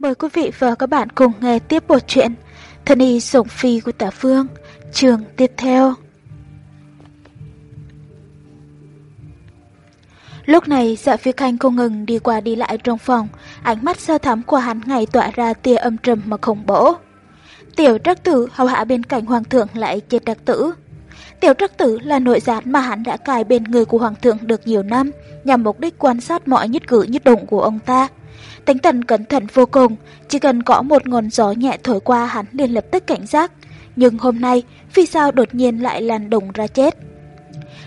Mời quý vị và các bạn cùng nghe tiếp bộ truyện Thân y sổng phi của Tả Phương, trường tiếp theo. Lúc này dạ phi khanh không ngừng đi qua đi lại trong phòng, ánh mắt sơ thắm của hắn ngày tỏa ra tia âm trầm mà khủng bố. Tiểu trắc tử hầu hạ bên cạnh hoàng thượng lại chết đặc tử. Tiểu trắc tử là nội gián mà hắn đã cài bên người của hoàng thượng được nhiều năm, nhằm mục đích quan sát mọi nhất cử nhất động của ông ta. Tính tần cẩn thận vô cùng, chỉ cần có một ngọn gió nhẹ thổi qua hắn liền lập tức cảnh giác. Nhưng hôm nay, vì sao đột nhiên lại lăn đùng ra chết?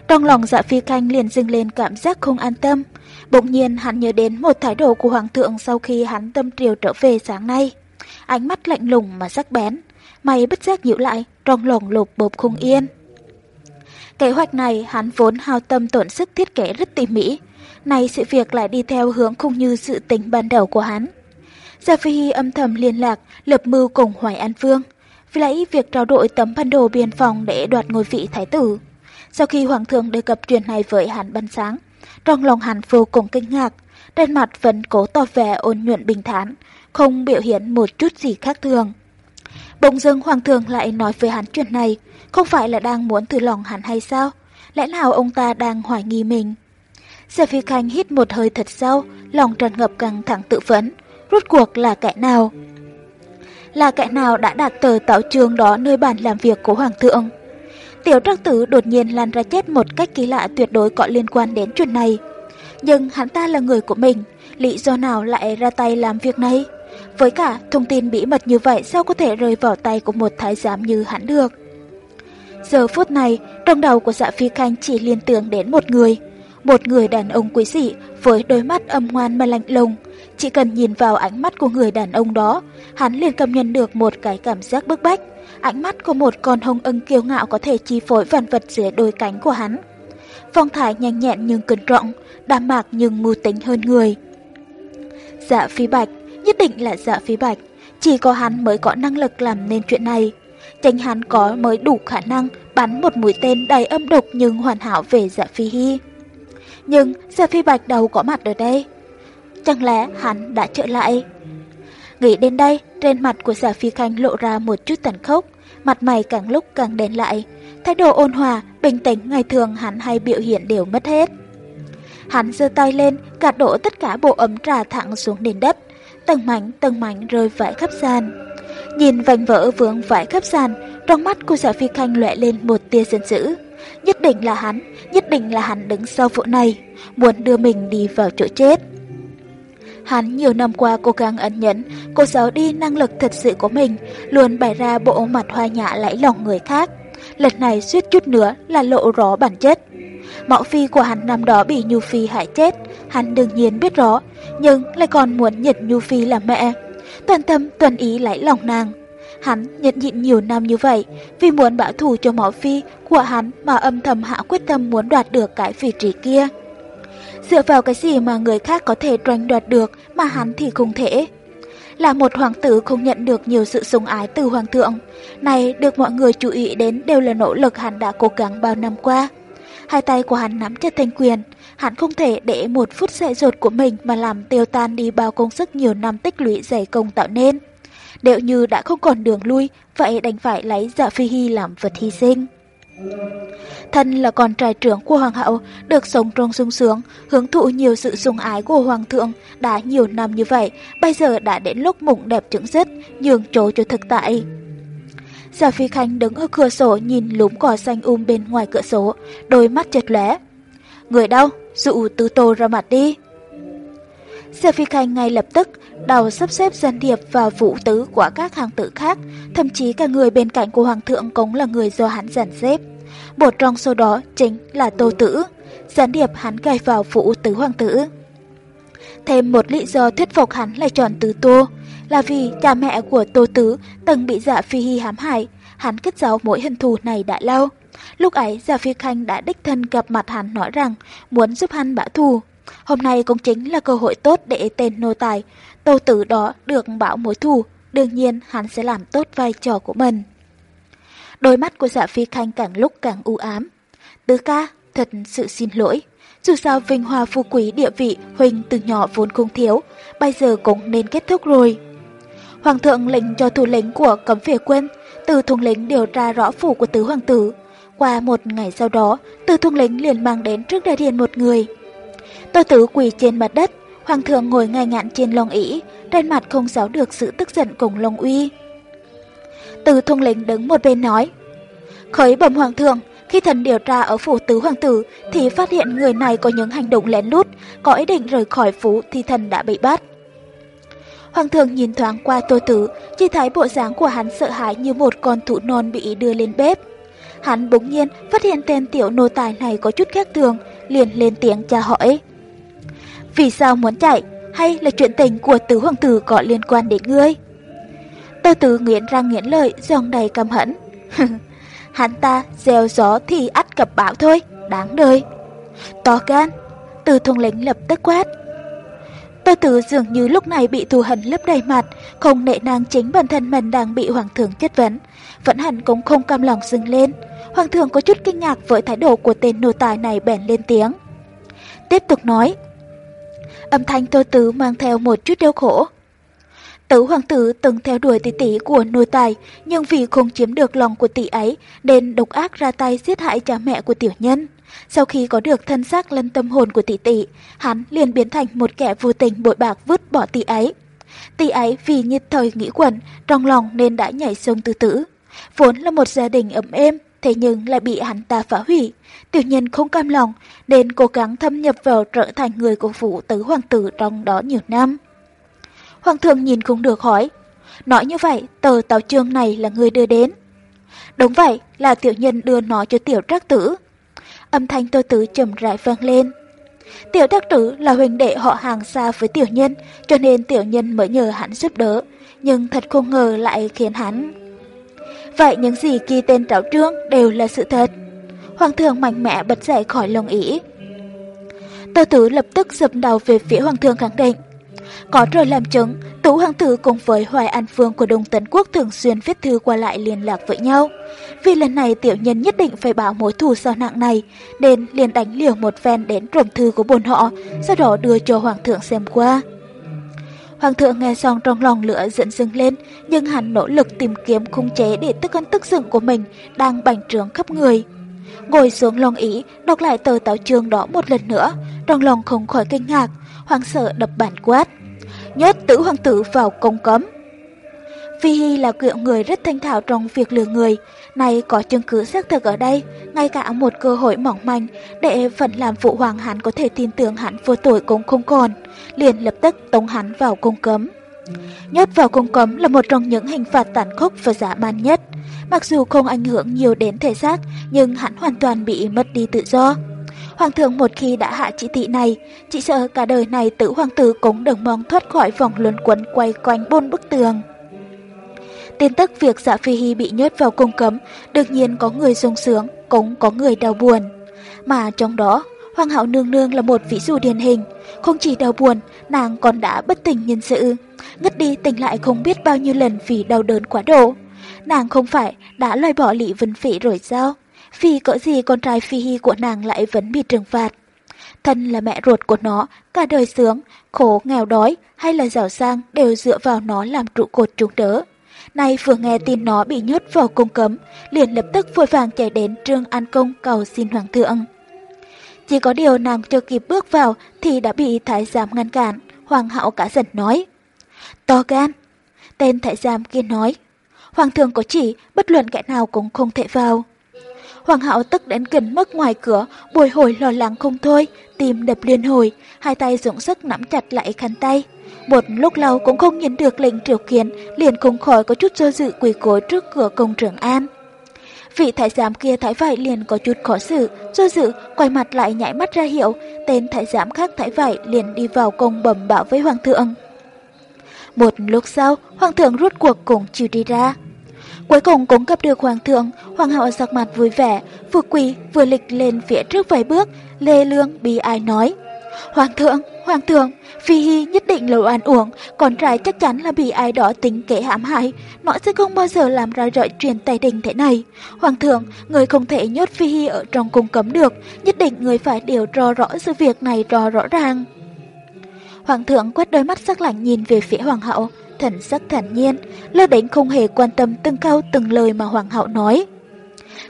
Trong lòng dạ phi canh liền dâng lên cảm giác không an tâm. Bỗng nhiên hắn nhớ đến một thái độ của hoàng thượng sau khi hắn tâm triều trở về sáng nay. Ánh mắt lạnh lùng mà sắc bén. Mày bất giác nhíu lại, trong lòng lục bộp không yên. Kế hoạch này hắn vốn hao tâm tổn sức thiết kế rất tỉ mỉ. Nay sự việc lại đi theo hướng không như sự tính ban đầu của hắn. Gia Phi Hy âm thầm liên lạc, lập mưu cùng Hoài An Vương. Vì lấy việc trao đổi tấm bản đồ biên phòng để đoạt ngôi vị thái tử. Sau khi Hoàng thượng đề cập chuyện này với hắn ban sáng, trong lòng hắn vô cùng kinh ngạc, trên mặt vẫn cố tỏ vẻ ôn nhuận bình thản, không biểu hiện một chút gì khác thường. Bỗng dưng Hoàng thượng lại nói với hắn chuyện này, không phải là đang muốn thử lòng hắn hay sao? Lẽ nào ông ta đang hoài nghi mình? Giả Phi Khanh hít một hơi thật sâu, lòng tràn ngập căng thẳng tự vấn, rốt cuộc là kẻ nào? Là kẻ nào đã đặt tờ tạo trường đó nơi bàn làm việc của Hoàng thượng? Tiểu Trác tử đột nhiên lan ra chết một cách kỳ lạ tuyệt đối có liên quan đến chuyện này. Nhưng hắn ta là người của mình, lý do nào lại ra tay làm việc này? Với cả thông tin bí mật như vậy sao có thể rơi vào tay của một thái giám như hắn được? Giờ phút này, trong đầu của dạ phi khanh chỉ liên tưởng đến một người. Một người đàn ông quý dị với đôi mắt âm ngoan mà lạnh lùng. Chỉ cần nhìn vào ánh mắt của người đàn ông đó, hắn liền cảm nhận được một cái cảm giác bức bách. Ánh mắt của một con hồng ưng kiêu ngạo có thể chi phối vạn vật dưới đôi cánh của hắn. Phong thái nhanh nhẹn nhưng cẩn trọng, đam mạc nhưng ngu tính hơn người. Dạ phi bạch, nhất định là dạ phi bạch. Chỉ có hắn mới có năng lực làm nên chuyện này. chánh hắn có mới đủ khả năng bắn một mũi tên đầy âm độc nhưng hoàn hảo về dạ phi hy. Nhưng dạ phi bạch đâu có mặt ở đây. Chẳng lẽ hắn đã trở lại? Nghĩ đến đây, trên mặt của giả phi khanh lộ ra một chút tàn khốc, mặt mày càng lúc càng đen lại. Thái độ ôn hòa, bình tĩnh ngày thường hắn hay biểu hiện đều mất hết. Hắn giơ tay lên, gạt đổ tất cả bộ ấm trà thẳng xuống nền đất, tầng mảnh tầng mảnh rơi vãi khắp sàn. Nhìn vành vỡ vướng vãi khắp sàn, trong mắt của giả phi khanh lóe lên một tia giận dữ. Nhất định là hắn, nhất định là hắn đứng sau vụ này, muốn đưa mình đi vào chỗ chết. Hắn nhiều năm qua cố gắng ẩn nhẫn, cố giấu đi năng lực thật sự của mình, luôn bày ra bộ mặt hoa nhã lãy lòng người khác. Lần này suýt chút nữa là lộ rõ bản chất. Mạo phi của hắn năm đó bị Nhu Phi hại chết, hắn đương nhiên biết rõ, nhưng lại còn muốn nhận Nhu Phi làm mẹ. Toàn tâm toàn ý lấy lòng nàng. Hắn nhận nhịn nhiều năm như vậy, vì muốn bảo thủ cho mẫu phi của hắn mà âm thầm hạ quyết tâm muốn đoạt được cái vị trí kia. Dựa vào cái gì mà người khác có thể tranh đoạt được mà hắn thì không thể. Là một hoàng tử không nhận được nhiều sự sủng ái từ hoàng thượng. Này được mọi người chú ý đến đều là nỗ lực hắn đã cố gắng bao năm qua. Hai tay của hắn nắm chặt thanh quyền, hắn không thể để một phút dại dột của mình mà làm tiêu tan đi bao công sức nhiều năm tích lũy dày công tạo nên. Nếu như đã không còn đường lui, vậy đành phải lấy dạ phi hy làm vật hy sinh. Thân là con trai trưởng của hoàng hậu, được sống trong sung sướng, hưởng thụ nhiều sự sủng ái của hoàng thượng đã nhiều năm như vậy, bây giờ đã đến lúc mộng đẹp chứng dứt, nhường chỗ cho thực tại. Giả Phi Khanh đứng ở cửa sổ nhìn lúm cỏ xanh um bên ngoài cửa sổ, đôi mắt chật lóe. Người đâu? Dụ tứ tô ra mặt đi. Diệp Phi Khanh ngay lập tức đầu sắp xếp gian điệp và vũ tứ của các hàng tử khác, thậm chí cả người bên cạnh của hoàng thượng cũng là người do hắn dàn xếp. Một trong số đó chính là Tô Tử, gián điệp hắn gài vào vũ tứ hoàng tử. Thêm một lý do thuyết phục hắn lại chọn Tứ Tô, là vì cha mẹ của Tô Tứ từng bị dạ phi hy hãm hại, hắn kết giáo mỗi hình thù này đã lâu. Lúc ấy Gia Phi Khanh đã đích thân gặp mặt hắn nói rằng muốn giúp hắn bả thù. Hôm nay cũng chính là cơ hội tốt để tên nô tài, tâu Tử đó được bảo mối thù, đương nhiên hắn sẽ làm tốt vai trò của mình. Đôi mắt của dạ phi khanh càng lúc càng u ám. Tứ ca, thật sự xin lỗi. Dù sao vinh hoa phú quý địa vị Huỳnh từ nhỏ vốn không thiếu, bây giờ cũng nên kết thúc rồi. Hoàng thượng lệnh cho thủ lĩnh của cấm vệ quân, từ thùng lĩnh điều tra rõ phủ của tứ hoàng tử. Qua một ngày sau đó, từ thùng lĩnh liền mang đến trước đại điện một người. Tô tử quỳ trên mặt đất, hoàng thượng ngồi ngay ngạn trên long ỷ, trên mặt không giấu được sự tức giận cùng long uy. Từ thông lĩnh đứng một bên nói, khởi bẩm hoàng thượng, khi thần điều tra ở phủ tứ hoàng tử thì phát hiện người này có những hành động lén lút, có ý định rời khỏi phủ thì thần đã bị bắt. Hoàng thượng nhìn thoáng qua tô tử, chỉ thấy bộ dáng của hắn sợ hãi như một con thụ non bị đưa lên bếp. Hắn bỗng nhiên phát hiện tên tiểu nô tài này có chút khác thường, liền lên tiếng tra hỏi. Vì sao muốn chạy, hay là chuyện tình của tứ hoàng tử có liên quan đến ngươi? tơ tứ nghiến răng nghiến lợi, giọng đầy căm hẫn. hắn ta gieo gió thì ắt cập bão thôi, đáng đời. To gan, từ thông lính lập tức quát. tơ Tử dường như lúc này bị thù hận lấp đầy mặt, không nệ nang chính bản thân mình đang bị hoàng thượng chất vấn. Vẫn hẳn cũng không cam lòng dừng lên. Hoàng thượng có chút kinh ngạc với thái độ của tên nô tài này bèn lên tiếng. Tiếp tục nói. Âm thanh Tô Tử mang theo một chút đau khổ. Tứ hoàng tử từng theo đuổi tỷ tỷ của nô tài, nhưng vì không chiếm được lòng của tỷ ấy, nên độc ác ra tay giết hại cha mẹ của tiểu nhân. Sau khi có được thân xác lân tâm hồn của tỷ tỷ, hắn liền biến thành một kẻ vô tình bội bạc vứt bỏ tỷ ấy. Tỷ ấy vì nhiệt thời nghĩ quẩn, trong lòng nên đã nhảy sông tự tử. Vốn là một gia đình ấm êm, thế nhưng lại bị hắn ta phá hủy. Tiểu nhân không cam lòng, nên cố gắng thâm nhập vào trở thành người của vụ tứ hoàng tử trong đó nhiều năm. Hoàng thượng nhìn không được hỏi, nói như vậy tờ tàu chương này là người đưa đến. Đúng vậy, là tiểu nhân đưa nó cho tiểu trác tử âm thanh tôi tử trầm rãi vang lên. Tiểu trác tử là huynh đệ họ hàng xa với tiểu nhân, cho nên tiểu nhân mới nhờ hắn giúp đỡ, nhưng thật không ngờ lại khiến hắn. Vậy những gì ghi tên trảo trương đều là sự thật. Hoàng thượng mạnh mẽ bật dậy khỏi lòng ý. Tô tử lập tức dập đầu về phía hoàng thượng khẳng định. Có rồi làm chứng, Tú Hoàng tử cùng với Hoài An Phương của Đông Tấn Quốc thường xuyên viết thư qua lại liên lạc với nhau. Vì lần này tiểu nhân nhất định phải báo mối thù sau nặng này, nên liền đánh liều một phen đến trộm thư của bồn họ, sau đó đưa cho Hoàng thượng xem qua. Hoàng thượng nghe xong trong lòng lửa giận dưng lên, nhưng hắn nỗ lực tìm kiếm khung chế để tức cân tức giận của mình đang bành trướng khắp người. Ngồi xuống lòng ý, đọc lại tờ táo trường đó một lần nữa, trong lòng không khỏi kinh ngạc, hoàng sợ đập bản quát nhốt tử hoàng tử vào công cấm. Phi Hy là kiểu người rất thanh thạo trong việc lừa người, nay có chứng cứ xác thực ở đây, ngay cả một cơ hội mỏng manh để phần làm phụ hoàng hắn có thể tin tưởng hắn vô tuổi cũng không còn, liền lập tức tống hắn vào cung cấm. Nhốt vào cung cấm là một trong những hình phạt tàn khốc và giả man nhất. Mặc dù không ảnh hưởng nhiều đến thể xác, nhưng hắn hoàn toàn bị mất đi tự do. Hoàng thượng một khi đã hạ chỉ thị này, chỉ sợ cả đời này tử hoàng tử cũng đừng mong thoát khỏi vòng luân quấn quay quanh bốn bức tường. Tin tức việc dạ phi hy bị nhốt vào cung cấm, đương nhiên có người sung sướng, cũng có người đau buồn. Mà trong đó, Hoàng hậu nương nương là một ví dụ điển hình, không chỉ đau buồn, nàng còn đã bất tỉnh nhân sự, ngất đi tỉnh lại không biết bao nhiêu lần vì đau đớn quá độ. Nàng không phải đã loại bỏ Lý Vân Phỉ rồi sao? vì cỡ gì con trai phi Hi của nàng lại vẫn bị trừng phạt. Thân là mẹ ruột của nó, cả đời sướng, khổ, nghèo đói hay là giàu sang đều dựa vào nó làm trụ cột chống đỡ. Nay vừa nghe tin nó bị nhốt vào cung cấm, liền lập tức vội vàng chạy đến Trương An Công cầu xin Hoàng thượng. Chỉ có điều nàng chưa kịp bước vào thì đã bị thái giám ngăn cản, Hoàng hậu cả giận nói. To gan! Tên thái giám kia nói. Hoàng thượng có chỉ, bất luận kẻ nào cũng không thể vào. Hoàng hậu tức đến gần mất ngoài cửa, bồi hồi lo lắng không thôi, tim đập liên hồi, hai tay dũng sức nắm chặt lại khăn tay. Một lúc lâu cũng không nhìn được lệnh triều kiến, liền không khỏi có chút do dự quỳ cối trước cửa công trưởng An. Vị thái giám kia thấy vậy liền có chút khó xử, do dự, quay mặt lại nhảy mắt ra hiệu, tên thái giám khác thấy vậy liền đi vào công bẩm bảo với hoàng thượng. Một lúc sau, hoàng thượng rút cuộc cùng chịu đi ra. Cuối cùng cũng gặp được hoàng thượng, hoàng hậu sắc mặt vui vẻ, vừa quỳ vừa lịch lên phía trước vài bước, lê lương bi ai nói. Hoàng thượng, hoàng thượng, Phi Hy nhất định là oan uổng, con trai chắc chắn là bị ai đó tính kế hãm hại, nó sẽ không bao giờ làm ra rọi truyền tay đình thế này. Hoàng thượng, người không thể nhốt Phi Hy ở trong cung cấm được, nhất định người phải điều rõ rõ sự việc này rõ rõ ràng. Hoàng thượng quét đôi mắt sắc lạnh nhìn về phía hoàng hậu, thần sắc thản nhiên, lơ đánh không hề quan tâm từng câu từng lời mà hoàng hậu nói.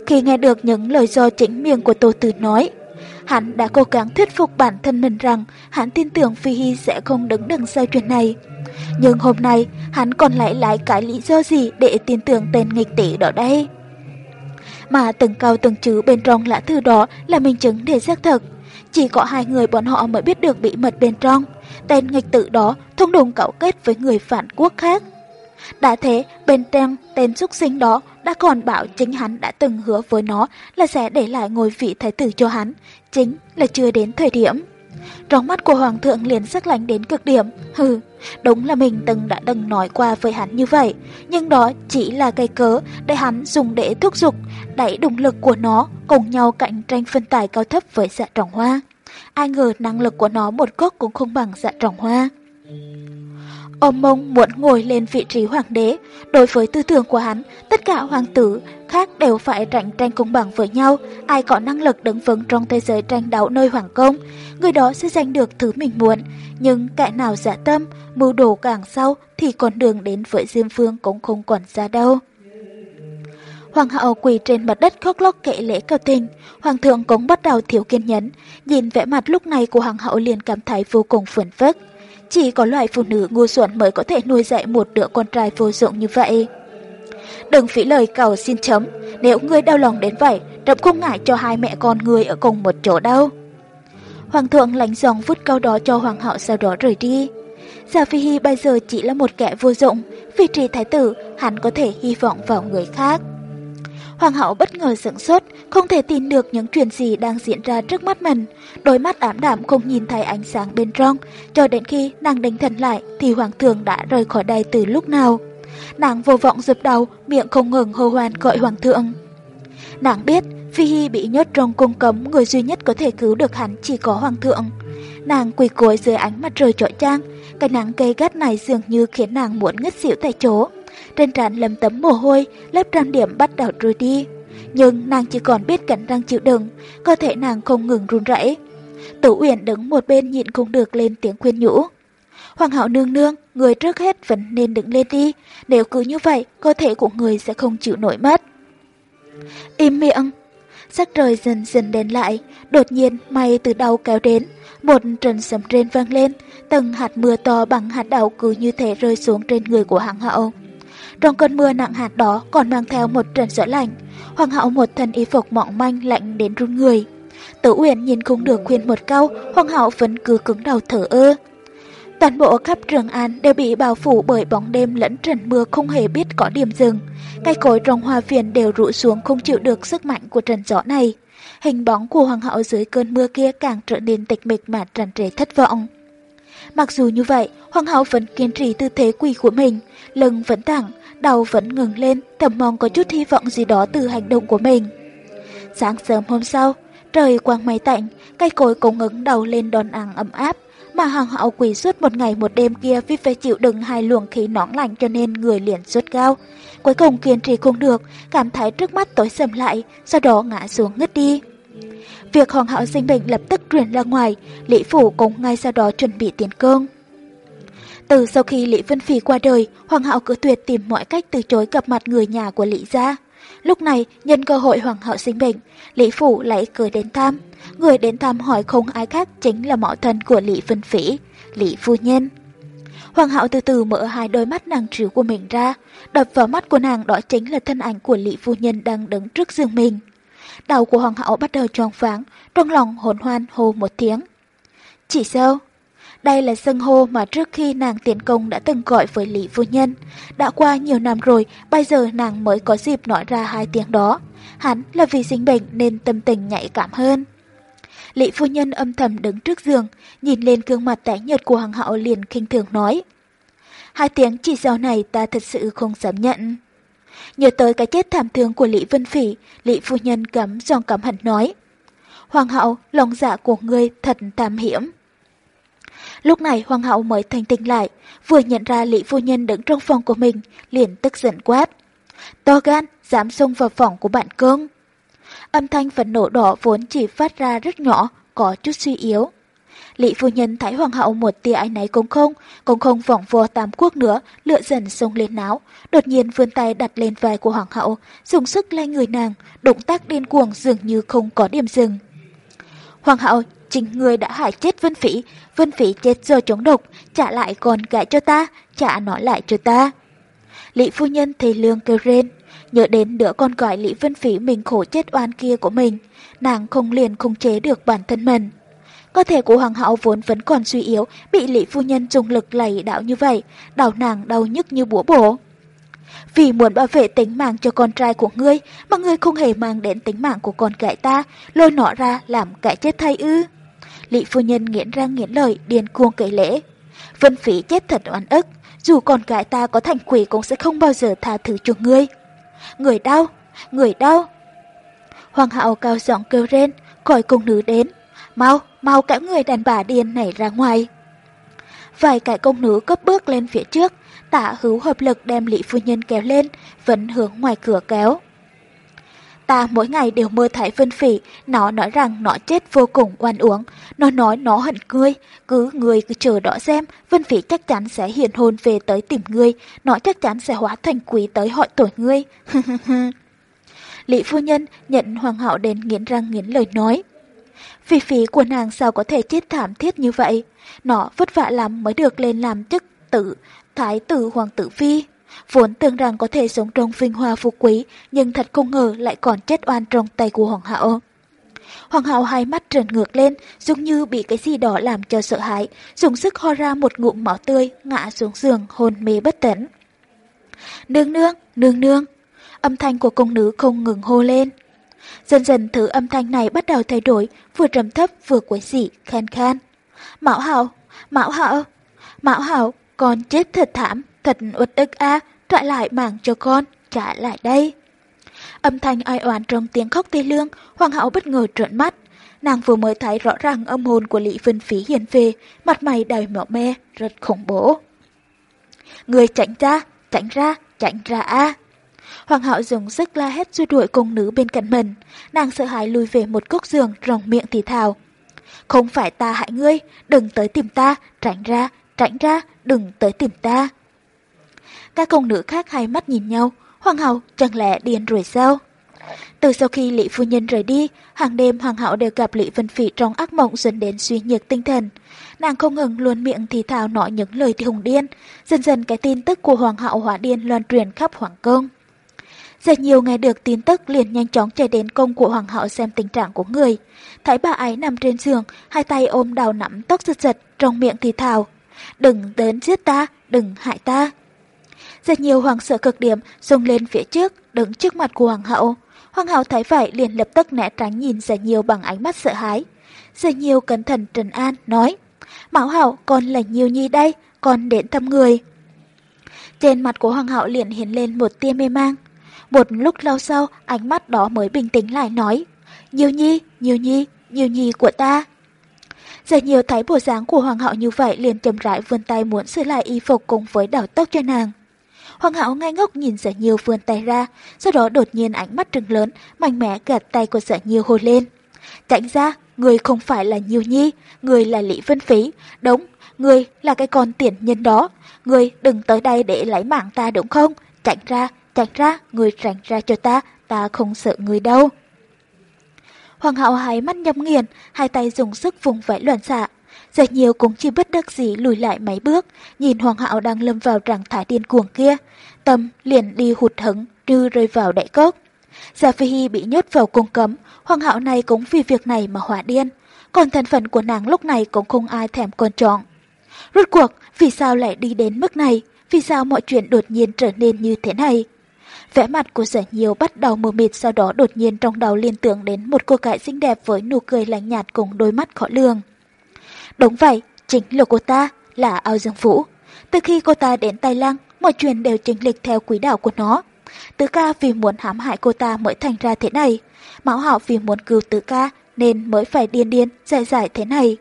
Khi nghe được những lời do chính miệng của Tô Tử nói, hắn đã cố gắng thuyết phục bản thân mình rằng hắn tin tưởng Phi Hy sẽ không đứng đằng sau chuyện này. Nhưng hôm nay, hắn còn lại lại cái lý do gì để tin tưởng tên nghịch tỷ đó đây? Mà từng câu từng chữ bên trong lá thư đó là minh chứng để xác thực. Chỉ có hai người bọn họ mới biết được bí mật bên trong. Tên nghịch tử đó thông đồng cấu kết với người phản quốc khác. Đã thế, bên trong tên xuất sinh đó đã còn bảo chính hắn đã từng hứa với nó là sẽ để lại ngôi vị thái tử cho hắn, chính là chưa đến thời điểm. Trong mắt của hoàng thượng liền sắc lạnh đến cực điểm, hừ, đúng là mình từng đã từng nói qua với hắn như vậy, nhưng đó chỉ là cây cớ để hắn dùng để thúc giục, đẩy động lực của nó cùng nhau cạnh tranh phân tài cao thấp với dạ trọng hoa. Ai ngờ năng lực của nó một cốc cũng không bằng dạ trọng hoa. Ông mông muốn ngồi lên vị trí hoàng đế. Đối với tư tưởng của hắn, tất cả hoàng tử khác đều phải cạnh tranh công bằng với nhau. Ai có năng lực đứng vững trong thế giới tranh đấu nơi hoàng công, người đó sẽ giành được thứ mình muốn. Nhưng kẻ nào giả tâm, mưu đồ càng sau thì con đường đến với Diêm Phương cũng không còn xa đâu. Hoàng hậu quỳ trên mặt đất khóc lóc kệ lễ cầu tình, hoàng thượng cũng bắt đầu thiếu kiên nhẫn, nhìn vẻ mặt lúc này của hoàng hậu liền cảm thấy vô cùng phiền phức. Chỉ có loại phụ nữ ngu xuẩn mới có thể nuôi dạy một đứa con trai vô dụng như vậy. Đừng phí lời cầu xin chấm, nếu ngươi đau lòng đến vậy, trẫm không ngại cho hai mẹ con ngươi ở cùng một chỗ đâu. Hoàng thượng lánh dòng vút câu đó cho hoàng hậu sau đó rời đi. Gia Phi Hy bây giờ chỉ là một kẻ vô dụng, vị trí thái tử hắn có thể hy vọng vào người khác. Hoàng hậu bất ngờ sửng sốt, không thể tin được những chuyện gì đang diễn ra trước mắt mình. Đôi mắt ảm đạm không nhìn thấy ánh sáng bên trong, cho đến khi nàng đánh thần lại thì hoàng thượng đã rời khỏi đây từ lúc nào. Nàng vô vọng dập đầu, miệng không ngừng hô hoan gọi hoàng thượng. Nàng biết, Phi Hy bị nhốt trong cung cấm, người duy nhất có thể cứu được hắn chỉ có hoàng thượng. Nàng quỳ cối dưới ánh mặt trời trọi trang, cái nắng cây gắt này dường như khiến nàng muốn ngất xỉu tại chỗ trên trán lấm tấm mồ hôi, lớp trang điểm bắt đầu trôi đi. Nhưng nàng chỉ còn biết cắn răng chịu đựng, cơ thể nàng không ngừng run rẩy. tử Uyển đứng một bên nhịn không được lên tiếng khuyên nhủ. Hoàng hậu nương nương, người trước hết vẫn nên đứng lên đi, nếu cứ như vậy, cơ thể của người sẽ không chịu nổi mất. Im miệng! Sắc trời dần dần đen lại, đột nhiên mây từ đầu kéo đến, một trận sấm rên vang lên, từng hạt mưa to bằng hạt đậu cứ như thể rơi xuống trên người của hoàng hậu. Trong cơn mưa nặng hạt đó còn mang theo một trận gió lạnh. Hoàng hậu một thân y phục mỏng manh lạnh đến run người. Tử Uyển nhìn không được khuyên một câu, hoàng hậu vẫn cứ cứng đầu thở ơ. Toàn bộ khắp Trường An đều bị bao phủ bởi bóng đêm lẫn trận mưa không hề biết có điểm dừng. Cây cối trong hoa viên đều rũ xuống không chịu được sức mạnh của trận gió này. Hình bóng của hoàng hậu dưới cơn mưa kia càng trở nên tịch mịch mà tràn trề thất vọng. Mặc dù như vậy, hoàng hậu vẫn kiên trì tư thế quỳ của mình, lưng vẫn thẳng, đầu vẫn ngừng lên, thầm mong có chút hy vọng gì đó từ hành động của mình. Sáng sớm hôm sau, trời quang mây tạnh, cây cối cũng ngứng đầu lên đòn ăn ấm áp, mà hoàng hậu quỳ suốt một ngày một đêm kia vì phải chịu đựng hai luồng khí nóng lạnh cho nên người liền sốt cao. Cuối cùng kiên trì không được, cảm thấy trước mắt tối sầm lại, sau đó ngã xuống ngất đi. Việc hoàng hậu sinh bệnh lập tức truyền ra ngoài, Lý Phủ cũng ngay sau đó chuẩn bị tiến cương. Từ sau khi Lý Vân Phi qua đời, Hoàng hậu cứ tuyệt tìm mọi cách từ chối gặp mặt người nhà của Lý gia. Lúc này, nhân cơ hội Hoàng hậu sinh bệnh, Lý Phủ lại cười đến thăm. Người đến thăm hỏi không ai khác chính là mẫu thân của Lý Vân Phỉ, Lý Phu Nhân. Hoàng hậu từ từ mở hai đôi mắt nàng trừ của mình ra, đập vào mắt của nàng đó chính là thân ảnh của Lý Phu Nhân đang đứng trước giường mình. Đầu của Hoàng hậu bắt đầu tròn váng, trong lòng hồn hoan hô một tiếng. Chỉ sao? Đây là sân hô mà trước khi nàng tiến công đã từng gọi với Lý Phu Nhân. Đã qua nhiều năm rồi, bây giờ nàng mới có dịp nói ra hai tiếng đó. Hắn là vì sinh bệnh nên tâm tình nhạy cảm hơn. Lý Phu Nhân âm thầm đứng trước giường, nhìn lên gương mặt tái nhợt của hoàng hậu liền khinh thường nói. Hai tiếng chỉ sau này ta thật sự không dám nhận. Nhớ tới cái chết thảm thương của Lý Vân Phỉ, Lý Phu Nhân cấm giòn cắm hận nói. Hoàng hậu, lòng dạ của ngươi thật thảm hiểm. Lúc này hoàng hậu mới thành tinh lại, vừa nhận ra Lý Phu Nhân đứng trong phòng của mình, liền tức giận quát. To gan, dám xông vào phòng của bạn cương Âm thanh phẫn nộ đỏ vốn chỉ phát ra rất nhỏ, có chút suy yếu. Lý phu nhân thấy hoàng hậu một tia ái náy cũng không, cũng không vòng vo tam quốc nữa, lựa dần xông lên não, đột nhiên vươn tay đặt lên vai của hoàng hậu, dùng sức lay người nàng, động tác điên cuồng dường như không có điểm dừng. Hoàng hậu, chính người đã hại chết Vân Phỉ, Vân Phỉ chết do chống độc, trả lại con gái cho ta, trả nó lại cho ta. Lý phu nhân thấy lương kêu rên, nhớ đến đứa con gọi Lý Vân Phỉ mình khổ chết oan kia của mình, nàng không liền không chế được bản thân mình. Cơ thể của hoàng hậu vốn vẫn còn suy yếu, bị Lý phu nhân dùng lực lầy đảo như vậy, đau nàng đau nhức như búa bổ. Vì muốn bảo vệ tính mạng cho con trai của ngươi, mà ngươi không hề mang đến tính mạng của con gái ta, lôi nó ra làm cái chết thay ư. Lị phu nhân nghiến răng nghiến lời, điên cuồng kể lễ. Vân phí chết thật oan ức, dù con gái ta có thành quỷ cũng sẽ không bao giờ tha thứ cho ngươi. Người đau, người đau. Hoàng hậu cao giọng kêu rên, gọi cung nữ đến. Mau, mau cả người đàn bà điên này ra ngoài. Vài cái công nữ cấp bước lên phía trước, tạ hữu hợp lực đem Lý Phu Nhân kéo lên, vẫn hướng ngoài cửa kéo. Ta mỗi ngày đều mơ thấy Vân Phỉ, nó nói rằng nó chết vô cùng oan uống. Nó nói nó hận ngươi, cứ ngươi cứ chờ đó xem, Vân Phỉ chắc chắn sẽ hiện hồn về tới tìm ngươi, nó chắc chắn sẽ hóa thành quỷ tới hỏi tội ngươi. Lý phu nhân nhận hoàng hậu đến nghiến răng nghiến lời nói. Phi phỉ của nàng sao có thể chết thảm thiết như vậy? Nó vất vả lắm mới được lên làm chức tử, thái tử hoàng tử phi. Vốn tưởng rằng có thể sống trong vinh hoa phú quý, nhưng thật không ngờ lại còn chết oan trong tay của hoàng hậu. Hoàng hậu hai mắt trần ngược lên, giống như bị cái gì đó làm cho sợ hãi, dùng sức ho ra một ngụm máu tươi, ngã xuống giường, hôn mê bất tỉnh. Nương nương, nương nương, âm thanh của công nữ không ngừng hô lên. Dần dần thứ âm thanh này bắt đầu thay đổi, vừa trầm thấp vừa quấy dị, khan khan. Mão hảo, mão hảo, mão hảo, con chết thật thảm, thật uất ức a, trả lại mạng cho con, trả lại đây. Âm thanh ai oán trong tiếng khóc tê lương, hoàng hậu bất ngờ trợn mắt. Nàng vừa mới thấy rõ ràng âm hồn của Lý Vân Phí hiện về, mặt mày đầy mỏ me, rất khủng bố. Người tránh ra, tránh ra, tránh ra a. Hoàng hậu dùng sức la hét xua đuổi cung nữ bên cạnh mình. Nàng sợ hãi lùi về một cốc giường rồng miệng thì thào. Không phải ta hại ngươi, đừng tới tìm ta, tránh ra, tránh ra, đừng tới tìm ta. Các công nữ khác hai mắt nhìn nhau, hoàng hậu chẳng lẽ điên rồi sao? Từ sau khi Lý Phu Nhân rời đi, hàng đêm hoàng hậu đều gặp Lý Vân Phỉ trong ác mộng dẫn đến suy nhược tinh thần. Nàng không ngừng luôn miệng thì thào nói những lời hùng điên, dần dần cái tin tức của hoàng hậu hóa điên loan truyền khắp hoàng công. Rất nhiều nghe được tin tức liền nhanh chóng chạy đến công của hoàng hậu xem tình trạng của người. Thấy bà ấy nằm trên giường, hai tay ôm đầu nắm tóc giật giật, trong miệng thì thào. Đừng đến giết ta, đừng hại ta. Rất nhiều hoàng sợ cực điểm xông lên phía trước, đứng trước mặt của hoàng hậu. Hoàng hậu thấy vậy liền lập tức né tránh nhìn Giả Nhiều bằng ánh mắt sợ hãi. Giả Nhiều cẩn thận trần an, nói, Mão hậu, con là Nhiều Nhi đây, con đến thăm người. Trên mặt của hoàng hậu liền hiện lên một tia mê mang. Một lúc lâu sau, ánh mắt đó mới bình tĩnh lại nói, Nhiều Nhi, Nhiều Nhi, Nhiều Nhi của ta. Giờ Nhiều thấy bộ dáng của hoàng hậu như vậy liền chậm rãi vươn tay muốn sửa lại y phục cùng với đảo tóc cho nàng. Hoàng hậu ngay ngốc nhìn Sở nhiều vươn tay ra, sau đó đột nhiên ánh mắt trừng lớn, mạnh mẽ gạt tay của Sở nhiều hồi lên. Tránh ra, người không phải là Nhiêu Nhi, người là Lý Vân Phí, đúng, người là cái con tiền nhân đó, người đừng tới đây để lấy mạng ta đúng không? Tránh ra, tránh ra, người tránh ra cho ta, ta không sợ người đâu. Hoàng hậu hai mắt nhắm nghiền, hai tay dùng sức vùng vẫy loạn xạ, Giải nhiều cũng chỉ bất đắc dĩ lùi lại mấy bước, nhìn hoàng hậu đang lâm vào trạng thái điên cuồng kia. Tâm liền đi hụt hẫng như rơi vào đại cốc. Gia Phi Hi bị nhốt vào cung cấm, hoàng hậu này cũng vì việc này mà hỏa điên. Còn thân phận của nàng lúc này cũng không ai thèm quan trọng. Rốt cuộc, vì sao lại đi đến mức này? Vì sao mọi chuyện đột nhiên trở nên như thế này? Vẻ mặt của giả nhiều bắt đầu mờ mịt sau đó đột nhiên trong đầu liên tưởng đến một cô gái xinh đẹp với nụ cười lạnh nhạt cùng đôi mắt khó lường. Đúng vậy, chính là cô ta, là ao dương vũ. Từ khi cô ta đến Tây Lăng, mọi chuyện đều trình lịch theo quỹ đạo của nó. Tứ ca vì muốn hãm hại cô ta mới thành ra thế này. Mão họ vì muốn cứu tứ ca nên mới phải điên điên, dài dài thế này.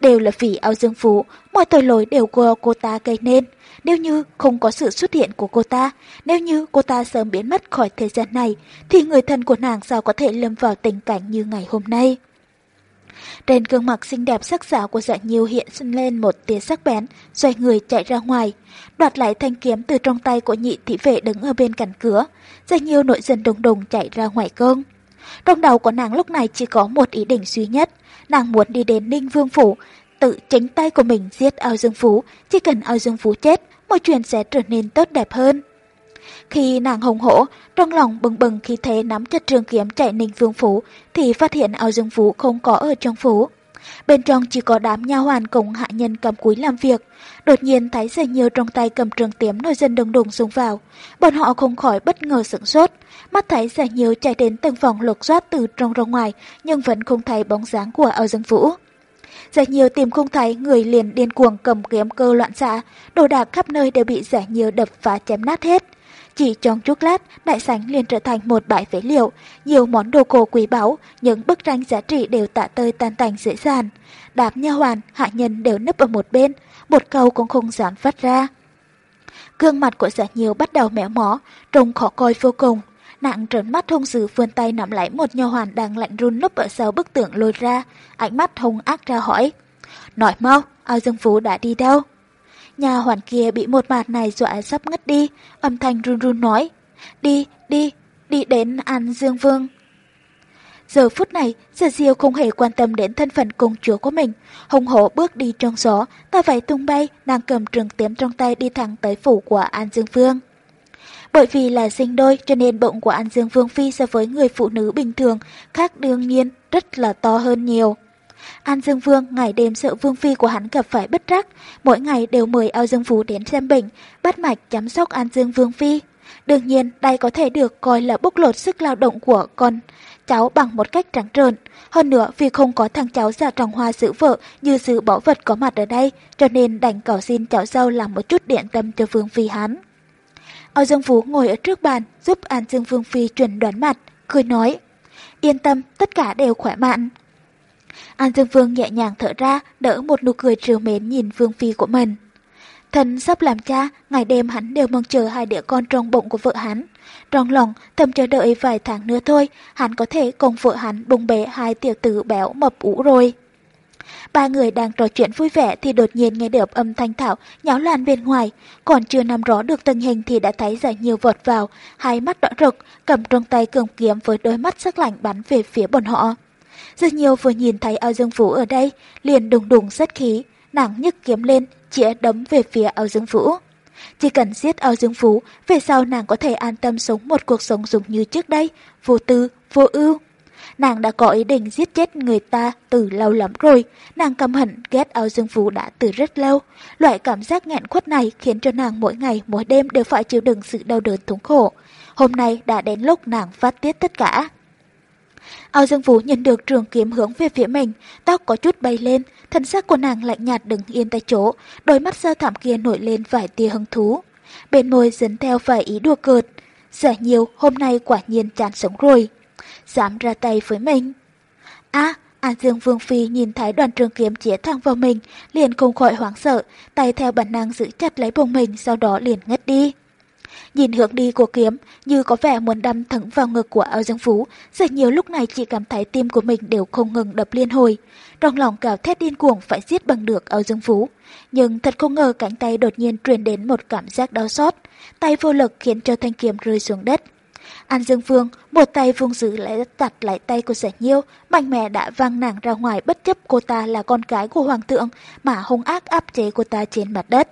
Đều là vì ao dương vũ, mọi tội lỗi đều của cô ta gây nên. Nếu như không có sự xuất hiện của cô ta, nếu như cô ta sớm biến mất khỏi thế gian này, thì người thân của nàng sao có thể lâm vào tình cảnh như ngày hôm nay. Trên gương mặt xinh đẹp sắc sảo của dạ nhiêu hiện lên một tia sắc bén, xoay người chạy ra ngoài, đoạt lại thanh kiếm từ trong tay của nhị thị vệ đứng ở bên cạnh cửa. Dạ nhiêu nội dân đùng đùng chạy ra ngoài công. Trong đầu của nàng lúc này chỉ có một ý định duy nhất, nàng muốn đi đến Ninh Vương Phủ, tự chính tay của mình giết ao dương phú, chỉ cần ao dương phú chết, mọi chuyện sẽ trở nên tốt đẹp hơn. Khi nàng hùng hổ, trong lòng bừng bừng khi thế nắm chặt trường kiếm chạy ninh vương phủ, thì phát hiện ao dương phủ không có ở trong phủ. Bên trong chỉ có đám nha hoàn cùng hạ nhân cầm cúi làm việc. Đột nhiên thấy dây nhiều trong tay cầm trường kiếm nổi dân đồng đùng xuống vào. Bọn họ không khỏi bất ngờ sửng sốt. Mắt thấy dây nhiều chạy đến từng phòng lục soát từ trong ra ngoài, nhưng vẫn không thấy bóng dáng của ao dương vũ. Giải nhiều tìm không thấy, người liền điên cuồng cầm kiếm cơ loạn xạ, đồ đạc khắp nơi đều bị giải nhiều đập phá chém nát hết. Chỉ trong chút lát, đại sảnh liền trở thành một bãi phế liệu, nhiều món đồ cổ quý báu, những bức tranh giá trị đều tạ tơi tan tành dễ dàng. Đám nha hoàn, hạ nhân đều nấp ở một bên, một câu cũng không dám phát ra. Gương mặt của giả nhiều bắt đầu méo mó, trông khó coi vô cùng. Nặng trợn mắt hung dữ vươn tay nắm lấy một nha hoàn đang lạnh run núp ở sau bức tượng lôi ra, ánh mắt hung ác ra hỏi. Nói mau, ao dương phú đã đi đâu? Nhà hoàn kia bị một mạt này dọa sắp ngất đi, âm thanh run run nói. Đi, đi, đi đến An Dương Vương. Giờ phút này, giờ Diêu không hề quan tâm đến thân phận công chúa của mình. Hùng hổ bước đi trong gió, ta phải tung bay, nàng cầm trường tiếm trong tay đi thẳng tới phủ của An Dương Vương. Bởi vì là sinh đôi cho nên bụng của An Dương Vương Phi so với người phụ nữ bình thường khác đương nhiên rất là to hơn nhiều. An Dương Vương ngày đêm sợ Vương Phi của hắn gặp phải bất trắc, mỗi ngày đều mời Ao Dương Phú đến xem bệnh, bắt mạch chăm sóc An Dương Vương Phi. Đương nhiên, đây có thể được coi là bốc lột sức lao động của con cháu bằng một cách trắng trợn. Hơn nữa, vì không có thằng cháu già tròng hoa giữ vợ như sự bỏ vật có mặt ở đây, cho nên đành cầu xin cháu dâu làm một chút điện tâm cho Vương Phi hắn. Ao Dương Phú ngồi ở trước bàn, giúp An Dương Vương Phi chuẩn đoán mặt, cười nói. Yên tâm, tất cả đều khỏe mạnh. An Dương Vương nhẹ nhàng thở ra, đỡ một nụ cười trìu mến nhìn Vương Phi của mình. Thần sắp làm cha, ngày đêm hắn đều mong chờ hai đứa con trong bụng của vợ hắn. Trong lòng, thầm chờ đợi vài tháng nữa thôi, hắn có thể cùng vợ hắn bùng bế hai tiểu tử béo mập ủ rồi. Ba người đang trò chuyện vui vẻ thì đột nhiên nghe được âm thanh thảo nháo loạn bên ngoài. Còn chưa nắm rõ được tình hình thì đã thấy giải nhiều vọt vào, hai mắt đỏ rực, cầm trong tay cường kiếm với đôi mắt sắc lạnh bắn về phía bọn họ. Rất nhiều vừa nhìn thấy ao dương vũ ở đây, liền đùng đùng rất khí, nàng nhức kiếm lên, chĩa đấm về phía ao dương vũ. Chỉ cần giết ao dương vũ, về sau nàng có thể an tâm sống một cuộc sống giống như trước đây, vô tư, vô ưu. Nàng đã có ý định giết chết người ta từ lâu lắm rồi, nàng căm hận ghét ao dương vũ đã từ rất lâu. Loại cảm giác nghẹn khuất này khiến cho nàng mỗi ngày mỗi đêm đều phải chịu đựng sự đau đớn thống khổ. Hôm nay đã đến lúc nàng phát tiết tất cả. Ao Dương Vũ nhận được trường kiếm hướng về phía mình, tóc có chút bay lên, thân xác của nàng lạnh nhạt đứng yên tại chỗ, đôi mắt sơ thảm kia nổi lên vài tia hứng thú. Bên môi dấn theo vài ý đùa cợt. Giả nhiều, hôm nay quả nhiên chán sống rồi. Dám ra tay với mình. À, An Dương Vương Phi nhìn thấy đoàn trường kiếm chĩa thẳng vào mình, liền không khỏi hoảng sợ, tay theo bản năng giữ chặt lấy bụng mình, sau đó liền ngất đi. Nhìn hướng đi của kiếm, như có vẻ muốn đâm thẳng vào ngực của Âu Dương Phú, rất nhiều lúc này chỉ cảm thấy tim của mình đều không ngừng đập liên hồi. Trong lòng cào thét điên cuồng phải giết bằng được Âu Dương Phú. Nhưng thật không ngờ cánh tay đột nhiên truyền đến một cảm giác đau xót. Tay vô lực khiến cho thanh kiếm rơi xuống đất. An Dương Vương, một tay vung giữ lại chặt lại tay của giải nhiêu, mạnh mẽ đã văng nàng ra ngoài bất chấp cô ta là con gái của hoàng thượng mà hung ác áp chế cô ta trên mặt đất.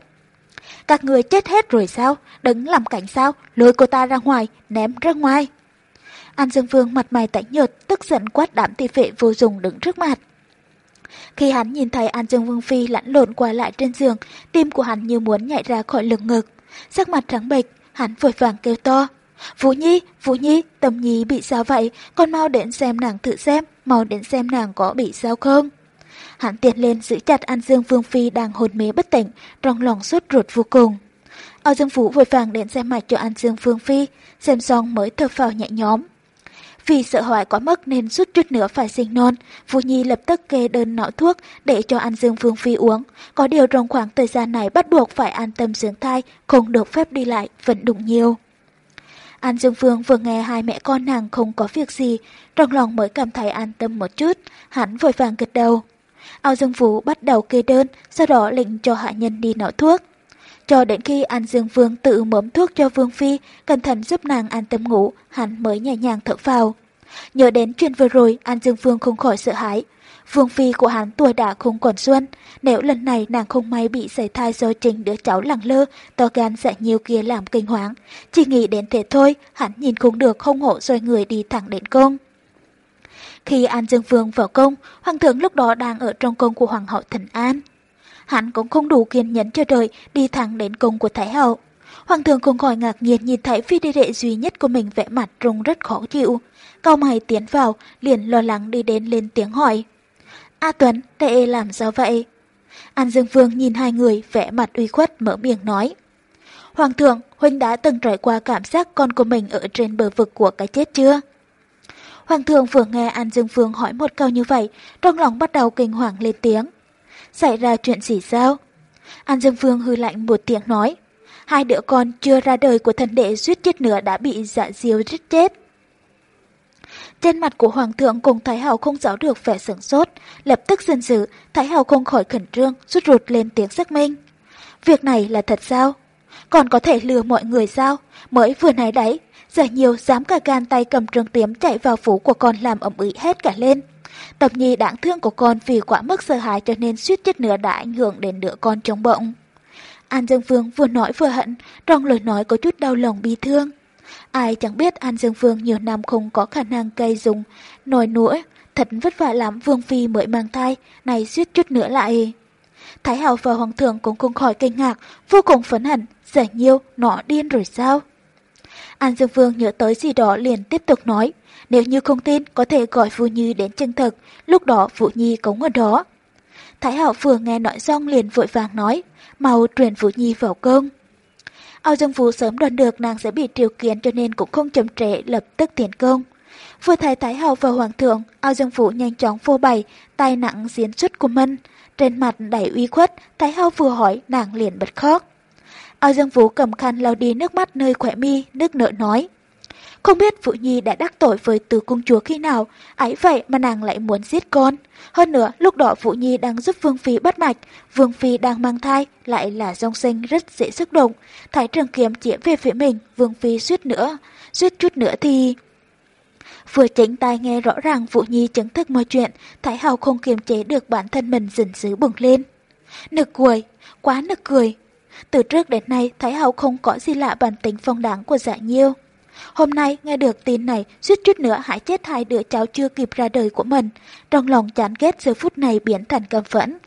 Các người chết hết rồi sao? Đứng làm cảnh sao? Lôi cô ta ra ngoài, ném ra ngoài. An Dương Vương mặt mày tái nhợt, tức giận quát đám thị vệ vô dụng đứng trước mặt. Khi hắn nhìn thấy An Dương Vương Phi lẫn lộn qua lại trên giường, tim của hắn như muốn nhảy ra khỏi lưng ngực. Sắc mặt trắng bệch, hắn vội vàng kêu to. Vũ Nhi, Vũ Nhi, Tâm Nhi bị sao vậy? Con mau đến xem nàng thử xem, mau đến xem nàng có bị sao không? Hắn tiến lên giữ chặt An Dương Vương Phi đang hồn mê bất tỉnh, trong lòng sốt ruột vô cùng. Ao Dương Vũ vội vàng đến xem mạch cho An Dương Vương Phi, xem xong mới thở phào nhẹ nhõm. Vì sợ hoại quá mức nên suốt chút nữa phải sinh non, Vũ Nhi lập tức kê đơn nọ thuốc để cho An Dương Vương Phi uống. Có điều trong khoảng thời gian này bắt buộc phải an tâm dưỡng thai, không được phép đi lại, vận động nhiều. An Dương Phương vừa nghe hai mẹ con nàng không có việc gì, trong lòng mới cảm thấy an tâm một chút, hắn vội vàng gật đầu. Ao Dương Vũ bắt đầu kê đơn, sau đó lệnh cho hạ nhân đi nấu thuốc. Cho đến khi An Dương Vương tự mớm thuốc cho Vương Phi, cẩn thận giúp nàng an tâm ngủ, hắn mới nhẹ nhàng thở vào. Nhớ đến chuyện vừa rồi, An Dương Vương không khỏi sợ hãi. Vương Phi của hắn tuổi đã không còn xuân, nếu lần này nàng không may bị xảy thai do trình đứa cháu lẳng lơ, to gan sẽ nhiều kia làm kinh hoàng. Chỉ nghĩ đến thế thôi, hắn nhìn không được không hộ rồi người đi thẳng đến công. Khi An Dương Vương vào công, Hoàng thượng lúc đó đang ở trong công của Hoàng hậu Thịnh An. Hắn cũng không đủ kiên nhẫn chờ đợi, đi thẳng đến công của Thái hậu. Hoàng thượng cũng khỏi ngạc nhiên nhìn thấy phi đệ đệ duy nhất của mình vẽ mặt trông rất khó chịu. Cao mày tiến vào, liền lo lắng đi đến lên tiếng hỏi. A Tuấn, đệ làm sao vậy? An Dương Vương nhìn hai người vẽ mặt uy khuất mở miệng nói. Hoàng thượng, Huynh đã từng trải qua cảm giác con của mình ở trên bờ vực của cái chết chưa? Hoàng thượng vừa nghe An Dương Vương hỏi một câu như vậy, trong lòng bắt đầu kinh hoàng lên tiếng. Xảy ra chuyện gì sao? An Dương Vương hư lạnh một tiếng nói. Hai đứa con chưa ra đời của thần đệ suýt chết nữa đã bị dạ diêu giết chết. Trên mặt của Hoàng thượng cùng Thái Hậu không giấu được vẻ sửng sốt, lập tức dân dữ, Thái Hậu không khỏi khẩn trương, rút rụt lên tiếng xác minh. Việc này là thật sao? Còn có thể lừa mọi người sao? Mới vừa nãy đấy, giờ nhiều dám cả gan tay cầm trường tiếm chạy vào phủ của con làm ẩm ý hết cả lên. Tập nhi đáng thương của con vì quá mức sợ hãi cho nên suýt chết nữa đã ảnh hưởng đến đứa con trong bụng. An Dương Vương vừa nói vừa hận, trong lời nói có chút đau lòng bi thương. Ai chẳng biết An Dương Vương nhiều năm không có khả năng cây dùng, nồi nũa, thật vất vả lắm Vương Phi mới mang thai, này suýt chút nữa lại. Thái Hậu và Hoàng thượng cũng không khỏi kinh ngạc, vô cùng phấn hận, giả nhiêu, nó điên rồi sao? An Dương Vương nhớ tới gì đó liền tiếp tục nói, nếu như không tin có thể gọi Vũ Nhi đến chân thực, lúc đó Vũ Nhi cống ở đó. Thái Hậu vừa nghe nói xong liền vội vàng nói, mau truyền Vũ Nhi vào cơn. Ao Dương Vũ sớm đoán được nàng sẽ bị triều kiến cho nên cũng không chậm trễ lập tức tiến công. Vừa thấy Thái Hậu và Hoàng thượng, Ao Dương Vũ nhanh chóng phô bày, tay nặng diễn xuất của mình. Trên mặt đầy uy khuất, Thái Hậu vừa hỏi nàng liền bật khóc. Ao Dương Vũ cầm khăn lau đi nước mắt nơi khỏe mi, nước nợ nói. Không biết Vũ Nhi đã đắc tội với từ cung chúa khi nào, ấy vậy mà nàng lại muốn giết con. Hơn nữa, lúc đó Vũ Nhi đang giúp Vương Phi bắt mạch, Vương Phi đang mang thai, lại là dòng sinh rất dễ sức động. Thái trường kiếm chỉ về phía mình, Vương Phi suýt nữa, suýt chút nữa thì... Vừa chính tai nghe rõ ràng Vũ Nhi chứng thực mọi chuyện, Thái Hào không kiềm chế được bản thân mình dình dữ bừng lên. Nực cười, quá nực cười. Từ trước đến nay, Thái hậu không có gì lạ bản tính phong đáng của dạ nhiêu. Hôm nay nghe được tin này, suýt chút nữa hại chết hai đứa cháu chưa kịp ra đời của mình. Trong lòng chán ghét giờ phút này biến thành căm phẫn.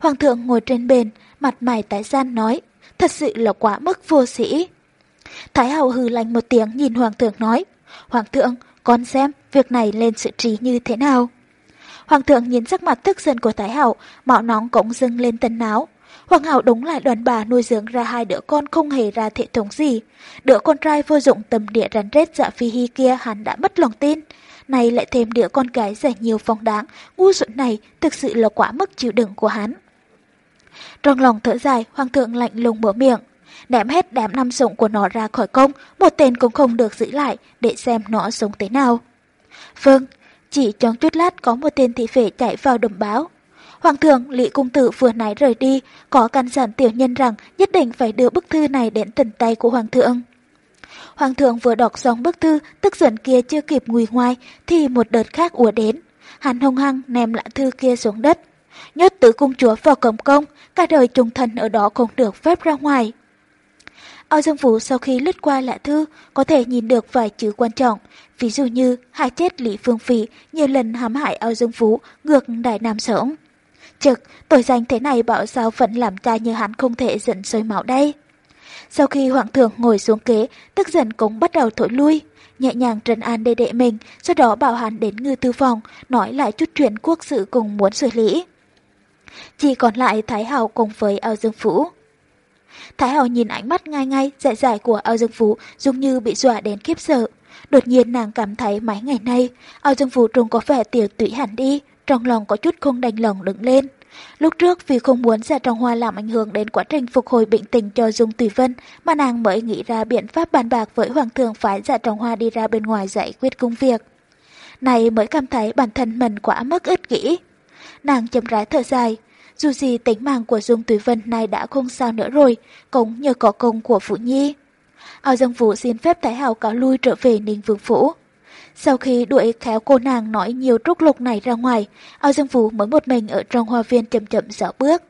Hoàng thượng ngồi trên bền, mặt mày tái gian nói, thật sự là quá mức vô sĩ. Thái hậu hừ lành một tiếng nhìn hoàng thượng nói, Hoàng thượng, con xem việc này lên sự trí như thế nào. Hoàng thượng nhìn sắc mặt tức giận của Thái hậu, mạo nóng cũng dưng lên tân áo, Hoàng hậu đúng là đoàn bà nuôi dưỡng ra hai đứa con không hề ra thể thống gì. Đứa con trai vô dụng tầm địa rắn rết dạ phi hi kia hắn đã mất lòng tin. Này lại thêm đứa con gái giải nhiều phong đáng, ngu xuẩn này thực sự là quá mức chịu đựng của hắn. Trong lòng thở dài, hoàng thượng lạnh lùng mở miệng. Ném hết đám năm dụng của nó ra khỏi công, một tên cũng không được giữ lại để xem nó sống thế nào. Vâng, chỉ trong chút lát có một tên thị vệ chạy vào đầm báo. Hoàng thượng Lý Cung Tử vừa nãy rời đi, có căn dặn tiểu nhân rằng nhất định phải đưa bức thư này đến tận tay của Hoàng thượng. Hoàng thượng vừa đọc xong bức thư, tức giận kia chưa kịp ngùi ngoài, thì một đợt khác ùa đến. Hắn hung hăng ném lá thư kia xuống đất. Nhốt tử cung chúa vào cổng công, cả đời trung thần ở đó không được phép ra ngoài. Ao Dương Vũ sau khi lướt qua lạ thư, có thể nhìn được vài chữ quan trọng, ví dụ như hai chết Lý Phương Phỉ nhiều lần hãm hại Ao Dương Vũ ngược Đại Nam Sống. Trực, tội danh thế này bảo sao vẫn làm cha như hắn không thể giận sôi máu đây. Sau khi hoàng thượng ngồi xuống kế, tức giận cũng bắt đầu thổi lui, nhẹ nhàng trấn an đệ đệ mình, sau đó bảo hắn đến ngư tư phòng, nói lại chút chuyện quốc sự cùng muốn xử lý. Chỉ còn lại Thái Hào cùng với Ao Dương Phú. Thái Hào nhìn ánh mắt ngay ngay, dại dại của Ao Dương Phú dường như bị dọa đến khiếp sợ. Đột nhiên nàng cảm thấy mấy ngày nay, Ao Dương Phú trông có vẻ tiểu tụy hẳn đi, trong lòng có chút không đành lòng đứng lên. Lúc trước vì không muốn Dạ Trọng Hoa làm ảnh hưởng đến quá trình phục hồi bệnh tình cho Dung Tùy Vân mà nàng mới nghĩ ra biện pháp bàn bạc với Hoàng thượng phái Dạ Trọng Hoa đi ra bên ngoài giải quyết công việc. Này mới cảm thấy bản thân mình quá mất ích kỷ. Nàng chậm rãi thở dài, dù gì tính mạng của Dung Tùy Vân này đã không sao nữa rồi, cũng nhờ có công của Phụ Nhi. Ao Dương Vũ xin phép Thái Hào cáo lui trở về Ninh Vương Phủ. Sau khi đuổi khéo cô nàng nói nhiều trúc lục này ra ngoài, Ao Dương Vũ mới một mình ở trong hoa viên chậm chậm dạo bước.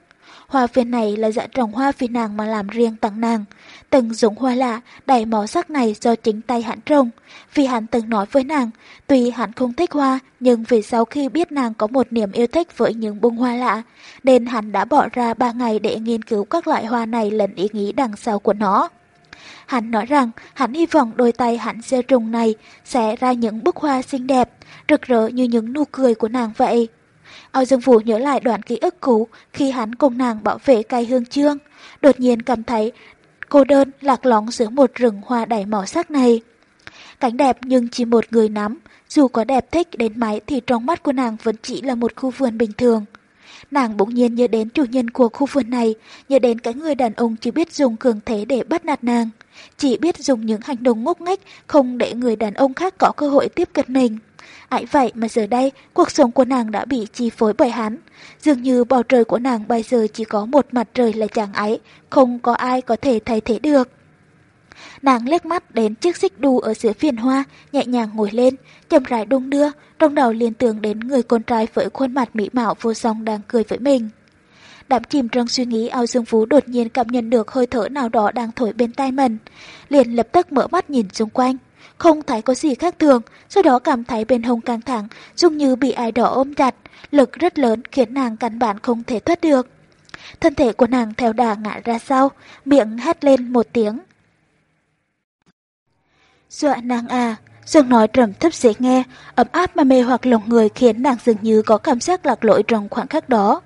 Hoa viên này là dạ trồng hoa vì nàng mà làm riêng tặng nàng. Từng dụng hoa lạ, đầy màu sắc này do chính tay hắn trồng. Vì hắn từng nói với nàng, tuy hắn không thích hoa, nhưng vì sau khi biết nàng có một niềm yêu thích với những bông hoa lạ, nên hắn đã bỏ ra ba ngày để nghiên cứu các loại hoa này lẫn ý nghĩ đằng sau của nó. Hắn nói rằng hắn hy vọng đôi tay hắn gieo trùng này sẽ ra những bức hoa xinh đẹp, rực rỡ như những nụ cười của nàng vậy. Ao Dương Vũ nhớ lại đoạn ký ức cũ khi hắn cùng nàng bảo vệ cây hương trương, đột nhiên cảm thấy cô đơn lạc lõng giữa một rừng hoa đầy màu sắc này. Cảnh đẹp nhưng chỉ một người nắm, dù có đẹp thích đến mấy thì trong mắt của nàng vẫn chỉ là một khu vườn bình thường. Nàng bỗng nhiên nhớ đến chủ nhân của khu vườn này, nhớ đến cái người đàn ông chỉ biết dùng cường thế để bắt nạt nàng, chỉ biết dùng những hành động ngốc nghếch không để người đàn ông khác có cơ hội tiếp cận mình. Ấy vậy mà giờ đây, cuộc sống của nàng đã bị chi phối bởi hắn. Dường như bầu trời của nàng bây giờ chỉ có một mặt trời là chàng ấy, không có ai có thể thay thế được. Nàng liếc mắt đến chiếc xích đu ở giữa phiền hoa, nhẹ nhàng ngồi lên, chậm rãi đung đưa, trong đầu liên tưởng đến người con trai với khuôn mặt mỹ mạo vô song đang cười với mình. Đám chìm trong suy nghĩ ao dương phú đột nhiên cảm nhận được hơi thở nào đó đang thổi bên tai mình. Liền lập tức mở mắt nhìn xung quanh. Không thấy có gì khác thường, sau đó cảm thấy bên hông căng thẳng, giống như bị ai đó ôm chặt, lực rất lớn khiến nàng căn bản không thể thoát được. Thân thể của nàng theo đà ngã ra sau, miệng hét lên một tiếng. Dọa nàng à, Dương nói trầm thấp dễ nghe, ấm áp mà mê hoặc lòng người khiến nàng dường như có cảm giác lạc lỗi trong khoảng khắc đó.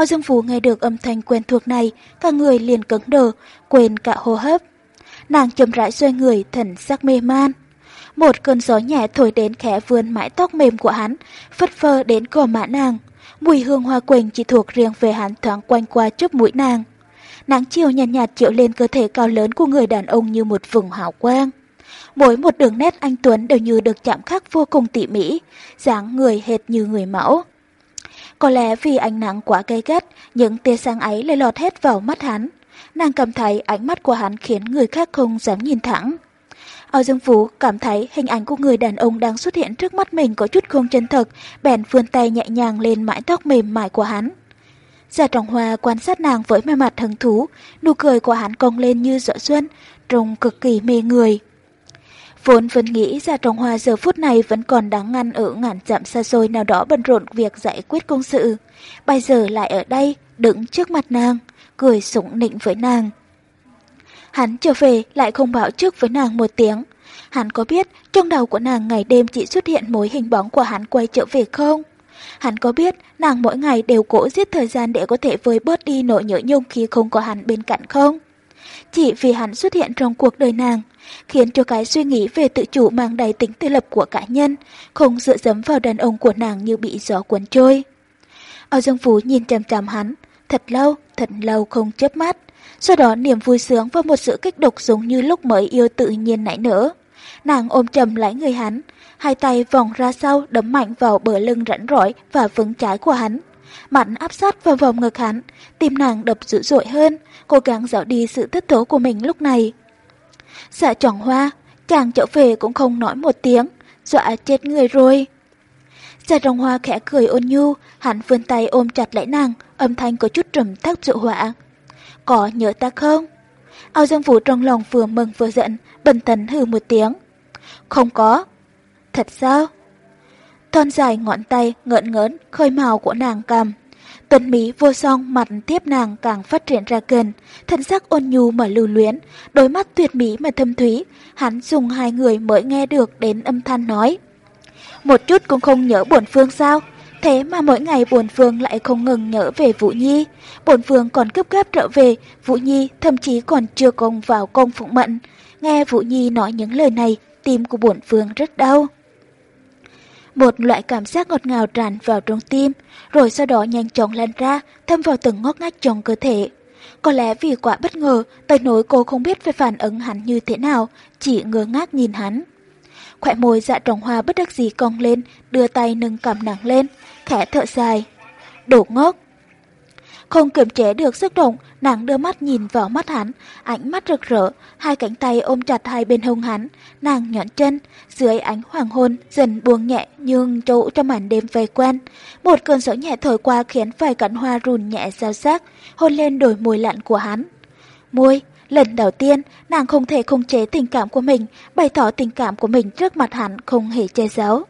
Ao Dương Phú nghe được âm thanh quen thuộc này, cả người liền cứng đờ, quên cả hô hấp. Nàng chậm rãi xoay người, thần sắc mê man. Một cơn gió nhẹ thổi đến khẽ vươn mái tóc mềm của hắn, phất phơ đến cỏ mã nàng. Mùi hương hoa quỳnh chỉ thuộc riêng về hắn thoáng quanh qua chớp mũi nàng. Nắng chiều nhạt nhạt chiếu lên cơ thể cao lớn của người đàn ông như một vùng hào quang. Mỗi một đường nét anh Tuấn đều như được chạm khắc vô cùng tỉ mỉ, dáng người hệt như người mẫu. Có lẽ vì ánh nắng quá gay gắt, những tia sáng ấy lại lọt hết vào mắt hắn. Nàng cảm thấy ánh mắt của hắn khiến người khác không dám nhìn thẳng. Ao Dương Phú cảm thấy hình ảnh của người đàn ông đang xuất hiện trước mắt mình có chút không chân thực, bèn vươn tay nhẹ nhàng lên mái tóc mềm mại của hắn. Gia Trọng Hoa quan sát nàng với mê mặt hứng thú, nụ cười của hắn cong lên như gió xuân, trông cực kỳ mê người. Vốn vẫn nghĩ ra Trọng Hoa giờ phút này vẫn còn đáng ngăn ở ngàn dặm xa xôi nào đó bận rộn việc giải quyết công sự. Bây giờ lại ở đây, đứng trước mặt nàng, cười sủng nịnh với nàng. Hắn trở về lại không bảo trước với nàng một tiếng. Hắn có biết trong đầu của nàng ngày đêm chỉ xuất hiện mối hình bóng của hắn quay trở về không? Hắn có biết nàng mỗi ngày đều cố giết thời gian để có thể vơi bớt đi nỗi nhớ nhung khi không có hắn bên cạnh không? Chỉ vì hắn xuất hiện trong cuộc đời nàng, khiến cho cái suy nghĩ về tự chủ mang đầy tính tự lập của cá nhân, không dựa dẫm vào đàn ông của nàng như bị gió cuốn trôi. Âu Dương Phú nhìn chằm chằm hắn, thật lâu, thật lâu không chớp mắt. Sau đó niềm vui sướng và một sự kích động giống như lúc mới yêu tự nhiên nảy nở. Nàng ôm chầm lấy người hắn, hai tay vòng ra sau đấm mạnh vào bờ lưng rảnh rỗi và vững trái của hắn. Mạnh áp sát vào vòng ngực hắn, tim nàng đập dữ dội hơn, cố gắng giấu đi sự thất thố của mình lúc này. Dạ chọn hoa, chàng trở về cũng không nói một tiếng, dọa chết người rồi. Dạ trọng hoa khẽ cười ôn nhu, hắn vươn tay ôm chặt lấy nàng, âm thanh có chút trầm thắc dụ họa. Có nhớ ta không? Ao Dương Vũ trong lòng vừa mừng vừa giận, bần thần hừ một tiếng. Không có. Thật sao? Thon dài ngọn tay ngợn ngớn khơi màu của nàng cầm. Tuần Mỹ vô song mặt tiếp nàng càng phát triển ra gần, thân sắc ôn nhu mà lưu luyến, đôi mắt tuyệt mỹ mà thâm thúy, hắn dùng hai người mới nghe được đến âm thanh nói. Một chút cũng không nhớ bổn phương sao? Thế mà mỗi ngày bổn phương lại không ngừng nhớ về Vũ Nhi. Bổn phương còn cấp gáp trở về, Vũ Nhi thậm chí còn chưa công vào công phụng mận. Nghe Vũ Nhi nói những lời này, tim của bổn phương rất đau. Một loại cảm giác ngọt ngào tràn vào trong tim, rồi sau đó nhanh chóng lan ra, thâm vào từng ngóc ngách trong cơ thể. Có lẽ vì quá bất ngờ, tới nỗi cô không biết phải phản ứng hắn như thế nào, chỉ ngơ ngác nhìn hắn. Khỏe môi dạ trồng hoa bất đắc dĩ cong lên, đưa tay nâng cầm nặng lên, khẽ thở dài. Đổ ngốc, không kiềm chế được sức động, nàng đưa mắt nhìn vào mắt hắn, ánh mắt rực rỡ, hai cánh tay ôm chặt hai bên hông hắn, nàng nhọn chân, dưới ánh hoàng hôn dần buông nhẹ nhưng chỗ trong màn đêm vây quen. Một cơn gió nhẹ thổi qua khiến vài cánh hoa rùn nhẹ giao sắc, hôn lên đôi môi lặn của hắn. Môi, lần đầu tiên, nàng không thể khống chế tình cảm của mình, bày tỏ tình cảm của mình trước mặt hắn không hề che giấu.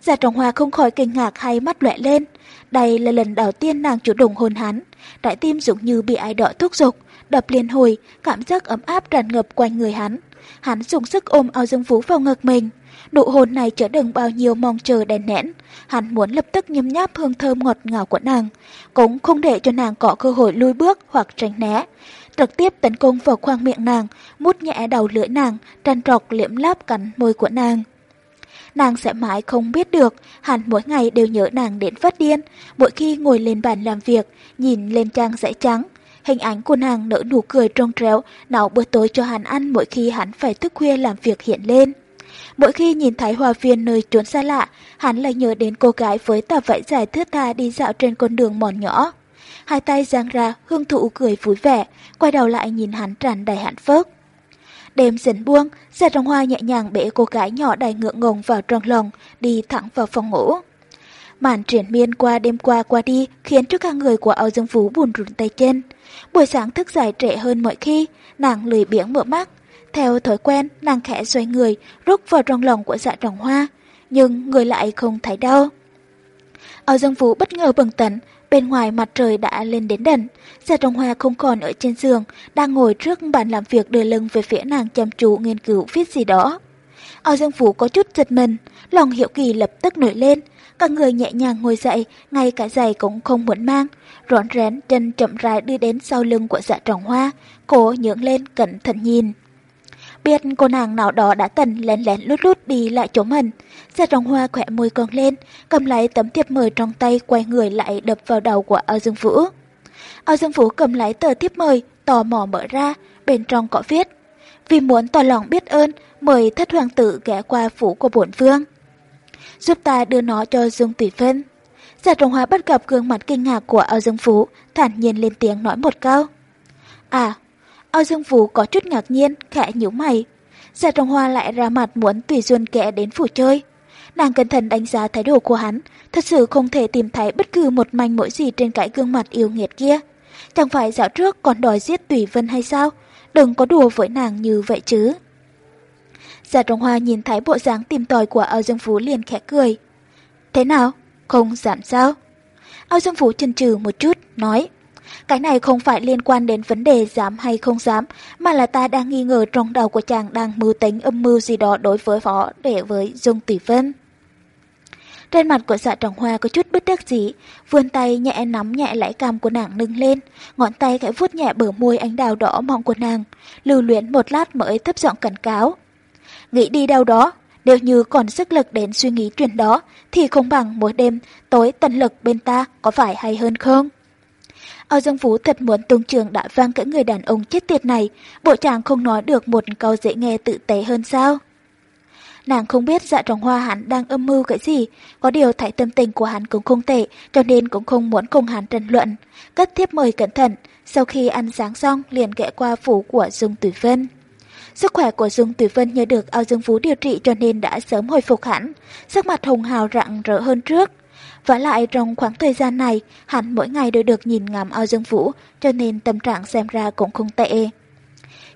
Giả trọng hoa không khỏi kinh ngạc hay mắt lẹ lên. Đây là lần đầu tiên nàng chủ động hôn hắn. Đại tim giống như bị ai đó thúc giục, đập liên hồi, cảm giác ấm áp tràn ngập quanh người hắn. Hắn dùng sức ôm ao dương vũ vào ngực mình. Nụ hôn này chứa đựng bao nhiêu mong chờ đèn nén. Hắn muốn lập tức nhấm nháp hương thơm ngọt ngào của nàng, cũng không để cho nàng có cơ hội lui bước hoặc tránh né. Trực tiếp tấn công vào khoang miệng nàng, mút nhẹ đầu lưỡi nàng, tràn trọc liễm láp cắn môi của nàng nàng sẽ mãi không biết được, hắn mỗi ngày đều nhớ nàng đến phát điên, mỗi khi ngồi lên bàn làm việc, nhìn lên trang giấy trắng. Hình ảnh của nàng nở nụ cười trong tréo, nấu bữa tối cho hắn ăn mỗi khi hắn phải thức khuya làm việc hiện lên. Mỗi khi nhìn thấy hòa viên nơi trốn xa lạ, hắn lại nhớ đến cô gái với tà vẫy dài thướt tha đi dạo trên con đường mòn nhỏ. Hai tay giang ra, hương thụ cười vui vẻ, quay đầu lại nhìn hắn tràn đầy hạnh phúc. Đêm dần buông, Gia Trọng Hoa nhẹ nhàng bế cô gái nhỏ đầy ngượng ngùng vào trong lòng, đi thẳng vào phòng ngủ. Màn triển miên qua đêm qua qua đi khiến cho cả người của Âu Dương Phú buồn rùn tay chân. Buổi sáng thức dậy trễ hơn mọi khi, nàng lười biếng mở mắt. Theo thói quen, nàng khẽ xoay người, rút vào trong lòng của dạ trọng hoa, nhưng người lại không thấy đâu. Âu Dương Phú bất ngờ bừng tỉnh, Bên ngoài mặt trời đã lên đến đỉnh Giả Trọng Hoa không còn ở trên giường, đang ngồi trước bàn làm việc đưa lưng về phía nàng chăm chú nghiên cứu viết gì đó. Ao Dương Phủ có chút giật mình, lòng hiểu kỳ lập tức nổi lên, các người nhẹ nhàng ngồi dậy, ngay cả giày cũng không muốn mang. Rón rén chân chậm rãi đưa đến sau lưng của dạ trọng hoa, cổ nhướng lên cẩn thận nhìn. Biết cô nàng nào đó đã tần lén lén lút lút đi lại chỗ mình. Gia trọng hoa khỏe môi cong lên, cầm lấy tấm thiệp mời trong tay quay người lại đập vào đầu của Âu Dương Vũ. Âu Dương Vũ cầm lấy tờ thiếp mời, tò mò mở ra, bên trong có viết. Vì muốn tỏ lòng biết ơn, mời thất hoàng tử ghé qua phủ của bổn vương. Giúp ta đưa nó cho Dương Tỷ Phân. Giả trọng hoa bắt gặp gương mặt kinh ngạc của Âu Dương Vũ, thản nhiên lên tiếng nói một câu. À, Âu Dương Vũ có chút ngạc nhiên, khẽ nhíu mày. Giả Trọng Hoa lại ra mặt muốn tùy duyên kẻ đến phủ chơi. Nàng cẩn thận đánh giá thái độ của hắn, thật sự không thể tìm thấy bất cứ một manh mối gì trên cái gương mặt yêu nghiệt kia. Chẳng phải dạo trước còn đòi giết Tùy Vân hay sao? Đừng có đùa với nàng như vậy chứ. Giả Trọng Hoa nhìn thấy bộ dáng tìm tòi của Âu Dương Vũ liền khẽ cười. Thế nào? Không giảm sao? Âu Dương Vũ chần chừ một chút, nói. Cái này không phải liên quan đến vấn đề dám hay không dám, mà là ta đang nghi ngờ trong đầu của chàng đang mưu tính âm mưu gì đó đối với phó để với Dung Tỷ Vân. Trên mặt của dạ trọng hoa có chút bất đắc dĩ, vươn tay nhẹ nắm nhẹ lãi cam của nàng nâng lên, ngón tay khẽ vuốt nhẹ bờ môi ánh đào đỏ mọng của nàng, lưu luyến một lát mới thấp giọng cảnh cáo. Nghĩ đi đâu đó, nếu như còn sức lực đến suy nghĩ chuyện đó, thì không bằng mỗi đêm tối tận lực bên ta có phải hay hơn không? Âu Dương Phú thật muốn tung trường đã vang cỡ người đàn ông chết tiệt này, bộ chàng không nói được một câu dễ nghe tự tế hơn sao? Nàng không biết dạ trọng hoa hắn đang âm mưu cái gì, có điều thấy tâm tình của hắn cũng không tệ, cho nên cũng không muốn cùng hắn tranh luận. Cất thiếp mời cẩn thận, sau khi ăn sáng xong liền ghé qua phủ của Dung Tử Vân. Sức khỏe của Dung Tử Vân nhờ được Ao Dương Phú điều trị cho nên đã sớm hồi phục hẳn, sắc mặt hồng hào rạng rỡ hơn trước. Và lại trong khoảng thời gian này, hắn mỗi ngày đều được nhìn ngắm ao dương vũ, cho nên tâm trạng xem ra cũng không tệ.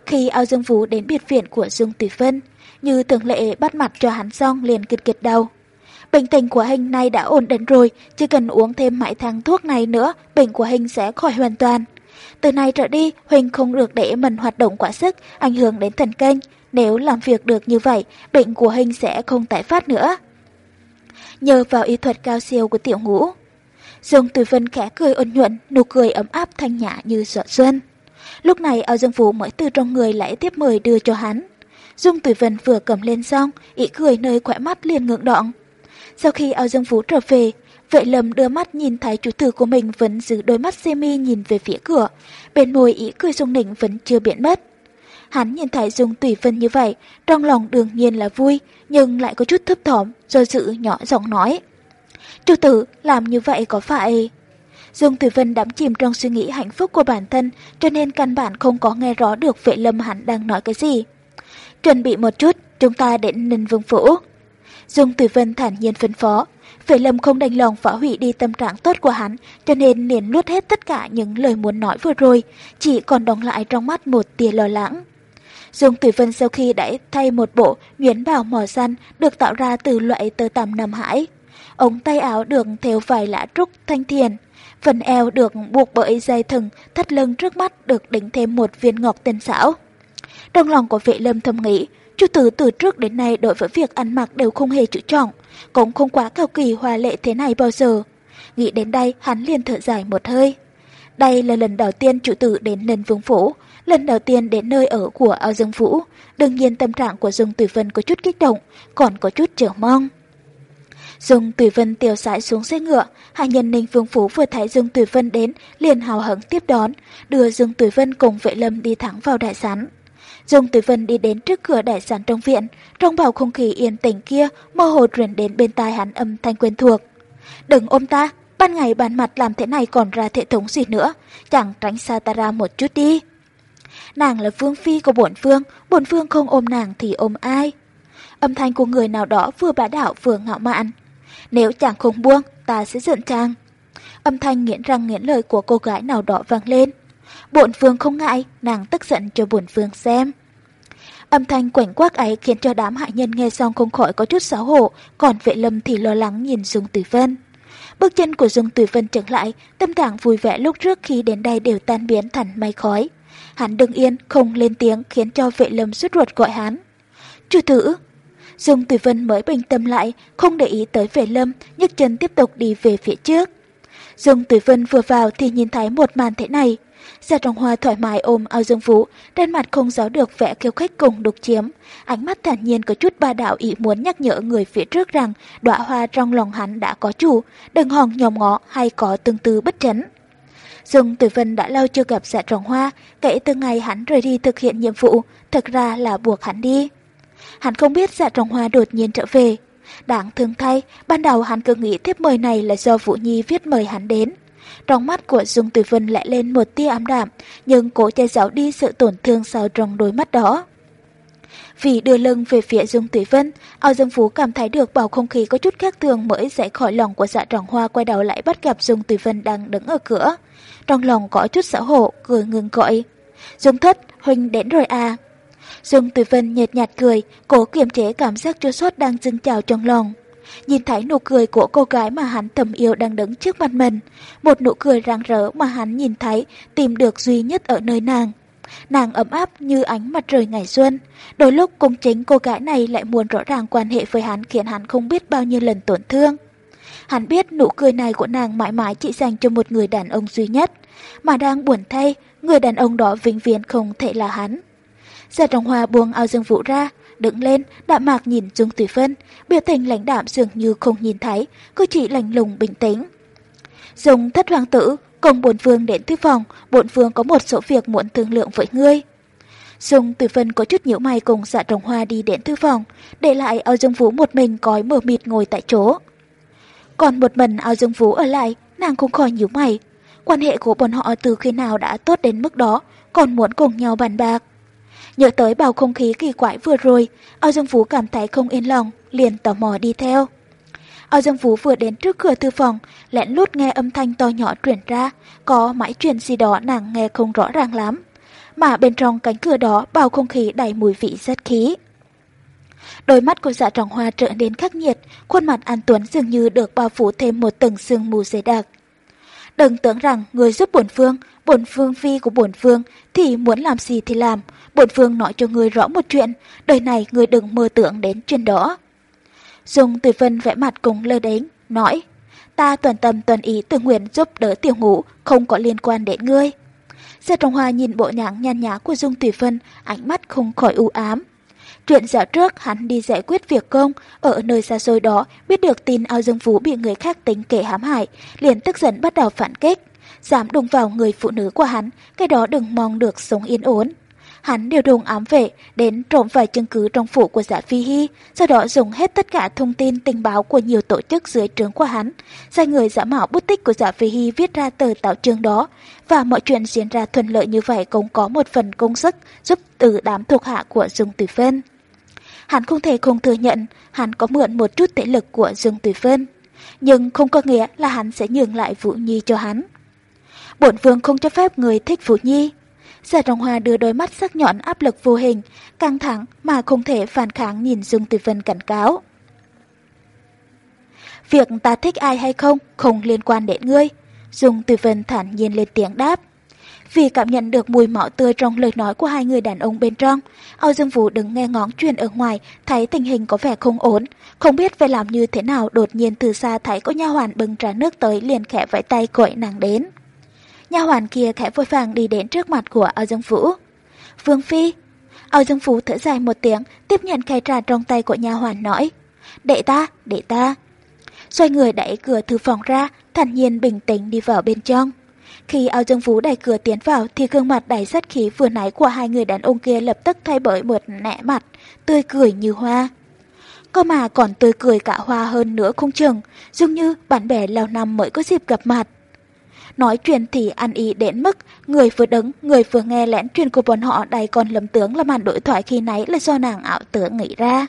Khi ao dương vũ đến biệt viện của Dương Tỷ Vân, như thường lệ bắt mặt cho hắn xong liền kịch kịch đầu. Bệnh tình của Hình này đã ổn định rồi, chỉ cần uống thêm mãi tháng thuốc này nữa, bệnh của Hình sẽ khỏi hoàn toàn. Từ nay trở đi, Huỳnh không được để mình hoạt động quá sức, ảnh hưởng đến thần kinh. Nếu làm việc được như vậy, bệnh của Hình sẽ không tái phát nữa nhờ vào y thuật cao siêu của tiểu ngũ. Dương Tử Vân khẽ cười ôn nhuận, nụ cười ấm áp thanh nhã như giọt xuân. Lúc này Âu Dương Vũ mới từ trong người lại tiếp mời đưa cho hắn. Dung Tử Vân vừa cầm lên xong, ý cười nơi khỏe mắt liền ngượng đọng. Sau khi ao dương vũ trở về, Vệ lầm đưa mắt nhìn thấy chủ tử của mình vẫn giữ đôi mắt semi nhìn về phía cửa, bên môi ý cười sung nịnh vẫn chưa biến mất. Hắn nhìn thấy Dung Tùy Vân như vậy, trong lòng đương nhiên là vui, nhưng lại có chút thấp thỏm, do dự nhỏ giọng nói. Chủ tử, làm như vậy có phải... Dung Tùy Vân đắm chìm trong suy nghĩ hạnh phúc của bản thân, cho nên căn bản không có nghe rõ được vệ lâm hắn đang nói cái gì. Chuẩn bị một chút, chúng ta đến Ninh Vương Phủ. Dung Tùy Vân thản nhiên phân phó. Vệ lâm không đành lòng phá hủy đi tâm trạng tốt của hắn, cho nên liền nuốt hết tất cả những lời muốn nói vừa rồi, chỉ còn đóng lại trong mắt một tia lo lắng. Dung Tùy Vân sau khi đã thay một bộ nhuyễn bào màu xanh được tạo ra từ loại tơ tằm Nam Hải. Ống tay áo được theo vài lá trúc thanh thiền. Phần eo được buộc bởi dây thừng, thắt lưng trước mắt được đính thêm một viên ngọc tên xảo. Trong lòng của vệ lâm thầm nghĩ, Chu tử từ trước đến nay đối với việc ăn mặc đều không hề chú trọng, cũng không quá cao kỳ hoa lệ thế này bao giờ. Nghĩ đến đây, hắn liền thở dài một hơi. Đây là lần đầu tiên chủ tử đến nền vương phủ, lần đầu tiên đến nơi ở của ao dương vũ. Đương nhiên tâm trạng của Dung Tùy Vân có chút kích động, còn có chút chờ mong. Dung Tùy Vân tiêu sải xuống xe ngựa, hai nhân ninh vương phú vừa thấy Dung Tùy Vân đến, liền hào hứng tiếp đón, đưa Dung Tùy Vân cùng vệ lâm đi thẳng vào đại sán. Dung Tử Vân đi đến trước cửa đại sản trong viện, trong bầu không khí yên tĩnh kia, mơ hồ truyền đến bên tai hắn âm thanh quen thuộc. Đừng ôm ta, ban ngày ban mặt làm thế này còn ra hệ thống gì nữa, chẳng tránh xa ta ra một chút đi. Nàng là vương phi của bổn phương, bổn phương không ôm nàng thì ôm ai? Âm thanh của người nào đó vừa bá đạo vừa ngạo mạn. Nếu chàng không buông, ta sẽ giận chàng. Âm thanh nghiến răng nghiến lời của cô gái nào đó vang lên. Bổn phương không ngại, nàng tức giận cho bổn phương xem. Âm thanh quảnh quác ấy khiến cho đám hạ nhân nghe xong không khỏi có chút xấu hổ, còn vệ lâm thì lo lắng nhìn Dung Tử Vân. Bước chân của Dung Tử Vân trở lại, tâm trạng vui vẻ lúc trước khi đến đây đều tan biến thành mây khói. Hắn đứng yên, không lên tiếng khiến cho vệ lâm suốt ruột gọi hắn. Chủ tử! Dung Tử Vân mới bình tâm lại, không để ý tới vệ lâm, nhấc chân tiếp tục đi về phía trước. Dung Tử Vân vừa vào thì nhìn thấy một màn thế này. Gia Trọng Hoa thoải mái ôm ao dương vũ, trên mặt không giấu được vẻ khiêu khích cùng đục chiếm. Ánh mắt thản nhiên có chút ba đạo ý muốn nhắc nhở người phía trước rằng đóa hoa trong lòng hắn đã có chủ, đừng hòng nhòm ngó hay có tương tư bất chấn. Dương Tử Vân đã lâu chưa gặp Dạ Trọng Hoa, kể từ ngày hắn rời đi thực hiện nhiệm vụ, thật ra là buộc hắn đi. Hắn không biết Dạ Trọng Hoa đột nhiên trở về. Đáng thương thay, ban đầu hắn cứ nghĩ thiếp mời này là do Vũ Nhi viết mời hắn đến. Trong mắt của Dung Tử Vân lại lên một tia ám đạm, nhưng cố che giấu đi sự tổn thương sau trong đôi mắt đó. Vì đưa lưng về phía Dung Tử Vân, ao Dương Phú cảm thấy được bầu không khí có chút khác thường mới dậy khỏi lòng của dạ tròn hoa quay đầu lại bắt gặp Dung Tử Vân đang đứng ở cửa. Trong lòng có chút xấu hổ, cười ngừng gọi. Dung thất, Huynh đến rồi à. Dung Tử Vân nhợt nhạt cười, cố kiềm chế cảm giác chua xót đang dâng trào trong lòng. Nhìn thấy nụ cười của cô gái mà hắn thầm yêu đang đứng trước mặt mình. Một nụ cười rạng rỡ mà hắn nhìn thấy, tìm được duy nhất ở nơi nàng. Nàng ấm áp như ánh mặt trời ngày xuân. Đôi lúc cũng chính cô gái này lại muốn rõ ràng quan hệ với hắn khiến hắn không biết bao nhiêu lần tổn thương. Hắn biết nụ cười này của nàng mãi mãi chỉ dành cho một người đàn ông duy nhất. Mà đang buồn thay, người đàn ông đó vĩnh viễn không thể là hắn. Gia Trọng Hoa buông ao dương vũ ra, đứng lên, đạm mạc nhìn Dung Tùy Phân, biểu tình lãnh đạm dường như không nhìn thấy, cứ chỉ lạnh lùng bình tĩnh. Dung thất hoàng tử, cùng bổn vương đến thư phòng, bổn vương có một số việc muốn thương lượng với ngươi. Dung Tùy Phân có chút nhiễu mày cùng dạ trồng hoa đi đến thư phòng, để lại ao dương vũ một mình cói mờ mịt ngồi tại chỗ. Còn một mình ao dương vũ ở lại, nàng cũng khỏi nhíu mày. Quan hệ của bọn họ từ khi nào đã tốt đến mức đó, còn muốn cùng nhau bàn bạc. Nhớ tới bầu không khí kỳ quái vừa rồi, Ao Dương Phú cảm thấy không yên lòng, liền tò mò đi theo. Ao Dương Phú vừa đến trước cửa thư phòng, lén lút nghe âm thanh to nhỏ truyền ra, có máy truyền gì đó nàng nghe không rõ ràng lắm. Mà bên trong cánh cửa đó bầu không khí đầy mùi vị rất khí. Đôi mắt của dạ trọng hoa trở nên khắc nghiệt, khuôn mặt An Tuấn dường như được bao phủ thêm một tầng sương mù dày đặc. Đừng tưởng rằng người giúp bổn phương, bổn phương phi của bổn phương thì muốn làm gì thì làm, bổn phương nói cho người rõ một chuyện, đời này người đừng mơ tưởng đến chuyện đó. Dung Tử Vân vẽ mặt cùng lơ đến, nói, ta toàn tâm toàn ý tự nguyện giúp đỡ tiểu ngũ, không có liên quan đến ngươi. Dạ Gia Trọng Hoa nhìn bộ nhãn nhàn nhã của Dung Tử Vân, ánh mắt không khỏi u ám. Chuyện dạo trước hắn đi giải quyết việc công, ở nơi xa xôi đó biết được tin ao dương phú bị người khác tính kể hãm hại, liền tức giận bắt đầu phản kích. Dám đụng vào người phụ nữ của hắn, cái đó đừng mong được sống yên ổn. Hắn điều đùng ám vệ đến trộm vài chứng cứ trong phủ của giả Phi Hy, sau đó dùng hết tất cả thông tin tình báo của nhiều tổ chức dưới trướng của hắn, sai người giả mạo bút tích của giả Phi Hy viết ra tờ tạo chương đó, và mọi chuyện diễn ra thuận lợi như vậy cũng có một phần công sức giúp từ đám thuộc hạ của Dương Tử Phân. Hắn không thể không thừa nhận hắn có mượn một chút thể lực của Dương Tùy Vân, nhưng không có nghĩa là hắn sẽ nhường lại Vũ Nhi cho hắn. Bổn vương không cho phép người thích Vũ Nhi, Giả Trọng Hoa đưa đôi mắt sắc nhọn áp lực vô hình, căng thẳng mà không thể phản kháng nhìn dương tùy Vân cảnh cáo. Việc ta thích ai hay không không liên quan đến ngươi. Dung tùy Vân thản nhiên lên tiếng đáp. Vì cảm nhận được mùi máu tươi trong lời nói của hai người đàn ông bên trong, Âu Dương Vũ đứng nghe ngóng chuyện ở ngoài, thấy tình hình có vẻ không ổn, không biết phải làm như thế nào đột nhiên từ xa thấy có nha hoàn bưng trà nước tới liền khẽ vẫy tay gọi nàng đến. Nha hoàn kia khẽ vội vàng đi đến trước mặt của Âu Dương Vũ. Vương Phi. Âu Dương Vũ thở dài một tiếng, tiếp nhận khay trà trong tay của nha hoàn nói. Đệ ta, đệ ta. Xoay người đẩy cửa thư phòng ra, thản nhiên bình tĩnh đi vào bên trong. Khi ao Dương phú đẩy cửa tiến vào thì gương mặt đầy sát khí vừa nãy của hai người đàn ông kia lập tức thay bởi một nẻ mặt, tươi cười như hoa. Có mà còn tươi cười cả hoa hơn nữa không chừng, dường như bạn bè lâu năm mới có dịp gặp mặt. Nói chuyện thì ăn ý đến mức người vừa đứng, người vừa nghe lén chuyện của bọn họ đầy còn lầm tướng là màn đối thoại khi nãy là do nàng ảo tưởng nghĩ ra.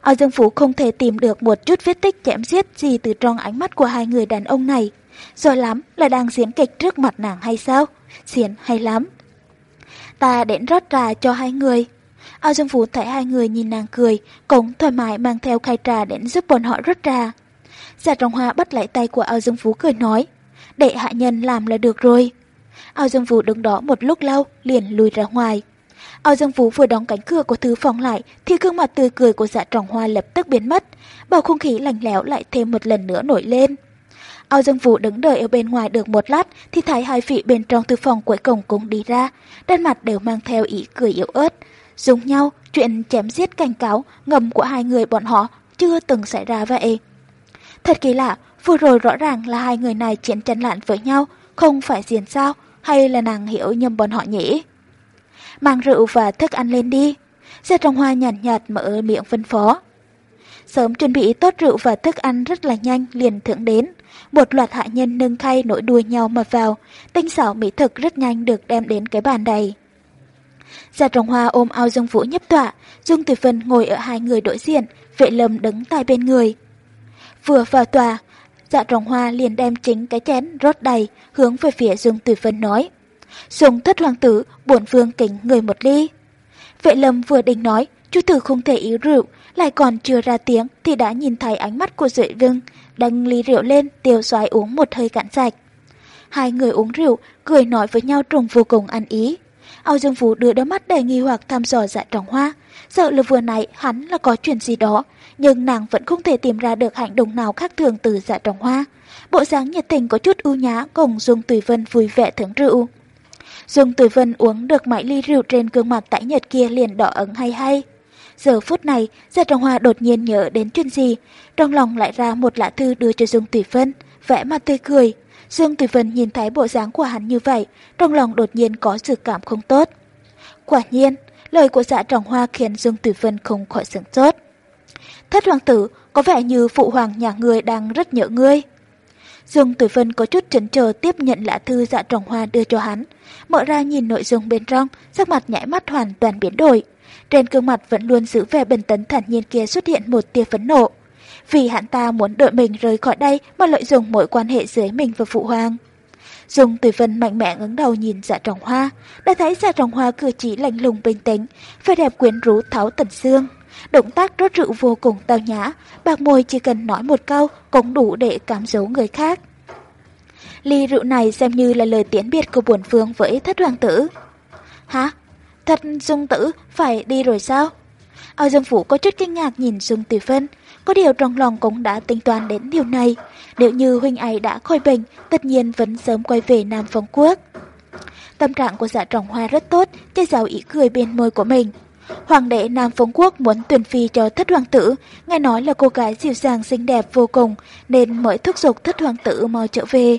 Ao Dương Phú không thể tìm được một chút vết tích chém giết gì từ trong ánh mắt của hai người đàn ông này. Rồi lắm là đang diễn kịch trước mặt nàng hay sao? Diễn hay lắm. Ta đến rót trà cho hai người. Ao Dương Phú thấy hai người nhìn nàng cười, cũng thoải mái mang theo khay trà đến giúp bọn họ rót trà. Giả Trọng Hoa bắt lại tay của Ao Dương Phú cười nói để hạ nhân làm là được rồi. Ao Dương Phú đứng đó một lúc lâu, liền lùi ra ngoài. Ao Dương Phú vừa đóng cánh cửa của thứ phòng lại, thì gương mặt tươi cười của dạ trọng hoa lập tức biến mất. Bầu không khí lạnh lẽo lại thêm một lần nữa nổi lên. Ao Dương Vũ đứng đợi ở bên ngoài được một lát, thì thấy hai vị bên trong thư phòng cuối cùng cũng đi ra, trên mặt đều mang theo ý cười yếu ớt. Dùng nhau, chuyện chém giết cảnh cáo, ngầm của hai người bọn họ chưa từng xảy ra vậy. Thật kỳ lạ, Vừa rồi rõ ràng là hai người này chiến tranh lạn với nhau, không phải diễn sao, hay là nàng hiểu nhầm bọn họ nhỉ? Mang rượu và thức ăn lên đi. Giờ trong Hoa nhàn nhạt, nhạt mở miệng phân phó. Sớm chuẩn bị tốt rượu và thức ăn rất là nhanh liền thưởng đến. Một loạt hạ nhân nâng khay nổi đuôi nhau mà vào, tinh xảo mỹ thực rất nhanh được đem đến cái bàn đầy. Gia Trọng Hoa ôm ao Dương Vũ nhấp tọa, Dung Tử Vân ngồi ở hai người đối diện, vệ lâm đứng tại bên người. Vừa vào tòa, Dạ trọng hoa liền đem chính cái chén rót đầy, hướng về phía Dương Tử Vân nói. Dùng thất hoàng tử, bổn vương kính người một ly. Vệ lâm vừa định nói, chú tử không thể ý rượu, lại còn chưa ra tiếng thì đã nhìn thấy ánh mắt của Duệ Vương, đăng ly rượu lên, tiêu xoái uống một hơi cạn sạch. Hai người uống rượu, cười nói với nhau trùng vô cùng ăn ý. Âu Dương Vũ đưa đôi mắt đầy nghi hoặc thăm dò dạ trọng hoa, sợ là vừa nãy hắn là có chuyện gì đó, nhưng nàng vẫn không thể tìm ra được hành động nào khác thường từ dạ trọng hoa. Bộ dáng nhiệt tình có chút ưu nhã cùng Dung Tùy Vân vui vẻ thưởng rượu. Dung Tùy Vân uống được mãi ly rượu trên gương mặt tái nhật kia liền đỏ ẩn hay hay. Giờ phút này, Dạ Trọng Hoa đột nhiên nhớ đến chuyện gì, trong lòng lại ra một lá thư đưa cho dương Tùy Vân, vẽ mặt tươi cười. Dương Tùy Vân nhìn thấy bộ dáng của hắn như vậy, trong lòng đột nhiên có sự cảm không tốt. Quả nhiên, lời của Dạ Trọng Hoa khiến Dương Tùy Vân không khỏi sửng sốt. Thất hoàng tử, có vẻ như phụ hoàng nhà ngươi đang rất nhớ ngươi. Dương Tử Vân có chút chần chờ tiếp nhận lá thư dạ trọng hoa đưa cho hắn. Mở ra nhìn nội dung bên trong, sắc mặt nhảy mắt hoàn toàn biến đổi. Trên gương mặt vẫn luôn giữ vẻ bình tĩnh thản nhiên kia xuất hiện một tia phấn nộ. Vì hắn ta muốn đợi mình rời khỏi đây mà lợi dụng mối quan hệ dưới mình và phụ hoàng. Dung Tử Vân mạnh mẽ ngẩng đầu nhìn dạ trọng hoa, đã thấy dạ trọng hoa cử chỉ lạnh lùng bình tĩnh, vẻ đẹp quyến rũ tháo tần xương. Động tác rốt rượu vô cùng tao nhã, bạc môi chỉ cần nói một câu cũng đủ để cảm dấu người khác. Ly rượu này xem như là lời tiễn biệt của buồn phương với thất hoàng tử. Hả? Thật dung tử phải đi rồi sao? Ao Dương Phủ có chút kinh ngạc nhìn Dung Tử Phân, có điều trong lòng cũng đã tính toán đến điều này. Nếu như huynh ấy đã khỏi bệnh, tất nhiên vẫn sớm quay về Nam Phong Quốc. Tâm trạng của dạ trọng hoa rất tốt, che giấu ý cười bên môi của mình. Hoàng đế Nam Phong Quốc muốn tuyển phi cho thất hoàng tử, nghe nói là cô gái dịu dàng xinh đẹp vô cùng nên mới thúc giục thất hoàng tử mau trở về.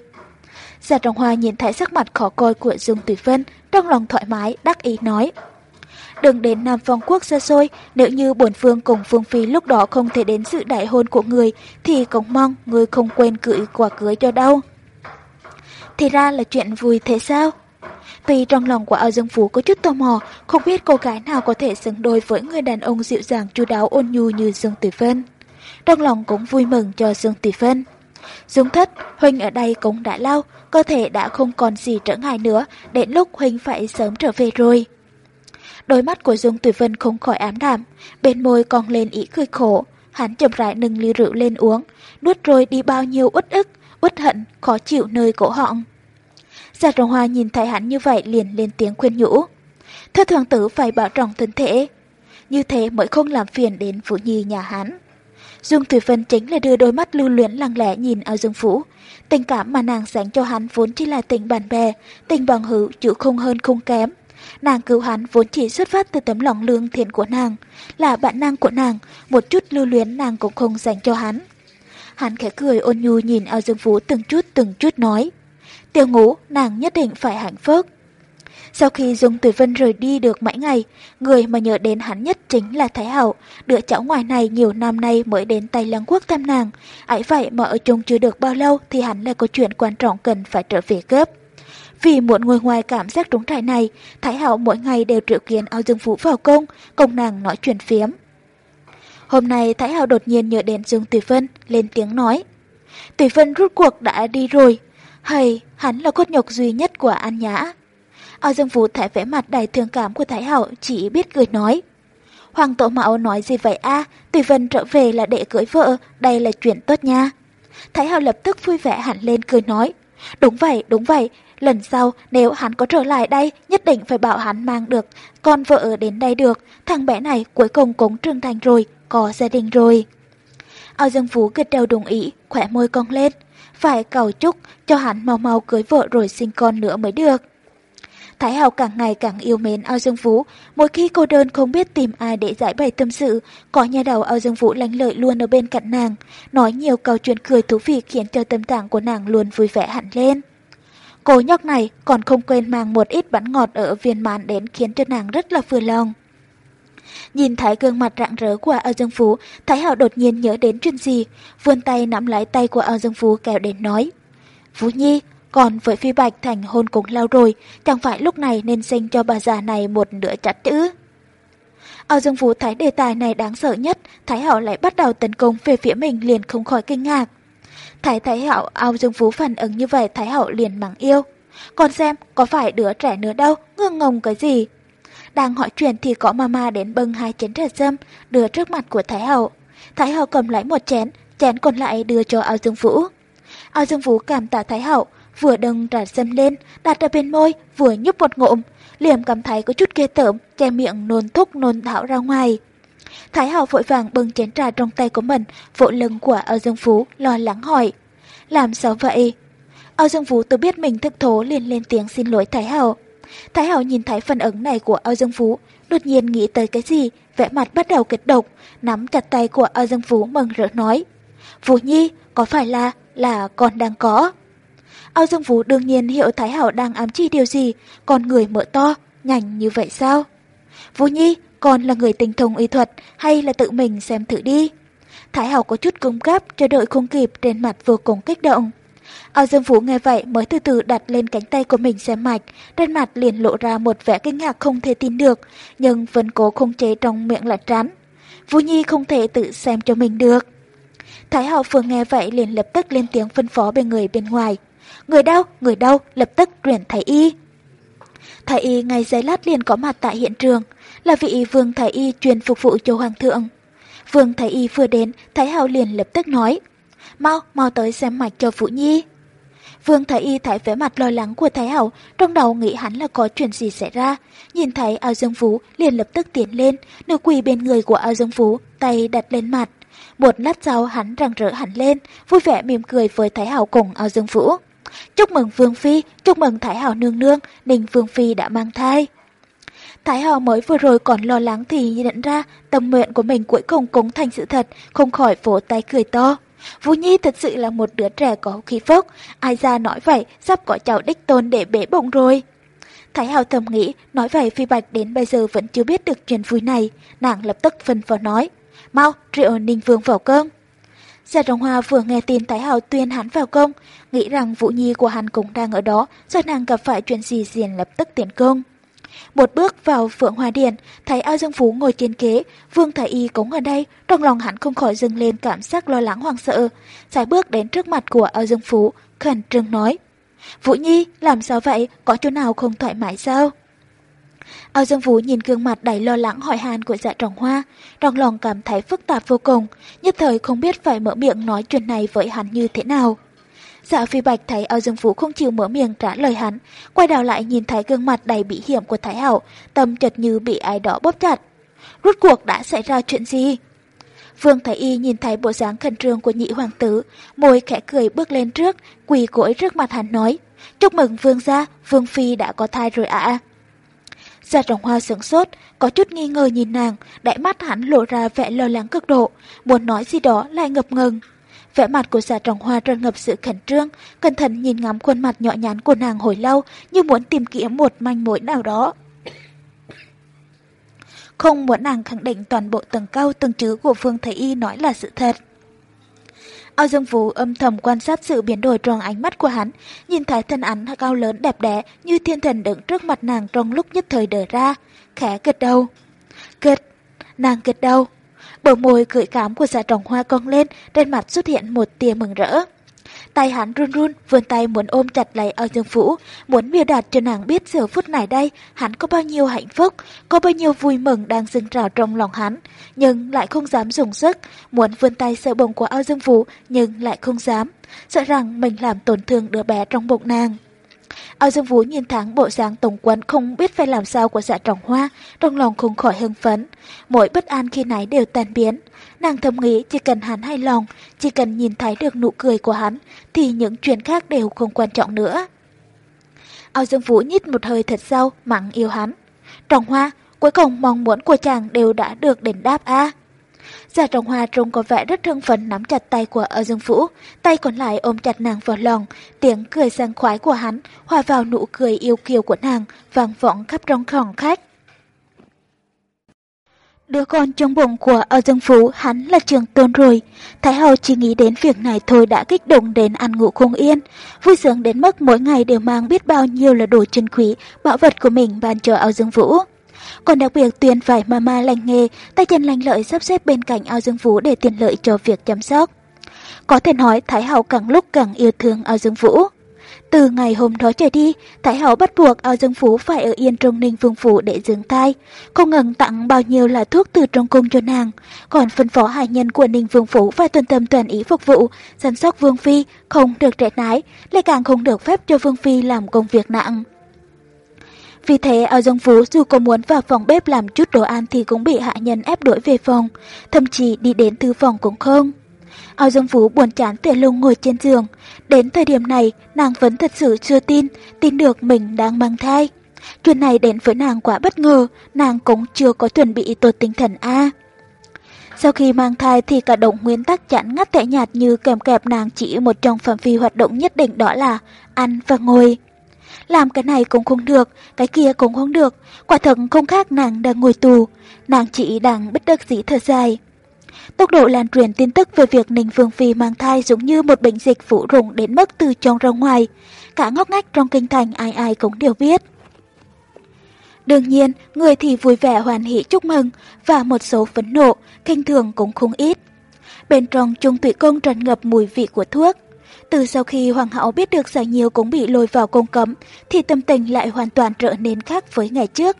Gia Trọng Hoa nhìn thấy sắc mặt khó coi của Dung Tùy Vân, trong lòng thoải mái, đắc ý nói. Đừng đến Nam Phong Quốc xa xôi, nếu như bổn phương cùng Phương Phi lúc đó không thể đến sự đại hôn của người, thì cũng mong người không quên gửi quà cưới cho đâu. Thì ra là chuyện vui thế sao? Tuy trong lòng của Ao Dương Phú có chút tò mò, không biết cô gái nào có thể xứng đôi với người đàn ông dịu dàng chu đáo ôn nhu như Dương Tử Vân. Trong lòng cũng vui mừng cho Dương Tử Vân. Dung thất, Huynh ở đây cũng đã lâu, cơ thể đã không còn gì trở ngại nữa, đến lúc Huynh phải sớm trở về rồi. Đôi mắt của Dung Tử Vân không khỏi ám đạm, bên môi còn lên ý cười khổ. Hắn chậm rãi nâng ly rượu lên uống, nuốt rồi đi bao nhiêu uất ức, uất hận, khó chịu nơi cổ họng. Giả Trọng Hoa nhìn thấy hắn như vậy liền lên tiếng khuyên nhủ. Thưa hoàng tử phải bảo trọng thân thể. Như thế mới không làm phiền đến Phụ Nhi nhà hắn. Dung Thủy Vân chính là đưa đôi mắt lưu luyến lặng lẽ nhìn ao Dương Phủ. Tình cảm mà nàng dành cho hắn vốn chỉ là tình bạn bè, tình bằng hữu chịu không hơn không kém. Nàng cứu hắn vốn chỉ xuất phát từ tấm lòng lương thiện của nàng, là bạn năng của nàng, một chút lưu luyến nàng cũng không dành cho hắn. Hắn khẽ cười ôn nhu nhìn ao Dương Phú từng chút từng chút nói. Tiêu ngũ, nàng nhất định phải hạnh phúc. Sau khi Dung Tử Vân rời đi được mấy ngày, người mà nhớ đến hắn nhất chính là Thái Hậu, đứa cháu ngoài này nhiều năm nay mới đến Tây Lăng Quốc thăm nàng. ấy vậy mà ở chung chưa được bao lâu thì hắn lại có chuyện quan trọng cần phải trở về gấp. Vì muốn ngồi ngoài cảm giác trống trải này, Thái Hậu mỗi ngày đều triệu kiến ao Dương Vũ vào công, cùng nàng nói chuyện phiếm. Hôm nay Thái Hậu đột nhiên nhớ đến Dương Tùy Vân, lên tiếng nói. Tùy Vân rút cuộc đã đi rồi, hay hắn là cốt nhục duy nhất của An Nhã. Ở Dương Vũ thấy vẻ mặt đầy thương cảm của Thái Hậu chỉ biết cười nói. Hoàng tổ mẫu nói gì vậy a Tùy Vân trở về là để cưới vợ, đây là chuyện tốt nha. Thái Hậu lập tức vui vẻ hẳn lên cười nói. Đúng vậy, đúng vậy, lần sau nếu hắn có trở lại đây nhất định phải bảo hắn mang được con vợ đến đây được, thằng bé này cuối cùng cũng trưởng thành rồi, có gia đình rồi. Ao Dương Vũ gật đầu đồng ý, khỏe môi cong lên, phải cầu chúc cho hắn mau mau cưới vợ rồi sinh con nữa mới được. Thái Hào càng ngày càng yêu mến Ao Dương Vũ, mỗi khi cô đơn không biết tìm ai để giải bày tâm sự, có nhà đầu Ao Dương Vũ lánh lợi luôn ở bên cạnh nàng, nói nhiều câu chuyện cười thú vị khiến cho tâm trạng của nàng luôn vui vẻ hẳn lên. Cô nhóc này còn không quên mang một ít bánh ngọt ở viên mãn đến khiến cho nàng rất là vừa lòng. Nhìn thấy gương mặt rạng rỡ của Ao Dương Phú, Thái Hảo đột nhiên nhớ đến chuyện gì, vươn tay nắm lấy tay của Ao Dương Phú kéo đến nói. Phú Nhi, còn với Phi Bạch thành hôn cùng lâu rồi, chẳng phải lúc này nên sinh cho bà già này một nửa chặt chữ. Ao Dương vũ thấy đề tài này đáng sợ nhất, Thái Hảo lại bắt đầu tấn công về phía mình liền không khỏi kinh ngạc. thái Thái Hảo Ao Dương vũ phản ứng như vậy Thái Hảo liền mắng yêu. Còn xem, có phải đứa trẻ nữa đâu, ngưng ngồng cái gì? Đang hỏi chuyện thì có mama đến bưng hai chén trà dâm đưa trước mặt của Thái Hậu. Thái Hậu cầm lấy một chén, chén còn lại đưa cho Ao Dương Vũ. Ao Dương Vũ cảm tạ Thái Hậu, vừa đừng trà sâm lên, đặt ở bên môi, vừa nhấp một ngụm. Liềm cảm thấy có chút ghê tởm, che miệng nôn thúc nôn thảo ra ngoài. Thái Hậu vội vàng bưng chén trà trong tay của mình, vỗ lưng của Âu Dương Phú, lo lắng hỏi. Làm sao vậy? Âu Dương Phú tự biết mình thức thố liền lên tiếng xin lỗi Thái Hậu. Thái Hậu nhìn thấy phần ứng này của Âu Dương Phú, đột nhiên nghĩ tới cái gì, vẻ mặt bắt đầu kịch độc, nắm chặt tay của Âu Dương Phú mừng rỡ nói. Phú Nhi, có phải là, là con đang có? Ao Dương Vũ đương nhiên hiểu Thái Hậu đang ám chi điều gì, con người mở to, nhanh như vậy sao? Vũ Nhi, con là người tinh thông y thuật hay là tự mình xem thử đi? Thái Hậu có chút cung cấp, chờ đợi không kịp trên mặt vô cùng kích động. Ao Dương Vũ nghe vậy mới từ từ đặt lên cánh tay của mình xem mạch, trên mặt liền lộ ra một vẻ kinh ngạc không thể tin được, nhưng vẫn cố không chế trong miệng là trán. Vũ Nhi không thể tự xem cho mình được. Thái Hậu vừa nghe vậy liền lập tức lên tiếng phân phó bên người bên ngoài. Người đau người đau lập tức truyền Thái Y. Thái Y ngay giấy lát liền có mặt tại hiện trường, là vị vương Thái Y truyền phục vụ cho Hoàng thượng. Vương Thái Y vừa đến, Thái Hậu liền lập tức nói, mau, mau tới xem mạch cho Vũ Nhi. Vương Thái Y thấy vẻ mặt lo lắng của Thái Hậu, trong đầu nghĩ hắn là có chuyện gì xảy ra. Nhìn thấy ao dương phú, liền lập tức tiến lên, nửa quỳ bên người của ao dương phú, tay đặt lên mặt. Một lát sau hắn răng rỡ hẳn lên, vui vẻ mỉm cười với Thái Hậu cùng ao dương phú. Chúc mừng Vương Phi, chúc mừng Thái Hậu nương nương, Ninh Vương Phi đã mang thai. Thái hậu mới vừa rồi còn lo lắng thì nhận ra tâm nguyện của mình cuối cùng cũng thành sự thật, không khỏi vỗ tay cười to. Vũ Nhi thật sự là một đứa trẻ có khí phốc, ai ra nói vậy, sắp có cháu đích tôn để bể bụng rồi. Thái Hào thầm nghĩ, nói vậy Phi Bạch đến bây giờ vẫn chưa biết được chuyện vui này, nàng lập tức phân phó nói, mau triệu Ninh Vương vào cơm. Gia Trọng Hoa vừa nghe tin Thái Hào tuyên hắn vào công, nghĩ rằng Vũ Nhi của hắn cũng đang ở đó, do nàng gặp phải chuyện gì liền lập tức tiến công. Một bước vào Phượng Hoa điện, thấy ao Dương Phú ngồi trên kế, Vương Thái Y cũng ở đây, trong lòng hắn không khỏi dâng lên cảm giác lo lắng hoang sợ. Giải bước đến trước mặt của ao Dương Phú, khẩn trương nói. Vũ Nhi, làm sao vậy, có chỗ nào không thoải mái sao? Ao Dương Vũ nhìn gương mặt đầy lo lắng hỏi han của dạ trọng hoa, trong lòng cảm thấy phức tạp vô cùng, nhất thời không biết phải mở miệng nói chuyện này với hắn như thế nào. Dạ phi bạch thấy Ao Dương Vũ không chịu mở miệng trả lời hắn, quay đầu lại nhìn thấy gương mặt đầy bị hiểm của Thái Hảo, tâm chợt như bị ai đó bóp chặt. Rốt cuộc đã xảy ra chuyện gì? Vương Thái Y nhìn thấy bộ dáng khẩn trương của nhị hoàng tử, môi khẽ cười bước lên trước, quỳ gối trước mặt hắn nói, chúc mừng Vương gia, Vương Phi đã có thai rồi ạ. À. Gia Trọng Hoa sững sốt, có chút nghi ngờ nhìn nàng, đại mắt hắn lộ ra vẻ lo lắng cực độ, muốn nói gì đó lại ngập ngừng. Vẻ mặt của Gia Trọng Hoa tràn ngập sự khẩn trương, cẩn thận nhìn ngắm khuôn mặt nhỏ nhắn của nàng hồi lâu như muốn tìm kiếm một manh mối nào đó. Không muốn nàng khẳng định toàn bộ tầng cao từng chữ của Phương Thầy Y nói là sự thật. Ao Dương Vũ âm thầm quan sát sự biến đổi trong ánh mắt của hắn, nhìn thấy thân ảnh cao lớn đẹp đẽ như thiên thần đứng trước mặt nàng trong lúc nhất thời đỡ ra, khẽ gật đầu. Gật, nàng gật đầu. Bờ môi cười cám của dạ trọng hoa cong lên, trên mặt xuất hiện một tia mừng rỡ. Tay hắn run run, vươn tay muốn ôm chặt lấy Âu Dương Vũ, muốn biểu đạt cho nàng biết giờ phút này đây hắn có bao nhiêu hạnh phúc, có bao nhiêu vui mừng đang dâng trào trong lòng hắn, nhưng lại không dám dùng sức, muốn vươn tay sờ bồng của Ao Dương Vũ nhưng lại không dám, sợ rằng mình làm tổn thương đứa bé trong bụng nàng. Ao Dương Vũ nhìn thẳng bộ dáng tổng quân không biết phải làm sao của dạ trọng hoa, trong lòng không khỏi hưng phấn. Mỗi bất an khi nãy đều tan biến. Nàng thầm nghĩ chỉ cần hắn hài lòng, chỉ cần nhìn thấy được nụ cười của hắn, thì những chuyện khác đều không quan trọng nữa. Ao Dương Vũ nhít một hơi thật sâu, mặn yêu hắn. Trọng hoa, cuối cùng mong muốn của chàng đều đã được đền đáp a. Giả trọng hoa trông có vẻ rất thân phấn nắm chặt tay của ở Dương Vũ, tay còn lại ôm chặt nàng vào lòng, tiếng cười sang khoái của hắn hòa vào nụ cười yêu kiều của nàng, vang vọng khắp trong khoảng khách. Đứa con trong bụng của ở Dương Phú hắn là trường tôn rồi. Thái Hậu chỉ nghĩ đến việc này thôi đã kích động đến ăn ngủ không yên. Vui sướng đến mức mỗi ngày đều mang biết bao nhiêu là đồ chân quý, bảo vật của mình ban cho Âu Dương Vũ. Còn đặc biệt tuyên phải mama lành nghề, tay chân lành lợi sắp xếp bên cạnh ao Dương Vũ để tiện lợi cho việc chăm sóc. Có thể nói Thái Hậu càng lúc càng yêu thương ao Dương Vũ. Từ ngày hôm đó trở đi, Thái Hậu bắt buộc ao Dương Phú phải ở yên trong ninh vương phủ để dưỡng thai, không ngừng tặng bao nhiêu là thuốc từ trong cung cho nàng, còn phân phó hạ nhân của ninh vương phủ phải tuân tâm toàn ý phục vụ, chăm sóc vương phi, không được trẻ nái, lại càng không được phép cho vương phi làm công việc nặng. Vì thế ao Dương Phú dù có muốn vào phòng bếp làm chút đồ ăn thì cũng bị hạ nhân ép đuổi về phòng, thậm chí đi đến thư phòng cũng không. Ao Dương Phú buồn chán tựa lung ngồi trên giường. Đến thời điểm này, nàng vẫn thật sự chưa tin, tin được mình đang mang thai. Chuyện này đến với nàng quá bất ngờ, nàng cũng chưa có chuẩn bị tốt tinh thần A. Sau khi mang thai thì cả động nguyên tắc chắn ngắt tẻ nhạt như kèm kẹp nàng chỉ một trong phạm vi hoạt động nhất định đó là ăn và ngồi. Làm cái này cũng không được, cái kia cũng không được, quả thật không khác nàng đang ngồi tù, nàng chỉ đang bất đắc dĩ thở dài. Tốc độ lan truyền tin tức về việc Ninh Phương Phi mang thai giống như một bệnh dịch phủ rụng đến mức từ trong ra ngoài. Cả ngóc ngách trong kinh thành ai ai cũng đều biết. Đương nhiên, người thì vui vẻ hoàn hỷ chúc mừng và một số phấn nộ, kinh thường cũng không ít. Bên trong trung tụy công tràn ngập mùi vị của thuốc. Từ sau khi Hoàng hậu biết được giải nhiều cũng bị lôi vào cung cấm, thì tâm tình lại hoàn toàn trở nên khác với ngày trước.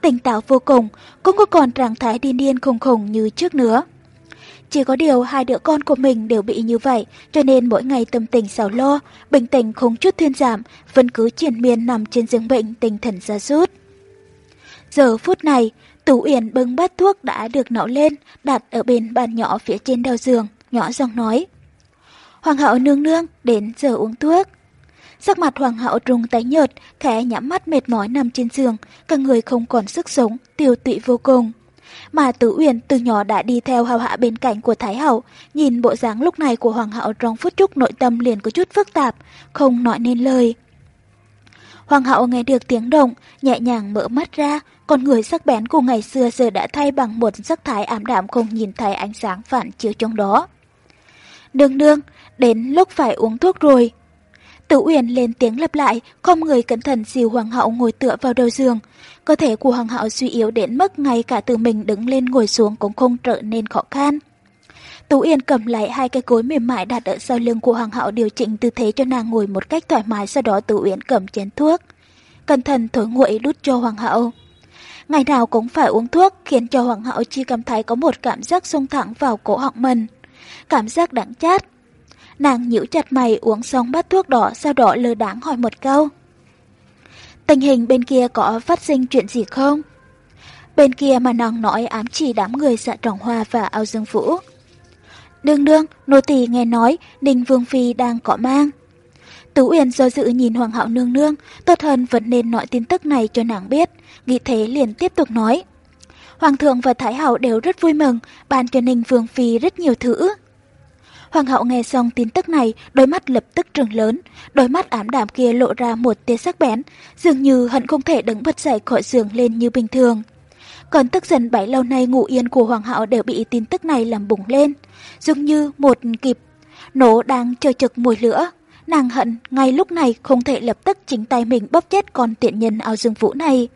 Tỉnh táo vô cùng, cũng có còn trạng thái điên điên khùng khùng như trước nữa. Chỉ có điều hai đứa con của mình đều bị như vậy, cho nên mỗi ngày tâm tình xảo lo, bình tĩnh không chút thuyên giảm, vẫn cứ triển miên nằm trên giường bệnh tinh thần ra rút. Giờ phút này, Tú Uyển bưng bát thuốc đã được nấu lên, đặt ở bên bàn nhỏ phía trên đầu giường, nhỏ giọng nói. Hoàng hậu nương nương, đến giờ uống thuốc. Sắc mặt hoàng hậu trùng tái nhợt, khẽ nhắm mắt mệt mỏi nằm trên giường, cả người không còn sức sống, tiêu tụy vô cùng. Mà Tử Uyển từ nhỏ đã đi theo hầu hạ bên cạnh của Thái Hậu, nhìn bộ dáng lúc này của Hoàng hậu trong phút chốc nội tâm liền có chút phức tạp, không nói nên lời. Hoàng hậu nghe được tiếng động, nhẹ nhàng mở mắt ra, con người sắc bén của ngày xưa giờ đã thay bằng một sắc thái ảm đạm không nhìn thấy ánh sáng phản chiếu trong đó. Nương nương, đến lúc phải uống thuốc rồi. Tử Uyển lên tiếng lặp lại, không người cẩn thận dìu hoàng hậu ngồi tựa vào đầu giường. Cơ thể của hoàng hậu suy yếu đến mức ngay cả từ mình đứng lên ngồi xuống cũng không trở nên khó khăn. Tú Yên cầm lại hai cái gối mềm mại đặt ở sau lưng của hoàng hậu điều chỉnh tư thế cho nàng ngồi một cách thoải mái sau đó Tú Yên cầm chén thuốc. Cẩn thận thổi nguội đút cho hoàng hậu. Ngày nào cũng phải uống thuốc khiến cho hoàng hậu chỉ cảm thấy có một cảm giác sung thẳng vào cổ họng mình. Cảm giác đắng chát. Nàng nhíu chặt mày uống xong bát thuốc đỏ sau đó lơ đáng hỏi một câu. Tình hình bên kia có phát sinh chuyện gì không? Bên kia mà nàng nói ám chỉ đám người dạ trọng hoa và ao dương vũ. Đương đương, nô tỳ nghe nói Ninh Vương Phi đang có mang. Tú Uyển do dự nhìn Hoàng hậu nương nương, tốt hơn vẫn nên nói tin tức này cho nàng biết, nghĩ thế liền tiếp tục nói. Hoàng thượng và Thái hậu đều rất vui mừng, ban cho Ninh Vương Phi rất nhiều thứ. Hoàng hậu nghe xong tin tức này, đôi mắt lập tức trừng lớn, đôi mắt ám đảm kia lộ ra một tia sắc bén, dường như hận không thể đứng bật dậy khỏi giường lên như bình thường. Còn tức giận bảy lâu nay ngủ yên của hoàng hậu đều bị tin tức này làm bùng lên, dường như một kịp nổ đang chờ trực mùi lửa. Nàng hận ngay lúc này không thể lập tức chính tay mình bóp chết con tiện nhân ao dương vũ này.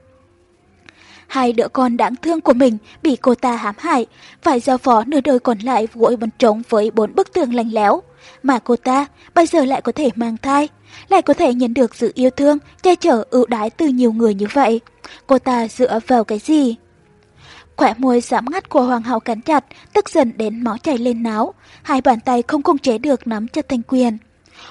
Hai đứa con đáng thương của mình bị cô ta hãm hại, phải giao phó nửa đời còn lại gội bần trống với bốn bức tường lạnh lẽo. Mà cô ta bây giờ lại có thể mang thai, lại có thể nhận được sự yêu thương, che chở ưu đái từ nhiều người như vậy. Cô ta dựa vào cái gì? Khỏe môi giảm ngắt của hoàng hậu cắn chặt, tức giận đến máu chảy lên náo, hai bàn tay không 控 chế được nắm chặt thanh quyền.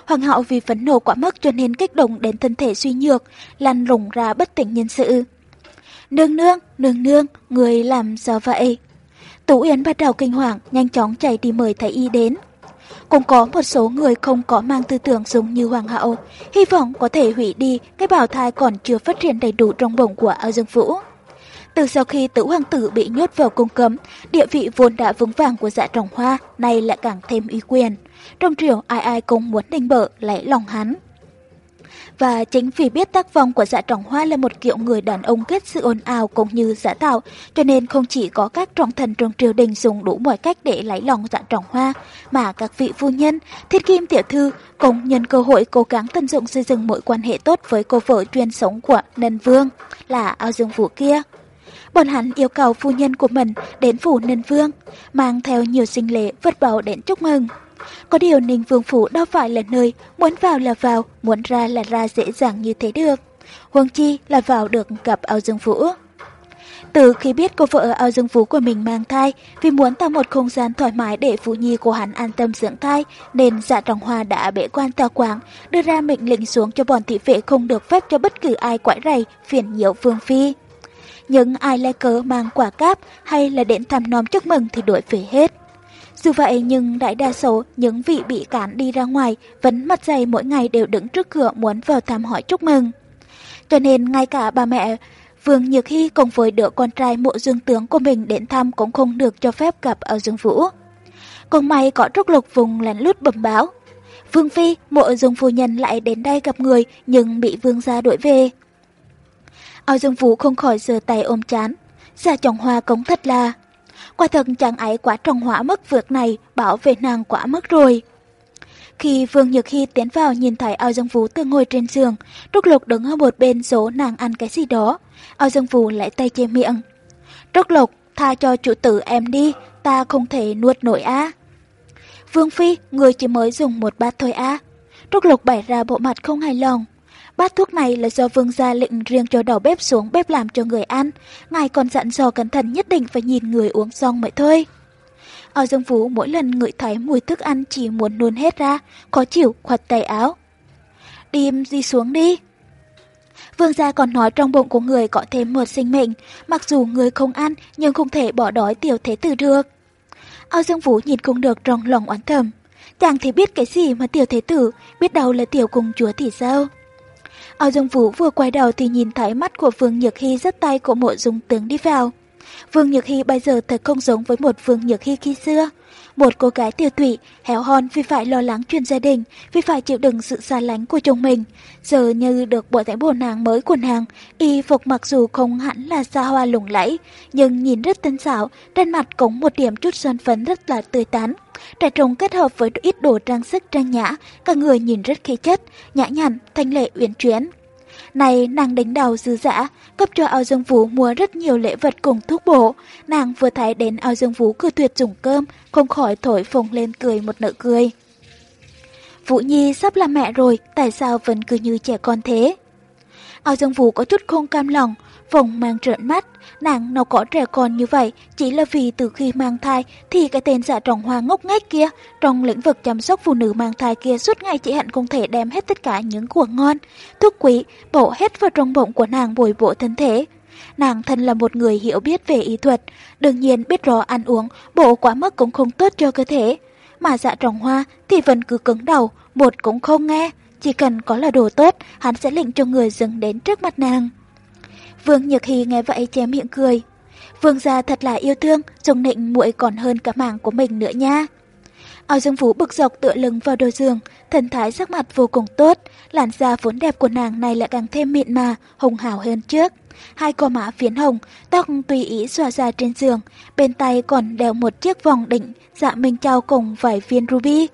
Hoàng hậu vì phấn nộ quá mức cho nên kích động đến thân thể suy nhược, lăn rùng ra bất tỉnh nhân sự. Nương nương, nương nương, người làm sao vậy? Tú Yến bắt đầu kinh hoàng, nhanh chóng chạy đi mời thầy y đến. Cũng có một số người không có mang tư tưởng giống như Hoàng hậu, hy vọng có thể hủy đi cái bào thai còn chưa phát triển đầy đủ trong bụng của ao dương vũ. Từ sau khi tử hoàng tử bị nhốt vào cung cấm, địa vị vốn đã vững vàng của dạ trồng hoa, nay lại càng thêm uy quyền. Trong triều ai ai cũng muốn đánh bợ lấy lòng hắn. Và chính vì biết tác phong của dạ trọng hoa là một kiểu người đàn ông kết sự ồn ào cũng như giả tạo, cho nên không chỉ có các trọng thần trong triều đình dùng đủ mọi cách để lấy lòng dạ trọng hoa, mà các vị phu nhân, thiết kim tiểu thư cũng nhân cơ hội cố gắng tận dụng xây dựng mối quan hệ tốt với cô vợ truyền sống của Nân Vương, là ao dương vũ kia. Bọn hắn yêu cầu phu nhân của mình đến phủ Ninh Vương, mang theo nhiều sinh lễ vật bầu đến chúc mừng. Có điều Ninh Vương Phủ đâu phải là nơi muốn vào là vào, muốn ra là ra dễ dàng như thế được. Huống chi là vào được gặp ao dương Vũ. Từ khi biết cô vợ ao dương Vũ của mình mang thai, vì muốn tạo một không gian thoải mái để Phụ Nhi của hắn an tâm dưỡng thai, nên dạ trọng hoa đã bể quan tòa quảng, đưa ra mệnh lệnh xuống cho bọn thị vệ không được phép cho bất cứ ai quải rầy, phiền nhiễu Vương Phi. những ai lai cớ mang quả cáp hay là đến thăm nom chúc mừng thì đuổi về hết. Dù vậy nhưng đại đa số những vị bị cản đi ra ngoài vẫn mặt dày mỗi ngày đều đứng trước cửa muốn vào thăm hỏi chúc mừng. Cho nên ngay cả bà mẹ Vương Nhược Hy cùng với đứa con trai mộ dương tướng của mình đến thăm cũng không được cho phép gặp ở Dương Vũ. Còn may có trúc lục vùng lén lút bẩm báo. Vương Phi, mộ dương phu nhân lại đến đây gặp người nhưng bị vương gia đuổi về. Ao Dương Vũ không khỏi giơ tay ôm chán. Già chồng hoa cống thật là... Quả thật chàng ấy quá trồng hỏa mất việc này, bảo vệ nàng quá mất rồi. Khi Vương Nhược Hy tiến vào nhìn thấy ao dương vũ từ ngồi trên giường, Trúc Lục đứng ở một bên số nàng ăn cái gì đó. Ao dương vũ lại tay che miệng. Trúc Lục, tha cho chủ tử em đi, ta không thể nuốt nổi á. Vương Phi, người chỉ mới dùng một bát thôi á. Trúc Lục bày ra bộ mặt không hài lòng. Bát thuốc này là do vương gia lệnh riêng cho đầu bếp xuống bếp làm cho người ăn. Ngài còn dặn dò cẩn thận nhất định phải nhìn người uống xong mới thôi. Ở Dương Vũ mỗi lần ngửi thấy mùi thức ăn chỉ muốn nuôn hết ra, khó chịu khoặt tay áo. Đi đi xuống đi. Vương gia còn nói trong bụng của người có thêm một sinh mệnh, mặc dù người không ăn nhưng không thể bỏ đói tiểu thế tử được. Ao Dương Vũ nhìn không được trong lòng oán thầm. chàng thì biết cái gì mà tiểu thế tử, biết đâu là tiểu công chúa thì sao? Ao Dương Vũ vừa quay đầu thì nhìn thấy mắt của Vương Nhược Hy rất tay của mộ dung tướng đi vào. Vương Nhược Hy bây giờ thật không giống với một Vương Nhược Hy khi xưa. Một cô gái tiêu tụy, héo hon vì phải lo lắng chuyện gia đình, vì phải chịu đựng sự xa lánh của chồng mình. Giờ như được bộ thái bộ nàng mới của nàng, y phục mặc dù không hẳn là xa hoa lủng lẫy, nhưng nhìn rất tinh xảo, trên mặt cũng một điểm chút son phấn rất là tươi tắn. Trải trồng kết hợp với ít đồ trang sức trang nhã, cả người nhìn rất khí chất, nhã nhặn, thanh lệ uyển chuyển. Này nàng đánh đầu dư dã, cấp cho ao dương vũ mua rất nhiều lễ vật cùng thuốc bổ. Nàng vừa thấy đến ao dương vũ cư tuyệt dùng cơm, không khỏi thổi phồng lên cười một nợ cười. Vũ Nhi sắp là mẹ rồi, tại sao vẫn cứ như trẻ con thế? Ao Dương Vũ có chút không cam lòng, vòng mang trợn mắt, nàng nào có trẻ con như vậy, chỉ là vì từ khi mang thai thì cái tên dạ trọng hoa ngốc nghếch kia, trong lĩnh vực chăm sóc phụ nữ mang thai kia suốt ngày chị hận không thể đem hết tất cả những của ngon, thuốc quý, bổ hết vào trong bụng của nàng bồi bổ thân thể. Nàng thân là một người hiểu biết về y thuật, đương nhiên biết rõ ăn uống, bổ quá mức cũng không tốt cho cơ thể. Mà dạ trọng hoa thì vẫn cứ cứng đầu, một cũng không nghe, chỉ cần có là đồ tốt, hắn sẽ lệnh cho người dừng đến trước mặt nàng. Vương Nhược Hy nghe vậy che miệng cười. Vương gia thật là yêu thương, trông nịnh muội còn hơn cả mạng của mình nữa nha. Ao Dương Vũ bực dọc tựa lưng vào đôi giường, thần thái sắc mặt vô cùng tốt, làn da vốn đẹp của nàng này lại càng thêm mịn mà, hồng hào hơn trước. Hai cò má phiến hồng, tóc tùy ý xòa ra trên giường, bên tay còn đeo một chiếc vòng định, dạ minh trao cùng vài viên ruby.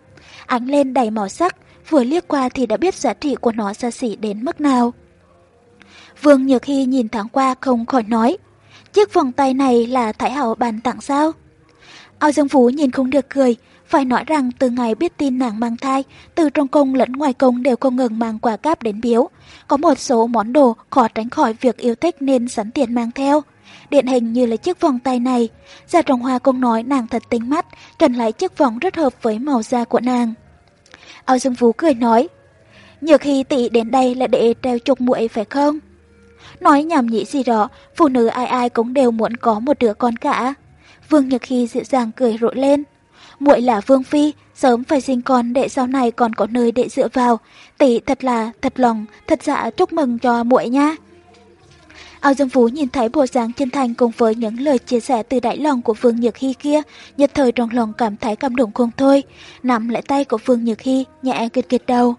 Ánh lên đầy màu sắc, vừa liếc qua thì đã biết giá trị của nó xa xỉ đến mức nào. Vương Nhược Hy nhìn thoáng qua không khỏi nói, chiếc vòng tay này là Thái Hảo bàn tặng sao? Ao Dương Phú nhìn không được cười, phải nói rằng từ ngày biết tin nàng mang thai, từ trong công lẫn ngoài công đều không ngừng mang quà cáp đến biếu. Có một số món đồ khó tránh khỏi việc yêu thích nên sẵn tiền mang theo. Điển hình như là chiếc vòng tay này. Gia Trọng Hoa cũng nói nàng thật tính mắt, cần lại chiếc vòng rất hợp với màu da của nàng. Ao Dương Phú cười nói, Nhược Hy tỷ đến đây là để treo chục muội phải không? Nói nhảm nhĩ gì đó, phụ nữ ai ai cũng đều muốn có một đứa con cả. Vương Nhược Hy dịu dàng cười rộ lên. Muội là Vương Phi, sớm phải sinh con để sau này còn có nơi để dựa vào. Tỷ thật là, thật lòng, thật dạ chúc mừng cho muội nha. Ao Dương Phú nhìn thấy bộ dáng chân thành cùng với những lời chia sẻ từ đại lòng của Vương Nhược Hy kia, nhất thời trong lòng cảm thấy cảm động không thôi, nắm lại tay của Vương Nhược Hy, nhẹ kịch kịch đầu.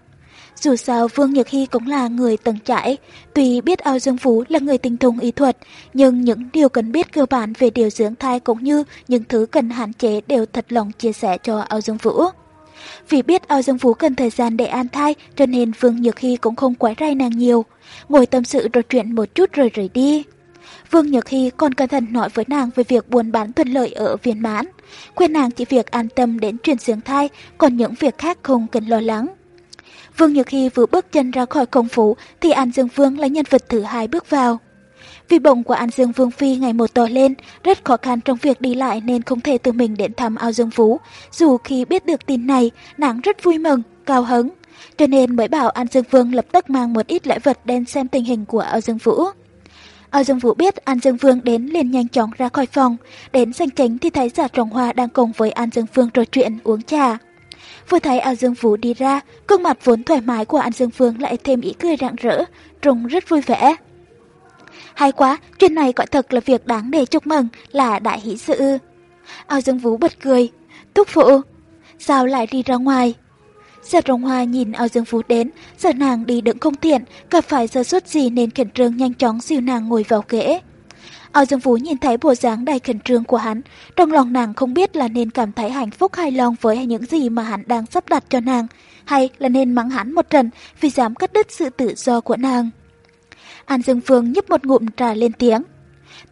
Dù sao Vương Nhược Hy cũng là người từng trải, tuy biết Ao Dương Phú là người tinh thông y thuật, nhưng những điều cần biết cơ bản về điều dưỡng thai cũng như những thứ cần hạn chế đều thật lòng chia sẻ cho Ao Dương Vũ. Vì biết Ao Dương Phú cần thời gian để an thai cho nên Vương Nhược Hy cũng không quái rai nàng nhiều, ngồi tâm sự trò chuyện một chút rồi rời đi. Vương Nhược Hy còn cẩn thận nói với nàng về việc buôn bán thuận lợi ở viên mãn, khuyên nàng chỉ việc an tâm đến truyền dưỡng thai, còn những việc khác không cần lo lắng. Vương Nhược Hy vừa bước chân ra khỏi công phủ thì An Dương Vương là nhân vật thứ hai bước vào. Vì bụng của An Dương Vương Phi ngày một to lên, rất khó khăn trong việc đi lại nên không thể tự mình đến thăm ao Dương phú Dù khi biết được tin này, nàng rất vui mừng, cao hứng. Cho nên mới bảo An Dương Vương lập tức mang một ít lễ vật đến xem tình hình của ao Dương Vũ. Ao Dương Vũ biết An Dương Vương đến liền nhanh chóng ra khỏi phòng. Đến danh chính thì thấy giả trọng hoa đang cùng với An Dương Vương trò chuyện uống trà. Vừa thấy An Dương Vũ đi ra, gương mặt vốn thoải mái của An Dương Vương lại thêm ý cười rạng rỡ, trông rất vui vẻ. Hay quá, chuyện này quả thật là việc đáng để chúc mừng, là đại hỷ sự. Ao Dương Vũ bật cười. Thúc phụ, sao lại đi ra ngoài? Giật rồng hoa nhìn ao Dương Vũ đến, giờ nàng đi đựng không tiện, gặp phải sơ suất gì nên khẩn trương nhanh chóng dìu nàng ngồi vào ghế. Ao Dương Vũ nhìn thấy bộ dáng đầy khẩn trương của hắn, trong lòng nàng không biết là nên cảm thấy hạnh phúc hài lòng với những gì mà hắn đang sắp đặt cho nàng, hay là nên mắng hắn một trận vì dám cắt đứt sự tự do của nàng. An Dương Phương nhấp một ngụm trà lên tiếng.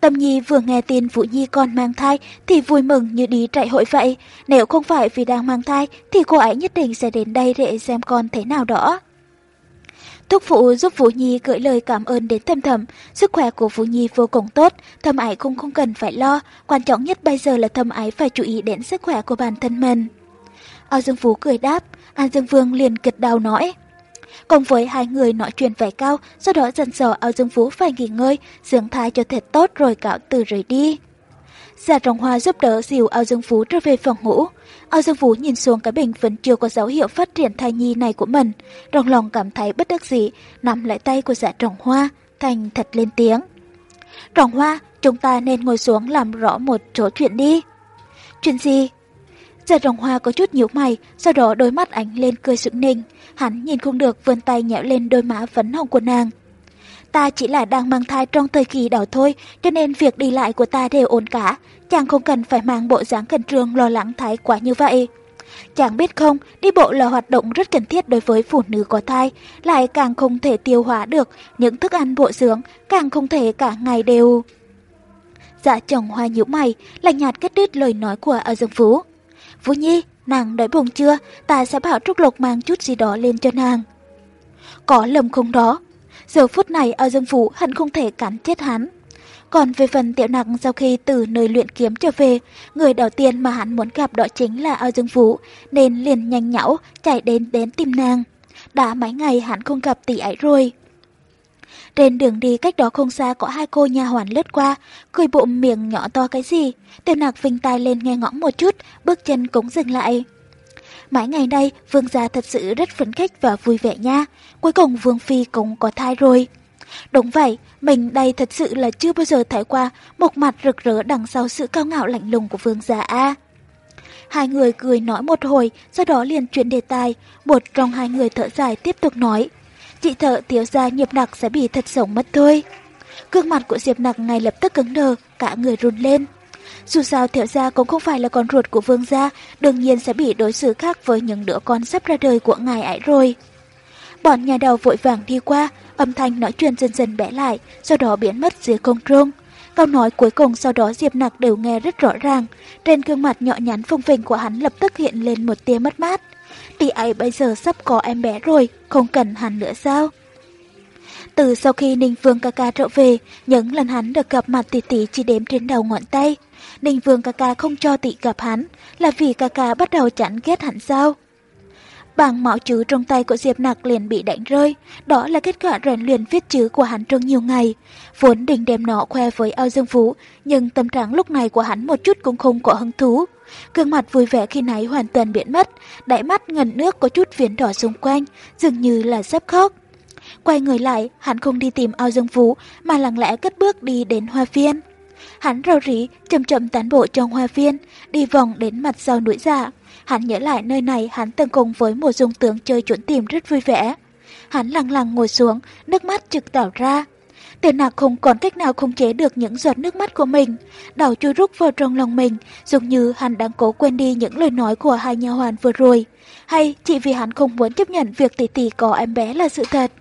Tâm Nhi vừa nghe tin Vũ Nhi con mang thai thì vui mừng như đi trại hội vậy. Nếu không phải vì đang mang thai thì cô ấy nhất định sẽ đến đây để xem con thế nào đó. Thúc phụ giúp Vũ Nhi gửi lời cảm ơn đến thầm thầm. Sức khỏe của Vũ Nhi vô cùng tốt, thầm ái cũng không cần phải lo. Quan trọng nhất bây giờ là thầm ái phải chú ý đến sức khỏe của bản thân mình. Ao Dương Phú cười đáp, An Dương Vương liền kịch đầu nói. Cùng với hai người nói chuyện vẻ cao, sau đó dần dò Ao Dương Phú phải nghỉ ngơi, dưỡng thai cho thật tốt rồi cạo từ rời đi. Giả Trọng Hoa giúp đỡ dìu Ao Dương Phú trở về phòng ngủ. Ao Dương Phú nhìn xuống cái bình vẫn chưa có dấu hiệu phát triển thai nhi này của mình, trong lòng cảm thấy bất đắc dĩ, nắm lại tay của dạ Giả Trọng Hoa, thành thật lên tiếng. Trọng Hoa, chúng ta nên ngồi xuống làm rõ một chỗ chuyện đi. Chuyện gì? Dạ Giả Trọng Hoa có chút nhíu mày, sau đó đôi mắt ánh lên cười sững ninh. Hắn nhìn không được vươn tay nhẽo lên đôi má phấn hồng của nàng. Ta chỉ là đang mang thai trong thời kỳ đầu thôi, cho nên việc đi lại của ta đều ổn cả. Chàng không cần phải mang bộ dáng cẩn trương lo lắng thái quá như vậy. Chàng biết không, đi bộ là hoạt động rất cần thiết đối với phụ nữ có thai, lại càng không thể tiêu hóa được những thức ăn bổ dưỡng, càng không thể cả ngày đều. Dạ chồng hoa nhíu mày, lạnh nhạt kết đứt lời nói của ở Dương Phú. Vũ Nhi, nàng đói bụng chưa? Ta sẽ bảo Trúc lộc mang chút gì đó lên cho nàng. Có lầm không đó? Giờ phút này ở Dương Phủ hẳn không thể cắn chết hắn. Còn về phần tiểu nặng sau khi từ nơi luyện kiếm trở về, người đầu tiên mà hắn muốn gặp đó chính là Ao Dương Vũ, nên liền nhanh nhão chạy đến đến tìm nàng. Đã mấy ngày hắn không gặp tỷ ấy rồi. Trên đường đi cách đó không xa có hai cô nhà hoàn lướt qua, cười bụng miệng nhỏ to cái gì. Tiểu Nặc vinh tai lên nghe ngõng một chút, bước chân cũng dừng lại. Mãi ngày nay, vương gia thật sự rất phấn khích và vui vẻ nha. Cuối cùng vương phi cũng có thai rồi. Đúng vậy, mình đây thật sự là chưa bao giờ thấy qua một mặt rực rỡ đằng sau sự cao ngạo lạnh lùng của vương gia A. Hai người cười nói một hồi, sau đó liền chuyển đề tài, một trong hai người thở dài tiếp tục nói. Chị thợ thiếu gia nghiệp nặc sẽ bị thật sống mất thôi. Gương mặt của Diệp Nặc ngay lập tức cứng đờ, cả người run lên. Dù sao Thiệu Gia cũng không phải là con ruột của Vương Gia, đương nhiên sẽ bị đối xử khác với những đứa con sắp ra đời của ngài ấy rồi. Bọn nhà đầu vội vàng đi qua, âm thanh nói chuyện dần dần bẽ lại, sau đó biến mất dưới không trung. Câu nói cuối cùng sau đó Diệp Nặc đều nghe rất rõ ràng, trên gương mặt nhỏ nhắn phung phình của hắn lập tức hiện lên một tia mất mát. Tỷ ấy bây giờ sắp có em bé rồi, không cần hắn nữa sao? Từ sau khi Ninh Vương ca ca trở về, những lần hắn được gặp mặt tỷ tỷ chỉ đếm trên đầu ngọn tay. Ninh Vương ca ca không cho tị gặp hắn, là vì ca ca bắt đầu chán ghét hắn sao? Bảng mạo chữ trong tay của Diệp Nặc liền bị đánh rơi, đó là kết quả rèn luyện viết chữ của hắn trong nhiều ngày. Vốn định đem nó khoe với ao dương phú, nhưng tâm trạng lúc này của hắn một chút cũng không có hứng thú. Gương mặt vui vẻ khi nãy hoàn toàn biến mất, đáy mắt ngần nước có chút viền đỏ xung quanh, dường như là sắp khóc. Quay người lại, hắn không đi tìm ao dương phú, mà lặng lẽ cất bước đi đến hoa viên. Hắn rầu rĩ chậm chậm tán bộ trong hoa viên, đi vòng đến mặt sau núi giả. Hắn nhớ lại nơi này hắn từng cùng với một dung tướng chơi chuẩn tìm rất vui vẻ. Hắn lặng lặng ngồi xuống, nước mắt trực tảo ra. Tiểu nạc không còn cách nào khống chế được những giọt nước mắt của mình. Đầu chui rút vào trong lòng mình, dường như hắn đang cố quên đi những lời nói của hai nhà hoàn vừa rồi. Hay chỉ vì hắn không muốn chấp nhận việc tỷ tỷ có em bé là sự thật.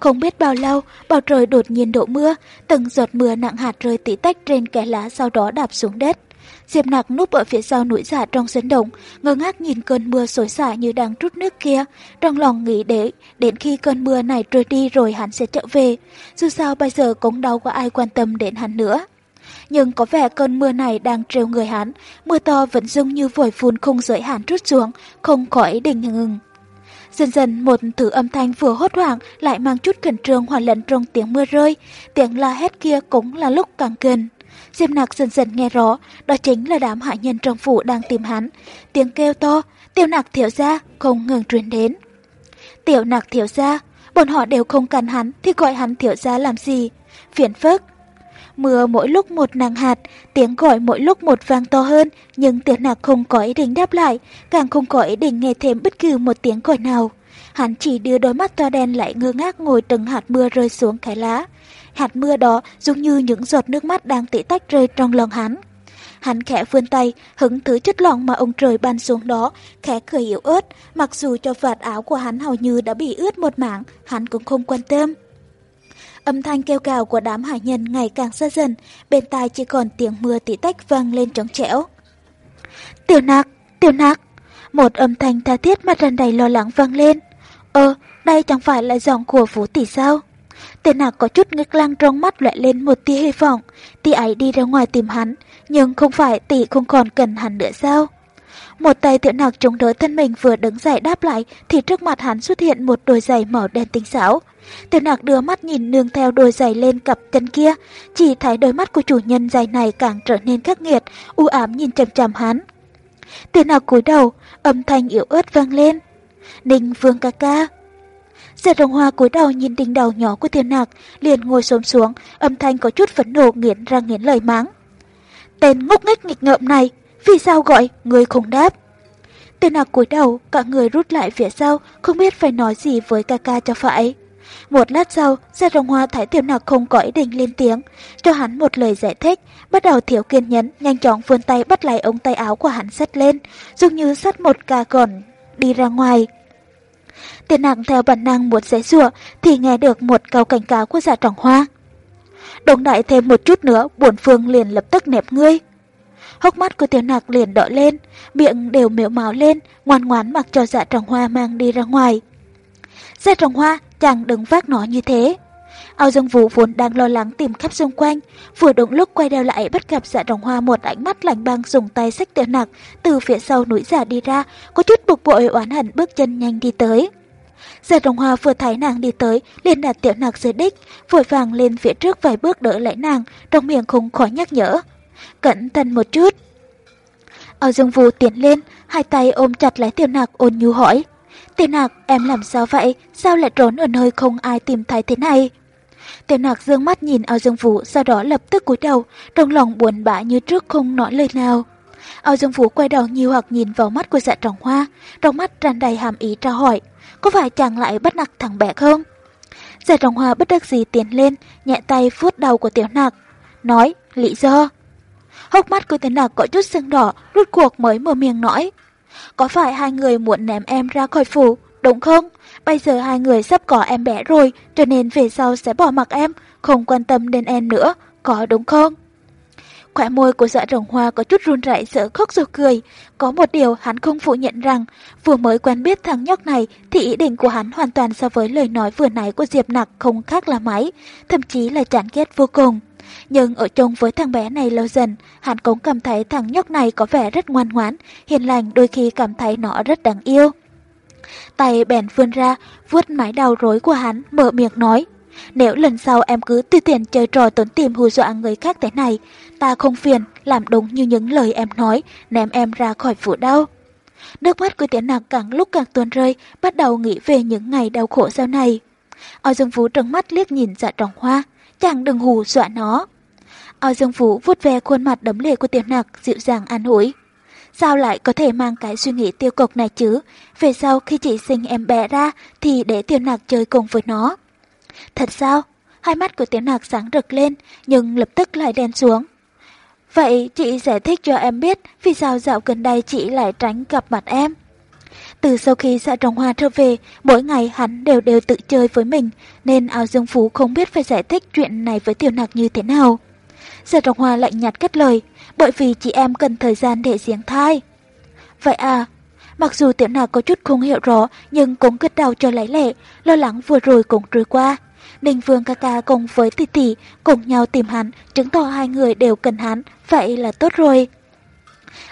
Không biết bao lâu, bầu trời đột nhiên đổ mưa, từng giọt mưa nặng hạt rơi tí tách trên kẽ lá sau đó đạp xuống đất. Diệp nặc núp ở phía sau núi giả trong sân động, ngơ ngác nhìn cơn mưa xối xả như đang trút nước kia. Trong lòng nghĩ để, đến khi cơn mưa này trôi đi rồi hắn sẽ trở về. Dù sao bây giờ cũng đâu có ai quan tâm đến hắn nữa. Nhưng có vẻ cơn mưa này đang trêu người hắn, mưa to vẫn dung như vội phun không giới hạn trút xuống, không có ý định ngừng. Dần dần một thứ âm thanh vừa hốt hoảng lại mang chút khẩn trương hòa lẫn trong tiếng mưa rơi, tiếng la hét kia cũng là lúc càng gần. Diêm nạc dần dần nghe rõ, đó chính là đám hạ nhân trong phủ đang tìm hắn. Tiếng kêu to, tiểu nạc thiểu ra, không ngừng truyền đến. Tiểu nạc thiểu ra, bọn họ đều không cần hắn thì gọi hắn thiểu ra làm gì. Phiền phức. Mưa mỗi lúc một nặng hạt, tiếng gọi mỗi lúc một vang to hơn, nhưng tiểu nạc không có ý định đáp lại, càng không có ý định nghe thêm bất cứ một tiếng gọi nào. Hắn chỉ đưa đôi mắt to đen lại ngơ ngác ngồi từng hạt mưa rơi xuống cái lá. Hạt mưa đó giống như những giọt nước mắt đang tỉ tách rơi trong lòng hắn. Hắn khẽ vươn tay, hứng thứ chất lỏng mà ông trời ban xuống đó, khẽ cười yếu ớt, mặc dù cho vạt áo của hắn hầu như đã bị ướt một mảng, hắn cũng không quan tâm. Âm thanh kêu cào của đám hải nhân ngày càng xa dần, bên tai chỉ còn tiếng mưa tí tách vang lên trống trẽo. Tiểu nạc, tiểu nạc, một âm thanh tha thiết mà tràn đầy lo lắng vang lên. Ơ, đây chẳng phải là giọng của Phú Tỷ sao? Tiểu nạc có chút ngước lăng trong mắt lại lên một tia hy vọng. Tỷ ấy đi ra ngoài tìm hắn, nhưng không phải tỷ không còn cần hắn nữa sao? Một tay tiểu nặc chống đỡ thân mình vừa đứng dậy đáp lại thì trước mặt hắn xuất hiện một đôi giày màu đen tinh xảo. Tiểu nạc đưa mắt nhìn nương theo đôi giày lên cặp chân kia, chỉ thấy đôi mắt của chủ nhân giày này càng trở nên khắc nghiệt, u ám nhìn chằm chằm hắn. Tiểu nạc cúi đầu, âm thanh yếu ớt vang lên. Ninh Vương ca ca. giờ đồng hoa cúi đầu nhìn đỉnh đầu nhỏ của tiểu nạc, liền ngồi xổm xuống, âm thanh có chút phẫn nộ nghiến răng nghiến lời mắng. Tên ngốc nghếch nghịch ngợm này, vì sao gọi, người không đáp. Tiểu nạc cúi đầu, cả người rút lại phía sau, không biết phải nói gì với ca ca cho phải. Một lát sau, Gia Rồng Hoa thấy tiểu nặc không có ý định lên tiếng, cho hắn một lời giải thích, bắt đầu thiếu kiên nhẫn, nhanh chóng vươn tay bắt lấy ống tay áo của hắn sắt lên, dường như sắt một ca còn đi ra ngoài. Tiểu nặc theo bản năng muốn giấy rùa thì nghe được một câu cảnh cáo của Dạ Rồng Hoa. Đồng đại thêm một chút nữa, bổn phương liền lập tức nẹp ngươi. Hốc mắt của tiểu nạc liền đỏ lên, miệng đều miếu máu lên, ngoan ngoãn mặc cho dạ trồng hoa mang đi ra ngoài. Dạ trồng hoa, chàng đừng vác nó như thế. Ao Dương Vũ vốn đang lo lắng tìm khắp xung quanh, vừa đúng lúc quay đầu lại bắt gặp dạ đồng hoa một ánh mắt lạnh băng dùng tay xách tiểu nặc từ phía sau núi giả đi ra, có chút bực bội oán hận bước chân nhanh đi tới. Dạ đồng hoa vừa thấy nàng đi tới, liền đặt tiểu nặc dưới đích, vội vàng lên phía trước vài bước đỡ lấy nàng, trong miệng không khó nhắc nhở. Cẩn thận một chút. Ao Dương Vũ tiến lên, hai tay ôm chặt lấy tiểu nặc ôn nhu hỏi. Tiểu nạc, em làm sao vậy? Sao lại trốn ở nơi không ai tìm thấy thế này? Tiểu nạc dương mắt nhìn ao dương vũ, sau đó lập tức cúi đầu, trong lòng buồn bã như trước không nói lời nào. Ao dương vũ quay đầu nhiều hoặc nhìn vào mắt của dạ trọng hoa, trong mắt tràn đầy hàm ý tra hỏi, có phải chàng lại bắt nặc thằng bé không? Dạ trọng hoa bất đắc dĩ tiến lên, nhẹ tay vuốt đầu của tiểu nạc, nói, lý do. Hốc mắt của tiểu nạc có chút sưng đỏ, rút cuộc mới mở miệng nói. Có phải hai người muốn ném em ra khỏi phủ, đúng không? Bây giờ hai người sắp có em bé rồi, cho nên về sau sẽ bỏ mặc em, không quan tâm đến em nữa, có đúng không? Khỏe môi của dạ rồng hoa có chút run rẩy sợ khóc rồi cười. Có một điều hắn không phủ nhận rằng, vừa mới quen biết thằng nhóc này thì ý định của hắn hoàn toàn so với lời nói vừa nãy của Diệp Nặc không khác là mấy, thậm chí là chán ghét vô cùng. Nhưng ở chung với thằng bé này lâu dần, hắn cũng cảm thấy thằng nhóc này có vẻ rất ngoan ngoãn, hiền lành đôi khi cảm thấy nó rất đáng yêu. Tay bèn vươn ra, vuốt mái đầu rối của hắn, mở miệng nói. Nếu lần sau em cứ tùy tiện chơi trò tốn tìm hù dọa người khác thế này, ta không phiền, làm đúng như những lời em nói, ném em ra khỏi phủ đau. Nước mắt của tiến nạc càng lúc càng tuôn rơi, bắt đầu nghĩ về những ngày đau khổ sau này. Ao Dương Vũ trừng mắt liếc nhìn dạ trọng hoa, chàng đừng hù dọa nó. Ao Dương Phú vuốt về khuôn mặt đấm lệ của tiểu nặc, dịu dàng an ủi. Sao lại có thể mang cái suy nghĩ tiêu cực này chứ? Về sau khi chị sinh em bé ra thì để tiểu nặc chơi cùng với nó. Thật sao? Hai mắt của tiểu nặc sáng rực lên nhưng lập tức lại đen xuống. Vậy chị giải thích cho em biết vì sao dạo gần đây chị lại tránh gặp mặt em. Từ sau khi dạ trồng hoa trở về, mỗi ngày hắn đều đều tự chơi với mình, nên áo dương phú không biết phải giải thích chuyện này với tiểu nặc như thế nào. Dạ trồng hoa lạnh nhạt cất lời, bởi vì chị em cần thời gian để giếng thai. Vậy à, mặc dù tiểu nặc có chút không hiểu rõ, nhưng cũng gật đau cho lấy lệ, lo lắng vừa rồi cũng trôi qua. ninh Vương ca ca cùng với tỷ tỷ cùng nhau tìm hắn, chứng tỏ hai người đều cần hắn, vậy là tốt rồi.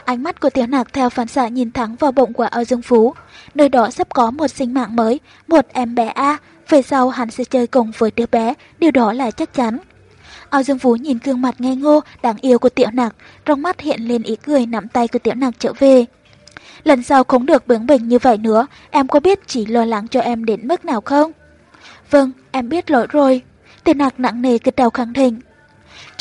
Ánh mắt của tiểu nạc theo phản xạ nhìn thẳng vào bụng của Âu dương phú. Nơi đó sắp có một sinh mạng mới, một em bé A. Về sau hắn sẽ chơi cùng với đứa bé, điều đó là chắc chắn. Âu dương phú nhìn gương mặt ngây ngô, đáng yêu của tiểu nạc, trong mắt hiện lên ý cười nắm tay của tiểu nạc trở về. Lần sau không được bướng bỉnh như vậy nữa, em có biết chỉ lo lắng cho em đến mức nào không? Vâng, em biết lỗi rồi. Tiểu nạc nặng nề gật đầu khẳng định.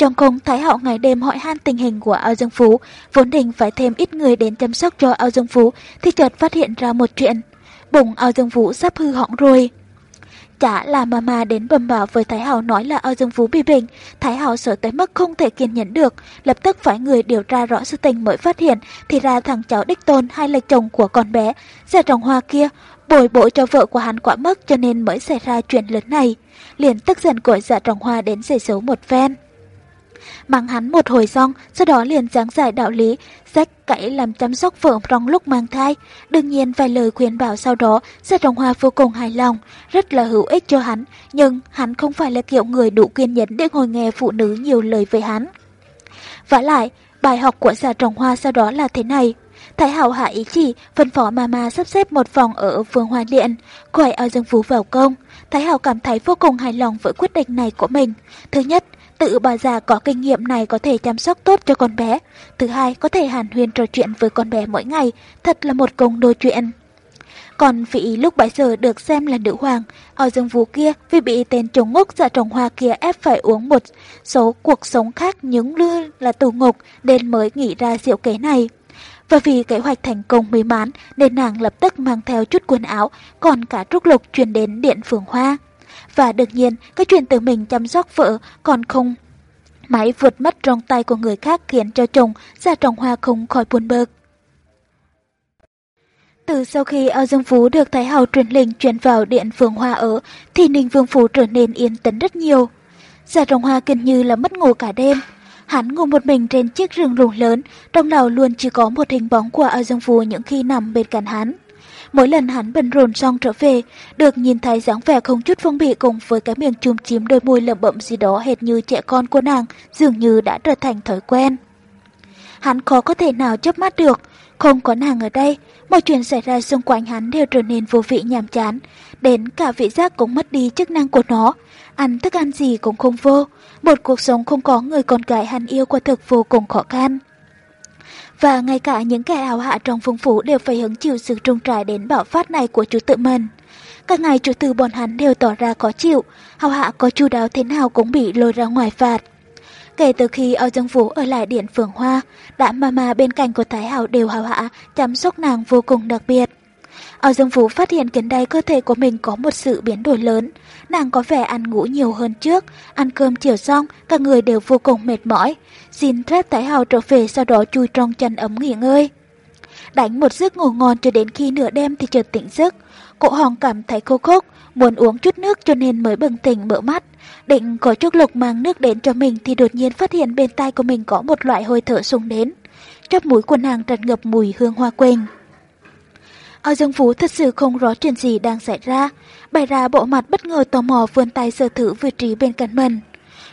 Trong cung, Thái hậu ngày đêm hỏi han tình hình của Ao Dương Phú, vốn định phải thêm ít người đến chăm sóc cho Ao Dương Phú, thì chợt phát hiện ra một chuyện. Bụng Ao Dương Phú sắp hư hỏng rồi. Chả là mama đến bầm bảo với Thái hậu nói là Ao Dương Phú bị bệnh, Thái hậu sợ tới mức không thể kiên nhẫn được, lập tức phải người điều tra rõ sự tình mới phát hiện, thì ra thằng cháu đích tôn hay là chồng của con bé, ra trồng hoa kia, bồi bổ cho vợ của hắn quá mức cho nên mới xảy ra chuyện lớn này. Liền tức giận gọi dạ trồng hoa đến giải xấu một phen mang hắn một hồi xong, sau đó liền giảng giải đạo lý, rách cãi làm chăm sóc vợ trong lúc mang thai. Đương nhiên vài lời khuyên bảo sau đó, Gia Trọng Hoa vô cùng hài lòng, rất là hữu ích cho hắn, nhưng hắn không phải là kiểu người đủ kiên nhẫn để ngồi nghe phụ nữ nhiều lời về hắn. Và lại, bài học của Gia Trọng Hoa sau đó là thế này. Thái Hậu hạ ý chỉ, phân phó Mama sắp xếp một phòng ở Vương Hoa Điện, gọi ao Dương Phú vào công. Thái Hậu cảm thấy vô cùng hài lòng với quyết định này của mình. Thứ nhất, tự bà già có kinh nghiệm này có thể chăm sóc tốt cho con bé. Thứ hai, có thể hàn huyên trò chuyện với con bé mỗi ngày, thật là một công đôi chuyện. Còn vị lúc bấy giờ được xem là nữ hoàng, ở dương vũ kia vì bị tên trùng ngốc dạ trồng hoa kia ép phải uống một số cuộc sống khác những lưa là tù ngục nên mới nghĩ ra diệu kế này. Và vì kế hoạch thành công mỹ mãn nên nàng lập tức mang theo chút quần áo, còn cả trúc lục truyền đến điện phường hoa. Và đương nhiên, cái chuyện tự mình chăm sóc vợ còn không máy vượt mất trong tay của người khác khiến cho chồng ra trồng hoa không khỏi buồn bực. Từ sau khi ao Dương Phú được Thái Hậu truyền lệnh chuyển vào điện Phường Hoa ở, thì Ninh Vương Phú trở nên yên tĩnh rất nhiều. Gia trồng hoa gần như là mất ngủ cả đêm. Hắn ngủ một mình trên chiếc rừng lùng lớn, trong đầu luôn chỉ có một hình bóng của ao Dương Phú những khi nằm bên cạnh hắn. Mỗi lần hắn bận rộn xong trở về, được nhìn thấy dáng vẻ không chút phong bị cùng với cái miệng chùm chím đôi môi lẩm bẩm gì đó hệt như trẻ con của nàng, dường như đã trở thành thói quen. Hắn khó có thể nào chấp mắt được, không có nàng ở đây, mọi chuyện xảy ra xung quanh hắn đều trở nên vô vị nhàm chán, đến cả vị giác cũng mất đi chức năng của nó, ăn thức ăn gì cũng không vô, một cuộc sống không có người con gái hắn yêu quả thực vô cùng khó khăn. Và ngay cả những kẻ ảo hạ trong phong phủ đều phải hứng chịu sự trung trải đến bạo phát này của chủ tự mình. Các ngày chủ tử bọn hắn đều tỏ ra khó chịu, hào hạ có chu đáo thế nào cũng bị lôi ra ngoài phạt. Kể từ khi Âu Dương Vũ ở lại điện Phường Hoa, đã mama bên cạnh của Thái Hảo đều hào hạ, chăm sóc nàng vô cùng đặc biệt. Ở Dương Vũ phát hiện gần đây cơ thể của mình có một sự biến đổi lớn. Nàng có vẻ ăn ngủ nhiều hơn trước, ăn cơm chiều xong, cả người đều vô cùng mệt mỏi. Xin phép Thái Hào trở về sau đó chui trong chăn ấm nghỉ ngơi. Đánh một giấc ngủ ngon cho đến khi nửa đêm thì chợt tỉnh giấc. Cổ họng cảm thấy khô khốc, muốn uống chút nước cho nên mới bừng tỉnh mở mắt. Định có chút lục mang nước đến cho mình thì đột nhiên phát hiện bên tai của mình có một loại hơi thở sung đến. Trong mũi của nàng tràn ngập mùi hương hoa quỳnh. Ở Dương Phú thật sự không rõ chuyện gì đang xảy ra, bày ra bộ mặt bất ngờ tò mò vươn tay sơ thử vị trí bên cạnh mình.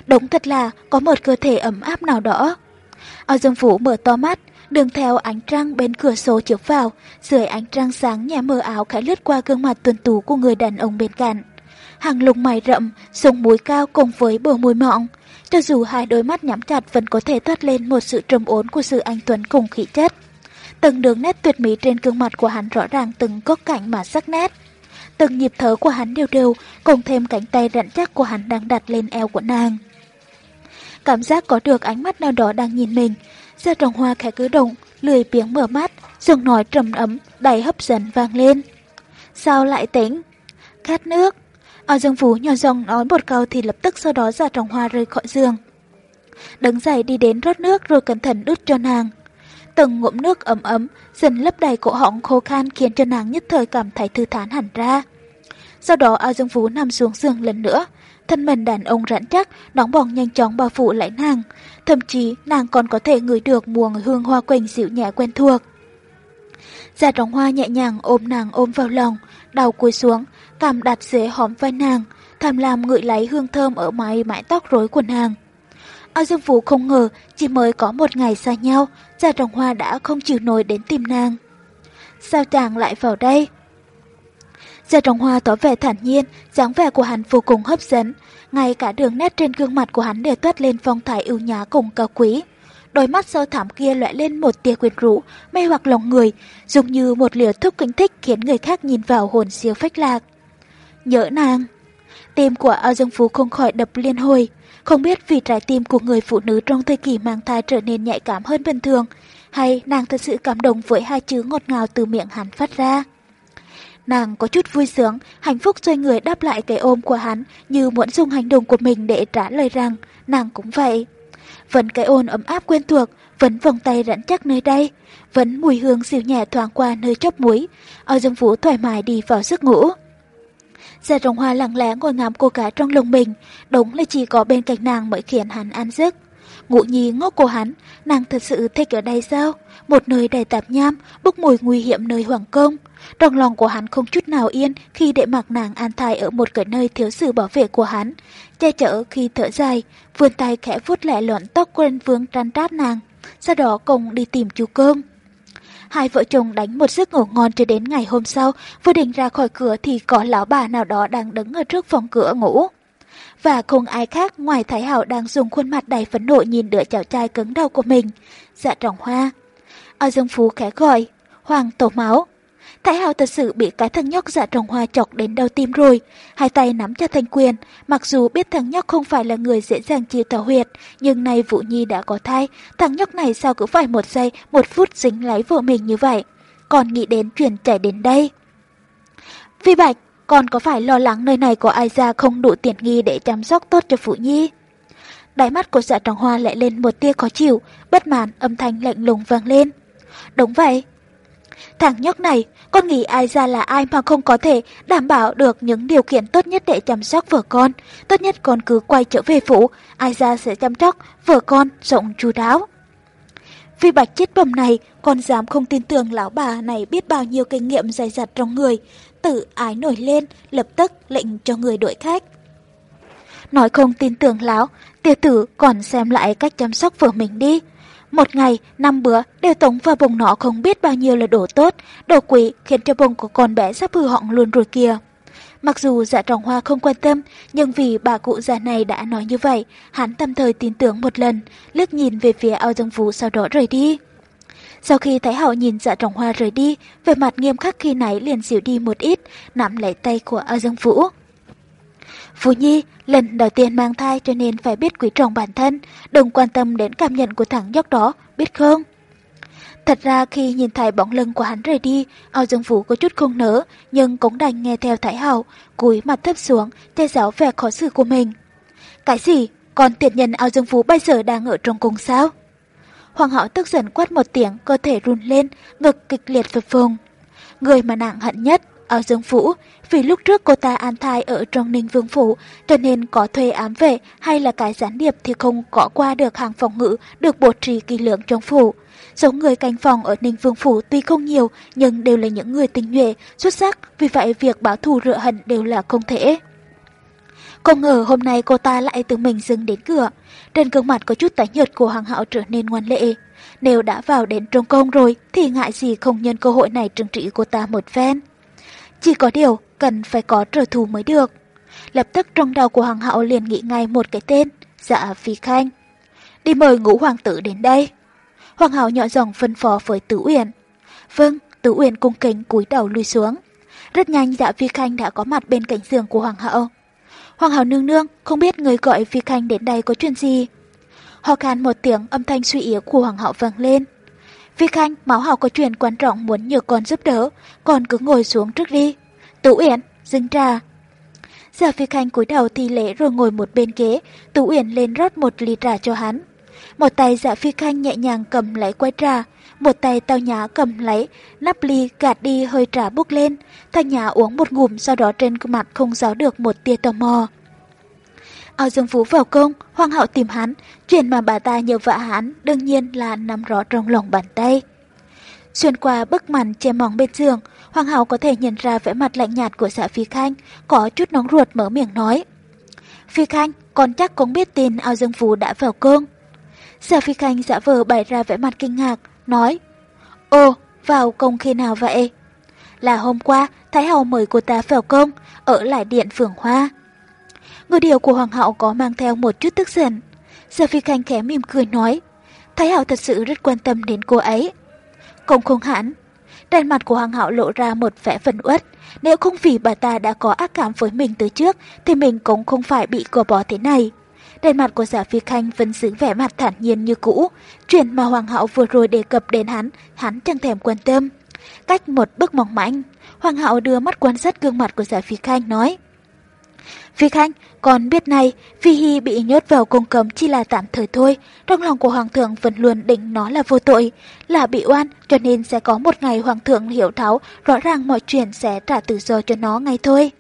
Đúng thật là có một cơ thể ấm áp nào đó. Ở Dương Phú mở to mắt, đường theo ánh trăng bên cửa sổ chiếu vào, dưới ánh trăng sáng nhà mờ áo khẽ lướt qua gương mặt tuần tú của người đàn ông bên cạnh hàng lùng mày rậm, sông mũi cao cùng với bờ môi mọng. Cho dù hai đôi mắt nhắm chặt vẫn có thể toát lên một sự trầm ổn của sự anh Tuấn cùng khí chất. Từng đường nét tuyệt mỹ trên gương mặt của hắn rõ ràng từng có cạnh mà sắc nét. Từng nhịp thở của hắn đều đều, cùng thêm cánh tay rắn chắc của hắn đang đặt lên eo của nàng. Cảm giác có được ánh mắt nào đó đang nhìn mình, ra trồng hoa khẽ cứ động, lười biếng mở mắt, giọng nói trầm ấm, đầy hấp dẫn vang lên. Sao lại tỉnh? Khát nước. Ở Dương Phú nhỏ giọng nói một câu thì lập tức sau đó ra trồng hoa rơi khỏi giường. Đứng dậy đi đến rót nước rồi cẩn thận đút cho nàng. Từng ngụm nước ấm ấm dần lấp đầy cổ họng khô khan khiến cho nàng nhất thời cảm thấy thư thán hẳn ra. Sau đó A Dương Phú nằm xuống giường lần nữa, thân mình đàn ông rắn chắc, nóng bỏng nhanh chóng bao phủ lại nàng. Thậm chí nàng còn có thể ngửi được mùi hương hoa quỳnh dịu nhẹ quen thuộc. già trống hoa nhẹ nhàng ôm nàng ôm vào lòng, đầu cúi xuống, cằm đặt dưới hóm vai nàng, tham lam ngửi lấy hương thơm ở mái mái tóc rối của nàng. Âu Dương Vũ không ngờ chỉ mới có một ngày xa nhau, gia Trọng Hoa đã không chịu nổi đến tìm nàng. Sao chàng lại vào đây? Gia Trọng Hoa tỏ vẻ thản nhiên, dáng vẻ của hắn vô cùng hấp dẫn, ngay cả đường nét trên gương mặt của hắn đều toát lên phong thái ưu nhã cùng cao quý. Đôi mắt sâu thẳm kia lóe lên một tia quyến rũ, mê hoặc lòng người, dùng như một liều thuốc kích thích khiến người khác nhìn vào hồn siêu phách lạc. Nhớ nàng. Tim của Ao Dương Phú không khỏi đập liên hồi. Không biết vì trái tim của người phụ nữ trong thời kỳ mang thai trở nên nhạy cảm hơn bình thường, hay nàng thật sự cảm động với hai chữ ngọt ngào từ miệng hắn phát ra. Nàng có chút vui sướng, hạnh phúc xoay người đáp lại cái ôm của hắn như muốn dùng hành động của mình để trả lời rằng nàng cũng vậy. Vẫn cái ôn ấm áp quen thuộc, vẫn vòng tay rắn chắc nơi đây, vẫn mùi hương dịu nhẹ thoáng qua nơi chóp mũi, ở dương vũ thoải mái đi vào giấc ngủ. Dạ Gia Trọng Hoa lặng lẽ ngồi ngắm cô gái trong lòng mình, đúng là chỉ có bên cạnh nàng mới khiến hắn an giấc. Ngụ nhi ngốc của hắn, nàng thật sự thích ở đây sao? Một nơi đầy tạp nham, bốc mùi nguy hiểm nơi hoàng công. Trong lòng của hắn không chút nào yên khi để mặc nàng an thai ở một cái nơi thiếu sự bảo vệ của hắn. Che chở khi thở dài, vươn tay khẽ vuốt lẹ lọn tóc quên vương trăn trát nàng. Sau đó cùng đi tìm chú cơm. Hai vợ chồng đánh một giấc ngủ ngon cho đến ngày hôm sau, vừa định ra khỏi cửa thì có lão bà nào đó đang đứng ở trước phòng cửa ngủ. Và không ai khác ngoài Thái Hảo đang dùng khuôn mặt đầy phấn nộ nhìn đứa cháu trai cứng đầu của mình. Dạ trọng hoa. Ở Dương Phú khẽ gọi, Hoàng tổ máu. Thái Hào thật sự bị cái thằng nhóc dạ trồng hoa chọc đến đau tim rồi. Hai tay nắm chặt thanh quyền, mặc dù biết thằng nhóc không phải là người dễ dàng chịu tàu huyệt, nhưng nay Vũ Nhi đã có thai, thằng nhóc này sao cứ phải một giây, một phút dính lấy vợ mình như vậy. Còn nghĩ đến chuyện chạy đến đây. Vi Bạch, con có phải lo lắng nơi này có ai ra không đủ tiền nghi để chăm sóc tốt cho Vũ Nhi? Đáy mắt của dạ trồng hoa lại lên một tia khó chịu, bất mãn âm thanh lạnh lùng vang lên. Đúng vậy. Thằng nhóc này, con nghĩ ai ra là ai mà không có thể đảm bảo được những điều kiện tốt nhất để chăm sóc vợ con. Tốt nhất con cứ quay trở về phủ, ai ra sẽ chăm sóc vợ con rộng chú đáo. Vì bạch chết bầm này, con dám không tin tưởng lão bà này biết bao nhiêu kinh nghiệm dày dặt trong người. Tự ái nổi lên, lập tức lệnh cho người đuổi khách. Nói không tin tưởng lão, tiêu tử còn xem lại cách chăm sóc vợ mình đi. Một ngày, năm bữa đều tống vào bụng nó không biết bao nhiêu là đồ tốt, đồ quỷ khiến cho bụng của con bé sắp hư hỏng luôn rồi kìa. Mặc dù dạ trọng hoa không quan tâm, nhưng vì bà cụ già này đã nói như vậy, hắn tâm thời tin tưởng một lần, liếc nhìn về phía ao dương phú sau đó rời đi. Sau khi Thái Hậu nhìn dạ trọng hoa rời đi, về mặt nghiêm khắc khi nãy liền dịu đi một ít, nắm lấy tay của ao dương vũ. Phú Nhi, lần đầu tiên mang thai cho nên phải biết quý trọng bản thân, đừng quan tâm đến cảm nhận của thằng nhóc đó, biết không? Thật ra khi nhìn thấy bóng lưng của hắn rời đi, ao dương vũ có chút không nỡ, nhưng cũng đành nghe theo Thái Hậu, cúi mặt thấp xuống, che giấu vẻ khó xử của mình. Cái gì? Còn tiệt nhân ao dương vũ bây giờ đang ở trong cung sao? Hoàng hậu tức giận quát một tiếng, cơ thể run lên, ngực kịch liệt phập phồng. Người mà nàng hận nhất ở Dương Phủ, vì lúc trước cô ta an thai ở trong Ninh Vương Phủ, cho nên có thuê ám vệ hay là cái gián điệp thì không có qua được hàng phòng ngự được bố trí kỳ lượng trong phủ. Giống người canh phòng ở Ninh Vương Phủ tuy không nhiều, nhưng đều là những người tinh nhuệ, xuất sắc, vì vậy việc báo thù rửa hận đều là không thể. Không ngờ hôm nay cô ta lại tự mình dừng đến cửa. Trên gương mặt có chút tái nhợt của hoàng hậu trở nên ngoan lệ. Nếu đã vào đến trong công rồi thì ngại gì không nhân cơ hội này trừng trị cô ta một phen. Chỉ có điều, cần phải có trở thù mới được. Lập tức trong đầu của hoàng hậu liền nghĩ ngay một cái tên, dạ phi khanh. Đi mời ngũ hoàng tử đến đây. Hoàng hậu nhỏ giọng phân phó với Tử Uyển. Vâng, Tử Uyển cung kính cúi đầu lui xuống. Rất nhanh dạ phi khanh đã có mặt bên cạnh giường của hoàng hậu. Hoàng hậu nương nương, không biết người gọi phi khanh đến đây có chuyện gì. Ho khan một tiếng âm thanh suy yếu của hoàng hậu vang lên. Phi Khanh, Máu Hào có chuyện quan trọng muốn nhờ con giúp đỡ, con cứ ngồi xuống trước đi. Tú Uyển, dừng trà. Giờ Phi Khanh cúi đầu thi lễ rồi ngồi một bên ghế, Tú Uyển lên rót một ly trà cho hắn. Một tay dạ Phi Khanh nhẹ nhàng cầm lấy quay trà, một tay tao nhã cầm lấy, nắp ly gạt đi hơi trà bốc lên. Thanh nhã uống một ngụm sau đó trên mặt không giấu được một tia tò mò. Ao Dương Phú vào công, hoàng hậu tìm hắn, chuyện mà bà ta nhờ vợ hắn đương nhiên là nắm rõ trong lòng bàn tay. Xuyên qua bức màn che mỏng bên giường, hoàng hậu có thể nhận ra vẻ mặt lạnh nhạt của xã Phi Khanh, có chút nóng ruột mở miệng nói. Phi Khanh, con chắc cũng biết tin Ao Dương Phú đã vào công. Xã Phi Khanh giả vờ bày ra vẻ mặt kinh ngạc, nói. Ồ, vào công khi nào vậy? Là hôm qua, Thái Hậu mời cô ta vào công, ở lại điện Phường Hoa. Ngữ điệu của Hoàng hậu có mang theo một chút tức giận. Giờ Phi Khanh khẽ mỉm cười nói, Thái hậu thật sự rất quan tâm đến cô ấy. Không không hẳn. Trên mặt của Hoàng hậu lộ ra một vẻ phần uất. Nếu không vì bà ta đã có ác cảm với mình từ trước, thì mình cũng không phải bị cô bỏ thế này. Trên mặt của giả Phi Khanh vẫn giữ vẻ mặt thản nhiên như cũ. Chuyện mà Hoàng hậu vừa rồi đề cập đến hắn, hắn chẳng thèm quan tâm. Cách một bước mỏng mảnh, Hoàng hậu đưa mắt quan sát gương mặt của giả Phi Khanh nói. Phi Khanh, còn biết này, Phi Hy bị nhốt vào cung cấm chỉ là tạm thời thôi. Trong lòng của Hoàng thượng vẫn luôn định nó là vô tội, là bị oan, cho nên sẽ có một ngày Hoàng thượng hiểu thấu, rõ ràng mọi chuyện sẽ trả tự do cho nó ngay thôi.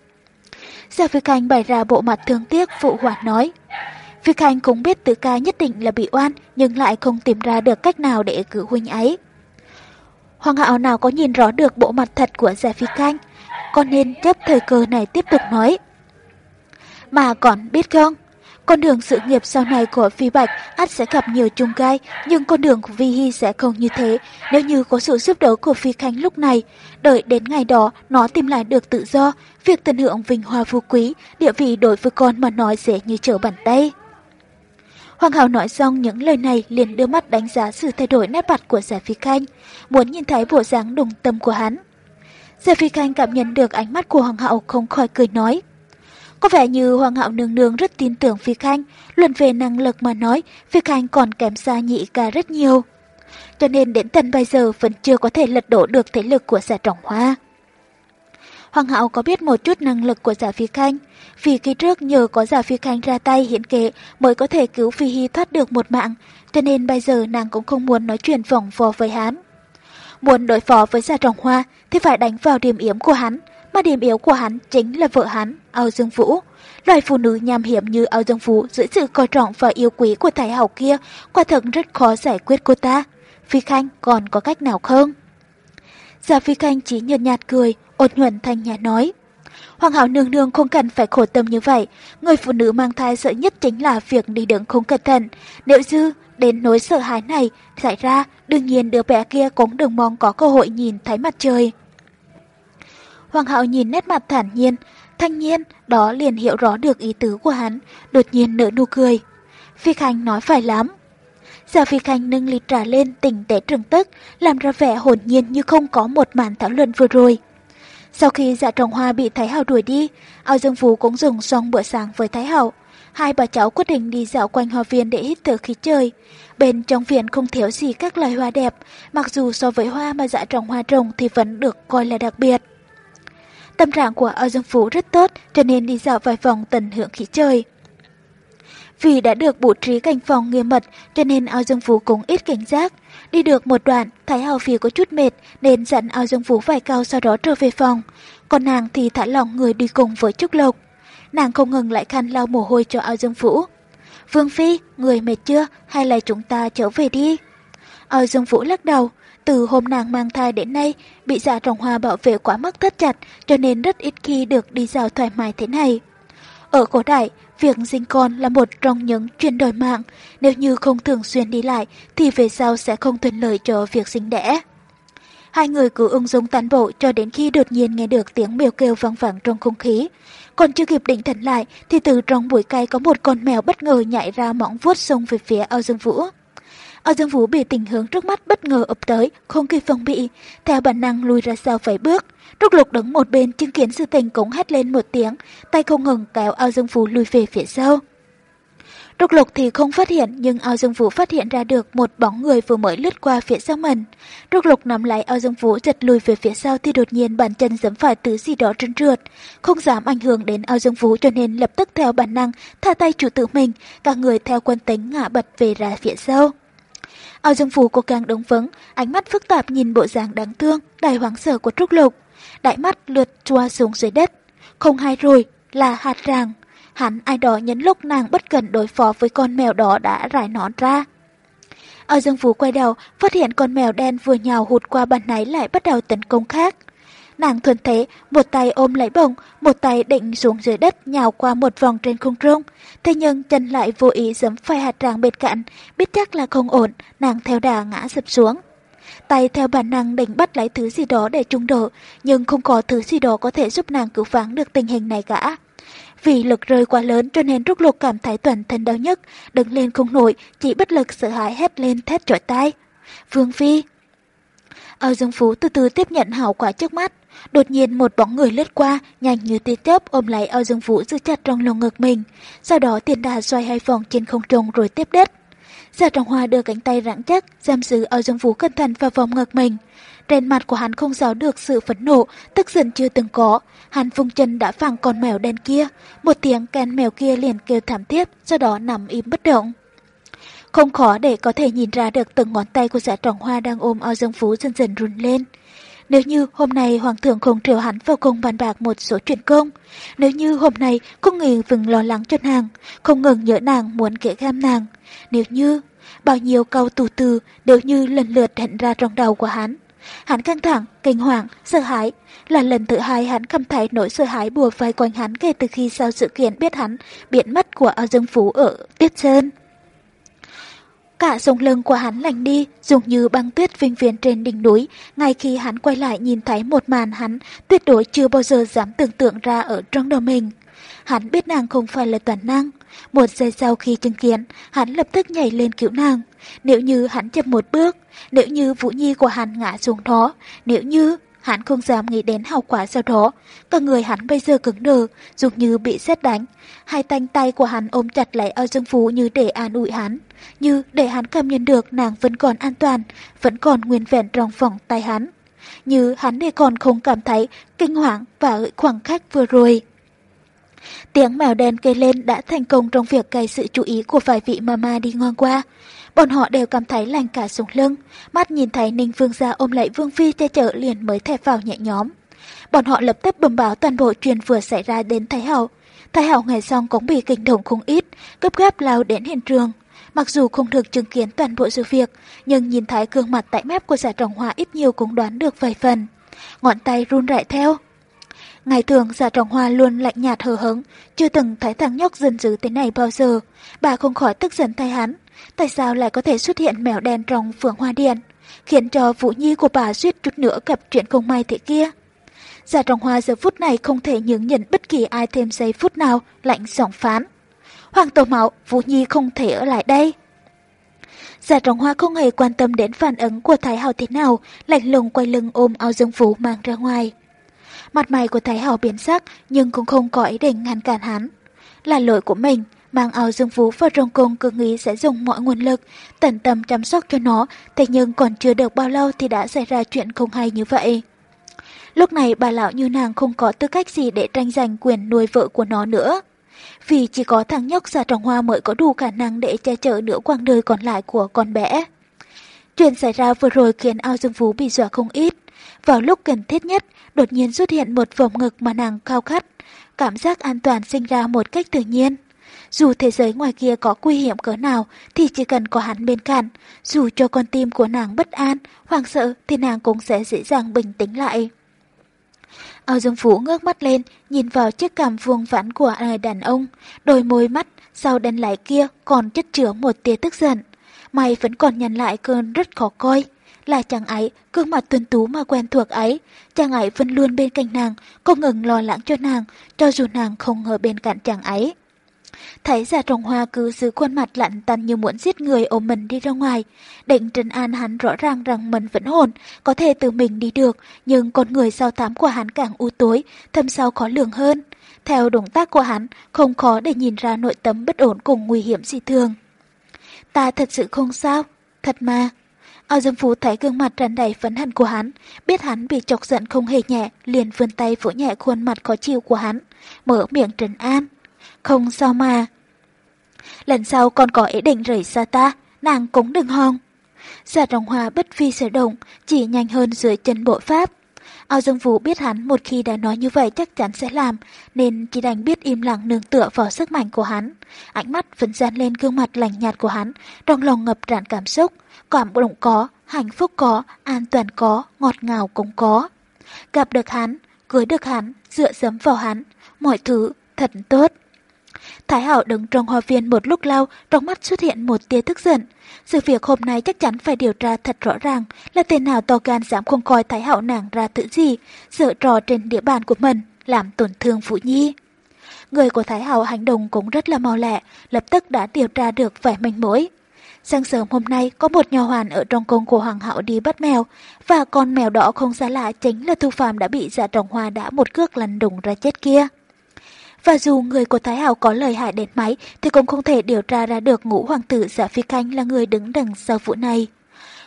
Gia Phi Khanh bày ra bộ mặt thương tiếc phụ hoạt nói. Phi Khanh cũng biết tự ca nhất định là bị oan, nhưng lại không tìm ra được cách nào để cứu huynh ấy. Hoàng hạo nào có nhìn rõ được bộ mặt thật của Gia Phi Khanh, con nên chấp thời cơ này tiếp tục nói. Mà còn biết không, Con đường sự nghiệp sau này của Phi Bạch ắt sẽ gặp nhiều chung gai, nhưng con đường của Vi hi sẽ không như thế nếu như có sự giúp đỡ của Phi Khánh lúc này. Đợi đến ngày đó, nó tìm lại được tự do, việc tận hưởng vinh hoa phú quý, địa vị đối với con mà nói dễ như trở bàn tay. Hoàng hậu nói xong những lời này liền đưa mắt đánh giá sự thay đổi nét mặt của Giả Phi Khanh, muốn nhìn thấy bộ dáng đồng tâm của hắn. Giả Phi Khanh cảm nhận được ánh mắt của Hoàng hậu không khỏi cười nói. Có vẻ như Hoàng hậu nương nương rất tin tưởng Phi Khanh, luận về năng lực mà nói, Phi Khanh còn kém xa nhị ca rất nhiều. Cho nên đến tận bây giờ vẫn chưa có thể lật đổ được thế lực của giả trọng hoa. Hoàng hậu có biết một chút năng lực của giả phi khanh, vì khi trước nhờ có giả phi khanh ra tay hiển kế mới có thể cứu phi hy thoát được một mạng, cho nên bây giờ nàng cũng không muốn nói chuyện vòng vò với hắn. Muốn đối phó với giả trọng hoa thì phải đánh vào điểm yếu của hắn, mà điểm yếu của hắn chính là vợ hắn, Âu Dương Vũ. Loài phụ nữ nham hiểm như Âu Dương Vũ dưới sự coi trọng và yêu quý của Thái Hậu kia, quả thật rất khó giải quyết cô ta. Phi Khanh còn có cách nào không? Giả Phi Khanh chỉ nhợt nhạt cười, ột nhuận thanh nhã nói. Hoàng hậu nương nương không cần phải khổ tâm như vậy, người phụ nữ mang thai sợ nhất chính là việc đi đứng không cẩn thận. Nếu dư đến nỗi sợ hãi này xảy ra, đương nhiên đứa bé kia cũng đừng mong có cơ hội nhìn thấy mặt trời. Hoàng hậu nhìn nét mặt thản nhiên, thanh nhiên, đó liền hiểu rõ được ý tứ của hắn, đột nhiên nở nụ cười. Phi Khanh nói phải lắm. Giả Phi Khanh nâng ly trà lên tỉnh tế trừng tức, làm ra vẻ hồn nhiên như không có một màn thảo luận vừa rồi. Sau khi dạ trồng hoa bị Thái Hậu đuổi đi, Ao Dương Phú cũng dùng xong bữa sáng với Thái Hậu. Hai bà cháu quyết định đi dạo quanh hoa viên để hít thở khí trời. Bên trong viện không thiếu gì các loài hoa đẹp, mặc dù so với hoa mà dạ trồng hoa trồng thì vẫn được coi là đặc biệt. Tâm trạng của Âu Dương Phú rất tốt cho nên đi dạo vài vòng tận hưởng khí trời. Vì đã được bố trí cảnh phòng nghiêm mật cho nên Ao Dương Phú cũng ít cảnh giác. Đi được một đoạn, Thái Hào Phi có chút mệt nên dặn Ao Dương Phú vài câu sau đó trở về phòng. Còn nàng thì thả lỏng người đi cùng với Trúc Lộc. Nàng không ngừng lại khăn lau mồ hôi cho Ao Dương Phú. Vương Phi, người mệt chưa hay là chúng ta trở về đi? Ao Dương Vũ lắc đầu. Từ hôm nàng mang thai đến nay, bị dạ trồng hoa bảo vệ quá mức thất chặt cho nên rất ít khi được đi dạo thoải mái thế này. Ở cổ đại, việc sinh con là một trong những chuyển đổi mạng. Nếu như không thường xuyên đi lại thì về sau sẽ không thuận lợi cho việc sinh đẻ. Hai người cứ ung dung tán bộ cho đến khi đột nhiên nghe được tiếng mèo kêu vang vẳng trong không khí. Còn chưa kịp định thần lại thì từ trong bụi cây có một con mèo bất ngờ nhảy ra mỏng vuốt xông về phía ao dương vũ. Ao dương vũ bị tình huống trước mắt bất ngờ ập tới, không kịp phòng bị, theo bản năng lùi ra sau vài bước. Trúc Lục đứng một bên chứng kiến sự tình cũng hét lên một tiếng, tay không ngừng kéo ao dương vũ lùi về phía sau. Trúc Lục thì không phát hiện nhưng ao dương vũ phát hiện ra được một bóng người vừa mới lướt qua phía sau mình. Trúc Lục nắm lấy ao dương vũ giật lùi về phía sau thì đột nhiên bàn chân giẫm phải thứ gì đó trơn trượt. Không dám ảnh hưởng đến ao dương vũ cho nên lập tức theo bản năng tha tay chủ tử mình, cả người theo quân tính ngã bật về ra phía sau. Ao Dương Phú cố gắng đống vấn, ánh mắt phức tạp nhìn bộ dáng đáng thương, đầy hoảng sợ của Trúc Lục. Đại mắt lượt chua xuống dưới đất. Không hay rồi, là hạt ràng. Hắn ai đó nhấn lúc nàng bất cần đối phó với con mèo đó đã rải nón ra. Ao Dương Phú quay đầu, phát hiện con mèo đen vừa nhào hụt qua bàn náy lại bắt đầu tấn công khác. Nàng thuần thế, một tay ôm lấy bông, một tay định xuống dưới đất nhào qua một vòng trên không trung. Thế nhưng chân lại vô ý giấm phải hạt ràng bên cạnh, biết chắc là không ổn, nàng theo đà ngã sập xuống. Tay theo bản năng định bắt lấy thứ gì đó để trung độ, nhưng không có thứ gì đó có thể giúp nàng cứu vãn được tình hình này cả. Vì lực rơi quá lớn cho nên rút Lục cảm thấy toàn thân đau nhất, đứng lên không nổi, chỉ bất lực sợ hãi hét lên thét trọi tay. Vương Phi! Âu Dương Phú từ từ tiếp nhận hảo quả trước mắt, Đột nhiên một bóng người lướt qua, nhanh như tia chớp ôm lấy Âu Dương Vũ giữ chặt trong lồng ngực mình. Sau đó tiền đà xoay hai vòng trên không trung rồi tiếp đất. Giả Trọng Hoa đưa cánh tay rắn chắc, giam giữ Âu Dương Vũ cẩn thận vào vòng ngực mình. Trên mặt của hắn không giấu được sự phẫn nộ, tức giận chưa từng có. Hắn vùng chân đã phẳng con mèo đen kia. Một tiếng kèn mèo kia liền kêu thảm thiết, sau đó nằm im bất động. Không khó để có thể nhìn ra được từng ngón tay của giả trọng hoa đang ôm ao Dương Phú dần dần run lên. Nếu như hôm nay Hoàng thượng không triệu hắn vào cùng bàn bạc một số chuyện công, nếu như hôm nay cung nghỉ vừng lo lắng cho nàng, không ngừng nhớ nàng muốn kể gam nàng, nếu như bao nhiêu câu tù từ đều như lần lượt hiện ra trong đầu của hắn. Hắn căng thẳng, kinh hoàng, sợ hãi. Là lần thứ hai hắn cảm thấy nỗi sợ hãi bùa vây quanh hắn kể từ khi sau sự kiện biết hắn biến mất của Âu Dương Phú ở Tiết Sơn. Cả sống lưng của hắn lạnh đi, dùng như băng tuyết vinh viên trên đỉnh núi. Ngay khi hắn quay lại nhìn thấy một màn hắn tuyệt đối chưa bao giờ dám tưởng tượng ra ở trong đầu mình. Hắn biết nàng không phải là toàn năng. Một giây sau khi chứng kiến, hắn lập tức nhảy lên cứu nàng. Nếu như hắn chậm một bước, nếu như Vũ Nhi của hắn ngã xuống đó, nếu như hắn không dám nghĩ đến hậu quả sau đó, cả người hắn bây giờ cứng đờ, dường như bị xét đánh. Hai tay tay của hắn ôm chặt lấy ở Dương Phú như để an ủi hắn, như để hắn cảm nhận được nàng vẫn còn an toàn, vẫn còn nguyên vẹn trong vòng tay hắn. Như hắn để còn không cảm thấy kinh hoàng và khoảng khắc vừa rồi. Tiếng mèo đen kêu lên đã thành công trong việc gây sự chú ý của vài vị mama đi ngang qua. Bọn họ đều cảm thấy lành cả sống lưng, mắt nhìn thấy Ninh Vương gia ôm lấy Vương Phi che chở liền mới thẹp vào nhẹ nhóm. Bọn họ lập tức bẩm báo toàn bộ chuyện vừa xảy ra đến Thái Hậu. Thái Hậu ngày xong cũng bị kinh động không ít, gấp gáp lao đến hiện trường. Mặc dù không được chứng kiến toàn bộ sự việc, nhưng nhìn thấy gương mặt tại mép của giả trọng hoa ít nhiều cũng đoán được vài phần. Ngọn tay run rẩy theo. Ngày thường giả trọng hoa luôn lạnh nhạt hờ hững, chưa từng thấy thằng nhóc dân dữ thế này bao giờ. Bà không khỏi tức giận thay hắn. Tại sao lại có thể xuất hiện mèo đen trong phượng hoa điện, khiến cho Vũ Nhi của bà suýt chút nữa gặp chuyện không may thế kia. Giả trọng hoa giờ phút này không thể nhường nhận bất kỳ ai thêm giây phút nào, lạnh giọng phán. Hoàng tổ mạo, Vũ Nhi không thể ở lại đây. Giả trọng hoa không hề quan tâm đến phản ứng của Thái Hào thế nào, lạnh lùng quay lưng ôm ao dương phú mang ra ngoài. Mặt mày của Thái Hào biến sắc nhưng cũng không có ý định ngăn cản hắn. Là lỗi của mình, mang ao dương Vũ vào trong cung cứ nghĩ sẽ dùng mọi nguồn lực, tận tâm chăm sóc cho nó, thế nhưng còn chưa được bao lâu thì đã xảy ra chuyện không hay như vậy. Lúc này bà lão như nàng không có tư cách gì để tranh giành quyền nuôi vợ của nó nữa. Vì chỉ có thằng nhóc già trồng hoa mới có đủ khả năng để che chở nửa quãng đời còn lại của con bé. Chuyện xảy ra vừa rồi khiến ao dương Vũ bị dọa không ít. Vào lúc cần thiết nhất, đột nhiên xuất hiện một vòng ngực mà nàng khao khát. Cảm giác an toàn sinh ra một cách tự nhiên. Dù thế giới ngoài kia có nguy hiểm cỡ nào thì chỉ cần có hắn bên cạnh, dù cho con tim của nàng bất an, hoang sợ thì nàng cũng sẽ dễ dàng bình tĩnh lại. Ao Dương Phú ngước mắt lên, nhìn vào chiếc cằm vuông vắn của người đàn ông, đôi môi mắt sau đen lại kia còn chất chứa một tia tức giận. Mày vẫn còn nhăn lại cơn rất khó coi. Là chàng ấy, gương mặt tuân tú mà quen thuộc ấy, chàng ấy vẫn luôn bên cạnh nàng, không ngừng lo lắng cho nàng, cho dù nàng không ở bên cạnh chàng ấy. Thấy giả trồng hoa cứ giữ khuôn mặt lạnh tanh như muốn giết người ôm mình đi ra ngoài. Định trấn an hắn rõ ràng rằng mình vẫn hồn, có thể tự mình đi được, nhưng con người sao thám của hắn càng u tối, thâm sâu khó lường hơn. Theo động tác của hắn, không khó để nhìn ra nội tâm bất ổn cùng nguy hiểm gì thường. Ta thật sự không sao, thật mà. Ao Dương Phú thấy gương mặt tràn đầy phấn hận của hắn, biết hắn bị chọc giận không hề nhẹ, liền vươn tay vỗ nhẹ khuôn mặt khó chịu của hắn, mở miệng trấn an. Không sao mà. Lần sau còn có ý định rời xa ta, nàng cũng đừng hòng. Giả trọng hoa bất phi sở động, chỉ nhanh hơn dưới chân bộ pháp. Ao Dương Vũ biết hắn một khi đã nói như vậy chắc chắn sẽ làm, nên chỉ đành biết im lặng nương tựa vào sức mạnh của hắn. Ánh mắt vẫn dán lên gương mặt lành nhạt của hắn, trong lòng ngập tràn cảm xúc, cảm động có, hạnh phúc có, an toàn có, ngọt ngào cũng có. Gặp được hắn, cưới được hắn, dựa dẫm vào hắn, mọi thứ thật tốt. Thái Hảo đứng trong hoa viên một lúc lâu, trong mắt xuất hiện một tia tức giận. Sự việc hôm nay chắc chắn phải điều tra thật rõ ràng là tên nào to gan dám không coi Thái Hảo nàng ra tự gì, dựa trò trên địa bàn của mình, làm tổn thương Phụ Nhi. Người của Thái Hảo hành động cũng rất là mau lẹ, lập tức đã điều tra được vài manh mối. Sáng sớm hôm nay có một nhà hoàn ở trong cung của Hoàng hậu đi bắt mèo, và con mèo đỏ không xa lạ chính là thu phạm đã bị giả trọng hoa đã một cước lăn đùng ra chết kia. Và dù người của Thái Hào có lời hại đến máy thì cũng không thể điều tra ra được ngũ hoàng tử giả phi khanh là người đứng đằng sau vụ này.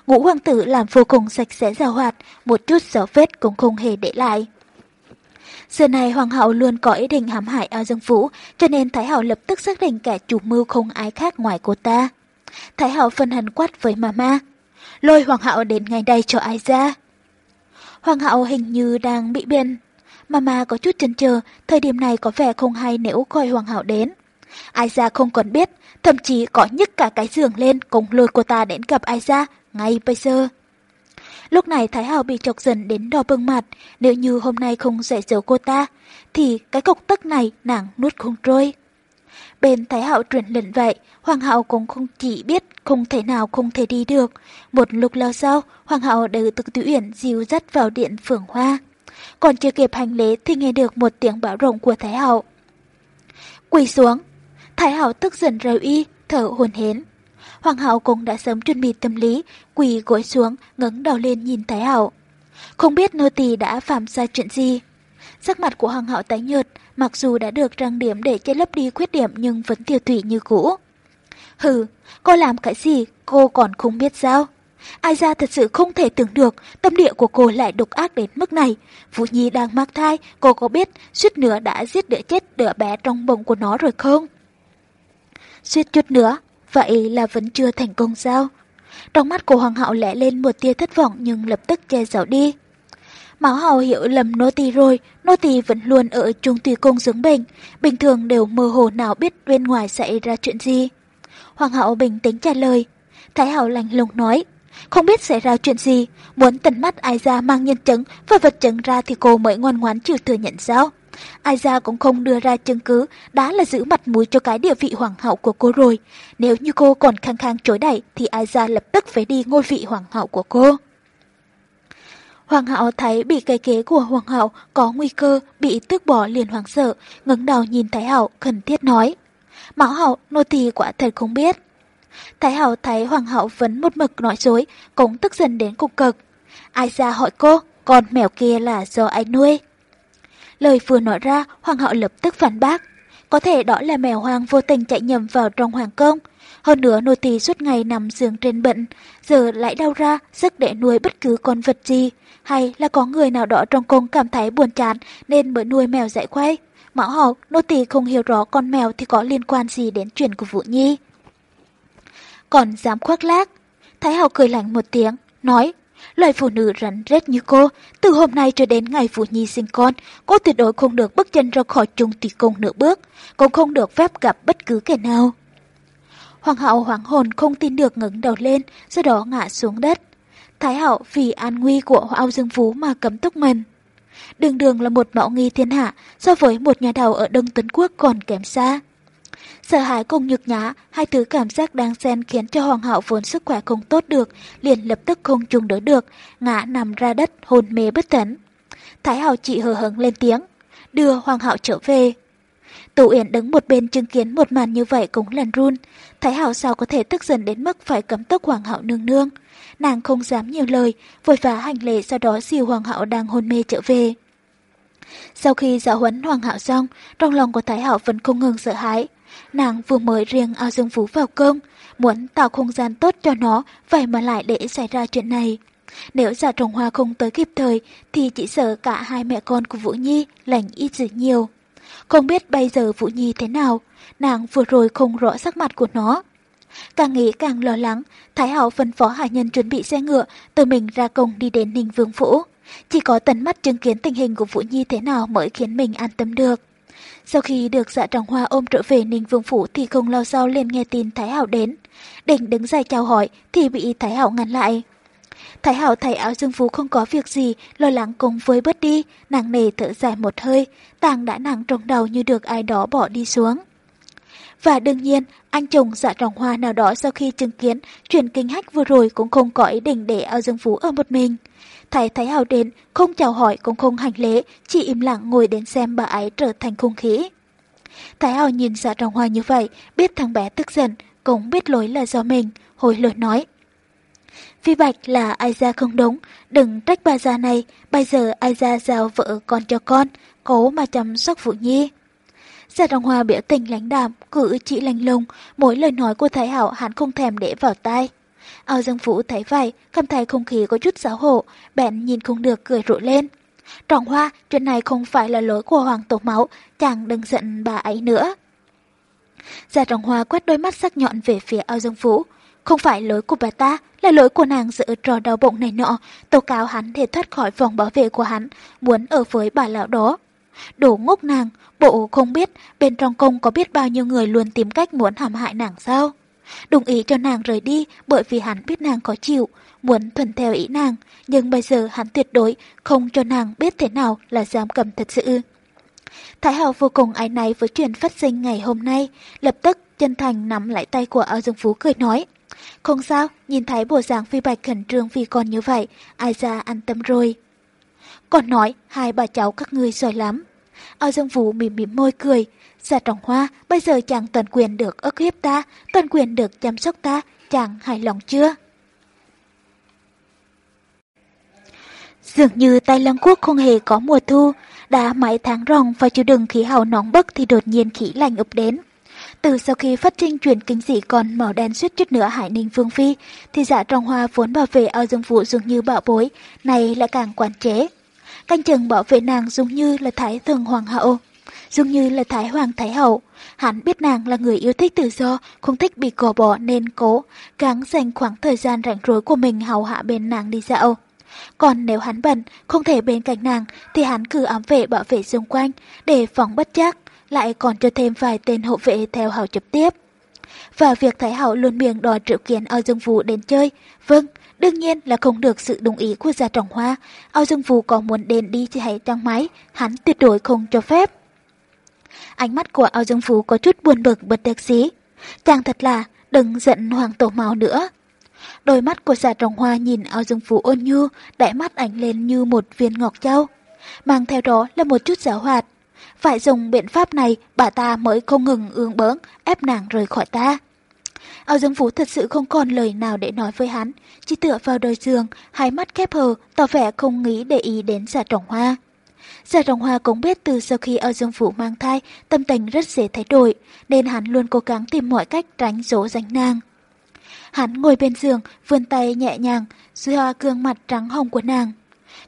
Ngũ hoàng tử làm vô cùng sạch sẽ rào hoạt, một chút dấu vết cũng không hề để lại. Giờ này hoàng hậu luôn có ý định hãm hại ao dương vũ, cho nên Thái Hậu lập tức xác định kẻ chủ mưu không ai khác ngoài cô ta. Thái Hậu phân hần quát với mama. Lôi hoàng hậu đến ngay đây cho ai ra. Hoàng hậu hình như đang bị biên Mama có chút chần chờ, thời điểm này có vẻ không hay nếu coi hoàng hậu đến. Ai ra không còn biết, thậm chí có nhức cả cái giường lên cùng lôi cô ta đến gặp ai ra ngay bây giờ. Lúc này Thái Hào bị chọc dần đến đỏ bừng mặt, nếu như hôm nay không dạy dỗ cô ta, thì cái cục tức này nàng nuốt không trôi. Bên Thái Hạo truyền lệnh vậy, Hoàng hậu cũng không chỉ biết không thể nào không thể đi được. Một lúc lâu sau, Hoàng hậu đều tự Tử Uyển dìu dắt vào điện phượng hoa. Còn chưa kịp hành lễ thì nghe được một tiếng bão rộng của Thái Hậu. Quỳ xuống. Thái Hậu tức giận rời y, thở hồn hến. Hoàng hậu cũng đã sớm chuẩn bị tâm lý, quỳ gối xuống, ngẩng đầu lên nhìn Thái Hậu. Không biết nô tỳ đã phạm sai chuyện gì. Sắc mặt của hoàng hậu tái nhợt, mặc dù đã được trang điểm để che lấp đi khuyết điểm nhưng vẫn tiêu thủy như cũ. Hừ, cô làm cái gì cô còn không biết sao? Ai ra thật sự không thể tưởng được tâm địa của cô lại độc ác đến mức này. Vũ Nhi đang mang thai, cô có biết suýt nữa đã giết đứa chết đứa bé trong bụng của nó rồi không? Suýt chút nữa, vậy là vẫn chưa thành công sao? Trong mắt của Hoàng hậu lẽ lên một tia thất vọng nhưng lập tức che giấu đi. Máu hầu hiểu lầm nô tỳ rồi, nô tỳ vẫn luôn ở trung tùy cung dưỡng bệnh, bình thường đều mơ hồ nào biết bên ngoài xảy ra chuyện gì. Hoàng hậu bình tĩnh trả lời. Thái hậu lạnh lùng nói, không biết xảy ra chuyện gì, muốn tận mắt ai ra mang nhân chứng và vật chứng ra thì cô mới ngoan ngoãn chịu thừa nhận sao. Ai ra cũng không đưa ra chứng cứ, đã là giữ mặt mũi cho cái địa vị hoàng hậu của cô rồi. Nếu như cô còn khăng khăng chối đẩy thì ai ra lập tức phải đi ngôi vị hoàng hậu của cô. Hoàng hậu thấy bị cái kế của hoàng hậu có nguy cơ bị tước bỏ liền hoàng sợ, ngẩng đầu nhìn Thái hậu khẩn thiết nói. Mão hậu, nô tỳ quả thật không biết. Thái hậu thấy hoàng hậu vẫn một mực nói dối, cũng tức giận đến cục cực. Ai ra hỏi cô, con mèo kia là do ai nuôi? Lời vừa nói ra, hoàng hậu lập tức phản bác. Có thể đó là mèo hoang vô tình chạy nhầm vào trong hoàng công. Hơn nữa nô tỳ suốt ngày nằm giường trên bệnh, giờ lại đau ra, sức để nuôi bất cứ con vật gì. Hay là có người nào đó trong cung cảm thấy buồn chán nên mới nuôi mèo dạy quay. Mão hậu, nô tỳ không hiểu rõ con mèo thì có liên quan gì đến chuyện của Vũ Nhi. Còn dám khoác lác. Thái hậu cười lạnh một tiếng, nói, loài phụ nữ rắn rết như cô, từ hôm nay cho đến ngày Vũ Nhi sinh con, cô tuyệt đối không được bước chân ra khỏi chung tùy cung nửa bước, cũng không được phép gặp bất cứ kẻ nào. Hoàng hậu hoảng hồn không tin được ngẩng đầu lên, sau đó ngã xuống đất. Thái hậu vì an nguy của Âu Dương Phú mà cấm túc mình. Đường đường là một mẫu nghi thiên hạ, so với một nhà đầu ở Đông Tấn Quốc còn kém xa. Sợ hãi cùng nhược nhã, hai thứ cảm giác đang xen khiến cho hoàng hậu vốn sức khỏe không tốt được, liền lập tức không chung đỡ được, ngã nằm ra đất hồn mê bất tỉnh. Thái hậu chị hờ hững lên tiếng, đưa hoàng hậu trở về. Tổ Uyển đứng một bên chứng kiến một màn như vậy cũng lần run. Thái hậu sao có thể tức giận đến mức phải cấm tốc hoàng hậu nương nương. Nàng không dám nhiều lời, vội vã hành lễ sau đó siêu hoàng hậu đang hôn mê trở về. Sau khi giáo huấn hoàng hậu xong, trong lòng của Thái hậu vẫn không ngừng sợ hãi. Nàng vừa mới riêng ao dương phú vào cung, muốn tạo không gian tốt cho nó, vậy mà lại để xảy ra chuyện này. Nếu giả trồng hoa không tới kịp thời, thì chỉ sợ cả hai mẹ con của Vũ Nhi lành ít dữ nhiều. Không biết bây giờ Vũ Nhi thế nào, nàng vừa rồi không rõ sắc mặt của nó. Càng nghĩ càng lo lắng, Thái Hậu phân phó hạ nhân chuẩn bị xe ngựa, tự mình ra công đi đến Ninh Vương Phủ. Chỉ có tận mắt chứng kiến tình hình của Vũ Nhi thế nào mới khiến mình an tâm được. Sau khi được dạ trọng hoa ôm trở về Ninh Vương Phủ thì không lâu sau liền nghe tin Thái Hảo đến. Định đứng dậy chào hỏi thì bị Thái Hảo ngăn lại. Thái Hảo thấy áo dương phú không có việc gì, lo lắng cùng với bớt đi, nàng nề thở dài một hơi, tàng đã nặng trong đầu như được ai đó bỏ đi xuống. Và đương nhiên, anh chồng dạ trọng hoa nào đó sau khi chứng kiến chuyện kinh hách vừa rồi cũng không có ý định để áo dương phú ở một mình. Thái Thái Hào đến, không chào hỏi cũng không hành lễ, chỉ im lặng ngồi đến xem bà ấy trở thành không khí. Thái Hào nhìn dạ trọng hoa như vậy, biết thằng bé tức giận, cũng biết lỗi là do mình, hồi lượt nói. Phi Bạch là ai ra không đúng, đừng trách bà già này, bây giờ ai ra giao vợ con cho con, cố mà chăm sóc Vũ Nhi. Gia Đồng Hoa biểu tình lãnh đạm, cử chỉ lành lùng, mỗi lời nói của Thái Hảo hắn không thèm để vào tai. Ao Dương Vũ thấy vậy, cảm thấy không khí có chút xấu hổ, bèn nhìn không được cười rộ lên. Trọng Hoa, chuyện này không phải là lỗi của Hoàng Tổ Máu, chàng đừng giận bà ấy nữa. Già Trọng Hoa quét đôi mắt sắc nhọn về phía Ao Dương Vũ. Không phải lỗi của bà ta, là lỗi của nàng giữ trò đau bụng này nọ, tố cáo hắn để thoát khỏi vòng bảo vệ của hắn, muốn ở với bà lão đó. Đổ ngốc nàng, bộ không biết bên trong cung có biết bao nhiêu người luôn tìm cách muốn hãm hại nàng sao? Đồng ý cho nàng rời đi bởi vì hắn biết nàng khó chịu, muốn thuần theo ý nàng, nhưng bây giờ hắn tuyệt đối không cho nàng biết thế nào là giam cầm thật sự. Thái Hậu vô cùng ái náy với chuyện phát sinh ngày hôm nay, lập tức chân thành nắm lại tay của Âu Dương Phú cười nói. Không sao, nhìn thấy bộ dạng phi bạch khẩn trương vì con như vậy, ai ra an tâm rồi. Còn nói, hai bà cháu các ngươi giỏi lắm. Âu Dương Phú mỉm mỉm môi cười. Gia Trọng Hoa, bây giờ chàng toàn quyền được ức hiếp ta, toàn quyền được chăm sóc ta, chàng hài lòng chưa? Dường như Tây Lăng Quốc không hề có mùa thu, đã mấy tháng ròng và chịu đựng khí hậu nóng bức thì đột nhiên khí lạnh ập đến. Từ sau khi phát trinh truyền kinh dị còn màu đen suýt chút nữa Hải Ninh Phương Phi, thì dạ trong hoa vốn bảo vệ ao dương vụ dường như bạo bối, này lại càng quản chế. Canh chừng bảo vệ nàng dường như là Thái Thường Hoàng hậu, dường như là Thái Hoàng Thái Hậu. Hắn biết nàng là người yêu thích tự do, không thích bị cò bỏ nên cố, gắng dành khoảng thời gian rảnh rỗi của mình hầu hạ bên nàng đi dạo. Còn nếu hắn bận, không thể bên cạnh nàng, thì hắn cử ám vệ bảo vệ xung quanh, để phòng bất chắc, lại còn cho thêm vài tên hộ vệ theo hầu trực tiếp. Và việc Thái Hậu luôn miệng đòi triệu kiến Âu dương vũ đến chơi, vâng, đương nhiên là không được sự đồng ý của gia trọng hoa. Ao dương vũ có muốn đến đi thì hãy trong máy, hắn tuyệt đối không cho phép. Ánh mắt của ao dương phú có chút buồn bực bật đặc dí. Chàng thật là, đừng giận hoàng tổ máu nữa. Đôi mắt của dạ giả trồng hoa nhìn ao dương phú ôn nhu, đại mắt ảnh lên như một viên ngọc châu. Mang theo đó là một chút giáo hoạt. Phải dùng biện pháp này, bà ta mới không ngừng ương bướng, ép nàng rời khỏi ta. Ao Dương Phú thật sự không còn lời nào để nói với hắn, chỉ tựa vào đôi giường, hai mắt khép hờ, tỏ vẻ không nghĩ để ý đến dạ giả trồng hoa. Giả trọng hoa cũng biết từ sau khi ở Dương vũ mang thai, tâm tình rất dễ thay đổi, nên hắn luôn cố gắng tìm mọi cách tránh dỗ dành nàng. Hắn ngồi bên giường, vươn tay nhẹ nhàng, xoa gương mặt trắng hồng của nàng.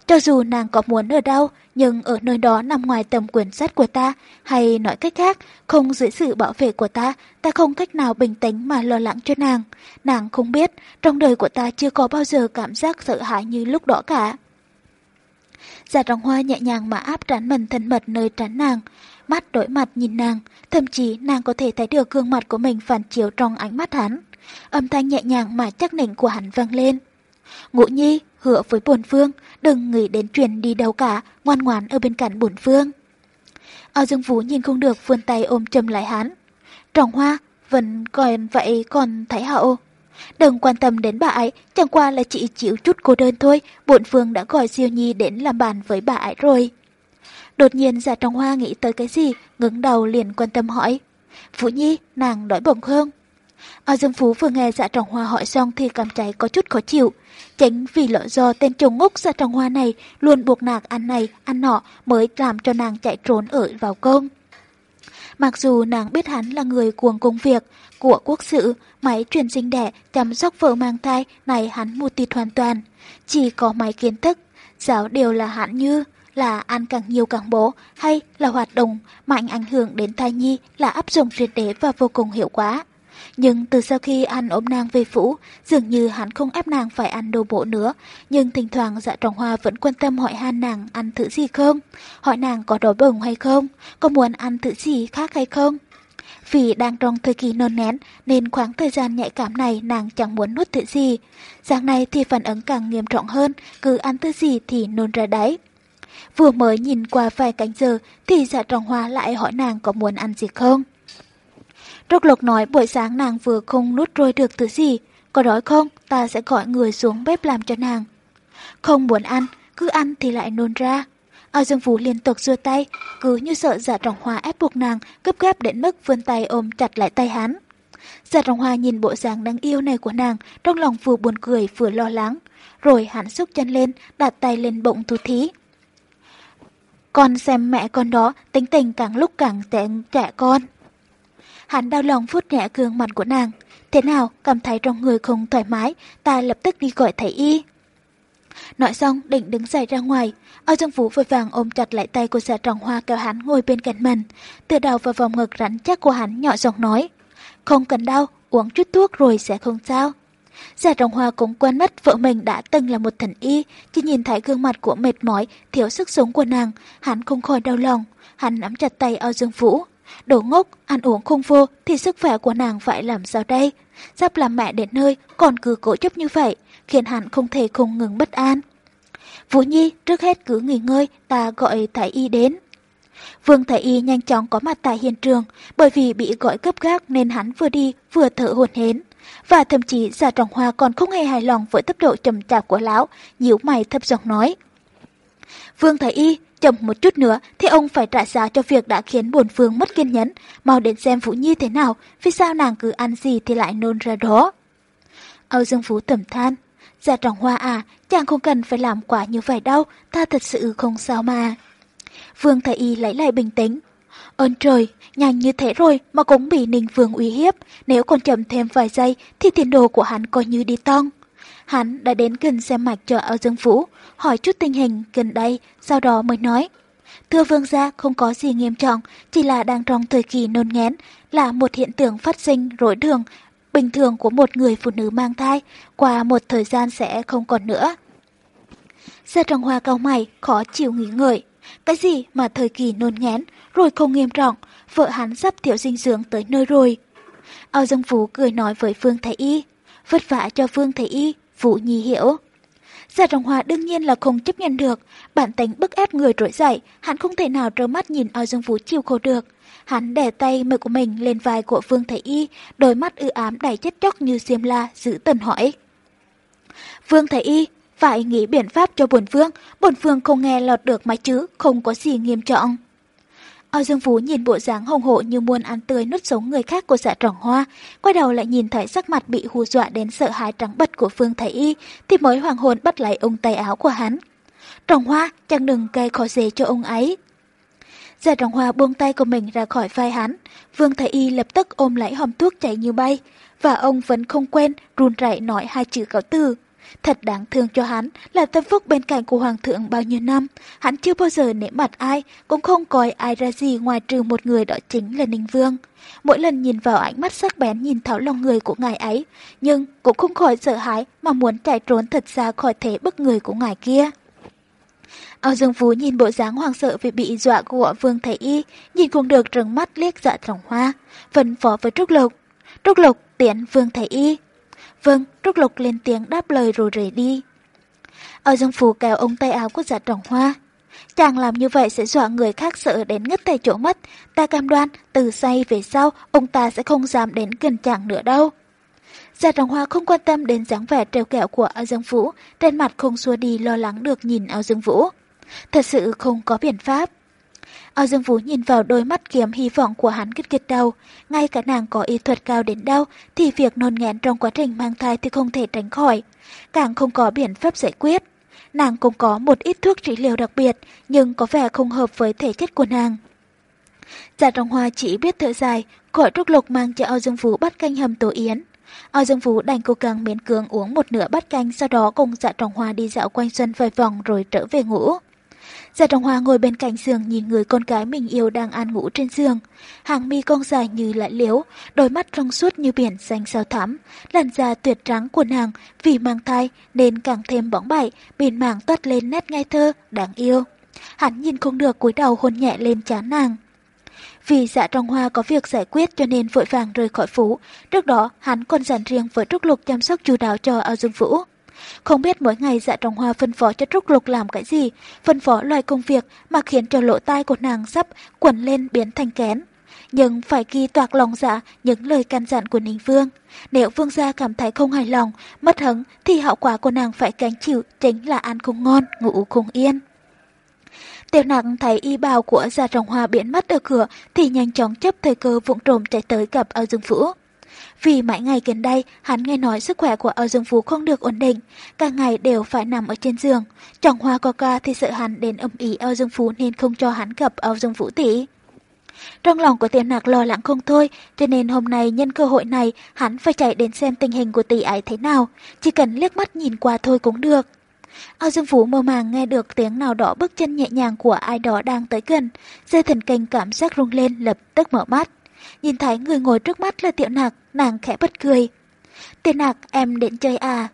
Cho dù nàng có muốn ở đâu, nhưng ở nơi đó nằm ngoài tầm quyền sát của ta, hay nói cách khác, không dưới sự bảo vệ của ta, ta không cách nào bình tĩnh mà lo lắng cho nàng. Nàng không biết, trong đời của ta chưa có bao giờ cảm giác sợ hãi như lúc đó cả. Giả trọng hoa nhẹ nhàng mà áp trán mình thân mật nơi trán nàng, mắt đổi mặt nhìn nàng, thậm chí nàng có thể thấy được gương mặt của mình phản chiếu trong ánh mắt hắn. Âm thanh nhẹ nhàng mà chắc nỉnh của hắn vang lên. Ngũ nhi, hứa với bổn phương, đừng nghĩ đến chuyện đi đâu cả, ngoan ngoãn ở bên cạnh bổn phương. Ao Dương Vũ nhìn không được vươn tay ôm chầm lại hắn. Trọng hoa, vẫn còn vậy còn thấy hậu. Đừng quan tâm đến bà ấy, chẳng qua là chỉ chịu chút cô đơn thôi, bộn phương đã gọi Diêu Nhi đến làm bàn với bà ấy rồi. Đột nhiên giả trong hoa nghĩ tới cái gì, ngứng đầu liền quan tâm hỏi. Vũ Nhi, nàng đói bụng không? ở Dương Phú vừa nghe dạ trọng hoa hỏi xong thì cảm thấy có chút khó chịu. Chính vì lỡ do tên chồng ngốc dạ trọng hoa này luôn buộc nàng ăn này, ăn nọ mới làm cho nàng chạy trốn ở vào công. Mặc dù nàng biết hắn là người cuồng công việc của quốc sự, máy truyền sinh đẻ, chăm sóc vợ mang thai này hắn một tịt hoàn toàn. Chỉ có máy kiến thức, giáo đều là hạn như là ăn càng nhiều càng bố hay là hoạt động mạnh ảnh hưởng đến thai nhi là áp dụng triệt đế và vô cùng hiệu quả. Nhưng từ sau khi ăn ôm nàng về phủ, dường như hắn không ép nàng phải ăn đồ bộ nữa. Nhưng thỉnh thoảng dạ trọng hoa vẫn quan tâm hỏi han nàng ăn thử gì không? Hỏi nàng có đói bụng hay không? Có muốn ăn thử gì khác hay không? Vì đang trong thời kỳ nôn nén nên khoảng thời gian nhạy cảm này nàng chẳng muốn nuốt thứ gì. Dạng này thì phản ứng càng nghiêm trọng hơn, cứ ăn thứ gì thì nôn ra đấy. Vừa mới nhìn qua vài cánh giờ thì dạ trọng hoa lại hỏi nàng có muốn ăn gì không. Trúc Lộc nói buổi sáng nàng vừa không nuốt trôi được thứ gì, có đói không, ta sẽ gọi người xuống bếp làm cho nàng. Không muốn ăn, cứ ăn thì lại nôn ra. Ao Dương Vũ liên tục xua tay, cứ như sợ giả trọng hoa ép buộc nàng, cấp gáp đến mức vươn tay ôm chặt lại tay hắn. Giả trọng hoa nhìn bộ dáng đáng yêu này của nàng, trong lòng vừa buồn cười vừa lo lắng. Rồi hắn xúc chân lên, đặt tay lên bụng thú thí. Con xem mẹ con đó, tính tình càng lúc càng tệ trẻ con. Hắn đau lòng vuốt nhẹ gương mặt của nàng. Thế nào, cảm thấy trong người không thoải mái, ta lập tức đi gọi thầy y. Nói xong định đứng dậy ra ngoài, Âu Dương Vũ vội vàng ôm chặt lại tay của dạ trọng hoa kéo hắn ngồi bên cạnh mình, tựa đầu vào vòng ngực rắn chắc của hắn nhỏ giọng nói. Không cần đau, uống chút thuốc rồi sẽ không sao. Giả trọng hoa cũng quên mất vợ mình đã từng là một thần y, chỉ nhìn thấy gương mặt của mệt mỏi, thiếu sức sống của nàng, hắn không khỏi đau lòng, hắn nắm chặt tay Âu Dương Vũ. Đồ ngốc, ăn uống không vô thì sức khỏe của nàng phải làm sao đây? Sắp làm mẹ đến nơi còn cứ cố chấp như vậy, khiến hắn không thể không ngừng bất an. Vũ Nhi trước hết cứ nghỉ ngơi, ta gọi Thái Y đến. Vương Thái Y nhanh chóng có mặt tại hiện trường, bởi vì bị gọi cấp gác nên hắn vừa đi vừa thở hồn hến. Và thậm chí giả trọng hoa còn không hề hài lòng với tốc độ chậm chạp của lão, nhíu mày thấp giọng nói. Vương Thái Y, chậm một chút nữa thì ông phải trả giá cho việc đã khiến bổn phương mất kiên nhẫn, mau đến xem Vũ Nhi thế nào, vì sao nàng cứ ăn gì thì lại nôn ra đó. Âu Dương Phú thầm than, Dạ trọng hoa à, chàng không cần phải làm quả như vậy đâu, ta thật sự không sao mà. Vương Thái Y lấy lại bình tĩnh. Ơn trời, nhanh như thế rồi mà cũng bị Ninh Vương uy hiếp, nếu còn chậm thêm vài giây thì tiền đồ của hắn coi như đi tong. Hắn đã đến gần xem mạch cho Âu Dương Vũ, hỏi chút tình hình gần đây, sau đó mới nói. Thưa vương gia không có gì nghiêm trọng, chỉ là đang trong thời kỳ nôn ngén, là một hiện tượng phát sinh rối đường bình thường của một người phụ nữ mang thai, qua một thời gian sẽ không còn nữa. Gia Trọng Hoa cao mày, khó chịu nghĩ ngợi. Cái gì mà thời kỳ nôn ngén, rồi không nghiêm trọng, vợ hắn sắp thiếu dinh dưỡng tới nơi rồi. Ao Dương Phú cười nói với Phương Thái Y, vất vả cho Phương Thái Y, Vũ Nhi hiểu. Gia Trọng hòa đương nhiên là không chấp nhận được, bản tính bức ép người trỗi dậy, hắn không thể nào trơ mắt nhìn Ao Dương Vũ chịu khổ được. Hắn đè tay mực của mình lên vai của Phương Thái Y, đôi mắt ư ám đầy chết chóc như xiêm la, giữ tần hỏi. Vương Thái Y, phải nghĩ biện pháp cho bổn vương, bổn vương không nghe lọt được mà chứ, không có gì nghiêm trọng. Âu Dương Phú nhìn bộ dáng hồng hộ như muôn ăn tươi nuốt sống người khác của dạ trọng hoa, quay đầu lại nhìn thấy sắc mặt bị hù dọa đến sợ hãi trắng bật của Phương Thái Y, thì mới hoàng hồn bắt lấy ông tay áo của hắn. Trọng hoa, chẳng đừng gây khó dễ cho ông ấy. Dạ trọng hoa buông tay của mình ra khỏi vai hắn. Vương Thái Y lập tức ôm lấy hòm thuốc chạy như bay. Và ông vẫn không quên run rẩy nói hai chữ cáo từ. Thật đáng thương cho hắn là tâm phúc bên cạnh của Hoàng thượng bao nhiêu năm. Hắn chưa bao giờ nể mặt ai, cũng không coi ai ra gì ngoài trừ một người đó chính là Ninh Vương. Mỗi lần nhìn vào ánh mắt sắc bén nhìn thấu lòng người của ngài ấy, nhưng cũng không khỏi sợ hãi mà muốn chạy trốn thật ra khỏi thế bức người của ngài kia. Ao Dương Phú nhìn bộ dáng hoàng sợ vì bị dọa của Vương Thái Y, nhìn không được trừng mắt liếc dạ trọng hoa, phân phó với Trúc Lục. Trúc Lục tiễn Vương Thái Y. Vâng, Trúc Lục lên tiếng đáp lời rồi rời đi. Ao Dương Phú kéo ông tay áo của giả trọng hoa. Chàng làm như vậy sẽ dọa người khác sợ đến ngất tại chỗ mất. Ta cam đoan, từ say về sau, ông ta sẽ không dám đến gần chàng nữa đâu. Giả Trọng Hoa không quan tâm đến dáng vẻ treo kẹo của Ao Dương Vũ, trên mặt không xua đi lo lắng được nhìn Ao Dương Vũ. Thật sự không có biện pháp. Ao Dương Vũ nhìn vào đôi mắt kiếm hy vọng của hắn kích kịch đầu. Ngay cả nàng có y thuật cao đến đâu thì việc nôn nghẹn trong quá trình mang thai thì không thể tránh khỏi. Càng không có biện pháp giải quyết. Nàng cũng có một ít thuốc trị liệu đặc biệt nhưng có vẻ không hợp với thể chất của nàng. Giả Trọng Hoa chỉ biết thở dài, gọi Trúc Lục mang cho Ao Dương Vũ bắt canh hầm tổ yến. Ao Dương Vũ đành cố gắng miễn cưỡng uống một nửa bát canh sau đó cùng dạ trọng hoa đi dạo quanh sân vài vòng rồi trở về ngủ. Dạ trọng hoa ngồi bên cạnh giường nhìn người con gái mình yêu đang an ngủ trên giường. Hàng mi cong dài như lại liếu, đôi mắt trong suốt như biển xanh sao thắm. Làn da tuyệt trắng của nàng vì mang thai nên càng thêm bóng bẩy, biển mảng toát lên nét ngây thơ, đáng yêu. Hắn nhìn không được cúi đầu hôn nhẹ lên chán nàng. Vì dạ trong hoa có việc giải quyết cho nên vội vàng rời khỏi phủ. Trước đó, hắn còn dặn riêng với Trúc Lục chăm sóc chú đáo cho ao dương vũ. Không biết mỗi ngày dạ trong hoa phân phó cho Trúc Lục làm cái gì, phân phó loại công việc mà khiến cho lỗ tai của nàng sắp quẩn lên biến thành kén. Nhưng phải ghi toạc lòng dạ những lời căn dặn của Ninh Vương. Nếu Vương gia cảm thấy không hài lòng, mất hứng thì hậu quả của nàng phải gánh chịu chính là ăn không ngon, ngủ không yên. Tiểu nặng thấy y bào của dạ già trồng hoa biến mất ở cửa thì nhanh chóng chấp thời cơ vụng trộm chạy tới gặp Âu Dương Vũ. Vì mãi ngày gần đây, hắn nghe nói sức khỏe của Âu Dương Phú không được ổn định, cả ngày đều phải nằm ở trên giường. Trọng hoa coca thì sợ hắn đến âm ý Âu Dương Phú nên không cho hắn gặp Âu Dương Phú tỷ. Trong lòng của tiền nạc lo lắng không thôi, cho nên hôm nay nhân cơ hội này hắn phải chạy đến xem tình hình của tỷ ấy thế nào, chỉ cần liếc mắt nhìn qua thôi cũng được. Ao Dương Phú mơ màng nghe được tiếng nào đó bước chân nhẹ nhàng của ai đó đang tới gần. Dây thần kinh cảm giác rung lên lập tức mở mắt. Nhìn thấy người ngồi trước mắt là tiểu nạc, nàng khẽ bật cười. Tiểu nạc em đến chơi à?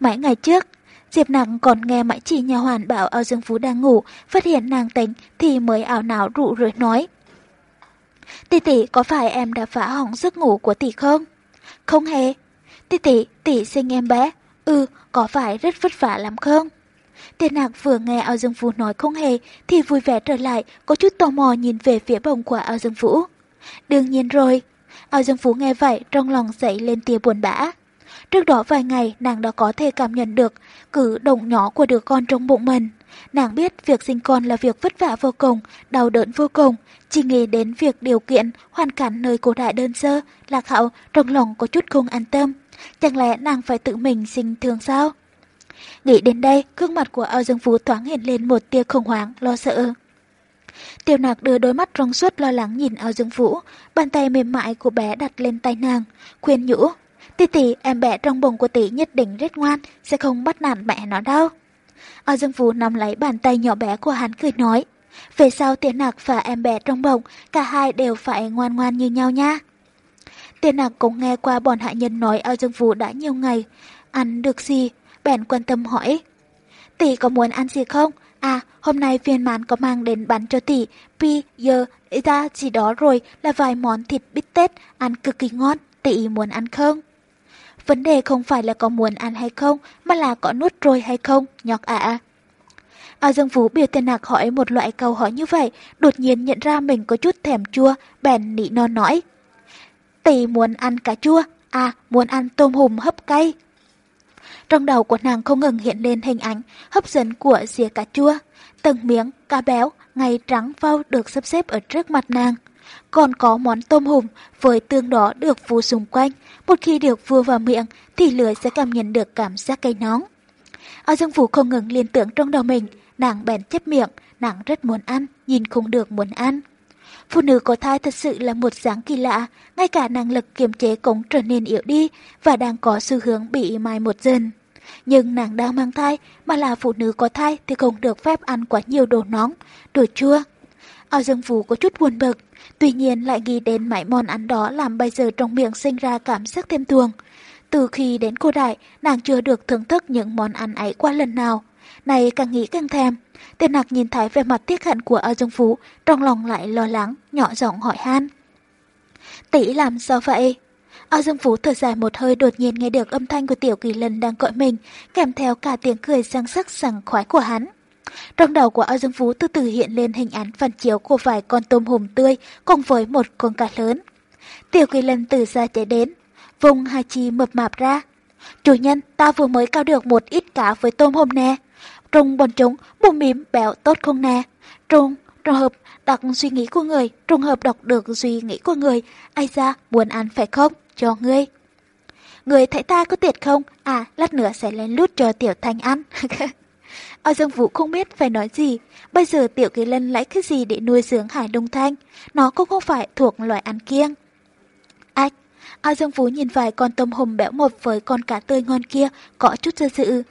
Mấy ngày trước, Diệp nàng còn nghe mãi chỉ nhà hoàn bảo Ao Dương Phú đang ngủ, phát hiện nàng tỉnh thì mới ảo não rụ rồi nói. Tỷ tỷ có phải em đã phá hỏng giấc ngủ của tỷ không? Không hề. Tỷ tỷ, tỷ sinh em bé. Ừ, có phải rất vất vả lắm không? Tiền nạc vừa nghe ao dương vũ nói không hề thì vui vẻ trở lại, có chút tò mò nhìn về phía bồng của ao dương vũ. Đương nhiên rồi. Ao dương Phú nghe vậy trong lòng dậy lên tia buồn bã. Trước đó vài ngày nàng đã có thể cảm nhận được cử động nhỏ của đứa con trong bụng mình. Nàng biết việc sinh con là việc vất vả vô cùng, đau đớn vô cùng, chỉ nghĩ đến việc điều kiện, hoàn cảnh nơi cổ đại đơn sơ, lạc hậu, trong lòng có chút không an tâm. Chẳng lẽ nàng phải tự mình sinh thường sao? Nghĩ đến đây, gương mặt của Âu Dương Phú thoáng hiện lên một tia khủng hoảng, lo sợ. Tiêu nạc đưa đôi mắt trong suốt lo lắng nhìn Âu Dương Vũ, bàn tay mềm mại của bé đặt lên tay nàng, khuyên nhủ. Tỷ tỷ, em bé trong bụng của tỷ nhất định rất ngoan, sẽ không bắt nạt mẹ nó đâu. Âu Dương Vũ nắm lấy bàn tay nhỏ bé của hắn cười nói. Về sau tiền nạc và em bé trong bụng, cả hai đều phải ngoan ngoan như nhau nha. Tiền nạc cũng nghe qua bọn hạ nhân nói Âu Dương Vũ đã nhiều ngày, ăn được gì, bèn quan tâm hỏi. Tỷ có muốn ăn gì không? À, hôm nay viên mãn có mang đến bán cho tỷ, pi, giờ, ra gì đó rồi là vài món thịt bít tết, ăn cực kỳ ngon, tỷ muốn ăn không? Vấn đề không phải là có muốn ăn hay không, mà là có nuốt rồi hay không, nhọc ạ. À. À Dương Phú biểu tên nạc hỏi một loại câu hỏi như vậy, đột nhiên nhận ra mình có chút thèm chua, bèn nị non nói. Tỷ muốn ăn cà chua, à muốn ăn tôm hùm hấp cay. Trong đầu của nàng không ngừng hiện lên hình ảnh hấp dẫn của dìa cà chua. Từng miếng cá béo, ngay trắng phao được sắp xếp ở trước mặt nàng. Còn có món tôm hùm với tương đó được phủ xung quanh. Một khi được vừa vào miệng thì lưỡi sẽ cảm nhận được cảm giác cay nóng. Ở dương phủ không ngừng liên tưởng trong đầu mình, nàng bèn chép miệng, nàng rất muốn ăn, nhìn không được muốn ăn. Phụ nữ có thai thật sự là một dáng kỳ lạ, ngay cả năng lực kiềm chế cũng trở nên yếu đi và đang có xu hướng bị mai một dần. Nhưng nàng đang mang thai, mà là phụ nữ có thai thì không được phép ăn quá nhiều đồ nóng, đồ chua. Ao Dương Vũ có chút buồn bực, tuy nhiên lại nghĩ đến mấy món ăn đó làm bây giờ trong miệng sinh ra cảm giác thêm tuồng. Từ khi đến cô đại, nàng chưa được thưởng thức những món ăn ấy qua lần nào. Này càng nghĩ càng thèm. Tên nạc nhìn thấy về mặt tiếc hận của Ao Dương Phú, trong lòng lại lo lắng, nhỏ giọng hỏi han. Tỷ làm sao vậy? Ao Dương Phú thở dài một hơi đột nhiên nghe được âm thanh của Tiểu Kỳ Lân đang gọi mình, kèm theo cả tiếng cười sang sắc sảng khoái của hắn. Trong đầu của Ao Dương Phú từ từ hiện lên hình ảnh phản chiếu của vài con tôm hùm tươi cùng với một con cá lớn. Tiểu Kỳ Lân từ xa chạy đến, vùng hai chi mập mạp ra. Chủ nhân, ta vừa mới cao được một ít cá với tôm hùm nè. Trùng bọn chúng, bụng mím béo tốt không nè. Trùng, trùng hợp, đọc suy nghĩ của người, trùng hợp đọc được suy nghĩ của người. Ai ra, muốn ăn phải không? Cho ngươi. Người thấy ta có tiệt không? À, lát nữa sẽ lên lút cho Tiểu Thanh ăn. Ao Dương Vũ không biết phải nói gì. Bây giờ Tiểu Kỳ Lân lấy cái gì để nuôi dưỡng Hải Đông Thanh? Nó cũng không phải thuộc loại ăn kiêng. Ách, Ao Dương Vũ nhìn vài con tôm hùm béo mập với con cá tươi ngon kia, có chút do dự.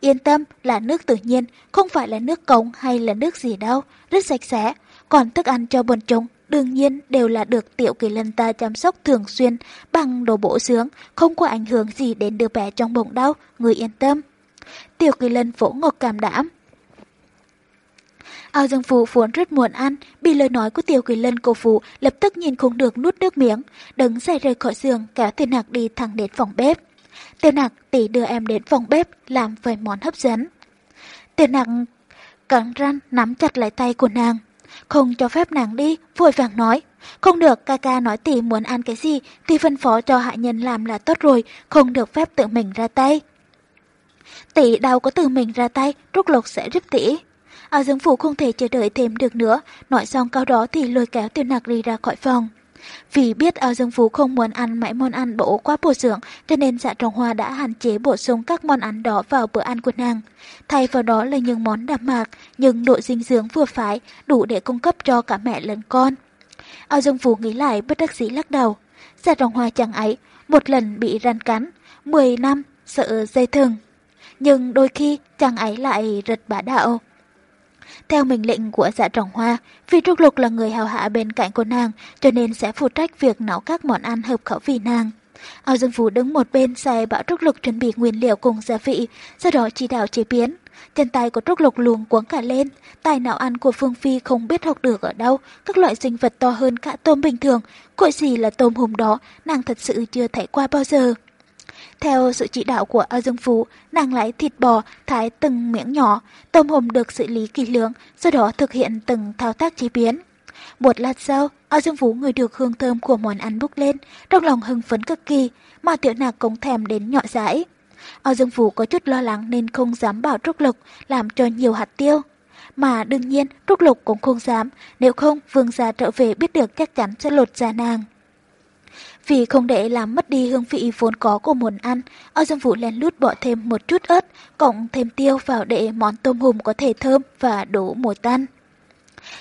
Yên tâm, là nước tự nhiên, không phải là nước cống hay là nước gì đâu, rất sạch sẽ. Còn thức ăn cho bọn chúng đương nhiên đều là được tiểu kỳ lân ta chăm sóc thường xuyên bằng đồ bổ dưỡng, không có ảnh hưởng gì đến đứa bé trong bụng đâu, người yên tâm. Tiểu kỳ lân vỗ ngực cảm đảm. Ao Dương Phú vốn rất muốn ăn, bị lời nói của Tiểu Kỳ Lân cô phụ lập tức nhìn không được nuốt nước miếng, đứng dậy rời khỏi giường kéo Tiền Nạc đi thẳng đến phòng bếp. Tiểu Nạc tỷ đưa em đến phòng bếp làm vài món hấp dẫn. Tiểu Nạc cắn răng nắm chặt lại tay của nàng không cho phép nàng đi, vội vàng nói. Không được, ca ca nói tỷ muốn ăn cái gì thì phân phó cho hạ nhân làm là tốt rồi, không được phép tự mình ra tay. Tỷ đâu có tự mình ra tay, Trúc Lục sẽ giúp tỷ. Áo dương phủ không thể chờ đợi thêm được nữa, nói xong câu đó thì lôi kéo tiêu nạc đi ra khỏi phòng. Vì biết ao Dương Phú không muốn ăn mấy món ăn bổ quá bổ dưỡng, cho nên dạ trồng hoa đã hạn chế bổ sung các món ăn đó vào bữa ăn của nàng. Thay vào đó là những món đạm mạc, nhưng độ dinh dưỡng vừa phải, đủ để cung cấp cho cả mẹ lẫn con. Ao Dương Phú nghĩ lại bất đắc dĩ lắc đầu. Dạ trồng hoa chẳng ấy, một lần bị rắn cắn, 10 năm sợ dây thừng. Nhưng đôi khi chàng ấy lại rất bá đạo. Theo mệnh lệnh của dạ trọng hoa, vì Trúc Lục là người hào hạ bên cạnh cô nàng, cho nên sẽ phụ trách việc nấu các món ăn hợp khẩu vị nàng. Ao Dương Phú đứng một bên xài bảo Trúc Lục chuẩn bị nguyên liệu cùng gia vị, sau đó chỉ đạo chế biến. Chân tay của Trúc Lục luồng cuống cả lên, tài não ăn của Phương Phi không biết học được ở đâu, các loại sinh vật to hơn cả tôm bình thường, cội gì là tôm hùm đó, nàng thật sự chưa thấy qua bao giờ. Theo sự chỉ đạo của A Dương Phú, nàng lấy thịt bò thái từng miếng nhỏ, tôm hùm được xử lý kỹ lưỡng, sau đó thực hiện từng thao tác chế biến. Một lát sau, A Dương Phú người được hương thơm của món ăn bốc lên, trong lòng hưng phấn cực kỳ, mà tiểu nạc cũng thèm đến nhọ dãi. A Dương Phú có chút lo lắng nên không dám bảo Trúc Lục làm cho nhiều hạt tiêu. Mà đương nhiên Trúc Lục cũng không dám, nếu không vương gia trở về biết được chắc chắn sẽ lột da nàng. Vì không để làm mất đi hương vị vốn có của món ăn, Âu Dương Vũ lén lút bỏ thêm một chút ớt, cộng thêm tiêu vào để món tôm hùm có thể thơm và đủ mùi tan.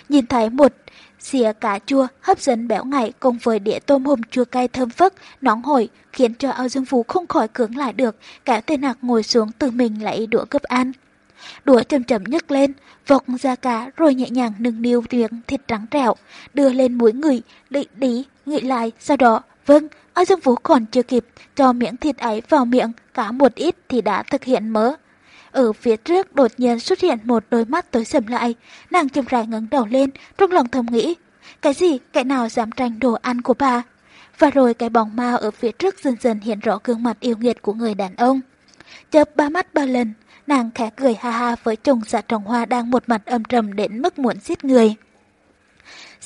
Nhìn thấy một xìa cá chua hấp dẫn béo ngậy cùng với đĩa tôm hùm chua cay thơm phức, nóng hổi, khiến cho Âu Dương Vũ không khỏi cứng lại được, cả tên nạc ngồi xuống tự mình lấy đũa cướp ăn. Đũa chậm chậm nhấc lên, vọc ra cá rồi nhẹ nhàng nâng niu tuyến thịt trắng trẻo, đưa lên mũi người, định đi, nghĩ lại, sau đó Vâng, Âu Dương Vũ còn chưa kịp cho miếng thịt ấy vào miệng, cả một ít thì đã thực hiện mớ. Ở phía trước đột nhiên xuất hiện một đôi mắt tối sầm lại, nàng chậm rãi ngẩng đầu lên, trong lòng thầm nghĩ, cái gì, cái nào dám tranh đồ ăn của bà? Và rồi cái bóng ma ở phía trước dần dần hiện rõ gương mặt yêu nghiệt của người đàn ông. Chớp ba mắt ba lần, nàng khẽ cười ha ha với chồng dạ trồng hoa đang một mặt âm trầm đến mức muốn giết người.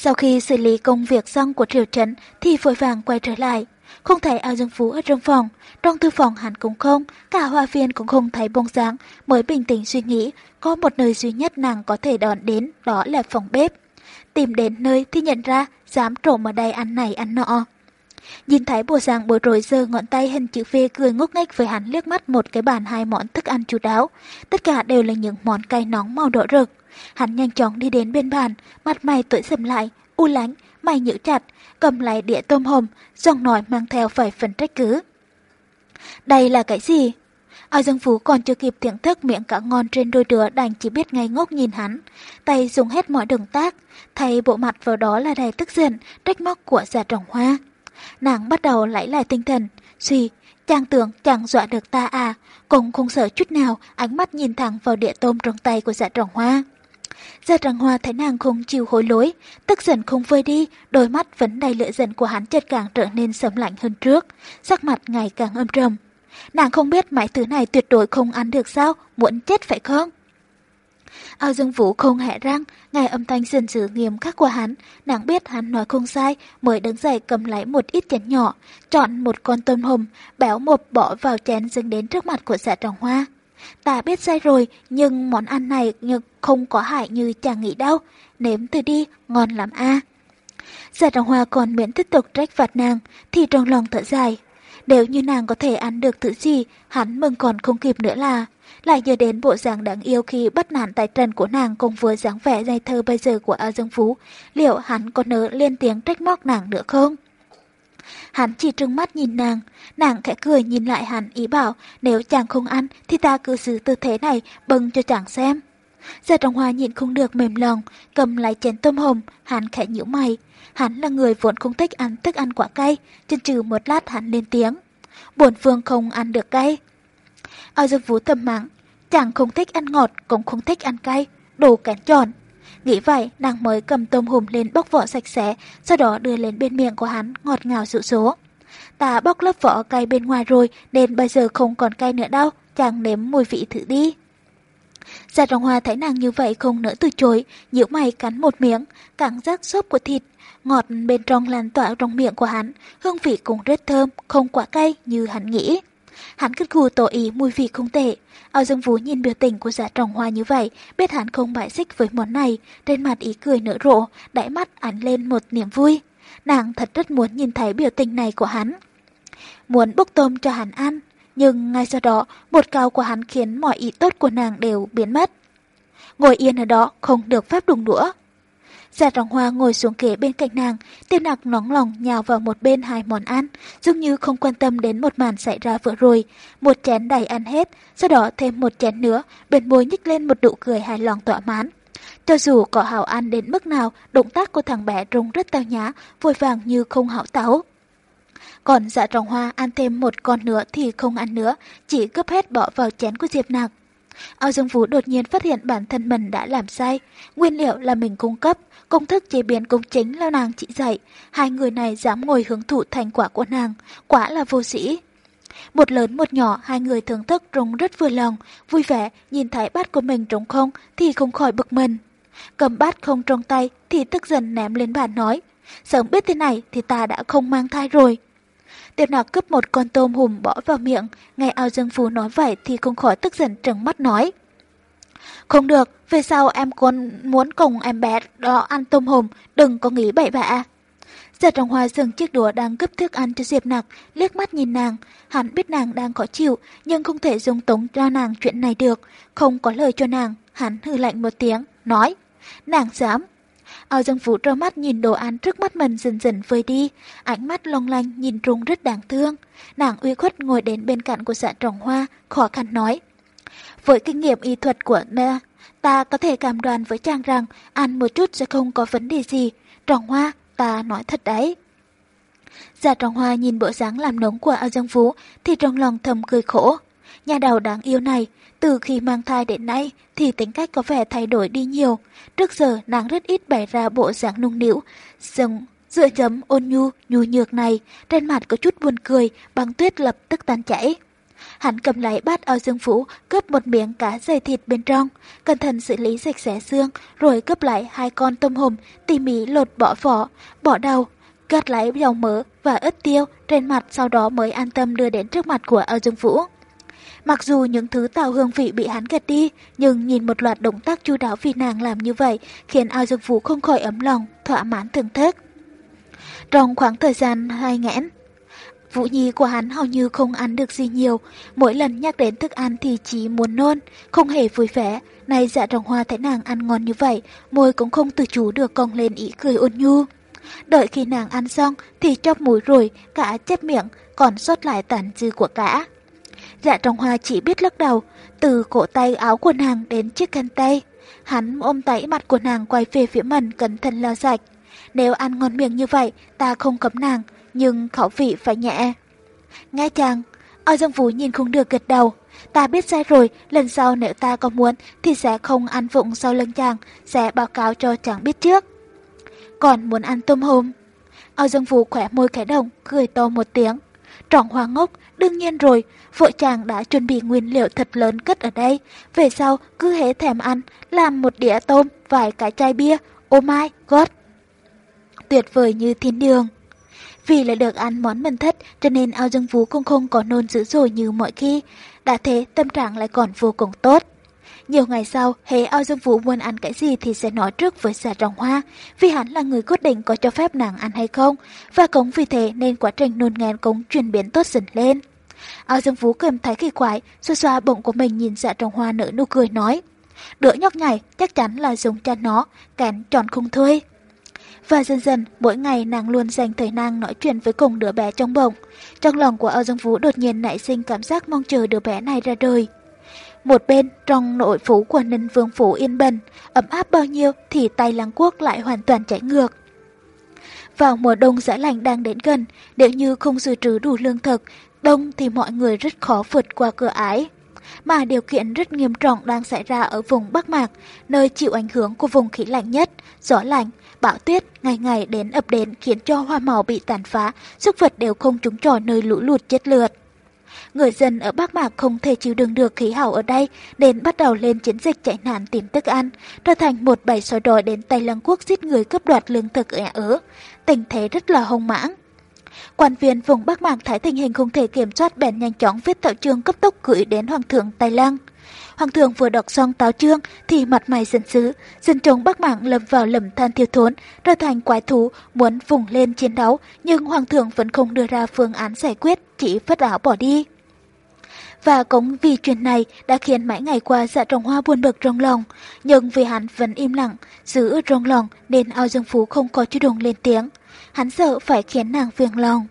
Sau khi xử lý công việc xong của triều trấn thì vội vàng quay trở lại. Không thấy ao dương phú ở trong phòng, trong thư phòng hẳn cũng không, cả hoa viên cũng không thấy bông dáng, mới bình tĩnh suy nghĩ, có một nơi duy nhất nàng có thể đón đến, đó là phòng bếp. Tìm đến nơi thì nhận ra, dám trộm ở đây ăn này ăn nọ. Nhìn thấy bùa dạng bối rối giơ ngọn tay hình chữ V cười ngốc nghếch với hắn liếc mắt một cái bàn hai món thức ăn chú đáo. Tất cả đều là những món cay nóng màu đỏ rực. Hắn nhanh chóng đi đến bên bàn, mặt mày tối sầm lại, u lánh, mày nhữ chặt, cầm lại đĩa tôm hùm, giọng nói mang theo vài phần trách cứ. Đây là cái gì? Ao Dương Phú còn chưa kịp thưởng thức miệng cá ngon trên đôi đứa đành chỉ biết ngay ngốc nhìn hắn. Tay dùng hết mọi động tác, thay bộ mặt vào đó là đầy tức giận, trách móc của dạ già trồng hoa. Nàng bắt đầu lấy lại tinh thần, suy, chàng tưởng chàng dọa được ta à, cũng không sợ chút nào, ánh mắt nhìn thẳng vào đĩa tôm trong tay của dạ trồng hoa. Gia Tràng Hoa thấy nàng không chịu hối lỗi, tức giận không vơi đi, đôi mắt vẫn đầy lửa giận của hắn chợt càng trở nên sớm lạnh hơn trước, sắc mặt ngày càng âm trầm. Nàng không biết mấy thứ này tuyệt đối không ăn được sao, muốn chết phải không? Ao Dương Vũ không hẹ răng, nghe âm thanh dần dữ nghiêm khắc của hắn, nàng biết hắn nói không sai, mới đứng dậy cầm lấy một ít chén nhỏ, chọn một con tôm hùm, béo một bỏ vào chén dâng đến trước mặt của dạ trọng hoa. Ta biết sai rồi, nhưng món ăn này không có hại như chàng nghĩ đâu. Nếm thử đi, ngon lắm a. À. Giả trọng hoa còn miễn tiếp tục trách phạt nàng, thì trong lòng thở dài. Nếu như nàng có thể ăn được thứ gì, hắn mừng còn không kịp nữa là. Lại nhớ đến bộ dạng đáng yêu khi bắt nạn tại trần của nàng cùng vừa dáng vẻ dây thơ bây giờ của A Dương Phú. Liệu hắn có nỡ liên tiếng trách móc nàng nữa không? Hắn chỉ trừng mắt nhìn nàng, nàng khẽ cười nhìn lại hắn ý bảo nếu chàng không ăn thì ta cứ giữ tư thế này bưng cho chàng xem. giờ Trọng Hoa nhìn không được mềm lòng, cầm lại chén tôm hùm, hắn khẽ nhíu mày. Hắn là người vốn không thích ăn thức ăn quả cay, chân trừ một lát hắn lên tiếng. Bổn phương không ăn được cay. Ao Dương Vũ thầm mắng, chàng không thích ăn ngọt, cũng không thích ăn cay, đồ kén tròn. Nghĩ vậy, nàng mới cầm tôm hùm lên bóc vỏ sạch sẽ, sau đó đưa lên bên miệng của hắn, ngọt ngào dụ số. Ta bóc lớp vỏ cay bên ngoài rồi, nên bây giờ không còn cay nữa đâu, chàng nếm mùi vị thử đi. Gia Trọng Hoa thấy nàng như vậy không nỡ từ chối, nhíu mày cắn một miếng, cảm giác xốp của thịt, ngọt bên trong lan tỏa trong miệng của hắn, hương vị cũng rất thơm, không quá cay như hắn nghĩ. Hắn cất cù tỏ ý mùi vị không tệ. Ao Dương Vũ nhìn biểu tình của giả dạ trồng hoa như vậy, biết hắn không bại xích với món này, trên mặt ý cười nở rộ, đáy mắt ánh lên một niềm vui. Nàng thật rất muốn nhìn thấy biểu tình này của hắn. Muốn bốc tôm cho hắn ăn, nhưng ngay sau đó, một cao của hắn khiến mọi ý tốt của nàng đều biến mất. Ngồi yên ở đó không được phép đùng đũa. Dạ Giả trọng hoa ngồi xuống ghế bên cạnh nàng, tiêu nặc nóng lòng nhào vào một bên hai món ăn, dường như không quan tâm đến một màn xảy ra vừa rồi. Một chén đầy ăn hết, sau đó thêm một chén nữa, bên môi nhích lên một nụ cười hài lòng tỏa mãn. Cho dù có hảo ăn đến mức nào, động tác của thằng bé trông rất tao nhã, vội vàng như không hảo táo. Còn dạ trọng hoa ăn thêm một con nữa thì không ăn nữa, chỉ cướp hết bỏ vào chén của Diệp Nạc. Ao Dương Vũ đột nhiên phát hiện bản thân mình đã làm sai. Nguyên liệu là mình cung cấp, công thức chế biến cũng chính là nàng chỉ dạy. Hai người này dám ngồi hưởng thụ thành quả của nàng, quả là vô sĩ. Một lớn một nhỏ, hai người thưởng thức rung rất vừa lòng, vui vẻ, nhìn thấy bát của mình trống không thì không khỏi bực mình. Cầm bát không trong tay thì tức giận ném lên bàn nói, sớm biết thế này thì ta đã không mang thai rồi. Tiểu nạc cướp một con tôm hùm bỏ vào miệng, ngay ao dương phú nói vậy thì không khỏi tức giận trừng mắt nói. Không được, về sau em còn muốn cùng em bé đó ăn tôm hùm, đừng có nghĩ bậy bạ. Dạ Giật trong hoa dừng chiếc đũa đang cướp thức ăn cho Diệp Nặc, liếc mắt nhìn nàng. Hắn biết nàng đang khó chịu, nhưng không thể dùng tống cho nàng chuyện này được. Không có lời cho nàng, hắn hư lạnh một tiếng, nói. Nàng dám. Ao Dương Vũ trơ mắt nhìn đồ ăn trước mắt mình dần dần vơi đi, ánh mắt long lanh nhìn Trung rất đáng thương. Nàng uy khuất ngồi đến bên cạnh của dạ trồng hoa, khó khăn nói. Với kinh nghiệm y thuật của mẹ, ta có thể cảm đoan với chàng rằng ăn một chút sẽ không có vấn đề gì. Trồng hoa, ta nói thật đấy. Dạ trồng hoa nhìn bộ dáng làm nóng của ao dương vũ thì trong lòng thầm cười khổ. Nhà đầu đáng yêu này, từ khi mang thai đến nay thì tính cách có vẻ thay đổi đi nhiều. Trước giờ nàng rất ít bày ra bộ dạng nung nịu, dừng dựa chấm ôn nhu, nhu nhược này, trên mặt có chút buồn cười, băng tuyết lập tức tan chảy. Hắn cầm lấy bát ao dương phủ, cướp một miếng cá dày thịt bên trong, cẩn thận xử lý sạch sẽ xương, rồi cướp lại hai con tôm hùm, tỉ mỉ lột bỏ vỏ, bỏ đầu, cắt lấy dầu mỡ và ớt tiêu trên mặt sau đó mới an tâm đưa đến trước mặt của ao dương phủ. Mặc dù những thứ tạo hương vị bị hắn gạt đi, nhưng nhìn một loạt động tác chu đáo vì nàng làm như vậy khiến ao dương vũ không khỏi ấm lòng, thỏa mãn thưởng thức. Trong khoảng thời gian hai nghẽn, Vũ Nhi của hắn hầu như không ăn được gì nhiều, mỗi lần nhắc đến thức ăn thì chỉ muốn nôn, không hề vui vẻ. Nay dạ trồng hoa thấy nàng ăn ngon như vậy, môi cũng không tự chủ được cong lên ý cười ôn nhu. Đợi khi nàng ăn xong thì chóp mũi rồi, cả chép miệng, còn sót lại tàn dư của cả. Dạ trồng hoa chỉ biết lắc đầu, từ cổ tay áo của nàng đến chiếc khăn tay. Hắn ôm tay mặt của nàng quay về phía mình cẩn thận lau sạch. Nếu ăn ngon miệng như vậy, ta không cấm nàng, nhưng khẩu vị phải nhẹ. Nghe chàng, ở Dương Vũ nhìn không được gật đầu. Ta biết sai rồi, lần sau nếu ta có muốn thì sẽ không ăn vụng sau lưng chàng, sẽ báo cáo cho chàng biết trước. Còn muốn ăn tôm hùm. Ao Dương Vũ khỏe môi cái đồng, cười to một tiếng. Trọn hoa ngốc, đương nhiên rồi, vợ chàng đã chuẩn bị nguyên liệu thật lớn cất ở đây. Về sau, cứ hễ thèm ăn, làm một đĩa tôm, vài cái chai bia, ô mai, gót. Tuyệt vời như thiên đường. Vì lại được ăn món mình thích cho nên ao dương vú cũng không có nôn dữ dội như mọi khi. Đã thế tâm trạng lại còn vô cùng tốt. Nhiều ngày sau, hễ ao dương vũ muốn ăn cái gì thì sẽ nói trước với dạ xà trồng hoa, vì hắn là người quyết định có cho phép nàng ăn hay không, và cũng vì thế nên quá trình nôn ngàn cũng chuyển biến tốt dần lên. Ao dương vũ cầm thấy kỳ quái, xoa xoa bụng của mình nhìn dạ trồng hoa nở nụ cười nói. Đứa nhóc nhảy chắc chắn là dùng cha nó, kén tròn không thôi. Và dần dần, mỗi ngày nàng luôn dành thời năng nói chuyện với cùng đứa bé trong bụng. Trong lòng của Âu Dương Vũ đột nhiên nảy sinh cảm giác mong chờ đứa bé này ra đời. Một bên, trong nội phủ của Ninh Vương Phủ yên bình, ấm áp bao nhiêu thì tay lăng quốc lại hoàn toàn trái ngược. Vào mùa đông giá lạnh đang đến gần, nếu như không dự trữ đủ lương thực, đông thì mọi người rất khó vượt qua cửa ái. Mà điều kiện rất nghiêm trọng đang xảy ra ở vùng Bắc Mạc, nơi chịu ảnh hưởng của vùng khí lạnh nhất, gió lạnh, bão tuyết ngày ngày đến ập đến khiến cho hoa màu bị tàn phá, sức vật đều không trúng trò nơi lũ lụt chết lượt. Người dân ở Bắc Mạc không thể chịu đựng được khí hậu ở đây nên bắt đầu lên chiến dịch chạy nạn tìm thức ăn, trở thành một bầy sói đói đến Tây Lăng Quốc giết người cướp đoạt lương thực ở ớ. Tình thế rất là hung mãng. Quan viên vùng Bắc Mạc thấy tình hình không thể kiểm soát bèn nhanh chóng viết tạo trương cấp tốc gửi đến Hoàng thượng Tây Lăng. Hoàng thượng vừa đọc xong táo trương thì mặt mày giận dữ, dân chúng Bắc Mạng lâm vào lầm than thiêu thốn, trở thành quái thú, muốn vùng lên chiến đấu, nhưng Hoàng thượng vẫn không đưa ra phương án giải quyết, chỉ phất áo bỏ đi. Và cũng vì chuyện này đã khiến mãi ngày qua dạ trồng hoa buồn bực trong lòng, nhưng vì hắn vẫn im lặng, giữ trong lòng nên ao dương phú không có chủ động lên tiếng. Hắn sợ phải khiến nàng phiền lòng.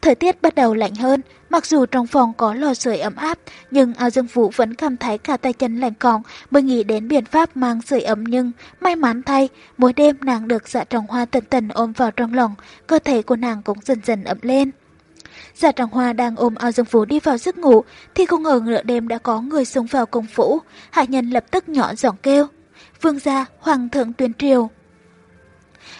Thời tiết bắt đầu lạnh hơn, mặc dù trong phòng có lò sưởi ấm áp, nhưng ao dương vũ vẫn cảm thấy cả tay chân lạnh còng mới nghĩ đến biện pháp mang sưởi ấm nhưng may mắn thay, mỗi đêm nàng được dạ trồng hoa tận tần ôm vào trong lòng, cơ thể của nàng cũng dần dần ấm lên. Giả Trọng Hoa đang ôm ao dương phú đi vào giấc ngủ, thì không ngờ nửa đêm đã có người xông vào công phủ. Hạ nhân lập tức nhỏ giọng kêu. Vương gia, Hoàng thượng tuyên triều.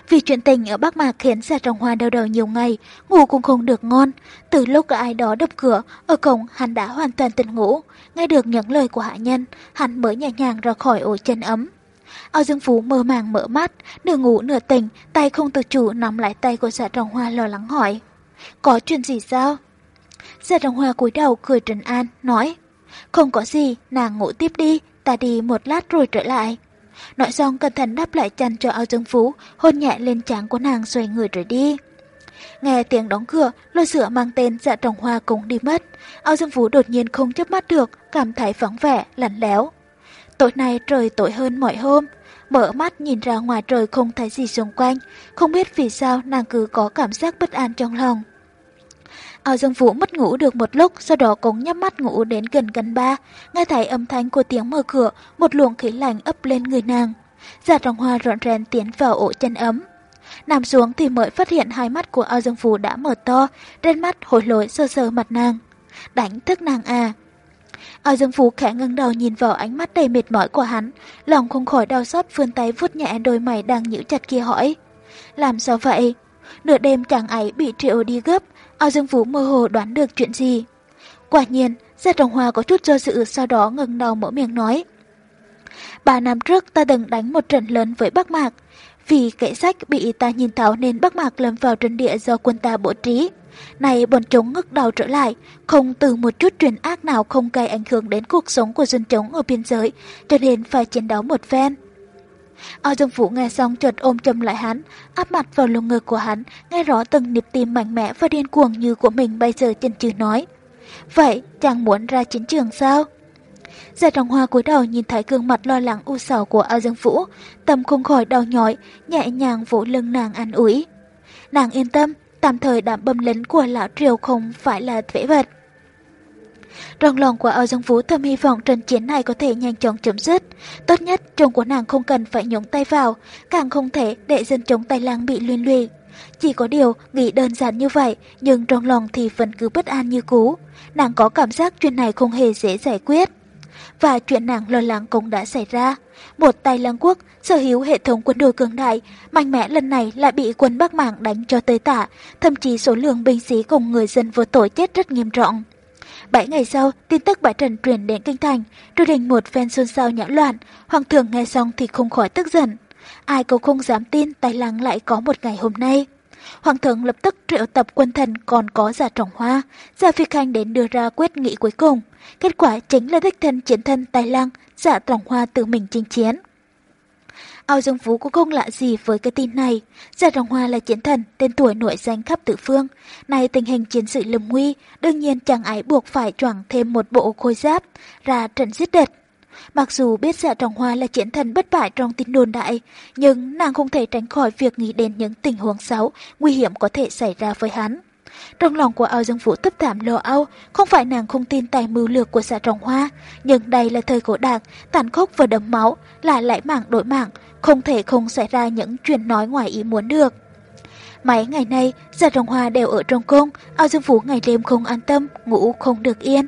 Vì chuyện tình ở Bắc Mạc khiến Giả Trọng Hoa đau đầu nhiều ngày, ngủ cũng không được ngon. Từ lúc có ai đó đập cửa, ở cổng hắn đã hoàn toàn tỉnh ngủ. Nghe được những lời của hạ nhân, hắn mới nhẹ nhàng ra khỏi ổ chân ấm. Ao Dương Phú mơ màng mở mắt, nửa ngủ nửa tỉnh, tay không tự chủ nắm lại tay của Giả Trọng Hoa lo lắng hỏi. Có chuyện gì sao? Giả Trọng Hoa cúi đầu cười trấn an, nói. Không có gì, nàng ngủ tiếp đi, ta đi một lát rồi trở lại. Nói xong cẩn thận đắp lại chăn cho ao dương phú, hôn nhẹ lên trán của nàng xoay người rời đi. Nghe tiếng đóng cửa, lôi sữa mang tên dạ trồng hoa cũng đi mất. Ao dương phú đột nhiên không chấp mắt được, cảm thấy vắng vẻ, lạnh lẽo. Tối nay trời tối hơn mọi hôm. Mở mắt nhìn ra ngoài trời không thấy gì xung quanh, không biết vì sao nàng cứ có cảm giác bất an trong lòng. Ao Dương Vũ mất ngủ được một lúc, sau đó cũng nhắm mắt ngủ đến gần gần ba. Nghe thấy âm thanh của tiếng mở cửa, một luồng khí lạnh ấp lên người nàng. Giả trọng hoa rộn rèn tiến vào ổ chân ấm. Nằm xuống thì mới phát hiện hai mắt của Ao Dương Vũ đã mở to, trên mắt hồi lối sơ sơ mặt nàng. Đánh thức nàng à. Ao Dương Vũ khẽ ngưng đầu nhìn vào ánh mắt đầy mệt mỏi của hắn, lòng không khỏi đau xót vươn tay vuốt nhẹ đôi mày đang nhíu chặt kia hỏi. Làm sao vậy? Nửa đêm chàng ấy bị triệu đi gấp, Ao Dương Vũ mơ hồ đoán được chuyện gì. Quả nhiên, Gia Trọng Hoa có chút do dự sau đó ngừng đầu mở miệng nói. Ba năm trước ta từng đánh một trận lớn với Bắc Mạc. Vì kệ sách bị ta nhìn thấu nên Bắc Mạc lâm vào trận địa do quân ta bố trí. Này bọn chúng ngức đầu trở lại, không từ một chút truyền ác nào không gây ảnh hưởng đến cuộc sống của dân chúng ở biên giới, cho nên phải chiến đấu một phen. Ao Dương Vũ nghe xong chợt ôm chầm lại hắn, áp mặt vào lồng ngực của hắn, nghe rõ từng nhịp tim mạnh mẽ và điên cuồng như của mình bây giờ chân chừ nói. Vậy, chàng muốn ra chiến trường sao? Gia Trọng Hoa cúi đầu nhìn thấy gương mặt lo lắng u sầu của Ao Dương Vũ, tâm không khỏi đau nhói, nhẹ nhàng vỗ lưng nàng an ủi. Nàng yên tâm, tạm thời đảm bâm lính của lão triều không phải là vẽ vật. Trong lòng của Âu Dương Vũ thầm hy vọng trận chiến này có thể nhanh chóng chấm dứt. Tốt nhất, chồng của nàng không cần phải nhúng tay vào, càng không thể để dân chống tay lang bị liên lụy. Chỉ có điều, nghĩ đơn giản như vậy, nhưng trong lòng thì vẫn cứ bất an như cũ. Nàng có cảm giác chuyện này không hề dễ giải quyết. Và chuyện nàng lo lắng cũng đã xảy ra. Một tay lang quốc, sở hữu hệ thống quân đội cường đại, mạnh mẽ lần này lại bị quân Bắc Mạng đánh cho tới tả, thậm chí số lượng binh sĩ cùng người dân vô tội chết rất nghiêm trọng. Bảy ngày sau, tin tức bãi trần truyền đến kinh thành, triều đình một phen xôn xao nhã loạn, hoàng thượng nghe xong thì không khỏi tức giận. Ai cũng không dám tin tài lăng lại có một ngày hôm nay. Hoàng thượng lập tức triệu tập quân thần còn có giả trọng hoa, giả phi khanh đến đưa ra quyết nghị cuối cùng. Kết quả chính là đích thân chiến thân tài lăng, giả trọng hoa tự mình chinh chiến. Ao Dương Phú cũng không lạ gì với cái tin này. Giả Trọng Hoa là chiến thần, tên tuổi nổi danh khắp tứ phương. Này tình hình chiến sự lâm nguy, đương nhiên chẳng ai buộc phải choàng thêm một bộ khôi giáp, ra trận giết địch. Mặc dù biết Dạ Trọng Hoa là chiến thần bất bại trong tin đồn đại, nhưng nàng không thể tránh khỏi việc nghĩ đến những tình huống xấu, nguy hiểm có thể xảy ra với hắn. Trong lòng của Ao Dương Vũ thấp thảm lo âu, không phải nàng không tin tài mưu lược của Dạ Trọng Hoa, nhưng đây là thời cổ đảng, tàn khốc và đấm máu, là lại mạng đổi mạng, không thể không xảy ra những chuyện nói ngoài ý muốn được. Mấy ngày nay, Già Trọng Hoa đều ở trong cung, Ao Dương phú ngày đêm không an tâm, ngủ không được yên.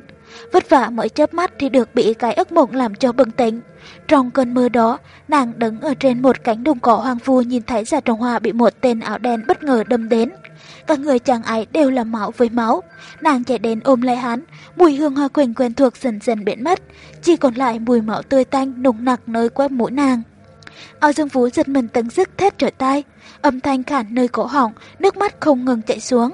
Vất vả mỗi chớp mắt thì được bị cái ức mộng làm cho bừng tỉnh. Trong cơn mơ đó, nàng đứng ở trên một cánh đồng cỏ hoang vu nhìn thấy Già Trọng Hoa bị một tên áo đen bất ngờ đâm đến. cả người chàng ấy đều là máu với máu. Nàng chạy đến ôm lấy hắn, mùi hương hoa quỳnh quen thuộc dần dần biến mất, chỉ còn lại mùi máu tươi tanh nồng nặc nơi quét mũi nàng. Ao Dương Vũ giật mình tấn sức thét trở tay, âm thanh khản nơi cổ họng, nước mắt không ngừng chảy xuống.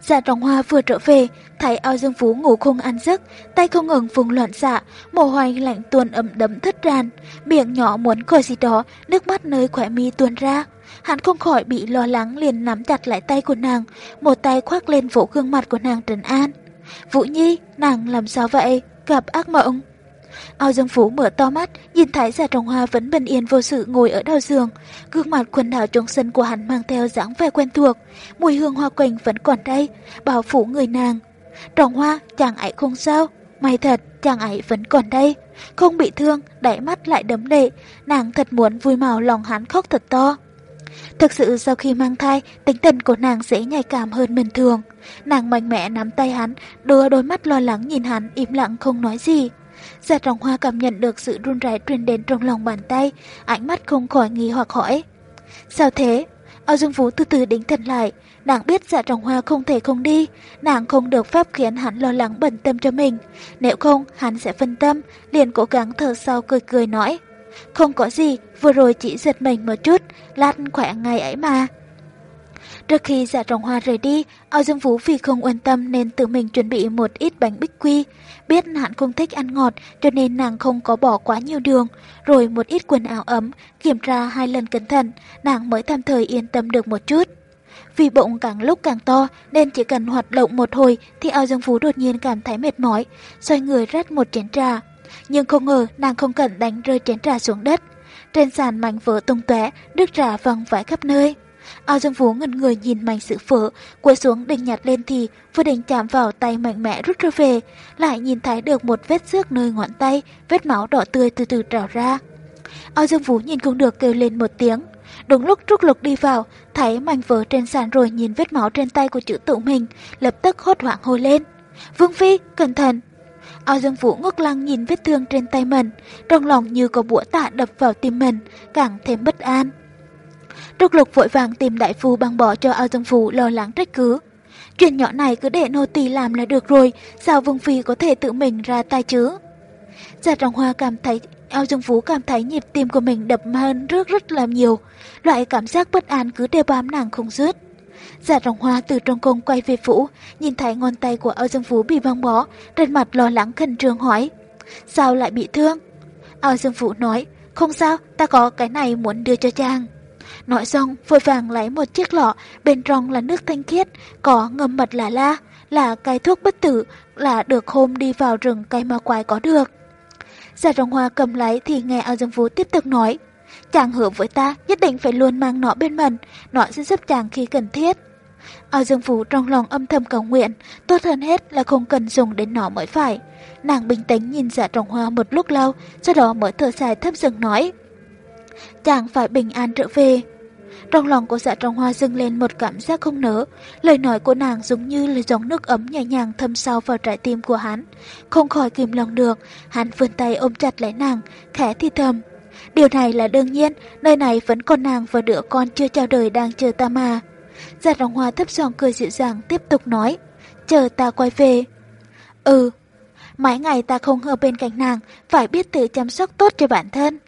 Dạ trọng hoa vừa trở về, thấy ao dương phú ngủ không ăn giấc, tay không ngừng vùng loạn xạ, mồ hôi lạnh tuôn ẩm đấm thất tràn, miệng nhỏ muốn khỏi gì đó, nước mắt nơi khỏe mi tuôn ra. Hắn không khỏi bị lo lắng liền nắm chặt lại tay của nàng, một tay khoác lên vỗ gương mặt của nàng trấn an. Vũ Nhi, nàng làm sao vậy? Gặp ác mộng. Ao Dương Phú mở to mắt, nhìn thấy Giả Trọng Hoa vẫn bình yên vô sự ngồi ở đầu giường. Gương mặt quần đảo trong sân của hắn mang theo dáng vẻ quen thuộc. Mùi hương hoa quỳnh vẫn còn đây, bảo phủ người nàng. Trọng Hoa, chàng ấy không sao. May thật, chàng ấy vẫn còn đây. Không bị thương, đẩy mắt lại đấm lệ. Nàng thật muốn vui màu lòng hắn khóc thật to. Thực sự sau khi mang thai, tính tình của nàng dễ nhạy cảm hơn bình thường. Nàng mạnh mẽ nắm tay hắn, đưa đôi mắt lo lắng nhìn hắn, im lặng không nói gì. Giả trọng hoa cảm nhận được sự run rẩy truyền đến trong lòng bàn tay, ánh mắt không khỏi nghi hoặc hỏi. Sao thế? Âu Dương Vũ từ từ đính thần lại, nàng biết dạ trọng hoa không thể không đi, nàng không được phép khiến hắn lo lắng bận tâm cho mình. Nếu không, hắn sẽ phân tâm, liền cố gắng thở sau cười cười nói. Không có gì, vừa rồi chỉ giật mình một chút, lát khỏe ngày ấy mà. Trước khi dạ trọng hoa rời đi, Âu Dương Vũ vì không quan tâm nên tự mình chuẩn bị một ít bánh bích quy. Biết hắn không thích ăn ngọt cho nên nàng không có bỏ quá nhiều đường, rồi một ít quần áo ấm, kiểm tra hai lần cẩn thận, nàng mới tạm thời yên tâm được một chút. Vì bụng càng lúc càng to nên chỉ cần hoạt động một hồi thì Âu Dương Vũ đột nhiên cảm thấy mệt mỏi, xoay người rát một chén trà. Nhưng không ngờ nàng không cần đánh rơi chén trà xuống đất. Trên sàn mảnh vỡ tung tóe, nước trà văng vãi khắp nơi. Ao Dương Vũ ngần người nhìn mảnh sự phở, cúi xuống định nhặt lên thì vừa định chạm vào tay mạnh mẽ rút ra về, lại nhìn thấy được một vết xước nơi ngón tay, vết máu đỏ tươi từ từ trào ra. Ao Dương Vũ nhìn không được kêu lên một tiếng. Đúng lúc Trúc Lục đi vào, thấy mảnh vỡ trên sàn rồi nhìn vết máu trên tay của chữ tự mình, lập tức hốt hoảng hô lên. Vương Phi, cẩn thận! Ao Dương Vũ ngước lăng nhìn vết thương trên tay mình, trong lòng như có búa tạ đập vào tim mình, càng thêm bất an. Trúc Lục vội vàng tìm đại phu băng bỏ cho Ao Dương phú lo lắng trách cứ. Chuyện nhỏ này cứ để nô tỳ làm là được rồi, sao Vương Phi có thể tự mình ra tay chứ? Giả Trọng Hoa cảm thấy Ao Dương Vũ cảm thấy nhịp tim của mình đập hơn rất rất là nhiều, loại cảm giác bất an cứ đeo bám nàng không dứt. Giả Trọng Hoa từ trong cung quay về phủ, nhìn thấy ngón tay của Ao Dương Vũ bị băng bó, trên mặt lo lắng khẩn trương hỏi, sao lại bị thương? Ao Dương Vũ nói, không sao, ta có cái này muốn đưa cho chàng. Nói xong, vội vàng lấy một chiếc lọ, bên trong là nước thanh khiết, có ngâm mật là la, là cái thuốc bất tử, là được hôm đi vào rừng cây ma quái có được. Giả rồng Hoa cầm lấy thì nghe Ao Dương Vũ tiếp tục nói, chàng hứa với ta nhất định phải luôn mang nó bên mình, nó sẽ giúp chàng khi cần thiết. Ao Dương Vũ trong lòng âm thầm cầu nguyện, tốt hơn hết là không cần dùng đến nó mới phải. Nàng bình tĩnh nhìn già Trọng Hoa một lúc lâu, sau đó mới thở dài thấp giọng nói, chàng phải bình an trở về. Trong lòng của dạ trong hoa dâng lên một cảm giác không nỡ, lời nói của nàng giống như là dòng nước ấm nhẹ nhàng thâm sâu vào trái tim của hắn. Không khỏi kìm lòng được, hắn vươn tay ôm chặt lấy nàng, khẽ thì thầm. Điều này là đương nhiên, nơi này vẫn còn nàng và đứa con chưa chào đời đang chờ ta mà. Dạ trong hoa thấp giọng cười dịu dàng tiếp tục nói, chờ ta quay về. Ừ, mãi ngày ta không ở bên cạnh nàng, phải biết tự chăm sóc tốt cho bản thân.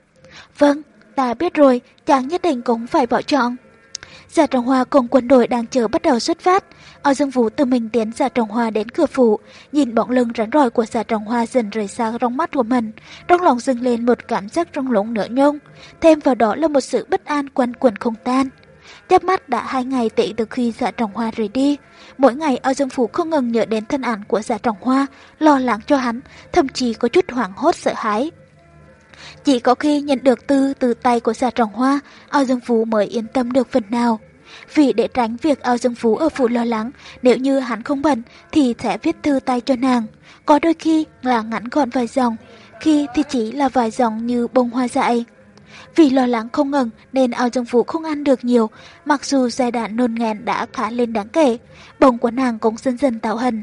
Vâng, Ta biết rồi, chàng nhất định cũng phải bỏ chọn. Giả Trọng Hoa cùng quân đội đang chờ bắt đầu xuất phát. Ao Dương Vũ tự mình tiến Giả Trọng Hoa đến cửa phủ, nhìn bóng lưng rắn rỏi của Giả Trọng Hoa dần rời xa trong mắt của mình. Trong lòng dâng lên một cảm giác trong lũng nửa nhung, thêm vào đó là một sự bất an quanh quẩn không tan. Chắp mắt đã hai ngày tệ từ khi Giả Trọng Hoa rời đi. Mỗi ngày Ao Dương Phủ không ngừng nhớ đến thân ảnh của Giả Trọng Hoa, lo lắng cho hắn, thậm chí có chút hoảng hốt sợ hãi. Chỉ có khi nhận được tư từ tay của giả trọng hoa, ao dương phú mới yên tâm được phần nào. Vì để tránh việc ao dương phú ở phủ lo lắng, nếu như hắn không bận thì sẽ viết thư tay cho nàng. Có đôi khi là ngắn gọn vài dòng, khi thì chỉ là vài dòng như bông hoa dại. Vì lo lắng không ngừng nên ao dương phú không ăn được nhiều, mặc dù giai đoạn nôn nghẹn đã khá lên đáng kể, bông của nàng cũng dần dần tạo hình.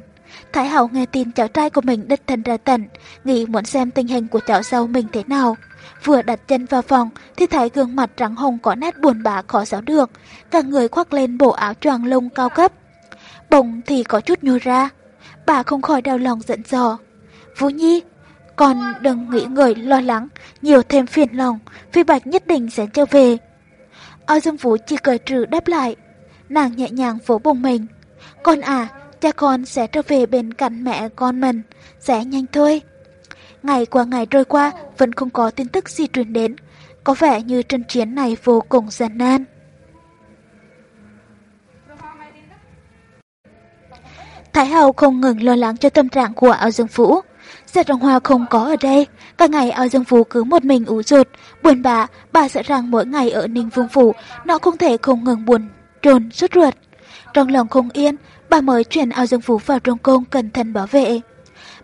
Thái Hậu nghe tin cháu trai của mình đích thân ra tận, nghĩ muốn xem tình hình của cháu dâu mình thế nào. Vừa đặt chân vào phòng thì thấy gương mặt trắng hồng có nét buồn bã khó giáo được, cả người khoác lên bộ áo choàng lông cao cấp. bụng thì có chút nhô ra, bà không khỏi đau lòng giận dò. Vũ Nhi, con đừng nghĩ người lo lắng, nhiều thêm phiền lòng, Phi Bạch nhất định sẽ trở về. Âu Dương Vũ chỉ cười trừ đáp lại, nàng nhẹ nhàng vỗ bụng mình. Con à, cha con sẽ trở về bên cạnh mẹ con mình, sẽ nhanh thôi. Ngày qua ngày trôi qua, vẫn không có tin tức gì truyền đến. Có vẻ như trận chiến này vô cùng gian nan. Thái Hậu không ngừng lo lắng cho tâm trạng của Ao Dương Vũ. Giật Trọng Hoa không có ở đây, cả ngày Ao Dương Vũ cứ một mình ủ ruột, buồn bã, bà sợ rằng mỗi ngày ở Ninh Vương Phủ, nó không thể không ngừng buồn, trồn, rút ruột. Trong lòng không yên, bà mới chuyển Ao Dương Vũ vào trong cung cẩn thận bảo vệ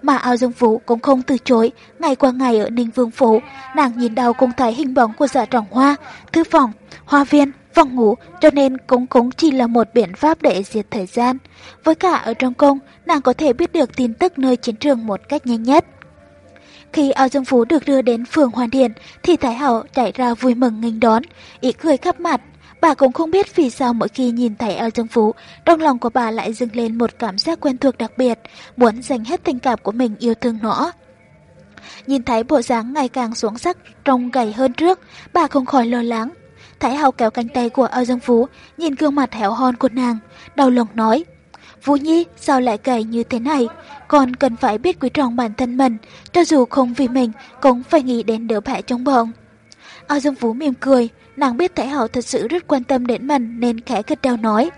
mà ao dương vũ cũng không từ chối. Ngày qua ngày ở Ninh Vương Phủ, nàng nhìn đầu cũng thấy hình bóng của dạ trọng hoa, thư phòng, hoa viên phòng ngủ cho nên cũng cũng chỉ là một biện pháp để diệt thời gian. Với cả ở trong cung, nàng có thể biết được tin tức nơi chiến trường một cách nhanh nhất. Khi ao dương phú được đưa đến phường Hoàn Điền thì Thái Hậu chạy ra vui mừng nghênh đón, ý cười khắp mặt. Bà cũng không biết vì sao mỗi khi nhìn thấy ao dương phú, trong lòng của bà lại dâng lên một cảm giác quen thuộc đặc biệt, muốn dành hết tình cảm của mình yêu thương nó. Nhìn thấy bộ dáng ngày càng xuống sắc, trông gầy hơn trước, bà không khỏi lo lắng. Thái Hậu kéo cánh tay của Âu dương phú, nhìn gương mặt héo hon của nàng, đau lòng nói. Vũ Nhi sao lại gầy như thế này? Con cần phải biết quý trọng bản thân mình, cho dù không vì mình, cũng phải nghĩ đến đứa bạn trong bụng. Ao Dương Vũ mỉm cười, nàng biết Thái Hậu thật sự rất quan tâm đến mình nên khẽ gật đầu nói.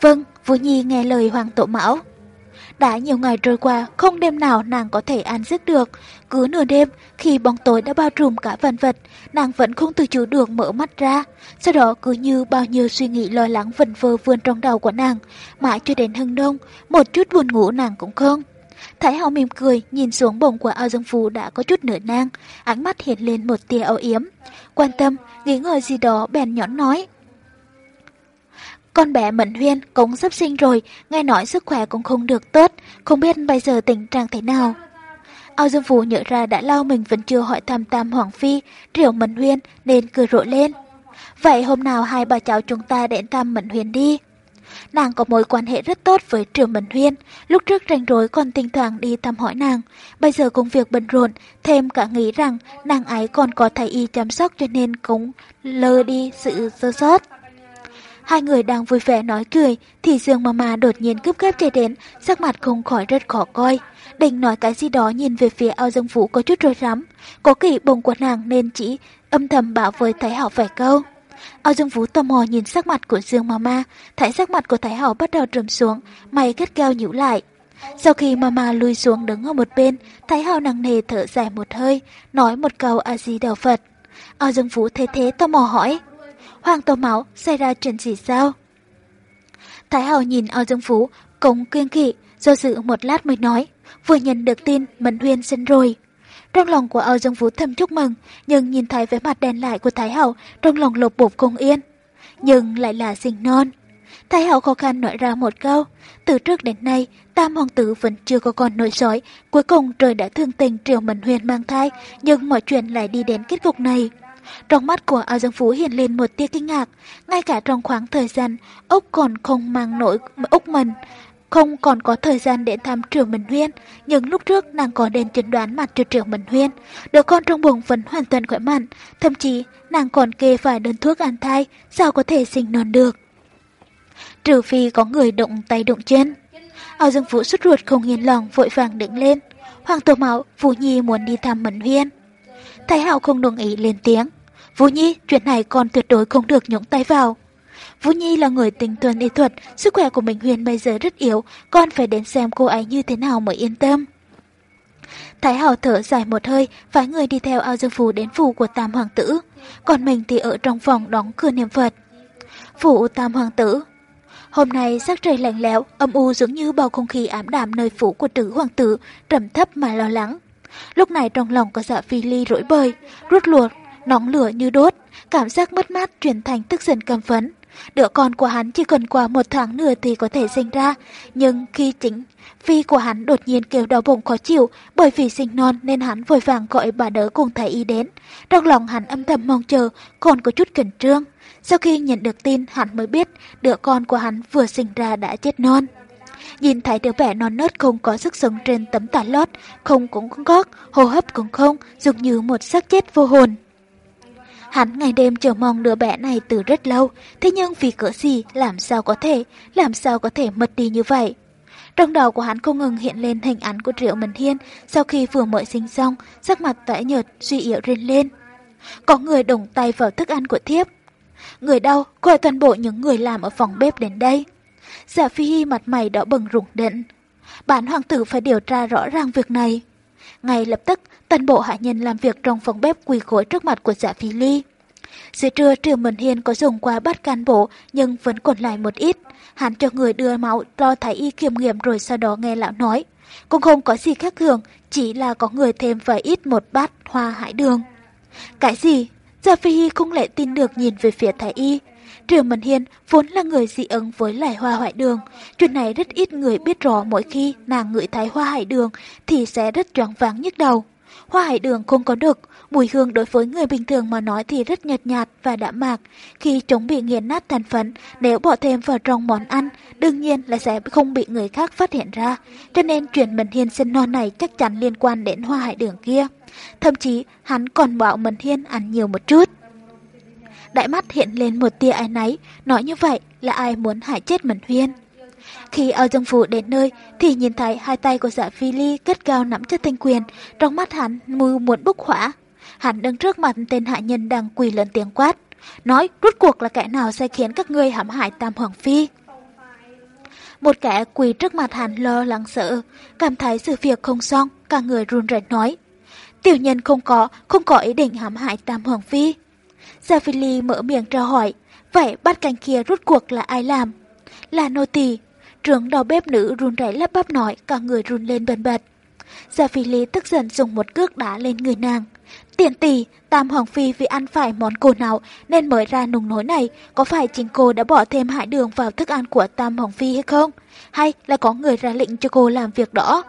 Vâng, Vũ Nhi nghe lời Hoàng Tổ Mão. Đã nhiều ngày trôi qua, không đêm nào nàng có thể an giấc được. Cứ nửa đêm, khi bóng tối đã bao trùm cả vạn vật, nàng vẫn không từ chủ được mở mắt ra. Sau đó cứ như bao nhiêu suy nghĩ lo lắng vần vơ vươn trong đầu của nàng, mãi cho đến hưng đông, một chút buồn ngủ nàng cũng không. Thái Hậu mỉm cười, nhìn xuống bồng của ao dương phú đã có chút nửa nang, ánh mắt hiện lên một tia âu yếm. Quan tâm, nghĩ ngợi gì đó bèn nhõn nói. Con bé Mẫn Huyên cũng sắp sinh rồi, nghe nói sức khỏe cũng không được tốt, không biết bây giờ tình trạng thế nào. Ao Dương Phú nhớ ra đã lâu mình vẫn chưa hỏi thăm Tam Hoàng Phi, Triệu Mẫn Huyên nên cười rộ lên. Vậy hôm nào hai bà cháu chúng ta đến thăm Mẫn Huyên đi. Nàng có mối quan hệ rất tốt với trường bình Huyên, lúc trước rảnh rối còn tình thoảng đi thăm hỏi nàng. Bây giờ công việc bận rộn, thêm cả nghĩ rằng nàng ấy còn có thầy y chăm sóc cho nên cũng lơ đi sự sơ sót. Hai người đang vui vẻ nói cười, thì Dương Mama đột nhiên cướp gáp chạy đến, sắc mặt không khỏi rất khó coi. Định nói cái gì đó nhìn về phía ao dương vũ có chút rối rắm. Có kỳ bồng của nàng nên chỉ âm thầm bảo với Thái Hảo vài câu. Ao Dương Vũ tò mò nhìn sắc mặt của Dương Mama, thấy sắc mặt của Thái Hậu bắt đầu trầm xuống, mày kết keo nhíu lại. Sau khi Mama lùi xuống đứng ở một bên, Thái Hậu nặng nề thở dài một hơi, nói một câu A-di Đà Phật. Ao Dương Vũ thế thế tò mò hỏi. Hoàng Tô Máu xảy ra chuyện gì sao? Thái Hậu nhìn ao dương Vũ, cũng kiên kỵ, do dự một lát mới nói, vừa nhận được tin Mẫn Huyên sinh rồi. Trong lòng của Âu Dương Vũ thầm chúc mừng, nhưng nhìn thấy vẻ mặt đen lại của Thái Hậu, trong lòng lột bột không yên. Nhưng lại là sinh non. Thái Hậu khó khăn nói ra một câu, từ trước đến nay, Tam Hoàng tử vẫn chưa có con nổi sói, cuối cùng trời đã thương tình Triều Mẫn Huyền mang thai, nhưng mọi chuyện lại đi đến kết cục này. Trong mắt của Âu Dương Phú hiện lên một tia kinh ngạc, ngay cả trong khoảng thời gian Úc còn không mang nổi Úc mình, không còn có thời gian để thăm trường Minh Huyên, nhưng lúc trước nàng có đến chẩn đoán mặt cho trường Minh Huyên, đứa con trong bụng vẫn hoàn toàn khỏe mạnh, thậm chí nàng còn kê phải đơn thuốc an thai, sao có thể sinh non được. Trừ phi có người động tay động chân. Âu Dương Vũ xuất ruột không yên lòng vội vàng đứng lên. Hoàng Tổ Mạo, Vũ Nhi muốn đi thăm Mẫn Huyên. Thái Hạo không đồng ý lên tiếng. Vũ Nhi, chuyện này con tuyệt đối không được nhúng tay vào. Vũ Nhi là người tình tuần y thuật, sức khỏe của mình Huyền bây giờ rất yếu, con phải đến xem cô ấy như thế nào mới yên tâm. Thái Hảo thở dài một hơi, phái người đi theo ao dương phù đến phủ của Tam Hoàng tử, còn mình thì ở trong phòng đóng cửa niệm Phật. Phủ Tam Hoàng tử Hôm nay sắc trời lạnh lẽo, âm u giống như bầu không khí ám đạm nơi phủ của tử hoàng tử, trầm thấp mà lo lắng. Lúc này trong lòng có dạ phi ly rỗi bời, rút luộc, nóng lửa như đốt, cảm giác mất mát chuyển thành tức giận cầm phấn. Đứa con của hắn chỉ cần qua một tháng nữa thì có thể sinh ra, nhưng khi chính phi của hắn đột nhiên kêu đau bụng khó chịu bởi vì sinh non nên hắn vội vàng gọi bà đỡ cùng thầy y đến. Trong lòng hắn âm thầm mong chờ, còn có chút khẩn trương. Sau khi nhận được tin hắn mới biết đứa con của hắn vừa sinh ra đã chết non. Nhìn thấy đứa bé non nớt không có sức sống trên tấm tả lót, không cũng không gót, hô hấp cũng không, dường như một xác chết vô hồn. Hắn ngày đêm chờ mong đứa bé này từ rất lâu, thế nhưng vì cỡ gì, làm sao có thể, làm sao có thể mất đi như vậy. Trong đầu của hắn không ngừng hiện lên hình ảnh của Triệu Mẫn Hiên sau khi vừa mới sinh xong, sắc mặt tái nhợt, suy yếu rên lên. Có người đồng tay vào thức ăn của thiếp. Người đau gọi toàn bộ những người làm ở phòng bếp đến đây. Giả Phi hi mặt mày đỏ bừng rụng định. Bản hoàng tử phải điều tra rõ ràng việc này. Ngay lập tức, toàn bộ hạ nhân làm việc trong phòng bếp quỳ gối trước mặt của Giả Phi Ly. Giữa trưa Triều Mần Hiên có dùng qua bắt can bộ nhưng vẫn còn lại một ít. Hắn cho người đưa máu lo thái y kiểm nghiệm rồi sau đó nghe lão nói. Cũng không có gì khác thường, chỉ là có người thêm vài ít một bát hoa hải đường. Cái gì? Gia Phi Hy không lẽ tin được nhìn về phía thái y. Triệu Mần Hiên vốn là người dị ứng với loài hoa hải đường. Chuyện này rất ít người biết rõ mỗi khi nàng ngửi thấy hoa hải đường thì sẽ rất choáng váng nhức đầu. Hoa hải đường không có được mùi hương đối với người bình thường mà nói thì rất nhạt nhạt và đã mạc. Khi chúng bị nghiền nát thành phấn, nếu bỏ thêm vào trong món ăn, đương nhiên là sẽ không bị người khác phát hiện ra. Cho nên chuyện Mần Hiên sinh non này chắc chắn liên quan đến hoa hải đường kia. Thậm chí, hắn còn bảo Mần Hiên ăn nhiều một chút. Đại mắt hiện lên một tia ai náy, nói như vậy là ai muốn hại chết Mần Huyên. Khi ao dương phủ đến nơi thì nhìn thấy hai tay của dạ phi ly cất cao nắm chất thanh quyền, trong mắt hắn mưu muốn bốc hỏa. Hắn đứng trước mặt tên hạ nhân đang quỳ lớn tiếng quát, nói rút cuộc là kẻ nào sẽ khiến các ngươi hãm hại tam hoàng phi. Một kẻ quỳ trước mặt hắn lo lắng sợ, cảm thấy sự việc không xong, cả người run rẩy nói. Tiểu nhân không có, không có ý định hãm hại tam hoàng phi. Gia Phi Ly mở miệng tra hỏi, vậy bắt canh kia rút cuộc là ai làm? Là nô tỳ. Trưởng đầu bếp nữ run rẩy lắp bắp nói, cả người run lên bần bật. Gia Phi lý tức giận dùng một cước đá lên người nàng. Tiền tỷ, Tam Hoàng Phi vì ăn phải món cô nào nên mới ra nùng nối này, có phải chính cô đã bỏ thêm hải đường vào thức ăn của Tam Hoàng Phi hay không? Hay là có người ra lệnh cho cô làm việc đó?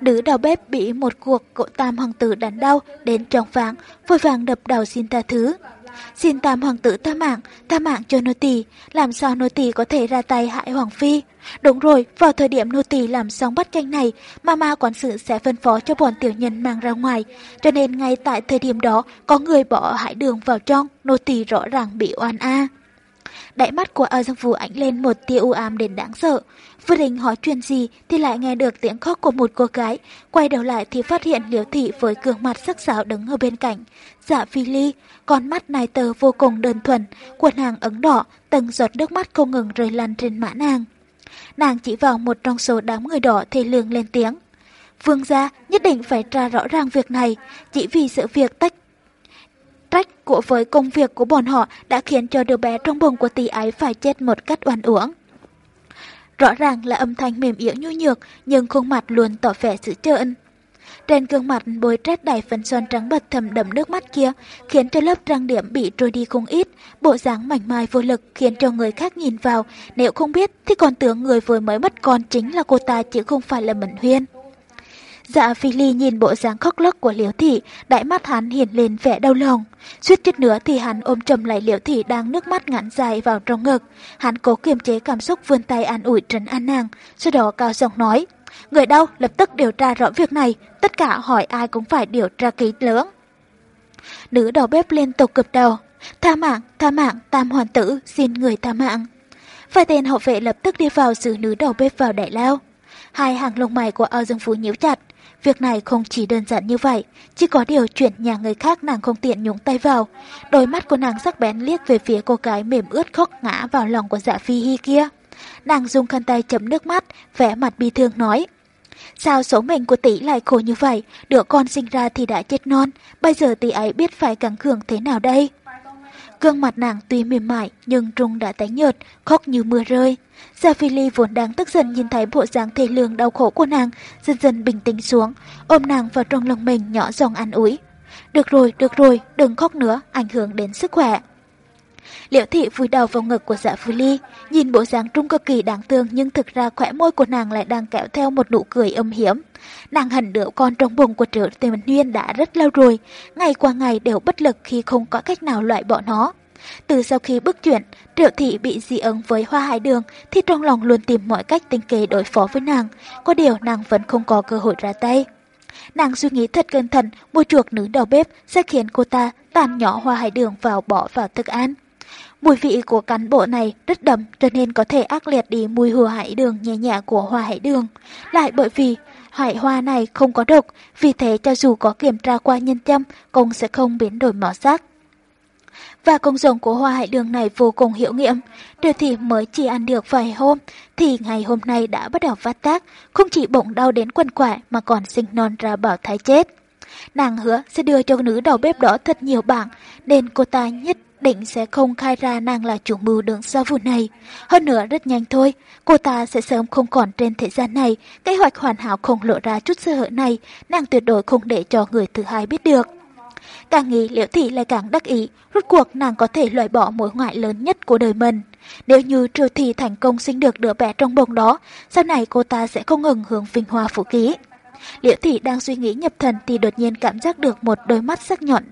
Nữ đầu bếp bị một cuộc cậu tam hoàng tử đánh đau đến trong váng, vội vàng đập đầu xin tha thứ. Xin tam hoàng tử ta mạng, ta mạng cho nô tỳ, làm sao nô tỳ có thể ra tay hại hoàng phi? Đúng rồi, vào thời điểm nô tỳ làm xong bắt canh này, mama quản sự sẽ phân phó cho bọn tiểu nhân mang ra ngoài, cho nên ngay tại thời điểm đó có người bỏ hại đường vào trong, nô tỳ rõ ràng bị oan a. Đại mắt của A Dương Vũ ánh lên một tia u ám đến đáng sợ. Vừa định hỏi chuyện gì thì lại nghe được tiếng khóc của một cô gái. Quay đầu lại thì phát hiện liễu thị với gương mặt sắc sảo đứng ở bên cạnh. Dạ phi ly, con mắt này tờ vô cùng đơn thuần, quần hàng ấn đỏ, từng giọt nước mắt không ngừng rơi lăn trên mã nàng. Nàng chỉ vào một trong số đám người đỏ thì lương lên tiếng. Vương gia nhất định phải tra rõ ràng việc này, chỉ vì sự việc tách trách của với công việc của bọn họ đã khiến cho đứa bé trong bụng của tỷ ái phải chết một cách oan uổng. Rõ ràng là âm thanh mềm yếu nhu nhược, nhưng khuôn mặt luôn tỏ vẻ sự trơn. Trên gương mặt bôi trét đầy phấn son trắng bật thầm đậm nước mắt kia, khiến cho lớp trang điểm bị trôi đi không ít, bộ dáng mảnh mai vô lực khiến cho người khác nhìn vào, nếu không biết thì còn tưởng người vừa mới mất con chính là cô ta chứ không phải là Mẫn Huyên. Dạ Phi Ly nhìn bộ dáng khóc lóc của Liễu Thị, đại mắt hắn hiện lên vẻ đau lòng. Suýt chút nữa thì hắn ôm chầm lại Liễu Thị đang nước mắt ngắn dài vào trong ngực. Hắn cố kiềm chế cảm xúc vươn tay an ủi trấn an nàng, sau đó cao giọng nói. Người đau lập tức điều tra rõ việc này, tất cả hỏi ai cũng phải điều tra kỹ lưỡng. Nữ đầu bếp liên tục cập đầu. Tha mạng, tha mạng, tam hoàn tử, xin người tha mạng. Vài tên hậu vệ lập tức đi vào giữ nữ đầu bếp vào đại lao. Hai hàng lông mày của Âu Dương Phú nhíu chặt, Việc này không chỉ đơn giản như vậy, chỉ có điều chuyện nhà người khác nàng không tiện nhúng tay vào. Đôi mắt của nàng sắc bén liếc về phía cô gái mềm ướt khóc ngã vào lòng của dạ phi hi kia. Nàng dùng khăn tay chấm nước mắt, vẻ mặt bi thương nói. Sao số mệnh của tỷ lại khổ như vậy, đứa con sinh ra thì đã chết non, bây giờ tỷ ấy biết phải gắng cường thế nào đây? Gương mặt nàng tuy mềm mại nhưng trung đã tái nhợt, khóc như mưa rơi. Gia Phi Ly vốn đang tức giận nhìn thấy bộ dáng thể lương đau khổ của nàng, dần dần bình tĩnh xuống, ôm nàng vào trong lòng mình nhỏ giọng an ủi. Được rồi, được rồi, đừng khóc nữa, ảnh hưởng đến sức khỏe. Liễu thị vùi đầu vào ngực của dạ phu Ly, nhìn bộ dáng trung cực kỳ đáng thương nhưng thực ra khỏe môi của nàng lại đang kéo theo một nụ cười âm hiểm. Nàng hận đứa con trong bụng của triệu tiền Huyên đã rất lâu rồi, ngày qua ngày đều bất lực khi không có cách nào loại bỏ nó. Từ sau khi bước chuyển, Triệu Thị bị dị ứng với hoa hải đường thì trong lòng luôn tìm mọi cách tinh kế đối phó với nàng, có điều nàng vẫn không có cơ hội ra tay. Nàng suy nghĩ thật cẩn thận, mua chuộc nữ đầu bếp sẽ khiến cô ta tàn nhỏ hoa hải đường vào bỏ vào thức ăn. Mùi vị của cán bộ này rất đậm cho nên có thể ác liệt đi mùi hùa hải đường nhẹ nhẹ của hoa hải đường. Lại bởi vì hải hoa này không có độc, vì thế cho dù có kiểm tra qua nhân châm cũng sẽ không biến đổi màu sắc. Và công dụng của hoa hải đường này vô cùng hiệu nghiệm. Điều thì mới chỉ ăn được vài hôm, thì ngày hôm nay đã bắt đầu phát tác, không chỉ bụng đau đến quần quại mà còn sinh non ra bảo thai chết. Nàng hứa sẽ đưa cho nữ đầu bếp đó thật nhiều bảng, nên cô ta nhất định sẽ không khai ra nàng là chủ mưu đứng sau vụ này. Hơn nữa rất nhanh thôi, cô ta sẽ sớm không còn trên thế gian này, kế hoạch hoàn hảo không lộ ra chút sơ hở này, nàng tuyệt đối không để cho người thứ hai biết được. Càng nghĩ liễu thị lại càng đắc ý, rốt cuộc nàng có thể loại bỏ mối ngoại lớn nhất của đời mình. Nếu như triều thị thành công sinh được đứa bé trong bụng đó, sau này cô ta sẽ không ngừng hướng vinh hoa phủ ký. Liễu thị đang suy nghĩ nhập thần thì đột nhiên cảm giác được một đôi mắt sắc nhọn.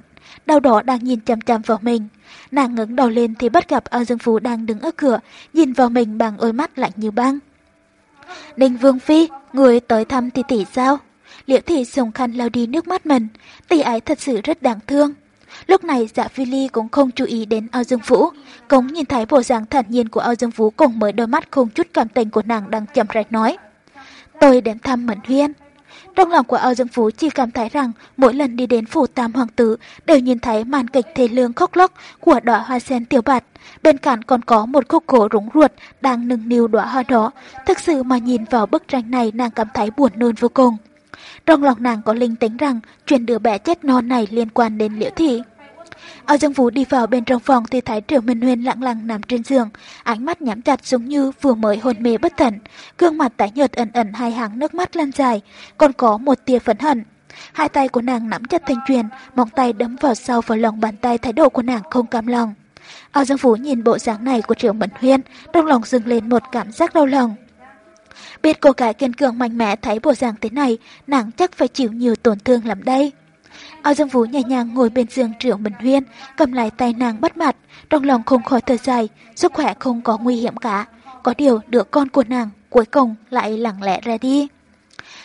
Đau đỏ đang nhìn chăm chăm vào mình. Nàng ngẩng đầu lên thì bắt gặp Âu Dương Phú đang đứng ở cửa, nhìn vào mình bằng đôi mắt lạnh như băng. Ninh Vương Phi, người tới thăm tỷ tỷ sao? Liễu thị dùng khăn lau đi nước mắt mình, tỷ ấy thật sự rất đáng thương. Lúc này dạ phi ly cũng không chú ý đến ao dương vũ. cũng nhìn thấy bộ dạng thản nhiên của ao dương vũ cùng mới đôi mắt không chút cảm tình của nàng đang chậm rãi nói. Tôi đến thăm Mẫn Huyên. Trong lòng của Âu Dương Phú chỉ cảm thấy rằng mỗi lần đi đến phủ tam hoàng tử đều nhìn thấy màn kịch thê lương khóc lóc của đóa hoa sen tiểu bạch. Bên cạnh còn có một khúc cổ rúng ruột đang nâng niu đóa hoa đó. Thực sự mà nhìn vào bức tranh này nàng cảm thấy buồn nôn vô cùng. Trong lòng nàng có linh tính rằng chuyện đứa bé chết non này liên quan đến liễu thị. Âu Dương Vũ đi vào bên trong phòng thì thấy Triệu Minh Huyên lặng lặng nằm trên giường, ánh mắt nhắm chặt giống như vừa mới hôn mê bất tỉnh, gương mặt tái nhợt ẩn ẩn hai hàng nước mắt lan dài, còn có một tia phẫn hận. Hai tay của nàng nắm chặt thanh truyền, móng tay đấm vào sau vào lòng bàn tay thái độ của nàng không cam lòng. Âu Dương Vũ nhìn bộ dáng này của Triệu Minh Huyên, trong lòng dâng lên một cảm giác đau lòng. Biết cô gái kiên cường mạnh mẽ thấy bộ dạng thế này, nàng chắc phải chịu nhiều tổn thương lắm đây. Ao Dương Vũ nhẹ nhàng ngồi bên giường Triệu Minh Huyên, cầm lại tay nàng bắt mặt, trong lòng không khỏi thở dài, sức khỏe không có nguy hiểm cả. Có điều đứa con của nàng cuối cùng lại lặng lẽ ra đi.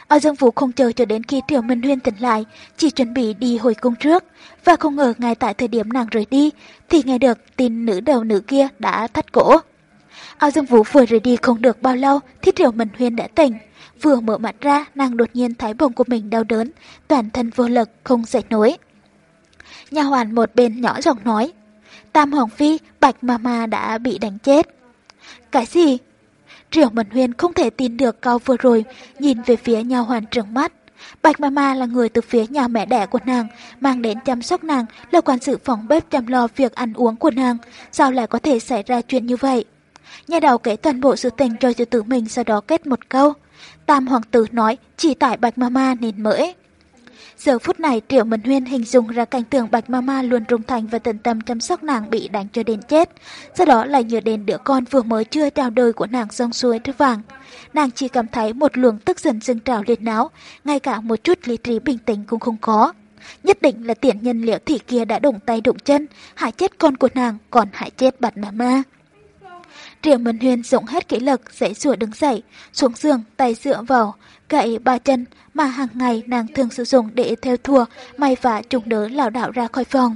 Ao Dương Vũ không chờ cho đến khi Triệu Minh Huyên tỉnh lại, chỉ chuẩn bị đi hồi cung trước, và không ngờ ngay tại thời điểm nàng rời đi, thì nghe được tin nữ đầu nữ kia đã thắt cổ. Ao Dương Vũ vừa rời đi không được bao lâu thì Triệu Minh Huyên đã tỉnh. Vừa mở mắt ra, nàng đột nhiên thấy bụng của mình đau đớn, toàn thân vô lực, không dậy nổi. Nhà hoàn một bên nhỏ giọng nói, Tam Hoàng Phi, Bạch Mama đã bị đánh chết. Cái gì? Triệu Mẫn Huyên không thể tin được câu vừa rồi, nhìn về phía nhà hoàn trừng mắt. Bạch Mama là người từ phía nhà mẹ đẻ của nàng, mang đến chăm sóc nàng, là quản sự phòng bếp chăm lo việc ăn uống của nàng. Sao lại có thể xảy ra chuyện như vậy? Nhà đầu kể toàn bộ sự tình cho tiểu tử mình sau đó kết một câu. Tam hoàng tử nói chỉ tại Bạch Mama nên mới. Giờ phút này Triệu Mẫn Huyên hình dung ra cảnh tượng Bạch Mama luôn trung thành và tận tâm chăm sóc nàng bị đánh cho đến chết. Sau đó lại nhớ đến đứa con vừa mới chưa trao đời của nàng sông suối trước vàng. Nàng chỉ cảm thấy một luồng tức giận dâng trào liệt não, ngay cả một chút lý trí bình tĩnh cũng không có. Nhất định là tiện nhân liệu thị kia đã đụng tay đụng chân, hại chết con của nàng, còn hại chết Bạch Mama. Triệu Minh Huyên dụng hết kỹ lực dậy sủa đứng dậy, xuống giường tay dựa vào, gậy ba chân mà hàng ngày nàng thường sử dụng để theo thua, may vả trùng đỡ lảo đảo ra khỏi phòng.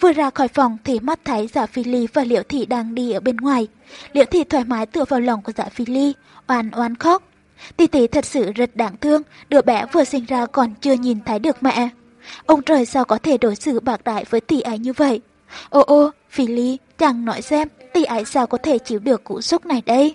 Vừa ra khỏi phòng thì mắt thấy giả phi ly và liễu thị đang đi ở bên ngoài. Liễu thị thoải mái tựa vào lòng của giả phi ly, oan oan khóc. Tỷ tỷ thật sự rất đáng thương, đứa bé vừa sinh ra còn chưa nhìn thấy được mẹ. Ông trời sao có thể đối xử bạc đại với tỷ ấy như vậy? Ô ô, Phi Ly, chàng nói xem, tỷ ấy sao có thể chịu được cú sốc này đây?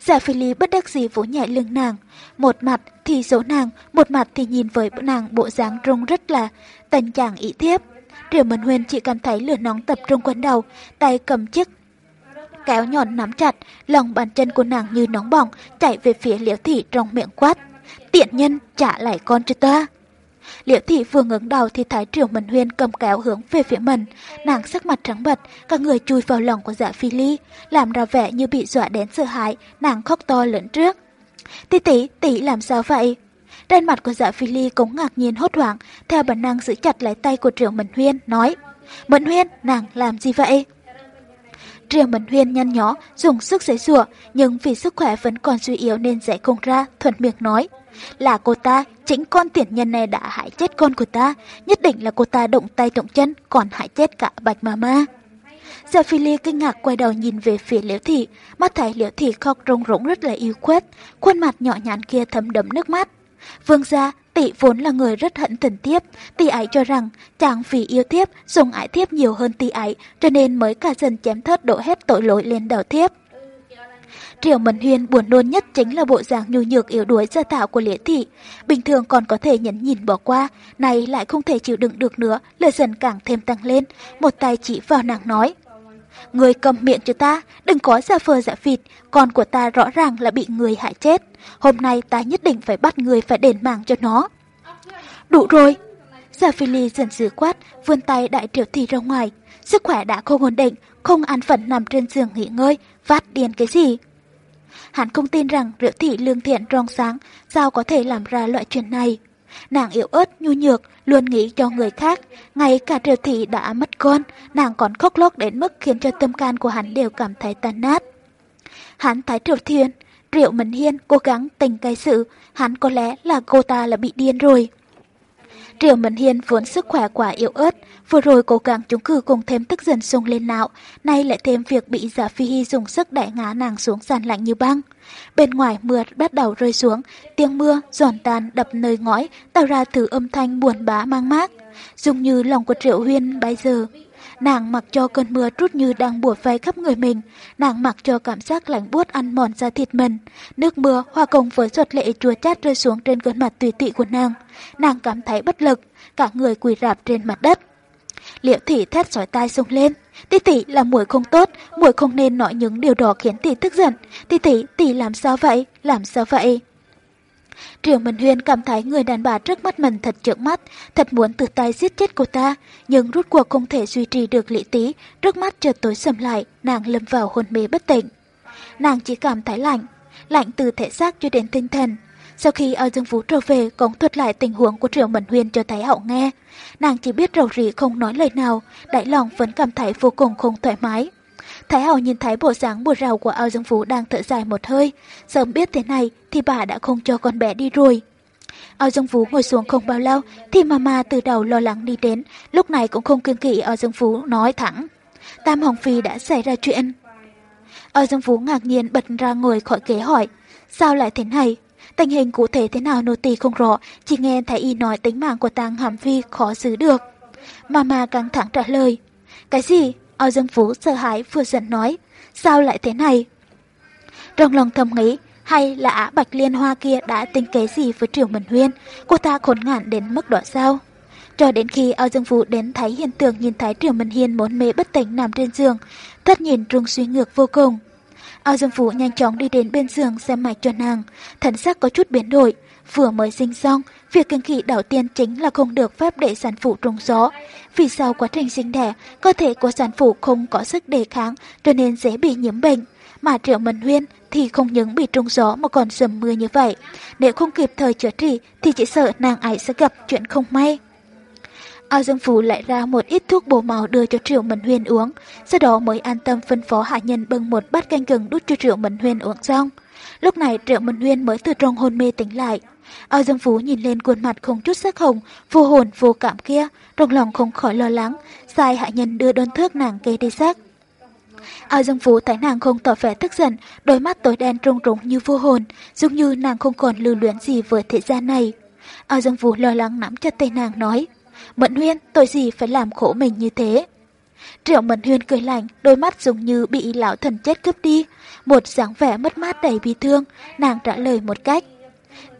Giả Phi Ly bất đắc dĩ vỗ nhẹ lưng nàng, một mặt thì dỗ nàng, một mặt thì nhìn với nàng bộ dáng rung rất là tình trạng ý thiếp. Triệu Mẫn Huyên chỉ cảm thấy lửa nóng tập trung quanh đầu, tay cầm chiếc kéo nhọn nắm chặt, lòng bàn chân của nàng như nóng bỏng, chạy về phía liễu thị trong miệng quát. Tiện nhân, trả lại con cho ta. Liễu thị vừa ngẩng đầu thì thấy Triệu Mẫn Huyên cầm kéo hướng về phía mình, nàng sắc mặt trắng bệch, cả người chui vào lòng của Dạ Phi Ly, làm ra vẻ như bị dọa đến sợ hãi, nàng khóc to lớn trước. Tỷ tỷ, tỷ làm sao vậy? Trên mặt của Dạ Phi Ly cũng ngạc nhiên hốt hoảng, theo bản năng giữ chặt lấy tay của Triệu Mẫn Huyên, nói: "Mẫn Huyên, nàng làm gì vậy?" Triệu Mẫn Huyên nhăn nhó, dùng sức giấy giụa, nhưng vì sức khỏe vẫn còn suy yếu nên dễ không ra, thuận miệng nói: là cô ta, chính con tiện nhân này đã hại chết con của ta, nhất định là cô ta động tay động chân, còn hại chết cả bạch mama. Gia Phi Ly kinh ngạc quay đầu nhìn về phía Liễu Thị, mắt thấy Liễu Thị khóc rung rũng rất là yêu khuất, khuôn mặt nhỏ nhắn kia thấm đẫm nước mắt. Vương gia, tỷ vốn là người rất hận tình tiếp, tỷ ấy cho rằng chàng vì yêu thiếp, dùng ái thiếp nhiều hơn tỷ ấy, cho nên mới cả dần chém thớt đổ hết tội lỗi lên đầu thiếp. Triệu Mẫn Huyên buồn nôn nhất chính là bộ dạng nhu nhược yếu đuối gia tạo của Liễu Thị. Bình thường còn có thể nhẫn nhìn bỏ qua, này lại không thể chịu đựng được nữa, lời dần càng thêm tăng lên. Một tay chỉ vào nàng nói. Người cầm miệng cho ta, đừng có giả phờ giả vịt, con của ta rõ ràng là bị người hại chết. Hôm nay ta nhất định phải bắt người phải đền mạng cho nó. Đủ rồi. Giả Phi Ly dần dữ quát, vươn tay đại triệu thị ra ngoài. Sức khỏe đã không ổn định, không an phận nằm trên giường nghỉ ngơi, phát điên cái gì. Hắn không tin rằng Liễu thị lương thiện trong sáng, sao có thể làm ra loại chuyện này. Nàng yếu ớt, nhu nhược, luôn nghĩ cho người khác. Ngay cả triệu thị đã mất con, nàng còn khóc lóc đến mức khiến cho tâm can của hắn đều cảm thấy tan nát. Hắn thấy triệu thiên, triệu mẫn hiên cố gắng tình cái sự, hắn có lẽ là cô ta là bị điên rồi. Triệu Mẫn Hiên vốn sức khỏe quá yếu ớt, vừa rồi cố gắng chống cử cùng thêm tức giận sung lên não, nay lại thêm việc bị giả phi hy dùng sức đẩy ngã nàng xuống sàn lạnh như băng. Bên ngoài mưa bắt đầu rơi xuống, tiếng mưa giòn tan đập nơi ngõi, tạo ra thứ âm thanh buồn bã mang mát, dùng như lòng của Triệu Huyên bây giờ. Nàng mặc cho cơn mưa trút như đang bùa vây khắp người mình, nàng mặc cho cảm giác lạnh buốt ăn mòn da thịt mình. Nước mưa hòa cùng với giọt lệ chua chát rơi xuống trên gương mặt tùy tị của nàng. Nàng cảm thấy bất lực, cả người quỳ rạp trên mặt đất. liễu thị thét sói tai sung lên. Tỷ tỷ là muội không tốt, muội không nên nói những điều đó khiến tỷ tức giận. Tỷ tỷ, tỷ làm sao vậy? Làm sao vậy? Triệu Minh Huyên cảm thấy người đàn bà trước mắt mình thật trợn mắt, thật muốn từ tay giết chết cô ta, nhưng rút cuộc không thể duy trì được lý trí, trước mắt chợt tối sầm lại, nàng lâm vào hôn mê bất tỉnh. Nàng chỉ cảm thấy lạnh, lạnh từ thể xác cho đến tinh thần. Sau khi ở Dương vũ trở về, cũng thuật lại tình huống của Triệu Minh Huyên cho Thái Hậu nghe. Nàng chỉ biết rầu rĩ không nói lời nào, đại lòng vẫn cảm thấy vô cùng không thoải mái. Thái Hậu nhìn thấy bộ dáng buồn rầu của Âu dương phú đang thở dài một hơi. Sớm biết thế này thì bà đã không cho con bé đi rồi. Âu Dương Phú ngồi xuống không bao lâu thì mama từ đầu lo lắng đi đến, lúc này cũng không kiên kỵ Âu Dương Phú nói thẳng. Tam Hồng Phi đã xảy ra chuyện. Âu Dương Phú ngạc nhiên bật ra ngồi khỏi ghế hỏi, sao lại thế này? Tình hình cụ thể thế nào nô tỳ không rõ, chỉ nghe thấy y nói tính mạng của Tang Hàm Phi khó giữ được. Mama căng thẳng trả lời, cái gì? Âu Dương Phú sợ hãi vừa giận nói, sao lại thế này? Trong lòng thầm nghĩ, hay là Á Bạch Liên Hoa kia đã tính kế gì với Triều Mẫn Huyên, cô ta khốn ngạn đến mức đó sao? Cho đến khi Âu Dương Phú đến thấy hiện tượng nhìn thấy Triều Mẫn Hiên muốn mê bất tỉnh nằm trên giường, thất nhìn trung suy ngược vô cùng. Âu Dương Phú nhanh chóng đi đến bên giường xem mạch cho nàng, thần sắc có chút biến đổi, vừa mới sinh xong, việc kiêng kỵ đầu tiên chính là không được phép để sản phụ trúng gió. Vì sau quá trình sinh đẻ, cơ thể của sản phụ không có sức đề kháng cho nên dễ bị nhiễm bệnh. Mà Triệu Mần Huyên thì không những bị trúng gió mà còn dầm mưa như vậy. Nếu không kịp thời chữa trị thì chỉ sợ nàng ấy sẽ gặp chuyện không may. Ao Dương Phú lại ra một ít thuốc bổ màu đưa cho Triệu Mẫn Huyên uống, sau đó mới an tâm phân phó hạ nhân bưng một bát canh gừng đút cho Triệu Mẫn Huyên uống xong. Lúc này Triệu Mẫn Huyên mới từ trong hôn mê tỉnh lại. Ao Dương Phú nhìn lên khuôn mặt không chút sắc hồng, vô hồn vô cảm kia, trong lòng không khỏi lo lắng, sai hạ nhân đưa đơn thước nàng kê đi xác. Ao Dương Phú thấy nàng không tỏ vẻ tức giận, đôi mắt tối đen trông trống như vô hồn, giống như nàng không còn lưu luyến gì với thế gian này. Ao Dương Phú lo lắng nắm chặt tay nàng nói, Mẫn Huyên, tội gì phải làm khổ mình như thế? Triệu Mẫn Huyên cười lạnh, đôi mắt giống như bị lão thần chết cướp đi. Một dáng vẻ mất mát đầy bi thương, nàng trả lời một cách.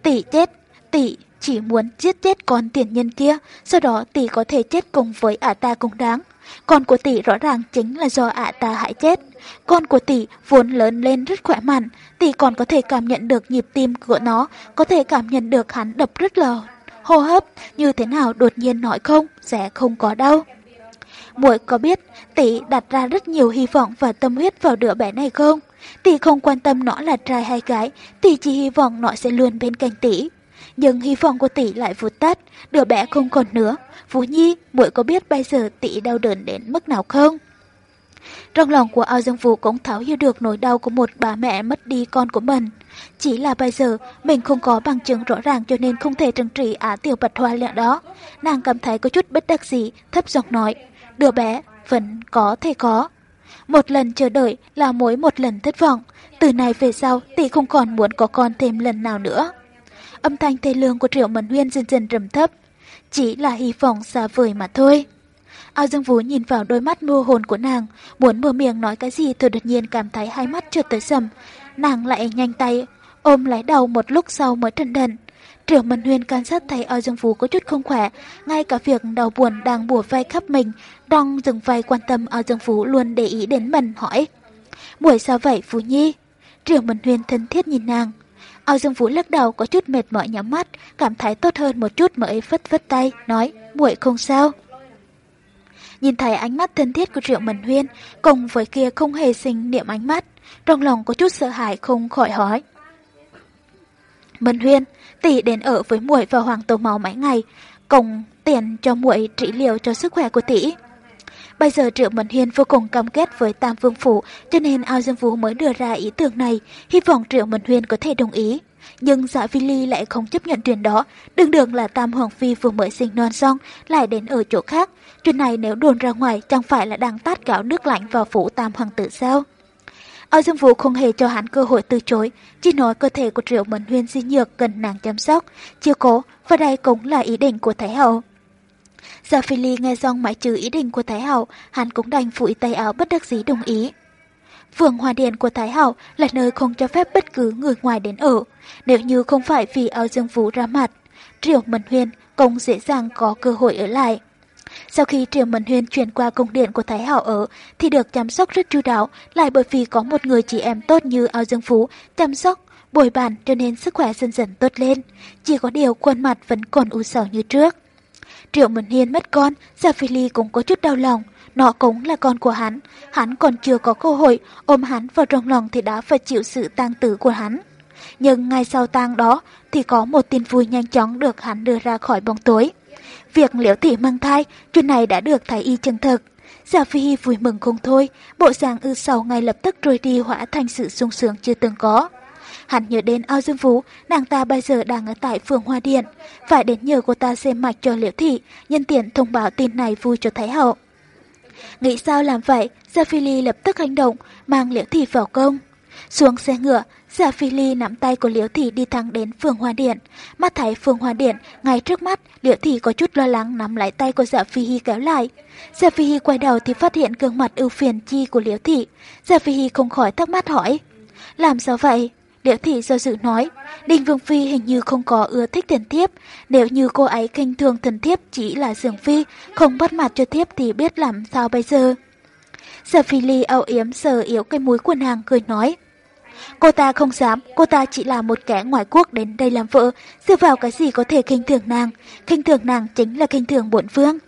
Tỷ chết, tỷ chỉ muốn giết chết con tiền nhân kia, sau đó tỷ có thể chết cùng với ả ta cũng đáng. Con của tỷ rõ ràng chính là do ả ta hại chết. Con của tỷ vốn lớn lên rất khỏe mạnh, tỷ còn có thể cảm nhận được nhịp tim của nó, có thể cảm nhận được hắn đập rất là hô hấp, như thế nào đột nhiên nói không, sẽ không có đau. Muội có biết tỷ đặt ra rất nhiều hy vọng và tâm huyết vào đứa bé này không? Tỷ không quan tâm nó là trai hay gái, tỷ chỉ hy vọng nó sẽ luôn bên cạnh tỷ. Nhưng hy vọng của tỷ lại vụt tắt, đứa bé không còn nữa. vũ Nhi, muội có biết bây giờ tỷ đau đớn đến mức nào không? Trong lòng của Ao Dương Vũ cũng tháo hiểu được nỗi đau của một bà mẹ mất đi con của mình. Chỉ là bây giờ mình không có bằng chứng rõ ràng cho nên không thể trừng trị Á Tiểu Bạch Hoa lẽ đó. Nàng cảm thấy có chút bất đắc dĩ, thấp giọng nói, đứa bé vẫn có thể có. Một lần chờ đợi là mỗi một lần thất vọng. Từ nay về sau, tỷ không còn muốn có con thêm lần nào nữa. Âm thanh thê lương của Triệu Mẫn Huyên dần dần trầm thấp. Chỉ là hy vọng xa vời mà thôi. Ao Dương Vũ nhìn vào đôi mắt mơ hồn của nàng, muốn mở miệng nói cái gì thì đột nhiên cảm thấy hai mắt trượt tới sầm. Nàng lại nhanh tay, ôm lấy đầu một lúc sau mới trần đần. Triệu Mẫn Huyên can sát thấy Ao Dương phú có chút không khỏe, ngay cả việc đau buồn đang bùa vây khắp mình, đong dừng vai quan tâm Ao Dương phú luôn để ý đến mình hỏi. Buổi sao vậy Phú Nhi? Triệu Mẫn Huyên thân thiết nhìn nàng. Ao Dương phú lắc đầu có chút mệt mỏi nhắm mắt, cảm thấy tốt hơn một chút mới vất vất tay, nói, muội không sao. Nhìn thấy ánh mắt thân thiết của Triệu Mẫn Huyên, cùng với kia không hề sinh niệm ánh mắt, trong lòng có chút sợ hãi không khỏi hỏi. Mẫn Huyên, tỷ đến ở với muội và Hoàng Tổ Máu mấy ngày, cùng tiền cho muội trị liệu cho sức khỏe của tỷ. Bây giờ Triệu Mẫn Huyên vô cùng cam kết với Tam Vương Phủ, cho nên Ao Dương Vũ mới đưa ra ý tưởng này, hy vọng Triệu Mẫn Huyên có thể đồng ý. Nhưng dạ Vi Ly lại không chấp nhận chuyện đó, đường đường là Tam Hoàng Phi vừa mới sinh non xong, lại đến ở chỗ khác. Chuyện này nếu đồn ra ngoài chẳng phải là đang tát gạo nước lạnh vào phủ Tam Hoàng tử sao? Âu Dương Vũ không hề cho hắn cơ hội từ chối, chỉ nói cơ thể của Triệu Mẫn Huyên di nhược cần nàng chăm sóc, chiều cố, và đây cũng là ý định của Thái Hậu. Gia Phi Ly nghe xong mãi trừ ý định của Thái Hậu, hắn cũng đành phủi tay áo bất đắc dĩ đồng ý. Phường Hòa Điện của Thái Hậu là nơi không cho phép bất cứ người ngoài đến ở. Nếu như không phải vì Âu dương vũ ra mặt, Triệu Mẫn Huyên cũng dễ dàng có cơ hội ở lại. Sau khi Triều Mẫn Huyền chuyển qua cung điện của Thái Hậu ở, thì được chăm sóc rất chu đáo, lại bởi vì có một người chị em tốt như ao dương phú chăm sóc, bồi bàn cho nên sức khỏe dần dần tốt lên. Chỉ có điều khuôn mặt vẫn còn u sầu như trước. Triệu Mẫn Hiên mất con, Gia Phi Ly cũng có chút đau lòng. Nó cũng là con của hắn, hắn còn chưa có cơ hội ôm hắn vào trong lòng thì đã phải chịu sự tang tử của hắn. Nhưng ngay sau tang đó thì có một tin vui nhanh chóng được hắn đưa ra khỏi bóng tối. Việc liễu thị mang thai, chuyện này đã được thái y chân thực. Gia Phi vui mừng không thôi, bộ dạng ư sầu ngay lập tức trôi đi hóa thành sự sung sướng chưa từng có. Hắn nhớ đến ao dương vũ, nàng ta bây giờ đang ở tại phường Hoa Điện. Phải đến nhờ cô ta xem mạch cho liễu thị, nhân tiện thông báo tin này vui cho Thái Hậu. Nghĩ sao làm vậy, Gia Phi Ly lập tức hành động, mang liễu thị vào công. Xuống xe ngựa, Giả Phi Ly nắm tay của Liễu Thị đi thẳng đến phường Hoa Điện. Mắt thấy phường Hoa Điện, ngay trước mắt, Liễu Thị có chút lo lắng nắm lấy tay của Giả Phi Hy kéo lại. Giả Phi Hy quay đầu thì phát hiện gương mặt ưu phiền chi của Liễu Thị. Giả Phi Hy không khỏi thắc mắc hỏi. Làm sao vậy? Liễu thị do dự nói, Đinh Vương Phi hình như không có ưa thích thần thiếp, nếu như cô ấy kinh thường thần thiếp chỉ là dường phi, không bắt mặt cho thiếp thì biết làm sao bây giờ. Giả Phi Ly âu yếm sờ yếu cái mũi của nàng cười nói, Cô ta không dám, cô ta chỉ là một kẻ ngoại quốc đến đây làm vợ, dựa vào cái gì có thể khinh thường nàng, Khinh thường nàng chính là khinh thường bổn vương.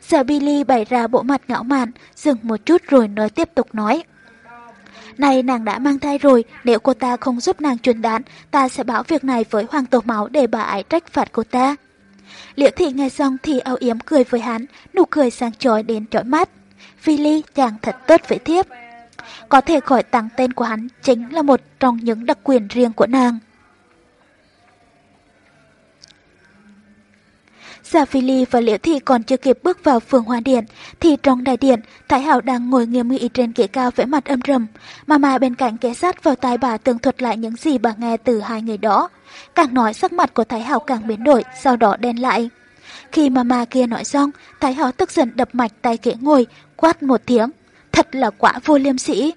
Sở Billy bày ra bộ mặt ngạo mạn, dừng một chút rồi nói tiếp tục nói. Này nàng đã mang thai rồi, nếu cô ta không giúp nàng truyền đán, ta sẽ báo việc này với hoàng tổ máu để bà ấy trách phạt cô ta. Liễu thị nghe xong thì âu yếm cười với hắn, nụ cười sáng chói đến chói mắt. Philly chàng thật tốt với thiếp. Có thể gọi tặng tên của hắn chính là một trong những đặc quyền riêng của nàng. Giả Phi Ly và Liễu Thị còn chưa kịp bước vào phường Hoa Điện, thì trong đại điện, Thái Hảo đang ngồi nghiêm nghị trên ghế cao vẽ mặt âm trầm. Mà mà bên cạnh ghé sát vào tai bà tường thuật lại những gì bà nghe từ hai người đó. Càng nói sắc mặt của Thái Hảo càng biến đổi, sau đó đen lại. Khi mà mà kia nói xong, Thái Hảo tức giận đập mạch tay ghế ngồi, quát một tiếng. Thật là quả vô liêm sĩ.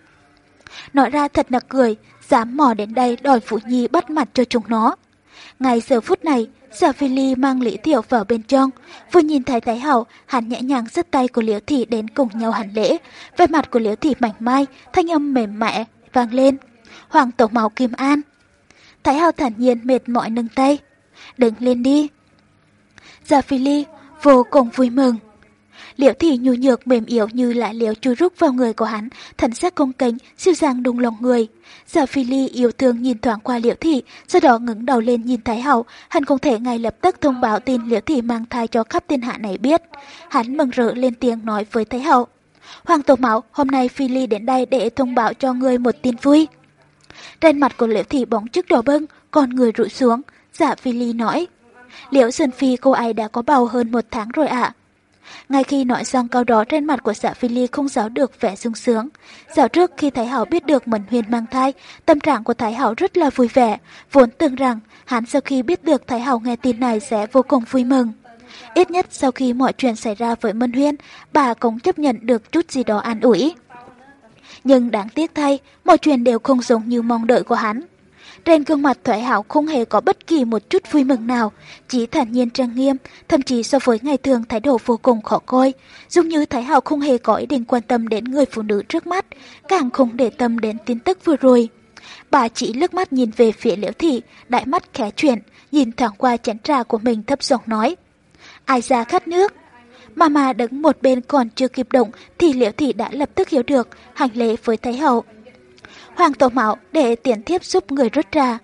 Nói ra thật là cười, dám mò đến đây đòi Phụ Nhi bắt mặt cho chúng nó. Ngay giờ phút này, Giả Phi Ly mang Lý Tiểu vào bên trong, vừa nhìn thấy Thái Hậu, hắn nhẹ nhàng giơ tay của Liễu Thị đến cùng nhau hành lễ. Về mặt của Liễu Thị mảnh mai, thanh âm mềm mại vang lên. Hoàng tổ máu Kim An. Thái Hậu thản nhiên mệt mỏi nâng tay. Đứng lên đi. Giả Phi Ly vô cùng vui mừng. Liễu thị nhu nhược mềm yếu như lại liễu chui rút vào người của hắn, thần sắc công kính, siêu dàng đùng lòng người. Giả phi ly yêu thương nhìn thoáng qua liễu thị, sau đó ngẩng đầu lên nhìn Thái Hậu, hắn không thể ngay lập tức thông báo tin liễu thị mang thai cho khắp thiên hạ này biết. Hắn mừng rỡ lên tiếng nói với Thái Hậu. Hoàng tổ mẫu, hôm nay phi ly đến đây để thông báo cho người một tin vui. Trên mặt của liễu thị bóng chức đỏ bưng, còn người rụi xuống, giả phi ly nói. Liễu Sơn Phi cô ấy đã có bầu hơn một tháng rồi ạ. Ngay khi nói xong câu đó trên mặt của dạ phi ly không giấu được vẻ sung sướng. Dạo trước khi Thái Hảo biết được Mẫn Huyền mang thai, tâm trạng của Thái Hảo rất là vui vẻ, vốn tưởng rằng hắn sau khi biết được Thái Hảo nghe tin này sẽ vô cùng vui mừng. Ít nhất sau khi mọi chuyện xảy ra với Mân Huyên, bà cũng chấp nhận được chút gì đó an ủi. Nhưng đáng tiếc thay, mọi chuyện đều không giống như mong đợi của hắn. Trên gương mặt Thoại Hảo không hề có bất kỳ một chút vui mừng nào, chỉ thản nhiên trang nghiêm, thậm chí so với ngày thường thái độ vô cùng khó coi. dường như Thái Hảo không hề có ý định quan tâm đến người phụ nữ trước mắt, càng không để tâm đến tin tức vừa rồi. Bà chỉ lướt mắt nhìn về phía liễu thị, đại mắt khẽ chuyển, nhìn thoáng qua chén trà của mình thấp giọng nói. Ai ra khát nước? Mama đứng một bên còn chưa kịp động thì liễu thị đã lập tức hiểu được, hành lễ với Thái Hậu. Hoàng tổ mạo để tiện tiếp giúp người rút ra,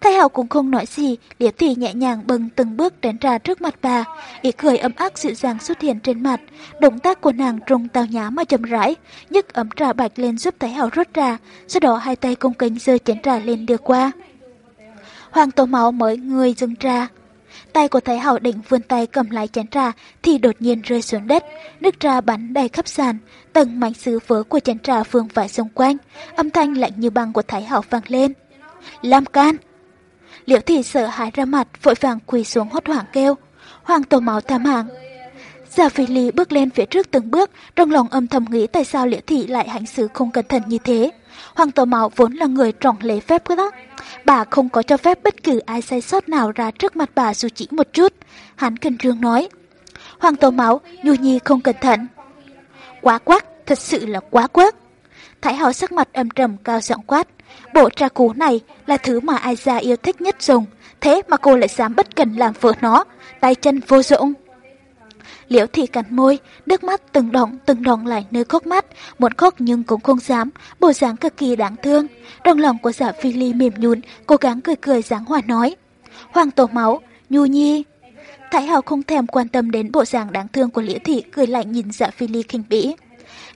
Thái hậu cũng không nói gì, liễu thị nhẹ nhàng bưng từng bước đến ra trước mặt bà, ý cười ấm áp dịu dàng xuất hiện trên mặt. Động tác của nàng trông tao nhã mà chậm rãi, nhấc ấm trà bạch lên giúp Thái hậu rút trà, sau đó hai tay cung kính giơ chén trà lên đưa qua. Hoàng tổ máu mới người dừng trà. Tay của Thái hậu định vươn tay cầm lại chén trà thì đột nhiên rơi xuống đất, nước trà bắn đầy khắp sàn, tầng mảnh sứ vỡ của chén trà vương vãi xung quanh, âm thanh lạnh như băng của Thái hậu vang lên. Lam can! Liễu thị sợ hãi ra mặt, vội vàng quỳ xuống hốt hoảng kêu. Hoàng tổ máu tham hàng. Giả phi ly bước lên phía trước từng bước, trong lòng âm thầm nghĩ tại sao liễu thị lại hành xử không cẩn thận như thế. Hoàng tổ máu vốn là người trọng lễ phép đó. Bà không có cho phép bất cứ ai sai sót nào ra trước mặt bà dù chỉ một chút. Hắn kinh trương nói. Hoàng tổ máu, nhu nhi không cẩn thận. Quá quắc, thật sự là quá quắc. Thái hậu sắc mặt âm trầm cao giọng quát. Bộ trà cú này là thứ mà ai ra yêu thích nhất dùng, thế mà cô lại dám bất cần làm vợ nó, tay chân vô dụng. Liễu thị cắn môi, nước mắt từng đọng từng đọng lại nơi khóc mắt, muốn khóc nhưng cũng không dám, bộ dáng cực kỳ đáng thương. Trong lòng của giả phi ly mềm nhún, cố gắng cười cười dáng hòa nói. Hoàng tổ máu, nhu nhi. Thái hào không thèm quan tâm đến bộ dáng đáng thương của liễu thị, cười lạnh nhìn giả phi ly khinh bỉ.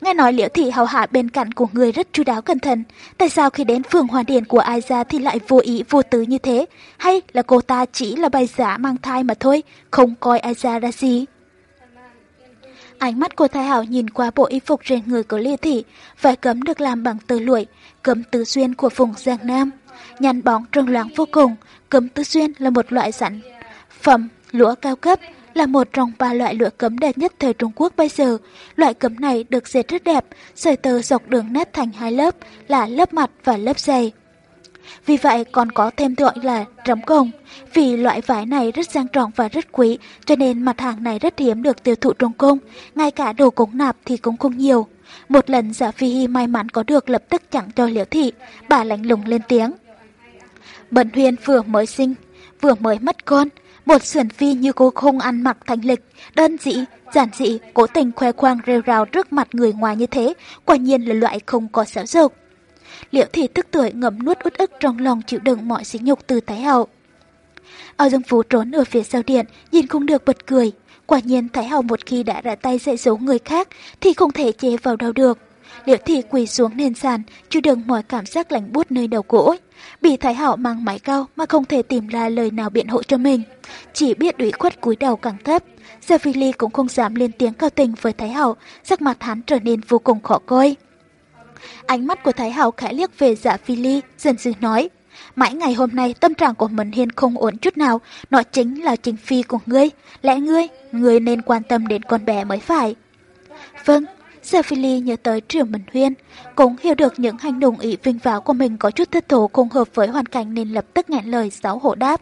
Nghe nói liễu thị hầu hạ bên cạnh của người rất chu đáo cẩn thận. Tại sao khi đến phường hoàn điển của ai ra thì lại vô ý vô tứ như thế? Hay là cô ta chỉ là bài giả mang thai mà thôi, không coi ai ra ra gì? Ánh mắt của Thái Hảo nhìn qua bộ y phục trên người của Lê Thị, phải cấm được làm bằng tơ lụi, cấm tứ xuyên của vùng Giang Nam. Nhăn bóng trông loáng vô cùng, cấm tứ xuyên là một loại sản phẩm lũa cao cấp, là một trong ba loại lụa cấm đẹp nhất thời Trung Quốc bây giờ. Loại cấm này được dệt rất đẹp, sợi tơ dọc đường nét thành hai lớp là lớp mặt và lớp dày. Vì vậy còn có thêm gọi là rấm công. Vì loại vải này rất sang trọng và rất quý, cho nên mặt hàng này rất hiếm được tiêu thụ trong cung. Ngay cả đồ cúng nạp thì cũng không nhiều. Một lần giả phi hi may mắn có được lập tức chẳng cho liễu thị, bà lạnh lùng lên tiếng. Bận huyền vừa mới sinh, vừa mới mất con, một sườn phi như cô không ăn mặc thanh lịch, đơn dị giản dị, cố tình khoe khoang rêu rào trước mặt người ngoài như thế, quả nhiên là loại không có giáo dục. Liễu thị tức tuổi ngậm nuốt út ức trong lòng chịu đựng mọi sỉ nhục từ Thái Hậu. Ao Dương Phú trốn ở phía sau điện, nhìn không được bật cười. Quả nhiên Thái Hậu một khi đã ra tay dạy dỗ người khác thì không thể chế vào đâu được. Liễu thị quỳ xuống nền sàn, chịu đựng mọi cảm giác lạnh buốt nơi đầu gỗ. Bị Thái Hậu mang máy cao mà không thể tìm ra lời nào biện hộ cho mình. Chỉ biết ủy khuất cúi đầu càng thấp. Giờ Phi Ly cũng không dám lên tiếng cao tình với Thái Hậu, sắc mặt hắn trở nên vô cùng khó coi. Ánh mắt của Thái Hậu khẽ liếc về dạ Phi Ly, dần dần nói. Mãi ngày hôm nay tâm trạng của Mẫn Hiên không ổn chút nào, nó chính là chính phi của ngươi. Lẽ ngươi, ngươi nên quan tâm đến con bé mới phải. Vâng, Dạ Phi Ly nhớ tới Triều Mẫn Huyên, cũng hiểu được những hành động ý vinh váo của mình có chút thất thố không hợp với hoàn cảnh nên lập tức ngẹn lời giáo hộ đáp.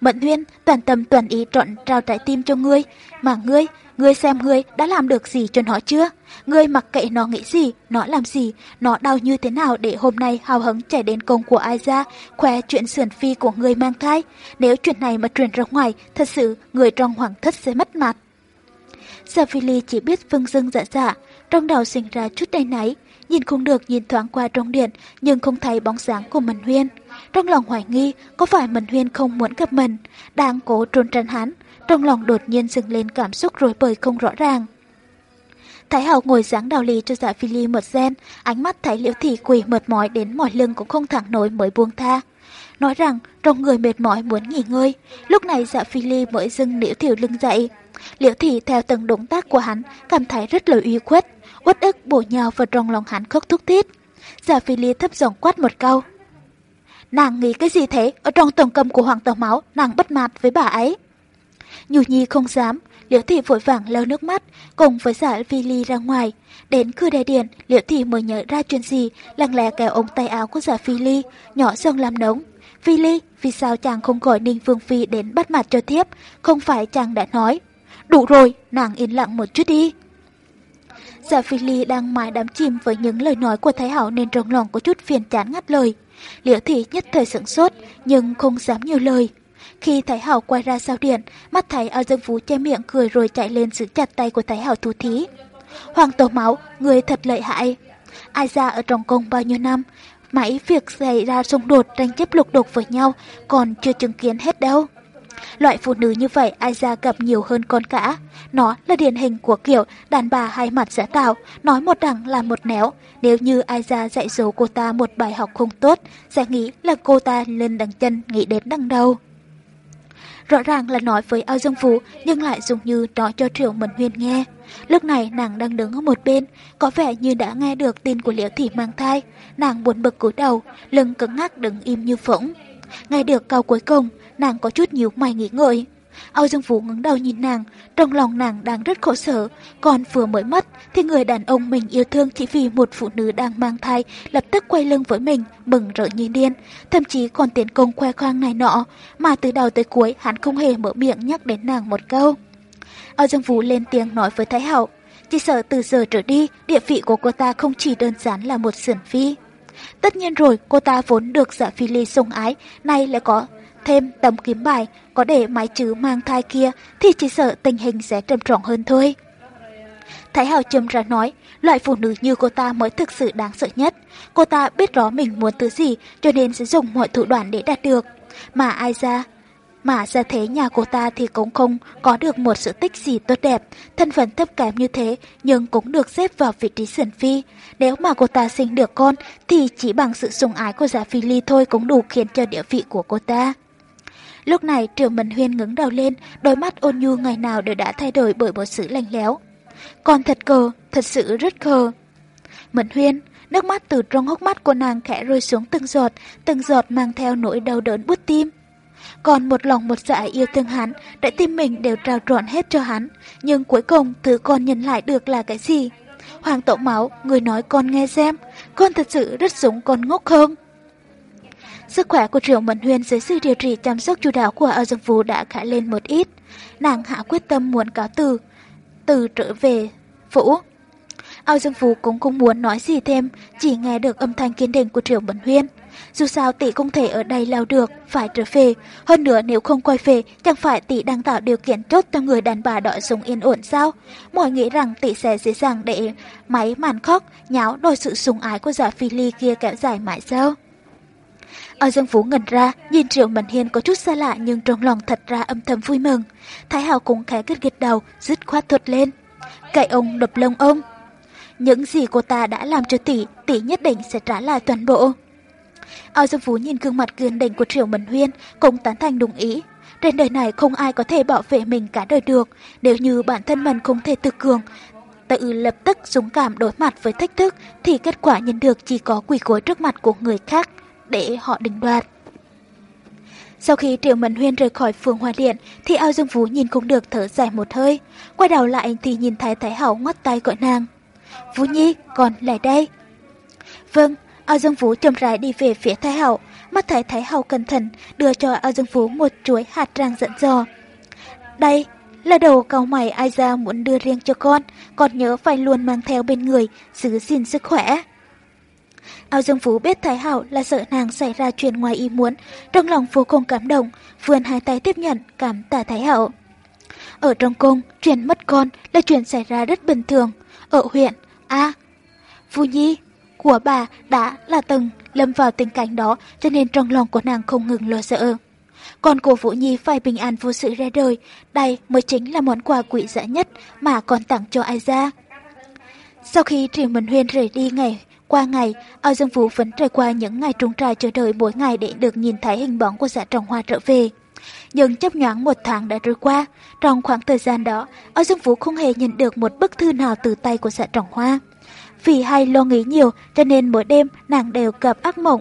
Mẫn Huyên toàn tâm toàn ý trọn trao trái tim cho ngươi, mà ngươi, ngươi xem ngươi đã làm được gì cho nó chưa? Ngươi mặc kệ nó nghĩ gì, nó làm gì, nó đau như thế nào để hôm nay hào hứng chạy đến công của ai ra, khoe chuyện sườn phi của ngươi mang thai. Nếu chuyện này mà truyền ra ngoài, thật sự người trong hoàng thất sẽ mất mặt. Savili chỉ biết vương dưng dạ dạ, trong đầu sinh ra chút đầy náy, nhìn không được nhìn thoáng qua trong điện, nhưng không thấy bóng dáng của Mần Huyên. Trong lòng hoài nghi, có phải Mần Huyên không muốn gặp mình, đang cố trôn tránh hắn, trong lòng đột nhiên dâng lên cảm xúc rối bời không rõ ràng. Thái Hậu ngồi dáng đào ly cho dạ phi ly một gen, ánh mắt thấy liễu thị quỳ mệt mỏi đến mỏi lưng cũng không thẳng nổi mới buông tha. Nói rằng trong người mệt mỏi muốn nghỉ ngơi, lúc này dạ phi ly mới dưng liễu thiểu lưng dậy. Liễu thị theo từng động tác của hắn cảm thấy rất là uy khuất, uất ức bổ nhào vào trong lòng hắn khóc thúc thiết. Dạ phi ly thấp giọng quát một câu. Nàng nghĩ cái gì thế? Ở trong tổng cầm của Hoàng Tàu Máu, nàng bất mạt với bà ấy. Nhu Nhi không dám, Liễu Thị vội vàng lau nước mắt, cùng với giả Vi Ly ra ngoài. Đến cửa đại điện, Liễu Thị mới nhớ ra chuyện gì, lặng lẽ kéo ống tay áo của giả Phi Ly, nhỏ giọng làm nóng. Phi Ly, vì sao chàng không gọi Ninh Vương Phi đến bắt mặt cho thiếp, không phải chàng đã nói. Đủ rồi, nàng yên lặng một chút đi. Giả Phi Ly đang mãi đắm chìm với những lời nói của Thái Hảo nên trong lòng có chút phiền chán ngắt lời. Liễu Thị nhất thời sững sốt, nhưng không dám nhiều lời. Khi Thái Hảo quay ra sau điện, mắt thấy ao dương phú che miệng cười rồi chạy lên giữ chặt tay của Thái Hảo thú thí. Hoàng tổ máu, người thật lợi hại. Ai ra ở trong cung bao nhiêu năm, mãi việc xảy ra xung đột tranh chấp lục đục với nhau còn chưa chứng kiến hết đâu. Loại phụ nữ như vậy ai ra gặp nhiều hơn con cả. Nó là điển hình của kiểu đàn bà hai mặt giả tạo, nói một đằng là một néo. Nếu như ai ra dạy dỗ cô ta một bài học không tốt, sẽ nghĩ là cô ta lên đằng chân nghĩ đến đằng đầu. Rõ ràng là nói với ao dương phú nhưng lại dùng như nói cho Triệu Mẫn Huyên nghe. Lúc này nàng đang đứng ở một bên, có vẻ như đã nghe được tin của Liễu Thị mang thai. Nàng buồn bực cúi đầu, lưng cứng ngắc đứng im như phỗng. Nghe được câu cuối cùng, nàng có chút nhíu mày nghĩ ngợi. Âu Dương Vũ ngẩng đầu nhìn nàng, trong lòng nàng đang rất khổ sở, còn vừa mới mất thì người đàn ông mình yêu thương chỉ vì một phụ nữ đang mang thai lập tức quay lưng với mình, bừng rỡ như điên, thậm chí còn tiến công khoe khoang này nọ, mà từ đầu tới cuối hắn không hề mở miệng nhắc đến nàng một câu. Âu Dương Vũ lên tiếng nói với Thái Hậu, chỉ sợ từ giờ trở đi, địa vị của cô ta không chỉ đơn giản là một sườn phi. Tất nhiên rồi, cô ta vốn được giả phi ly sủng ái, nay lại có thêm tấm kiếm bài, có để mái chứ mang thai kia thì chỉ sợ tình hình sẽ trầm trọng hơn thôi. Thái Hào châm ra nói, loại phụ nữ như cô ta mới thực sự đáng sợ nhất. Cô ta biết rõ mình muốn thứ gì cho nên sẽ dùng mọi thủ đoạn để đạt được. Mà ai ra, mà ra thế nhà cô ta thì cũng không có được một sự tích gì tốt đẹp, thân phận thấp kém như thế nhưng cũng được xếp vào vị trí sườn phi. Nếu mà cô ta sinh được con thì chỉ bằng sự sùng ái của giả phi ly thôi cũng đủ khiến cho địa vị của cô ta. Lúc này Triệu Minh Huyên ngẩng đầu lên, đôi mắt ôn nhu ngày nào đều đã thay đổi bởi một sự lạnh lẽo. Còn thật cờ, thật sự rất cờ. Minh Huyên, nước mắt từ trong hốc mắt của nàng khẽ rơi xuống từng giọt, từng giọt mang theo nỗi đau đớn bút tim. Còn một lòng một dạ yêu thương hắn, để tim mình đều trao trọn hết cho hắn. Nhưng cuối cùng thứ con nhận lại được là cái gì? Hoàng tổ máu, người nói con nghe xem, con thật sự rất giống con ngốc không? Sức khỏe của Triệu Mẫn huyên dưới sự điều trị chăm sóc chu đáo của Âu Dương Vũ đã khá lên một ít. Nàng hạ quyết tâm muốn cáo từ, từ trở về phủ. Âu Dương Vũ cũng không muốn nói gì thêm, chỉ nghe được âm thanh kiên định của Triệu Mẫn Huyên. Dù sao tỷ không thể ở đây lao được, phải trở về. Hơn nữa nếu không quay về, chẳng phải tỷ đang tạo điều kiện tốt cho người đàn bà đòi sống yên ổn sao? Mọi nghĩ rằng tỷ sẽ dễ dàng để máy màn khóc, nháo đòi sự sùng ái của giả phi ly kia kéo dài mãi sao? Ở Dương Phú ngẩn ra, nhìn Triệu Mẫn Hiên có chút xa lạ nhưng trong lòng thật ra âm thầm vui mừng. Thái Hào cũng khẽ gật gật đầu, dứt khoát thuật lên. Cậy ông đập lông ông. Những gì cô ta đã làm cho tỷ, tỷ nhất định sẽ trả lại toàn bộ. Ao Dương Phú nhìn gương mặt kiên định của Triệu Mẫn Huyên, cũng tán thành đồng ý. Trên đời này không ai có thể bảo vệ mình cả đời được, nếu như bản thân mình không thể tự cường, tự lập tức dũng cảm đối mặt với thách thức thì kết quả nhận được chỉ có quỷ gối trước mặt của người khác để họ định đoạt. Sau khi Triệu Mẫn Huyên rời khỏi phường Hoa Điện thì Ao Dương vũ nhìn cũng được thở dài một hơi. Quay đầu lại thì nhìn thấy Thái Hậu ngoắt tay gọi nàng. Vũ Nhi, còn lại đây. Vâng, Ao Dương vũ chậm rãi đi về phía Thái Hậu. Mắt thấy Thái Hậu cẩn thận đưa cho Ao Dương vũ một chuỗi hạt rang dẫn dò. Đây, là đồ cầu mày ai ra muốn đưa riêng cho con, còn nhớ phải luôn mang theo bên người, giữ gìn sức khỏe. Ao Dương Phú biết Thái Hảo là sợ nàng xảy ra chuyện ngoài ý muốn, trong lòng vô cùng cảm động, vươn hai tay tiếp nhận, cảm tạ Thái Hảo. Ở trong cung, chuyện mất con là chuyện xảy ra rất bình thường. Ở huyện, a à, Phu Nhi của bà đã là từng lâm vào tình cảnh đó cho nên trong lòng của nàng không ngừng lo sợ. Còn của Vũ Nhi phải bình an vô sự ra đời, đây mới chính là món quà quý giá nhất mà con tặng cho ai ra. Sau khi Triều Mẫn Huyên rời đi ngày qua ngày, Ao Dương Vũ vẫn trải qua những ngày trung trà chờ đợi mỗi ngày để được nhìn thấy hình bóng của dạ trồng hoa trở về. Nhưng chấp nhoáng một tháng đã trôi qua, trong khoảng thời gian đó, Ao Dương Vũ không hề nhận được một bức thư nào từ tay của dạ trồng hoa. Vì hay lo nghĩ nhiều cho nên mỗi đêm nàng đều gặp ác mộng.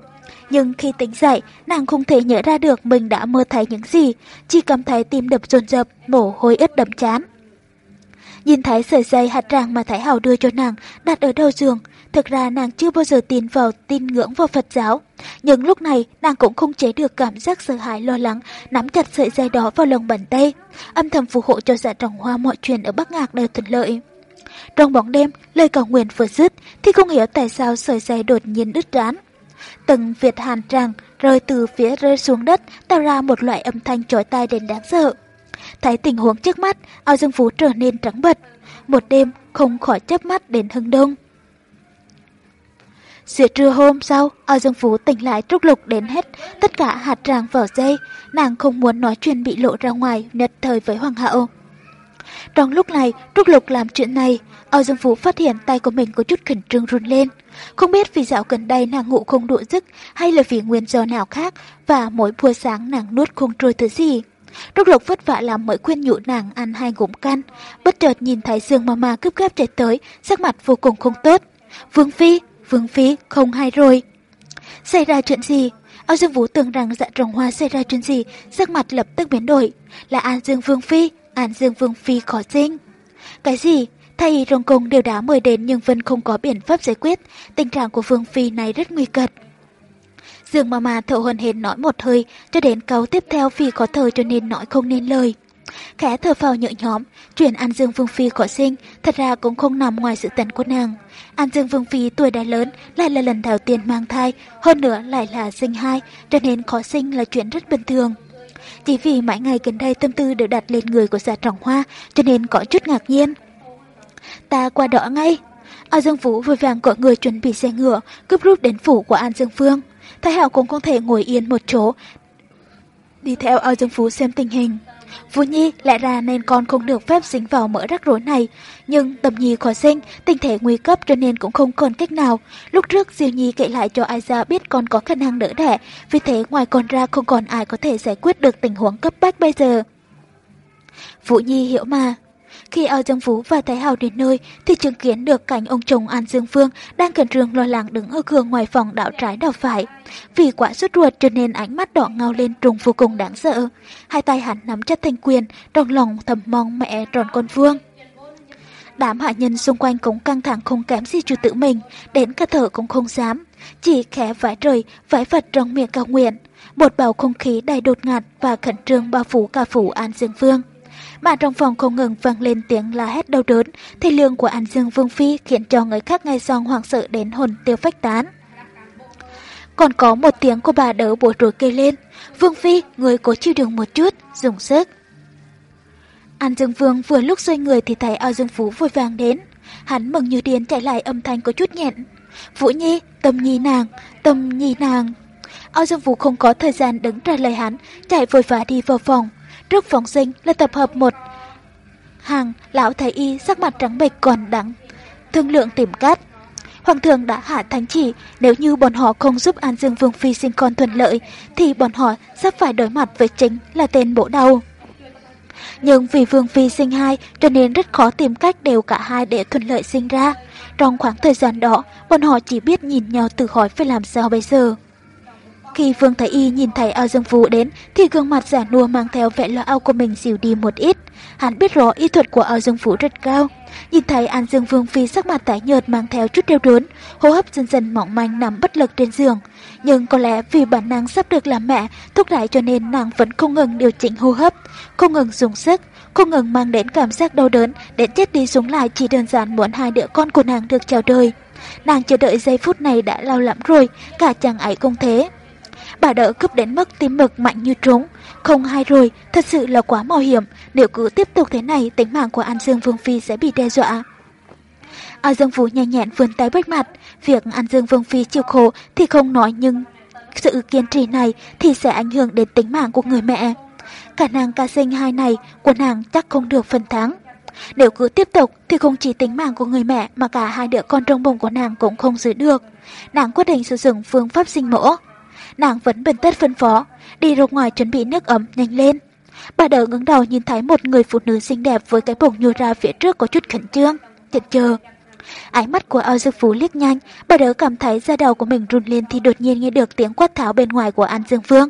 Nhưng khi tỉnh dậy, nàng không thể nhớ ra được mình đã mơ thấy những gì, chỉ cảm thấy tim đập dồn dập, mồ hôi ướt đậm chán. Nhìn thấy sợi dây hạt tràng mà Thái Hảo đưa cho nàng đặt ở đầu giường, Thực ra nàng chưa bao giờ tin vào tin ngưỡng vào Phật giáo. Nhưng lúc này nàng cũng không chế được cảm giác sợ hãi lo lắng, nắm chặt sợi dây đó vào lòng bàn tay. Âm thầm phù hộ cho dạ trọng hoa mọi chuyện ở Bắc Ngạc đều thuận lợi. Trong bóng đêm, lời cầu nguyện vừa dứt thì không hiểu tại sao sợi dây đột nhiên đứt rán. Từng Việt hàn tràng rơi từ phía rơi xuống đất tạo ra một loại âm thanh chói tai đến đáng sợ. Thấy tình huống trước mắt, ao dương phú trở nên trắng bật. Một đêm không khỏi chớp mắt đến hưng đông. Giữa trưa hôm sau, ở dương phú tỉnh lại trúc lục đến hết tất cả hạt rang vỏ dây. Nàng không muốn nói chuyện bị lộ ra ngoài, nhất thời với hoàng hậu. Trong lúc này, Trúc Lục làm chuyện này, Âu Dương Phú phát hiện tay của mình có chút khẩn trương run lên. Không biết vì dạo gần đây nàng ngủ không đủ giấc hay là vì nguyên do nào khác và mỗi buổi sáng nàng nuốt không trôi thứ gì. Trúc Lục vất vả làm mới khuyên nhủ nàng ăn hai ngụm can. Bất chợt nhìn thấy Dương Mama cướp gáp chạy tới, sắc mặt vô cùng không tốt. Vương Phi, Vương Phi, không hay rồi. Xảy ra chuyện gì? Âu Dương Vũ tưởng rằng dạ trồng hoa xảy ra chuyện gì, sắc mặt lập tức biến đổi. Là An Dương Vương Phi, An Dương Vương Phi khó sinh. Cái gì? Thầy rồng cung đều đã mời đến nhưng vẫn không có biện pháp giải quyết. Tình trạng của Vương Phi này rất nguy kịch. Dương Mama thở hồn hển nói một hơi, cho đến câu tiếp theo vì có thở cho nên nói không nên lời. Khẽ thở phào nhựa nhóm, chuyện An Dương Vương Phi khó sinh, thật ra cũng không nằm ngoài sự tận của nàng. An Dương Vương Phi tuổi đã lớn, lại là lần đầu tiên mang thai, hơn nữa lại là sinh hai, cho nên khó sinh là chuyện rất bình thường. Chỉ vì mãi ngày gần đây tâm tư đều đặt lên người của giả trọng hoa, cho nên có chút ngạc nhiên. Ta qua đó ngay. Ao Dương Vũ vội vàng gọi người chuẩn bị xe ngựa, cướp rút đến phủ của An Dương Phương. Thái Hảo cũng không thể ngồi yên một chỗ, đi theo Ao Dương Phú xem tình hình. Vũ Nhi lại ra nên con không được phép dính vào mỡ rắc rối này. Nhưng tầm nhi khó sinh, tình thể nguy cấp cho nên cũng không còn cách nào. Lúc trước Diêu Nhi kể lại cho ai ra biết con có khả năng đỡ đẻ, vì thế ngoài con ra không còn ai có thể giải quyết được tình huống cấp bách bây giờ. Vũ Nhi hiểu mà. Khi ao Dương Phú và Thái Hào đến nơi thì chứng kiến được cảnh ông chồng An Dương Phương đang cẩn trương lo lắng đứng ở cửa ngoài phòng đảo trái đảo phải. Vì quá sốt ruột cho nên ánh mắt đỏ ngao lên trùng vô cùng đáng sợ. Hai tay hắn nắm chặt thanh quyền, trong lòng thầm mong mẹ tròn con Vương. Đám hạ nhân xung quanh cũng căng thẳng không kém gì chủ tử mình, đến cả thở cũng không dám. Chỉ khẽ vãi trời, vãi Phật trong miệng cao nguyện. Một bầu không khí đầy đột ngạt và khẩn trương bao phủ cả phủ An Dương Vương. Mà trong phòng không ngừng vang lên tiếng la hét đau đớn, thì lương của An Dương Vương Phi khiến cho người khác ngay xong hoảng sợ đến hồn tiêu phách tán. Còn có một tiếng của bà đỡ bối rối kêu lên, Vương Phi, người cố chịu đựng một chút, dùng sức. An Dương Vương vừa lúc xoay người thì thấy ao Dương Phú vội vàng đến. Hắn mừng như điên chạy lại âm thanh có chút nhẹn. Vũ Nhi, tâm nhi nàng, tâm nhi nàng. Ao Dương Phú không có thời gian đứng trả lời hắn, chạy vội vã đi vào phòng. Trước phóng sinh là tập hợp một hàng lão thầy y sắc mặt trắng bệch còn đắng. Thương lượng tìm cát. Hoàng thượng đã hạ thánh chỉ nếu như bọn họ không giúp An Dương Vương Phi sinh con thuận lợi thì bọn họ sắp phải đối mặt với chính là tên bổ đầu. Nhưng vì Vương Phi sinh hai cho nên rất khó tìm cách đều cả hai để thuận lợi sinh ra. Trong khoảng thời gian đó, bọn họ chỉ biết nhìn nhau tự hỏi phải làm sao bây giờ. Khi Vương Thái Y nhìn thấy ao dương phú đến thì gương mặt giả nua mang theo vẻ lo âu của mình dịu đi một ít. Hắn biết rõ y thuật của ao dương phú rất cao. Nhìn thấy An Dương Vương Phi sắc mặt tái nhợt mang theo chút đeo đớn, hô hấp dần dần mỏng manh nằm bất lực trên giường. Nhưng có lẽ vì bản năng sắp được làm mẹ, thúc đẩy cho nên nàng vẫn không ngừng điều chỉnh hô hấp, không ngừng dùng sức, không ngừng mang đến cảm giác đau đớn, để chết đi xuống lại chỉ đơn giản muốn hai đứa con của nàng được chào đời. Nàng chờ đợi giây phút này đã lâu lắm rồi, cả chàng ấy cũng thế. Bà đỡ cướp đến mức tim mực mạnh như trống. Không hay rồi, thật sự là quá mạo hiểm. Nếu cứ tiếp tục thế này, tính mạng của An Dương Vương Phi sẽ bị đe dọa. An Dương Vũ nhanh nhẹn vươn tay bách mặt. Việc An Dương Vương Phi chịu khổ thì không nói nhưng sự kiên trì này thì sẽ ảnh hưởng đến tính mạng của người mẹ. cả nàng ca sinh hai này của nàng chắc không được phần thắng. Nếu cứ tiếp tục thì không chỉ tính mạng của người mẹ mà cả hai đứa con trong bụng của nàng cũng không giữ được. Nàng quyết định sử dụng phương pháp sinh mổ nàng vẫn bình tết phân phó, đi ra ngoài chuẩn bị nước ấm nhanh lên. Bà đỡ ngẩng đầu nhìn thấy một người phụ nữ xinh đẹp với cái bụng nhô ra phía trước có chút khẩn trương, chật chờ. Ánh mắt của Ao Dương Phú liếc nhanh, bà đỡ cảm thấy da đầu của mình run lên thì đột nhiên nghe được tiếng quát tháo bên ngoài của An Dương Phương.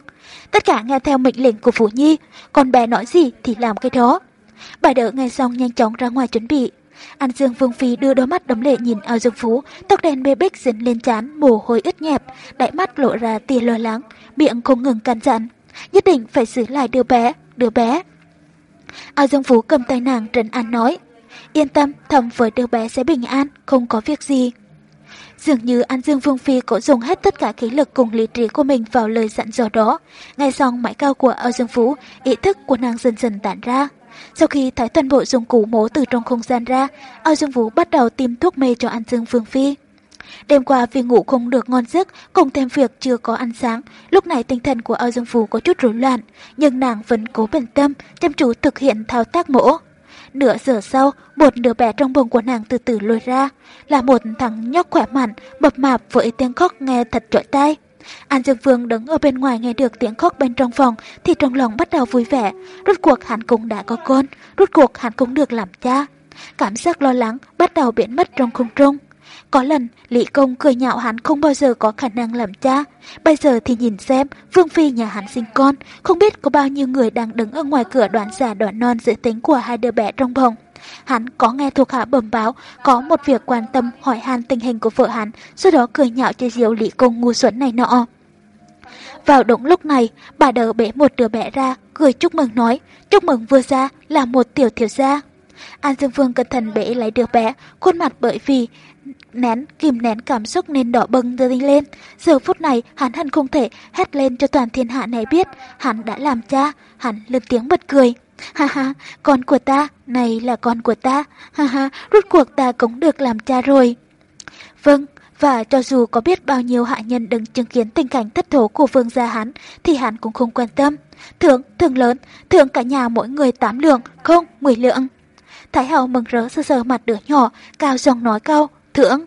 Tất cả nghe theo mệnh lệnh của Phú Nhi, con bé nói gì thì làm cái đó. Bà đỡ nghe xong nhanh chóng ra ngoài chuẩn bị, An Dương Vương Phi đưa đôi mắt đấm lệ nhìn ao Dương Phú, tóc đen bê bích dính lên trán, mồ hôi ướt nhẹp, đại mắt lộ ra tia lo lắng, miệng không ngừng can dặn. Nhất định phải giữ lại đứa bé, đứa bé. Ao Dương Phú cầm tay nàng trấn an nói, yên tâm, thầm với đứa bé sẽ bình an, không có việc gì. Dường như An Dương Vương Phi cũng dùng hết tất cả khí lực cùng lý trí của mình vào lời dặn dò đó. Ngay xong mãi cao của Âu Dương Phú, ý thức của nàng dần dần tản ra. Sau khi thải toàn bộ dụng cụ mố từ trong không gian ra, Âu Dương Vũ bắt đầu tiêm thuốc mê cho An Dương Vương Phi. Đêm qua vì ngủ không được ngon giấc, cùng thêm việc chưa có ăn sáng, lúc này tinh thần của Âu Dương Phú có chút rối loạn, nhưng nàng vẫn cố bình tâm, chăm chú thực hiện thao tác mổ. Nửa giờ sau, một đứa bé trong bụng của nàng từ từ lôi ra, là một thằng nhóc khỏe mạnh, mập mạp với tiếng khóc nghe thật trội tai. An Dương Vương đứng ở bên ngoài nghe được tiếng khóc bên trong phòng thì trong lòng bắt đầu vui vẻ. Rốt cuộc hắn cũng đã có con, rốt cuộc hắn cũng được làm cha. Cảm giác lo lắng bắt đầu biến mất trong không trung. Có lần, Lý Công cười nhạo hắn không bao giờ có khả năng làm cha. Bây giờ thì nhìn xem, Vương Phi nhà hắn sinh con, không biết có bao nhiêu người đang đứng ở ngoài cửa đoán giả đoán non dự tính của hai đứa bé trong bồng. Hắn có nghe thuộc hạ bẩm báo, có một việc quan tâm hỏi han tình hình của vợ hắn, sau đó cười nhạo cho diệu Lý Công ngu xuẩn này nọ. Vào đúng lúc này, bà đỡ bế một đứa bé ra, cười chúc mừng nói, chúc mừng vừa ra là một tiểu thiếu gia. An Dương Vương cẩn thận bế lấy đứa bé, khuôn mặt bởi vì nén kìm nén cảm xúc nên đỏ bừng đi lên. Giờ phút này hắn hẳn không thể hét lên cho toàn thiên hạ này biết hắn đã làm cha, hắn lên tiếng bật cười. Ha ha, con của ta, này là con của ta, ha ha, rút cuộc ta cũng được làm cha rồi. Vâng, và cho dù có biết bao nhiêu hạ nhân đứng chứng kiến tình cảnh thất thố của vương gia hắn, thì hắn cũng không quan tâm. Thưởng, thưởng lớn, thưởng cả nhà mỗi người 8 lượng, không, 10 lượng. Thái hậu mừng rỡ sơ sơ mặt đứa nhỏ, cao giọng nói câu, thưởng.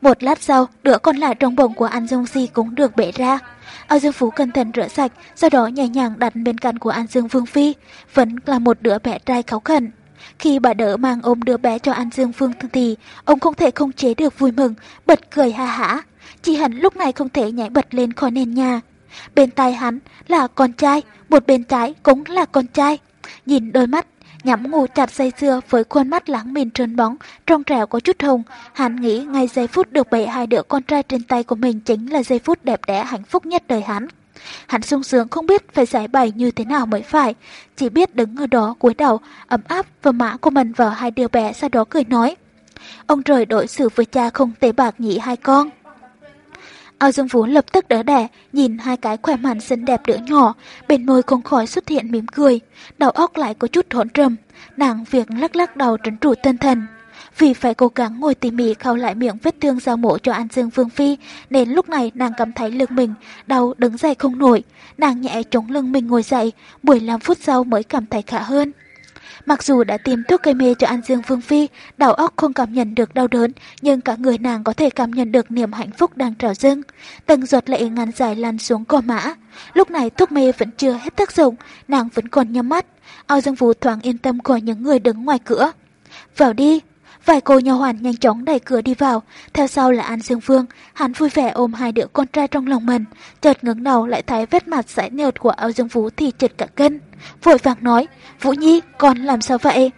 Một lát sau, đứa còn lại trong bụng của An Dương Si cũng được bể ra. Ao Dương Phú cẩn thận rửa sạch, sau đó nhẹ nhàng đặt bên cạnh của An Dương Vương Phi, vẫn là một đứa bé trai kháu khẩn. Khi bà đỡ mang ôm đứa bé cho An Dương Vương thì ông không thể không chế được vui mừng, bật cười ha hả. Chỉ hẳn lúc này không thể nhảy bật lên khỏi nền nhà. Bên tai hắn là con trai, một bên trái cũng là con trai. Nhìn đôi mắt nhắm ngủ chặt say dưa với khuôn mắt láng mìn trơn bóng, trong trẻo có chút hồng. Hắn nghĩ ngay giây phút được bày hai đứa con trai trên tay của mình chính là giây phút đẹp đẽ hạnh phúc nhất đời hắn. Hắn sung sướng không biết phải giải bày như thế nào mới phải, chỉ biết đứng ở đó cúi đầu, ấm áp và mã của mình vào hai đứa bé sau đó cười nói. Ông trời đổi xử với cha không tế bạc nhỉ hai con. Ao Dương Vũ lập tức đỡ đẻ, nhìn hai cái khỏe mạnh xinh đẹp đứa nhỏ, bên môi không khỏi xuất hiện mỉm cười, đầu óc lại có chút hỗn trầm, nàng việc lắc lắc đầu trấn trụ tinh thần. Vì phải cố gắng ngồi tỉ mỉ khâu lại miệng vết thương giao mổ cho An Dương Vương Phi, nên lúc này nàng cảm thấy lưng mình đau đứng dậy không nổi. Nàng nhẹ chống lưng mình ngồi dậy, 15 phút sau mới cảm thấy khả hơn. Mặc dù đã tiêm thuốc gây mê cho An Dương Vương Phi, đầu óc không cảm nhận được đau đớn, nhưng cả người nàng có thể cảm nhận được niềm hạnh phúc đang trào dâng. Từng giọt lệ ngàn dài lan xuống cò mã. Lúc này thuốc mê vẫn chưa hết tác dụng, nàng vẫn còn nhắm mắt. Ao Dương Vũ thoáng yên tâm của những người đứng ngoài cửa. Vào đi, Vài cô nhà hoàn nhanh chóng đẩy cửa đi vào, theo sau là An Dương Vương, hắn vui vẻ ôm hai đứa con trai trong lòng mình, chợt ngẩng đầu lại thấy vết mặt sải nhợt của Âu Dương Vũ thì chật cả cân, vội vàng nói, Vũ Nhi, con làm sao vậy?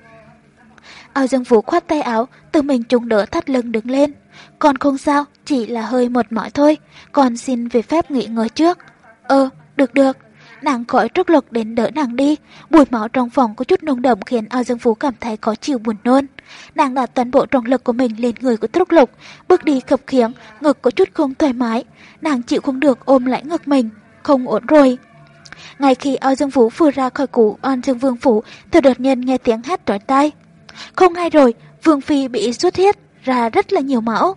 Âu Dương Vũ khoát tay áo, tự mình trùng đỡ thắt lưng đứng lên. Con không sao, chỉ là hơi mệt mỏi thôi, con xin về phép nghỉ ngơi trước. Ờ, được được. Nàng gọi Trúc Lục đến đỡ nàng đi, mùi máu trong phòng có chút nồng đậm khiến Ao Dương Phú cảm thấy khó chịu buồn nôn. Nàng đặt toàn bộ trọng lực của mình lên người của Trúc Lục, bước đi khập khiễng, ngực có chút không thoải mái. Nàng chịu không được ôm lại ngực mình, không ổn rồi. Ngay khi Ao Dương Phú vừa ra khỏi cụ An Dương Vương Phủ, thì đột nhiên nghe tiếng hét trói tai. Không hay rồi, Vương Phi bị xuất huyết, ra rất là nhiều máu.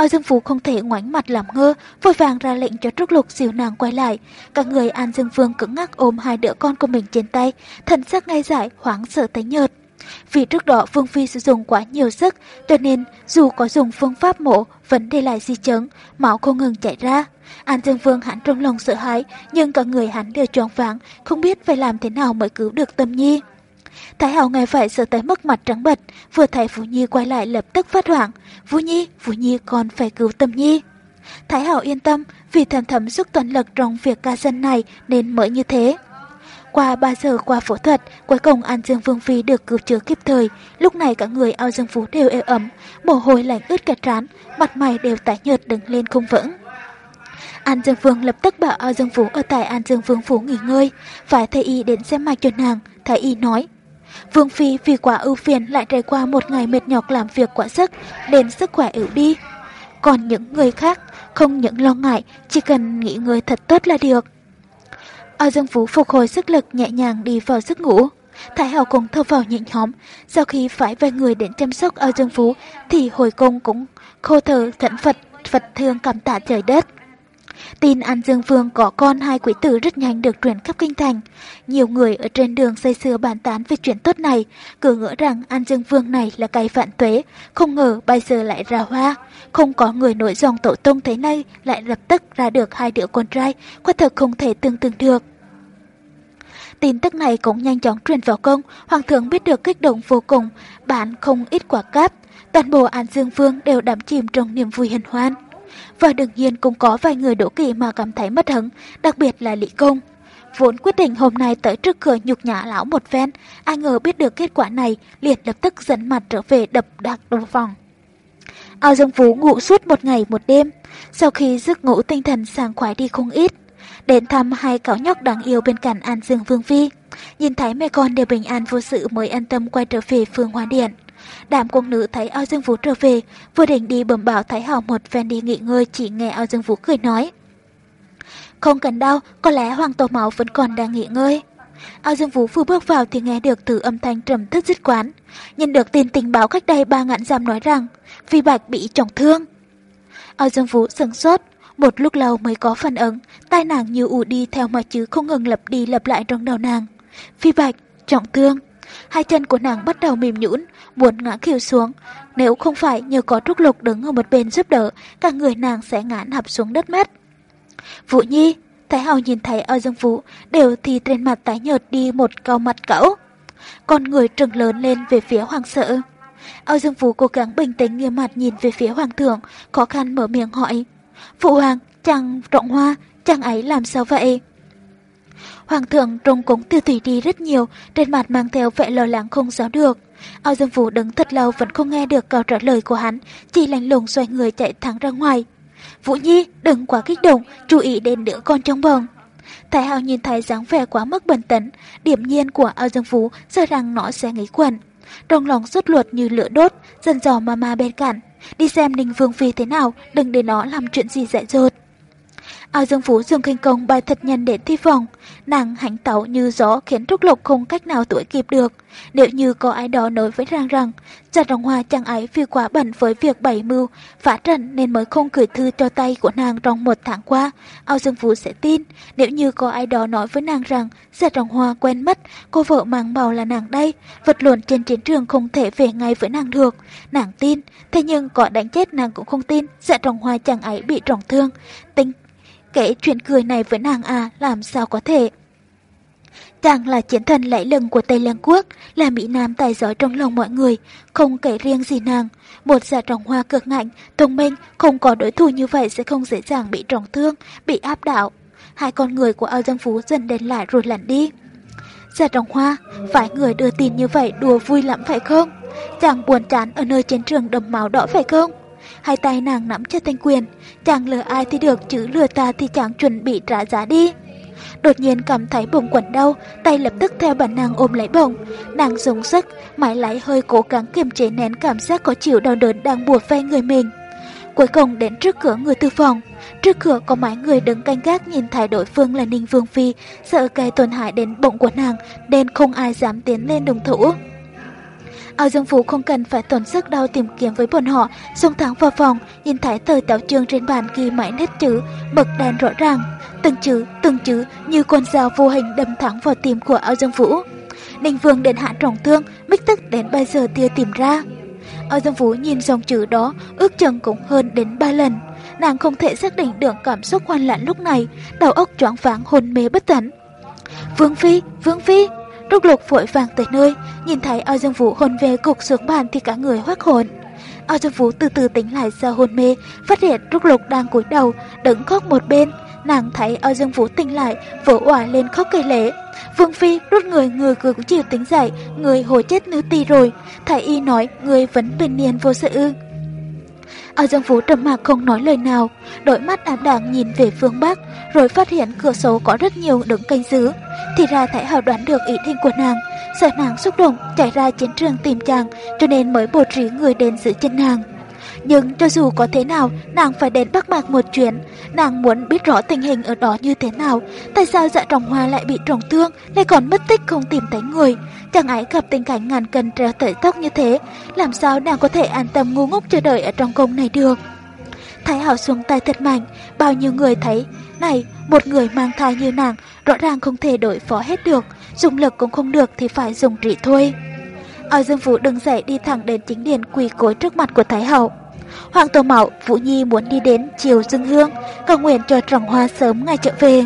Âu Dương Phú không thể ngoảnh mặt làm ngơ, vội vàng ra lệnh cho Trúc Lục dìu nàng quay lại. Các người An Dương Vương cứng ngắc ôm hai đứa con của mình trên tay, thần sắc ngay dại, hoáng sợ tái nhợt. Vì trước đó Vương Phi sử dụng quá nhiều sức, cho nên dù có dùng phương pháp mổ, vẫn để lại di chứng, máu không ngừng chảy ra. An Dương Vương hắn trong lòng sợ hãi, nhưng cả người hắn đều choáng váng, không biết phải làm thế nào mới cứu được Tâm Nhi. Thái Hậu nghe vậy sợ tới mức mặt trắng bệch, vừa thấy Vũ Nhi quay lại lập tức phát hoảng. Vũ Nhi, Vũ Nhi còn phải cứu Tâm Nhi. Thái Hậu yên tâm, vì thầm thầm giúp toàn lực trong việc ca dân này nên mới như thế. Qua 3 giờ qua phẫu thuật, cuối cùng An Dương Vương Phi được cứu chữa kịp thời. Lúc này cả người ao Dương Phú đều êm ấm, mồ hôi lạnh ướt cả trán, mặt mày đều tái nhợt đứng lên không vững. An Dương Vương lập tức bảo ao Dương Phú ở tại An Dương Vương Phủ nghỉ ngơi, phải thầy y đến xem mạch cho nàng. Thầy y nói, Vương Phi vì quá ưu phiền lại trải qua một ngày mệt nhọc làm việc quá sức, nên sức khỏe yếu đi. còn những người khác không những lo ngại, chỉ cần nghỉ ngơi thật tốt là được. Ao Dương Phú phục hồi sức lực nhẹ nhàng đi vào giấc ngủ. Thái Hậu cũng thâu vào nhịn nhóm sau khi phải vài người đến chăm sóc Ao Dương Phú thì hồi cung cũng khô thờ thẫn Phật, Phật thương cảm tạ trời đất. Tin An Dương Vương có con hai quý tử rất nhanh được truyền khắp kinh thành. Nhiều người ở trên đường xây xưa bàn tán về chuyện tốt này, cứ ngỡ rằng An Dương Vương này là cái vạn tuế, không ngờ bây giờ lại ra hoa. Không có người nổi dòng tổ tông thế này lại lập tức ra được hai đứa con trai, quả thật không thể tương tương được. Tin tức này cũng nhanh chóng truyền vào công, hoàng thượng biết được kích động vô cùng, bạn không ít quả cáp. Toàn bộ An Dương Vương đều đắm chìm trong niềm vui hân hoan. Và đương nhiên cũng có vài người đỗ kỳ mà cảm thấy mất hứng, đặc biệt là Lý Công. Vốn quyết định hôm nay tới trước cửa nhục nhã lão một phen, ai ngờ biết được kết quả này, liệt lập tức dẫn mặt trở về đập đạc đồ phòng. Ao Dương Phú ngủ suốt một ngày một đêm, sau khi giấc ngủ tinh thần sàng khoái đi không ít. Đến thăm hai cậu nhóc đáng yêu bên cạnh An Dương Vương Phi, nhìn thấy mẹ con đều bình an vô sự mới an tâm quay trở về phương Hoa Điện. Đàm quân nữ thấy ao dương vũ trở về, vừa định đi bẩm bảo Thái Hảo một phen đi nghỉ ngơi chỉ nghe ao dương vũ cười nói. Không cần đau, có lẽ hoàng tổ máu vẫn còn đang nghỉ ngơi. Ao Dương Vũ vừa bước vào thì nghe được từ âm thanh trầm thất dứt quán. Nhận được tin tình báo cách đây ba ngạn giam nói rằng Phi Bạch bị trọng thương. Ao Dương Vũ sừng sốt, một lúc lâu mới có phản ứng, tai nàng như ù đi theo mà chứ không ngừng lặp đi lặp lại trong đầu nàng. Phi Bạch, trọng thương. Hai chân của nàng bắt đầu mềm nhũn, muốn ngã kêu xuống. Nếu không phải nhờ có Trúc Lục đứng ở một bên giúp đỡ, cả người nàng sẽ ngã nằm xuống đất mất. Vũ Nhi, Thái hậu nhìn thấy ở Dương Vũ, đều thì trên mặt tái nhợt đi một câu mặt cẩu. Con người trừng lớn lên về phía hoàng sợ. Âu Dương Vũ cố gắng bình tĩnh nghiêm mặt nhìn về phía hoàng thượng, khó khăn mở miệng hỏi. Phụ hoàng, chàng trọng hoa, chàng ấy làm sao vậy? Hoàng thượng trông cũng tiêu thủy đi rất nhiều, trên mặt mang theo vẻ lo lắng không rõ được. Ao Dương Vũ đứng thật lâu vẫn không nghe được câu trả lời của hắn, chỉ lạnh lùng xoay người chạy thẳng ra ngoài. Vũ Nhi, đừng quá kích động, chú ý đến đứa con trong bồng. Thái Hào nhìn thấy dáng vẻ quá mức bình tĩnh, điểm nhiên của Ao Dương Vũ sợ rằng nó sẽ nghĩ quẩn. Trong lòng xuất luật như lửa đốt, dần dò Mama bên cạnh. Đi xem Ninh Vương Phi thế nào, đừng để nó làm chuyện gì dại dột. Ao Dương Phú dùng kinh công bay thật nhanh đến thi phòng. Nàng hãnh tẩu như gió khiến Trúc Lục không cách nào tuổi kịp được. Nếu như có ai đó nói với rằng rằng, Trần Rồng Hoa chẳng ấy vì quá bận với việc bảy mưu, phá trận nên mới không gửi thư cho tay của nàng trong một tháng qua, Ao Dương Phú sẽ tin. Nếu như có ai đó nói với nàng rằng, Trần Rồng Hoa quen mất, cô vợ mang bầu là nàng đây, vật lộn trên chiến trường không thể về ngay với nàng được. Nàng tin, thế nhưng có đánh chết nàng cũng không tin, Dạ Rồng Hoa chẳng ấy bị trọng thương. Tính Kể chuyện cười này với nàng à làm sao có thể. Chàng là chiến thần lẫy lừng của Tây Lăng Quốc, là Mỹ Nam tài giỏi trong lòng mọi người, không kể riêng gì nàng. Một giả trọng hoa cực ngạnh, thông minh, không có đối thủ như vậy sẽ không dễ dàng bị trọng thương, bị áp đảo. Hai con người của ao dân phú dần đến lại rồi lặn đi. Giả trọng hoa, phải người đưa tin như vậy đùa vui lắm phải không? Chàng buồn chán ở nơi chiến trường đầm máu đỏ phải không? Hai tay nàng nắm chặt thanh quyền, chàng lừa ai thì được chứ lừa ta thì chàng chuẩn bị trả giá đi. Đột nhiên cảm thấy bụng quẩn đau, tay lập tức theo bản năng ôm lấy bụng. Nàng dùng sức, mãi lại hơi cố gắng kiềm chế nén cảm giác có chịu đau đớn đang buộc vây người mình. Cuối cùng đến trước cửa người tư phòng, trước cửa có mấy người đứng canh gác nhìn thấy đối phương là Ninh Vương Phi, sợ gây tổn hại đến bụng của nàng nên không ai dám tiến lên đồng thủ. Ao Dương Phú không cần phải tổn sức đau tìm kiếm với bọn họ, xông thẳng vào phòng, nhìn thấy tờ táo chương trên bàn ghi mãi nét chữ, bật đèn rõ ràng. Từng chữ, từng chữ như con dao vô hình đâm thẳng vào tim của Ao Dương Vũ. Ninh Vương đến hạ trọng thương, bích tức đến bây giờ tia tìm ra. Ao Dương Vũ nhìn dòng chữ đó, ước chừng cũng hơn đến ba lần. Nàng không thể xác định được cảm xúc hoan lãn lúc này, đầu óc choáng váng hồn mê bất tỉnh. Vương Phi, Vương Phi, Trúc Lục vội vàng tới nơi, nhìn thấy Ao Dương Vũ hôn về cục xuống bàn thì cả người hoác hồn. Ao Dương Vũ từ từ tỉnh lại sau hôn mê, phát hiện Trúc Lục đang cúi đầu, đứng khóc một bên. Nàng thấy Ao Dương Vũ tỉnh lại, vỗ òa lên khóc cây lễ. Vương Phi rút người người cười cũng chịu tính dậy, người hồi chết nữ ti rồi. Thái y nói người vẫn bình niên vô sự ư. Ao Dương Phú trầm mặc không nói lời nào, đôi mắt ám đạm nhìn về phương Bắc, rồi phát hiện cửa sổ có rất nhiều đứng canh giữ. Thì ra Thái Hào đoán được ý định của nàng, sợ nàng xúc động chạy ra chiến trường tìm chàng, cho nên mới bổ trí người đến giữ chân nàng. Nhưng cho dù có thế nào, nàng phải đến Bắc Mạc một chuyến. Nàng muốn biết rõ tình hình ở đó như thế nào. Tại sao dạ trọng hoa lại bị trọng thương, lại còn mất tích không tìm thấy người. Chẳng ai gặp tình cảnh ngàn cân treo tới tóc như thế. Làm sao nàng có thể an tâm ngu ngốc chờ đợi ở trong cung này được. Thái Hảo xuống tay thật mạnh, bao nhiêu người thấy. Này, một người mang thai như nàng, rõ ràng không thể đối phó hết được. Dùng lực cũng không được thì phải dùng trị thôi. Ao Dương Vũ đứng dậy đi thẳng đến chính điện quỳ cối trước mặt của Thái Hậu. Hoàng Tổ Mạo, Vũ Nhi muốn đi đến chiều dương hương, cầu nguyện cho Trọng Hoa sớm ngày trở về.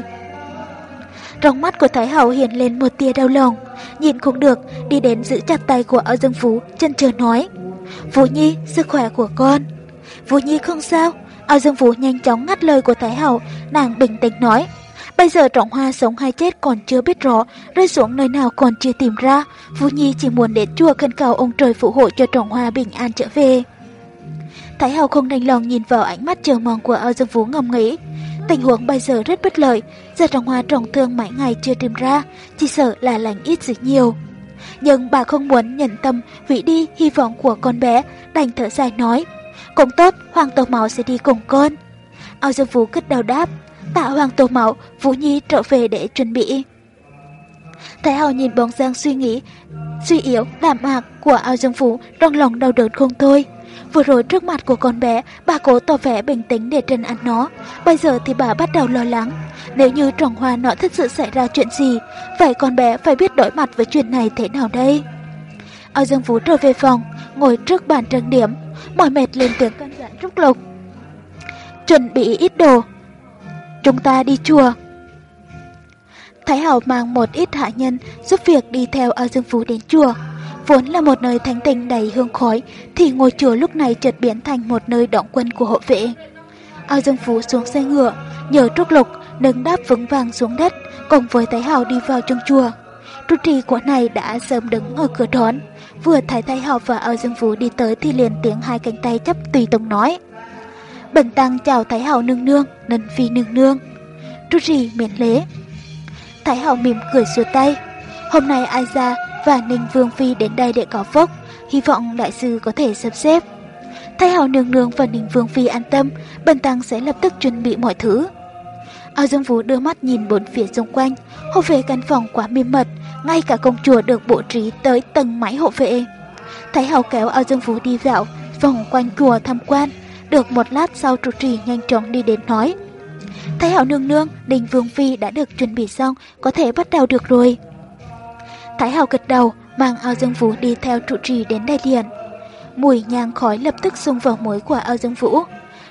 Trong mắt của Thái Hậu hiện lên một tia đau lòng, nhìn không được, đi đến giữ chặt tay của Âu Dương Phú chân chờ nói. Vũ Nhi, sức khỏe của con. Vũ Nhi không sao. Âu Dương Phú nhanh chóng ngắt lời của Thái Hậu, nàng bình tĩnh nói. Bây giờ trọng hoa sống hay chết còn chưa biết rõ, rơi xuống nơi nào còn chưa tìm ra. Vũ Nhi chỉ muốn đến chùa khẩn cầu ông trời phù hộ cho trọng hoa bình an trở về. Thái Hậu không đành lòng nhìn vào ánh mắt chờ mong của Ao Dương Vũ ngầm nghĩ. Tình huống bây giờ rất bất lợi, giờ trọng hoa trọng thương mãi ngày chưa tìm ra, chỉ sợ là lành ít dữ nhiều. Nhưng bà không muốn nhận tâm vĩ đi hy vọng của con bé, đành thở dài nói. Cũng tốt, Hoàng Tổ Mạo sẽ đi cùng con. Ao Dương Vũ cất đầu đáp, tạ Hoàng Tổ Mạo, Vũ Nhi trở về để chuẩn bị. Thái hậu nhìn bóng dáng suy nghĩ, suy yếu, đạm mạc của Ao Dương Vũ, trong lòng đau đớn không thôi. Vừa rồi trước mặt của con bé, bà cố tỏ vẻ bình tĩnh để trần ăn nó. Bây giờ thì bà bắt đầu lo lắng. Nếu như tròn hoa nó thật sự xảy ra chuyện gì, vậy con bé phải biết đối mặt với chuyện này thế nào đây? Ao Dương Vũ trở về phòng, ngồi trước bàn trang điểm, mỏi mệt lên tiếng căn dặn Trúc Lục. Chuẩn bị ít đồ. Chúng ta đi chùa. Thái Hảo mang một ít hạ nhân giúp việc đi theo ao Dương Phú đến chùa. Vốn là một nơi thánh tình đầy hương khói, thì ngôi chùa lúc này chợt biến thành một nơi động quân của hộ vệ. Ao Dương Phú xuống xe ngựa, nhờ Trúc Lục nâng đáp vững vàng xuống đất, cùng với Thái Hào đi vào trong chùa. Trụ trì của này đã sớm đứng ở cửa đón. Vừa thấy Thái Hào và Ao Dương Phú đi tới thì liền tiếng hai cánh tay chấp tùy tùng nói. Bần tăng chào Thái Hào nương nương, nân phi nương nương. Trụ trì miễn lễ. Thái Hào mỉm cười xua tay. Hôm nay Ai ra và Ninh Vương Phi đến đây để có phúc, hy vọng đại sư có thể sắp xếp. Thái hậu nương nương và Ninh Vương Phi an tâm, bần tăng sẽ lập tức chuẩn bị mọi thứ. Ao Dương Vũ đưa mắt nhìn bốn phía xung quanh, hộ vệ căn phòng quá miêm mật, ngay cả công chùa được bố trí tới tầng máy hộ vệ. Thái hậu kéo Ao Dương Vũ đi dạo, vòng quanh chùa tham quan, được một lát sau trụ trì nhanh chóng đi đến nói. Thái hậu nương nương, Đình Vương Phi đã được chuẩn bị xong, có thể bắt đầu được rồi. Thái Hào gật đầu, mang ao dương vũ đi theo trụ trì đến đại điện. Mùi nhang khói lập tức xung vào mũi của ao dương vũ.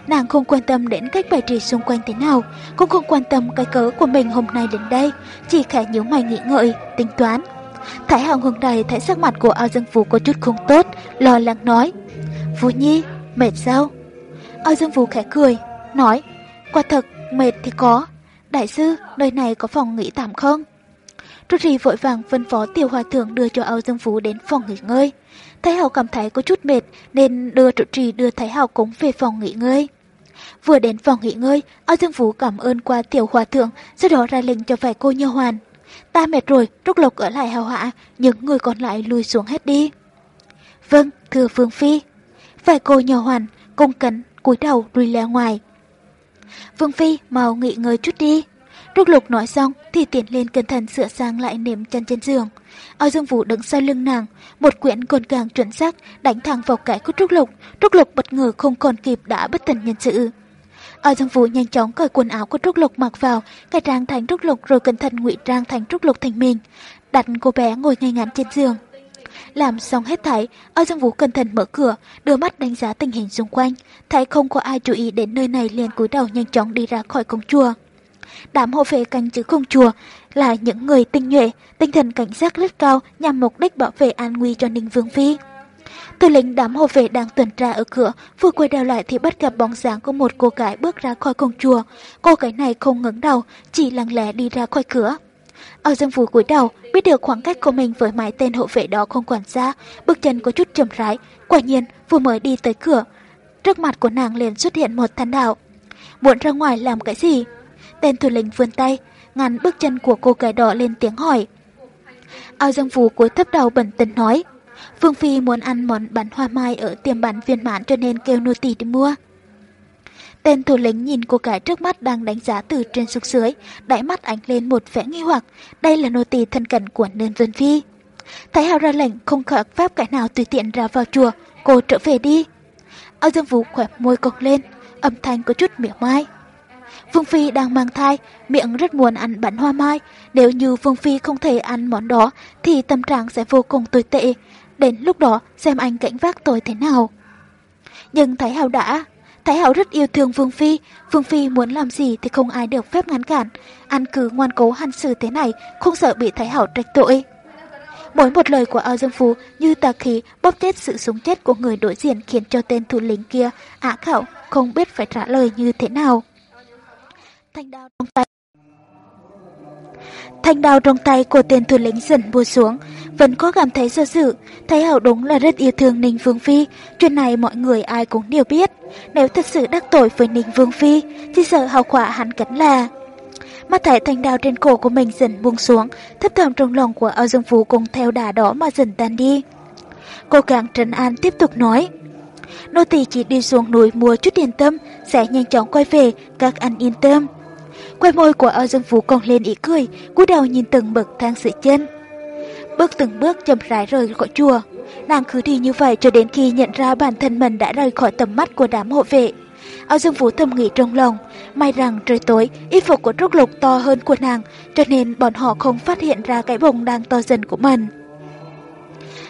Nàng không quan tâm đến cách bài trì xung quanh thế nào, cũng không quan tâm cái cớ của mình hôm nay đến đây, chỉ khẽ nhíu mày nghĩ ngợi, tính toán. Thái Hào hướng đầy thấy sắc mặt của ao dương vũ có chút không tốt, lo lắng nói. Vũ Nhi, mệt sao? Ao dương vũ khẽ cười, nói, quả thật, mệt thì có. Đại sư, nơi này có phòng nghỉ tạm không? Rory vội vàng phân phó tiểu hòa thượng đưa cho Âu Dương Phú đến phòng nghỉ ngơi. Thái Hậu cảm thấy có chút mệt nên đưa trụ trì đưa Thái Hậu cũng về phòng nghỉ ngơi. Vừa đến phòng nghỉ ngơi, Âu Dương Phú cảm ơn qua tiểu hòa thượng, sau đó ra lệnh cho vài cô nhơ hoàn. Ta mệt rồi, Trúc Lộc ở lại hào hạ, những người còn lại lùi xuống hết đi. Vâng, thưa Phương Phi. Vài cô nhờ hoàn, cung cấn, cúi đầu lùi ra ngoài. Vương Phi, mau nghỉ ngơi chút đi. Trúc Lục nói xong thì tiến lên cẩn thận sửa sang lại nệm chân trên giường. Ao Dương Vũ đứng sau lưng nàng, một quyển gọn gàng chuẩn xác đánh thẳng vào cái của Trúc Lục. Trúc Lục bất ngờ không còn kịp đã bất tỉnh nhân sự. Ao Dương Vũ nhanh chóng cởi quần áo của Trúc Lục mặc vào, cải trang thành Trúc Lục rồi cẩn thận ngụy trang thành Trúc Lục thành mình, đặt cô bé ngồi ngay ngắn trên giường. Làm xong hết thảy, Ao Dương Vũ cẩn thận mở cửa, đưa mắt đánh giá tình hình xung quanh, thấy không có ai chú ý đến nơi này liền cúi đầu nhanh chóng đi ra khỏi công chùa. Đám hộ vệ canh giữ công chùa là những người tinh nhuệ, tinh thần cảnh giác rất cao nhằm mục đích bảo vệ an nguy cho Ninh Vương Phi. Tư lĩnh đám hộ vệ đang tuần tra ở cửa, vừa quay đầu lại thì bắt gặp bóng dáng của một cô gái bước ra khỏi công chùa. Cô gái này không ngẩng đầu, chỉ lặng lẽ đi ra khỏi cửa. Ở dân phủ cúi đầu, biết được khoảng cách của mình với mái tên hộ vệ đó không quản xa, bước chân có chút chậm rãi. Quả nhiên, vừa mới đi tới cửa, trước mặt của nàng liền xuất hiện một thanh đạo. Muốn ra ngoài làm cái gì? Tên thủ lĩnh vươn tay, ngăn bước chân của cô gái đỏ lên tiếng hỏi. Ao Dương Phú cúi thấp đầu bẩn tình nói, Vương Phi muốn ăn món bánh hoa mai ở tiệm bánh viên mãn cho nên kêu nô tỳ đi mua. Tên thủ lĩnh nhìn cô gái trước mắt đang đánh giá từ trên xuống dưới, đáy mắt ánh lên một vẻ nghi hoặc, đây là nô tỳ thân cận của nên Vân Phi. Thái Hào ra lệnh không khởi phép cái nào tùy tiện ra vào chùa, cô trở về đi. Âu Dương Vũ khỏe môi cong lên, âm thanh có chút miệng mai. Vương Phi đang mang thai, miệng rất muốn ăn bánh hoa mai. Nếu như Vương Phi không thể ăn món đó thì tâm trạng sẽ vô cùng tồi tệ. Đến lúc đó xem anh cảnh vác tôi thế nào. Nhưng Thái Hảo đã. Thái Hảo rất yêu thương Vương Phi. Vương Phi muốn làm gì thì không ai được phép ngăn cản. Anh cứ ngoan cố hành xử thế này, không sợ bị Thái Hảo trách tội. Mỗi một lời của Ao Dương Phú như tà khí bóp chết sự sống chết của người đối diện khiến cho tên thủ lĩnh kia ả khảo không biết phải trả lời như thế nào. Thanh đao trong tay Thanh đao trong tay của tên thủ lĩnh dần buông xuống, vẫn có cảm thấy do dự. Thấy hậu đúng là rất yêu thương Ninh Vương Phi, chuyện này mọi người ai cũng đều biết. Nếu thật sự đắc tội với Ninh Vương Phi, thì sợ hậu quả hắn cắn là... Mắt thấy thanh đao trên cổ của mình dần buông xuống, thấp thầm trong lòng của Âu Dương Phú cùng theo đà đó mà dần tan đi. Cô càng trấn an tiếp tục nói. Nô tỳ chỉ đi xuống núi mua chút tiền tâm, sẽ nhanh chóng quay về, các anh yên tâm. Quay môi của Âu Dương Phú còn lên ý cười, cúi đầu nhìn từng bậc thang sữa chân. Bước từng bước chậm rãi rời khỏi chùa. Nàng cứ đi như vậy cho đến khi nhận ra bản thân mình đã rời khỏi tầm mắt của đám hộ vệ. Âu Dương Phú thầm nghĩ trong lòng, may rằng trời tối, y phục của Trúc Lục to hơn của nàng, cho nên bọn họ không phát hiện ra cái bụng đang to dần của mình.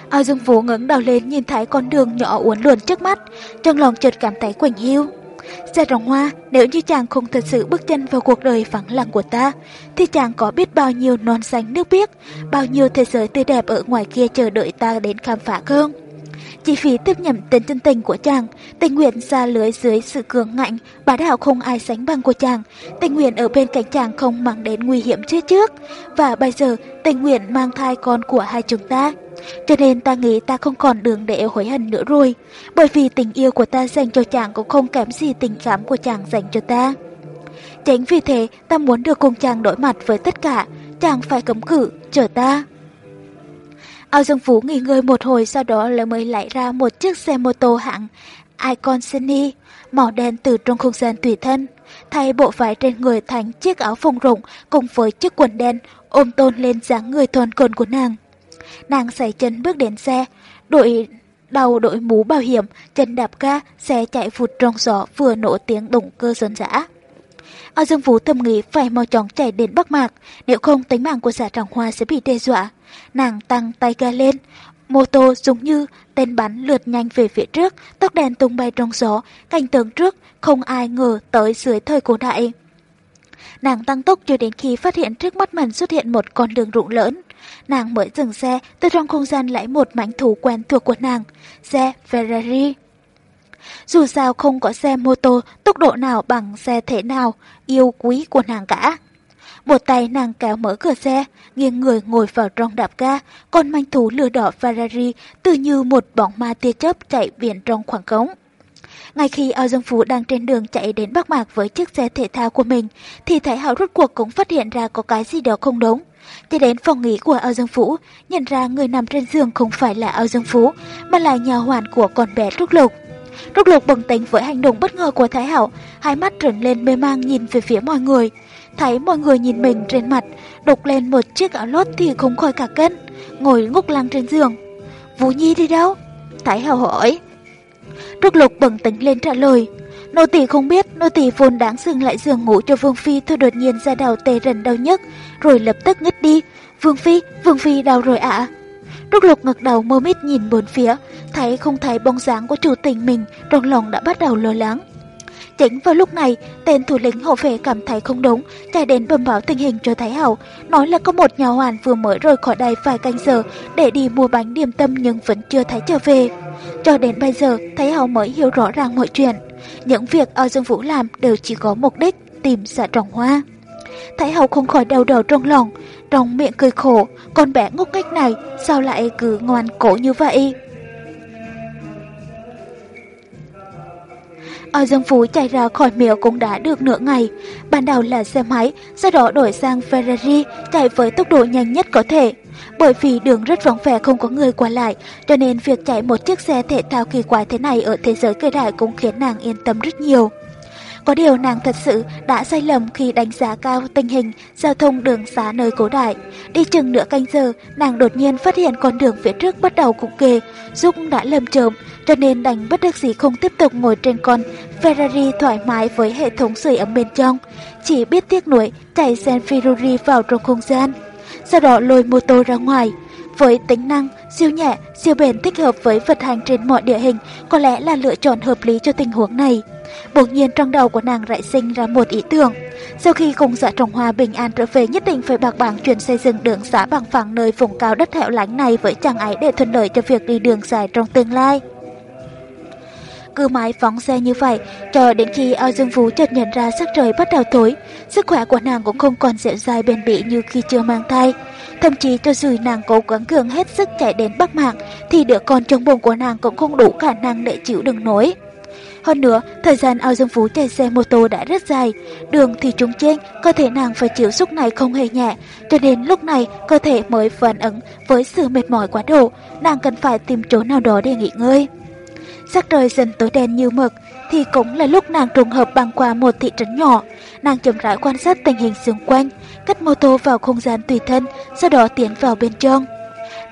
Âu Dương Phú ngẩng đầu lên nhìn thấy con đường nhỏ uốn lượn trước mắt, trong lòng chợt cảm thấy quạnh hiu. Gia Rồng Hoa, nếu như chàng không thật sự bước chân vào cuộc đời vắng lặng của ta, thì chàng có biết bao nhiêu non xanh nước biếc, bao nhiêu thế giới tươi đẹp ở ngoài kia chờ đợi ta đến khám phá không? Chỉ vì tiếp nhận tên chân tình của chàng, tình nguyện ra lưới dưới sự cường ngạnh, bá đạo không ai sánh bằng của chàng, tình nguyện ở bên cạnh chàng không mang đến nguy hiểm trước trước, và bây giờ tình nguyện mang thai con của hai chúng ta. Cho nên ta nghĩ ta không còn đường để hối hận nữa rồi, bởi vì tình yêu của ta dành cho chàng cũng không kém gì tình cảm của chàng dành cho ta. Chính vì thế ta muốn được cùng chàng đối mặt với tất cả, chàng phải cấm cử, chờ ta. Ao Dương Phú nghỉ ngơi một hồi sau đó lại mới lại ra một chiếc xe mô tô hạng Icon Sunny, màu đen từ trong không gian tùy thân. Thay bộ vải trên người thành chiếc áo phông rộng cùng với chiếc quần đen ôm tôn lên dáng người thon cồn của nàng. Nàng xảy chân bước đến xe, đội đầu đội mũ bảo hiểm, chân đạp ga, xe chạy vụt trong gió vừa nổ tiếng động cơ rộn rã. Ao Dương Vũ thầm nghĩ phải mau chóng chạy đến Bắc Mạc, nếu không tính mạng của giả trọng hoa sẽ bị đe dọa. Nàng tăng tay ga lên, mô tô giống như tên bắn lượt nhanh về phía trước, tóc đèn tung bay trong gió, cảnh tượng trước không ai ngờ tới dưới thời cổ đại. Nàng tăng tốc cho đến khi phát hiện trước mắt mình xuất hiện một con đường rộng lớn. Nàng mới dừng xe, từ trong không gian lấy một mảnh thủ quen thuộc của nàng, xe Ferrari. Dù sao không có xe mô tô tốc độ nào bằng xe thể nào, yêu quý của nàng cả. Một tay nàng kéo mở cửa xe, nghiêng người ngồi vào trong đạp ga, con manh thú lửa đỏ Ferrari tự như một bóng ma tia chớp chạy biển trong khoảng cống. Ngay khi Ao Dương Phú đang trên đường chạy đến Bắc Mạc với chiếc xe thể thao của mình, thì Thái Hạo rút cuộc cũng phát hiện ra có cái gì đó không đúng. Đi đến phòng nghỉ của Ao Dương Phú, nhận ra người nằm trên giường không phải là Ao Dương Phú, mà là nhà hoàn của con bé Trúc Lục. Trúc Lục bừng tỉnh với hành động bất ngờ của Thái Hảo, hai mắt trợn lên mê mang nhìn về phía mọi người. Thấy mọi người nhìn mình trên mặt, đục lên một chiếc áo lót thì không khỏi cả cân, ngồi ngốc lăng trên giường. Vũ Nhi đi đâu? Thái Hảo hỏi. Trúc Lục bừng tỉnh lên trả lời. Nô tỳ không biết, nô tỳ vốn đáng dừng lại giường ngủ cho Vương Phi thôi đột nhiên ra đầu tê rần đau nhức, rồi lập tức ngất đi. Vương Phi, Vương Phi đau rồi ạ. À? Trúc Lục ngực đầu mơ mít nhìn bốn phía, thấy không thấy bóng dáng của chủ tình mình, trong lòng đã bắt đầu lo lắng. Chính vào lúc này, tên thủ lĩnh hộ vệ cảm thấy không đúng, chạy đến bẩm báo tình hình cho Thái Hậu, nói là có một nhà hoàn vừa mới rời khỏi đây vài canh giờ để đi mua bánh điểm tâm nhưng vẫn chưa thấy trở về. Cho đến bây giờ, Thái Hậu mới hiểu rõ ràng mọi chuyện. Những việc ở Dương Vũ làm đều chỉ có mục đích tìm dạ trọng hoa. Thái Hậu không khỏi đau đầu trong lòng, trong miệng cười khổ, con bé ngốc nghếch này sao lại cứ ngoan cổ như vậy? Ở Dương Phú chạy ra khỏi miếu cũng đã được nửa ngày. Ban đầu là xe máy, sau đó đổi sang Ferrari chạy với tốc độ nhanh nhất có thể. Bởi vì đường rất vắng vẻ không có người qua lại, cho nên việc chạy một chiếc xe thể thao kỳ quái thế này ở thế giới cây đại cũng khiến nàng yên tâm rất nhiều. Có điều nàng thật sự đã sai lầm khi đánh giá cao tình hình giao thông đường xá nơi cố đại. Đi chừng nửa canh giờ, nàng đột nhiên phát hiện con đường phía trước bắt đầu cục kề, giúp đã lầm trộm, cho nên đành bất đắc dĩ không tiếp tục ngồi trên con Ferrari thoải mái với hệ thống sưởi ấm bên trong. Chỉ biết tiếc nuối chạy xe Ferrari vào trong không gian. Sau đó lôi mô tô ra ngoài, với tính năng siêu nhẹ, siêu bền thích hợp với vận hành trên mọi địa hình, có lẽ là lựa chọn hợp lý cho tình huống này. Bỗng nhiên trong đầu của nàng lại sinh ra một ý tưởng. Sau khi cùng dạ trồng hoa bình an trở về nhất định phải bạc bảng chuyển xây dựng đường xã bằng phẳng nơi vùng cao đất hẻo lánh này với chàng ấy để thuận lợi cho việc đi đường dài trong tương lai. Cứ mãi phóng xe như vậy, cho đến khi ao dương vũ chợt nhận ra sắc trời bắt đầu tối, sức khỏe của nàng cũng không còn dẻo dai bền bỉ như khi chưa mang thai. Thậm chí cho dù nàng cố gắng cường hết sức chạy đến Bắc Mạc, thì đứa con trong bụng của nàng cũng không đủ khả năng để chịu đựng nổi. Hơn nữa, thời gian ao dương phú chạy xe mô tô đã rất dài, đường thì trúng trên, cơ thể nàng phải chịu xúc này không hề nhẹ, cho nên lúc này cơ thể mới phản ứng với sự mệt mỏi quá độ, nàng cần phải tìm chỗ nào đó để nghỉ ngơi. Sắc trời dần tối đen như mực, thì cũng là lúc nàng trùng hợp băng qua một thị trấn nhỏ. Nàng chậm rãi quan sát tình hình xung quanh, cất mô tô vào không gian tùy thân, sau đó tiến vào bên trong.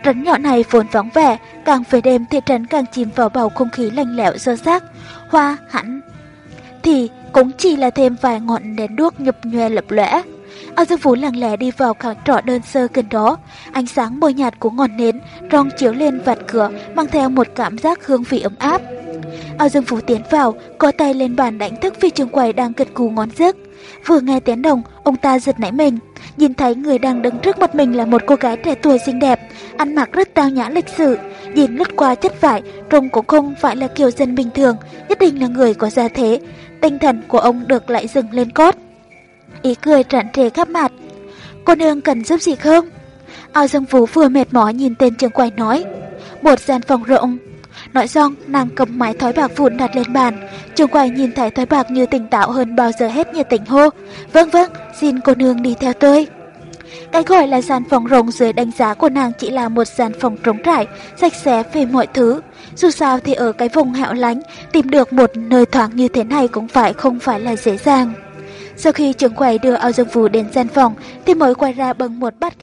Trấn nhỏ này vốn vắng vẻ, càng về đêm thị trấn càng chìm vào bầu không khí lạnh lẽo sơ xác, hoa hẳn. Thì cũng chỉ là thêm vài ngọn đèn đuốc nhập nhòe lập lẽ. Ao Dương Vũ lặng lẽ đi vào kháng trọ đơn sơ gần đó, ánh sáng mờ nhạt của ngọn nến rong chiếu lên vạt cửa mang theo một cảm giác hương vị ấm áp. Ao Dương Vũ tiến vào, có tay lên bàn đánh thức phi trường quầy đang gật cù ngón giấc. Vừa nghe tiếng đồng, ông ta giật nảy mình, nhìn thấy người đang đứng trước mặt mình là một cô gái trẻ tuổi xinh đẹp, ăn mặc rất tao nhã lịch sự, nhìn lướt qua chất vải, trông cũng không phải là kiểu dân bình thường, nhất định là người có gia thế. Tinh thần của ông được lại dừng lên cốt. Ý cười tràn trề khắp mặt. Cô nương cần giúp gì không? Ao Dương Vũ vừa mệt mỏi nhìn tên trường quầy nói. Một gian phòng rộng. Nói xong, nàng cầm máy thói bạc vụn đặt lên bàn. Trường quầy nhìn thấy thói bạc như tỉnh táo hơn bao giờ hết nhiệt tình hô. Vâng vâng, xin cô nương đi theo tôi. Cái gọi là gian phòng rộng dưới đánh giá của nàng chỉ là một gian phòng trống trải, sạch sẽ về mọi thứ. Dù sao thì ở cái vùng hẻo lánh, tìm được một nơi thoáng như thế này cũng phải không phải là dễ dàng. Sau khi trưởng quầy đưa ao dương vũ đến gian phòng thì mới quay ra bằng một bát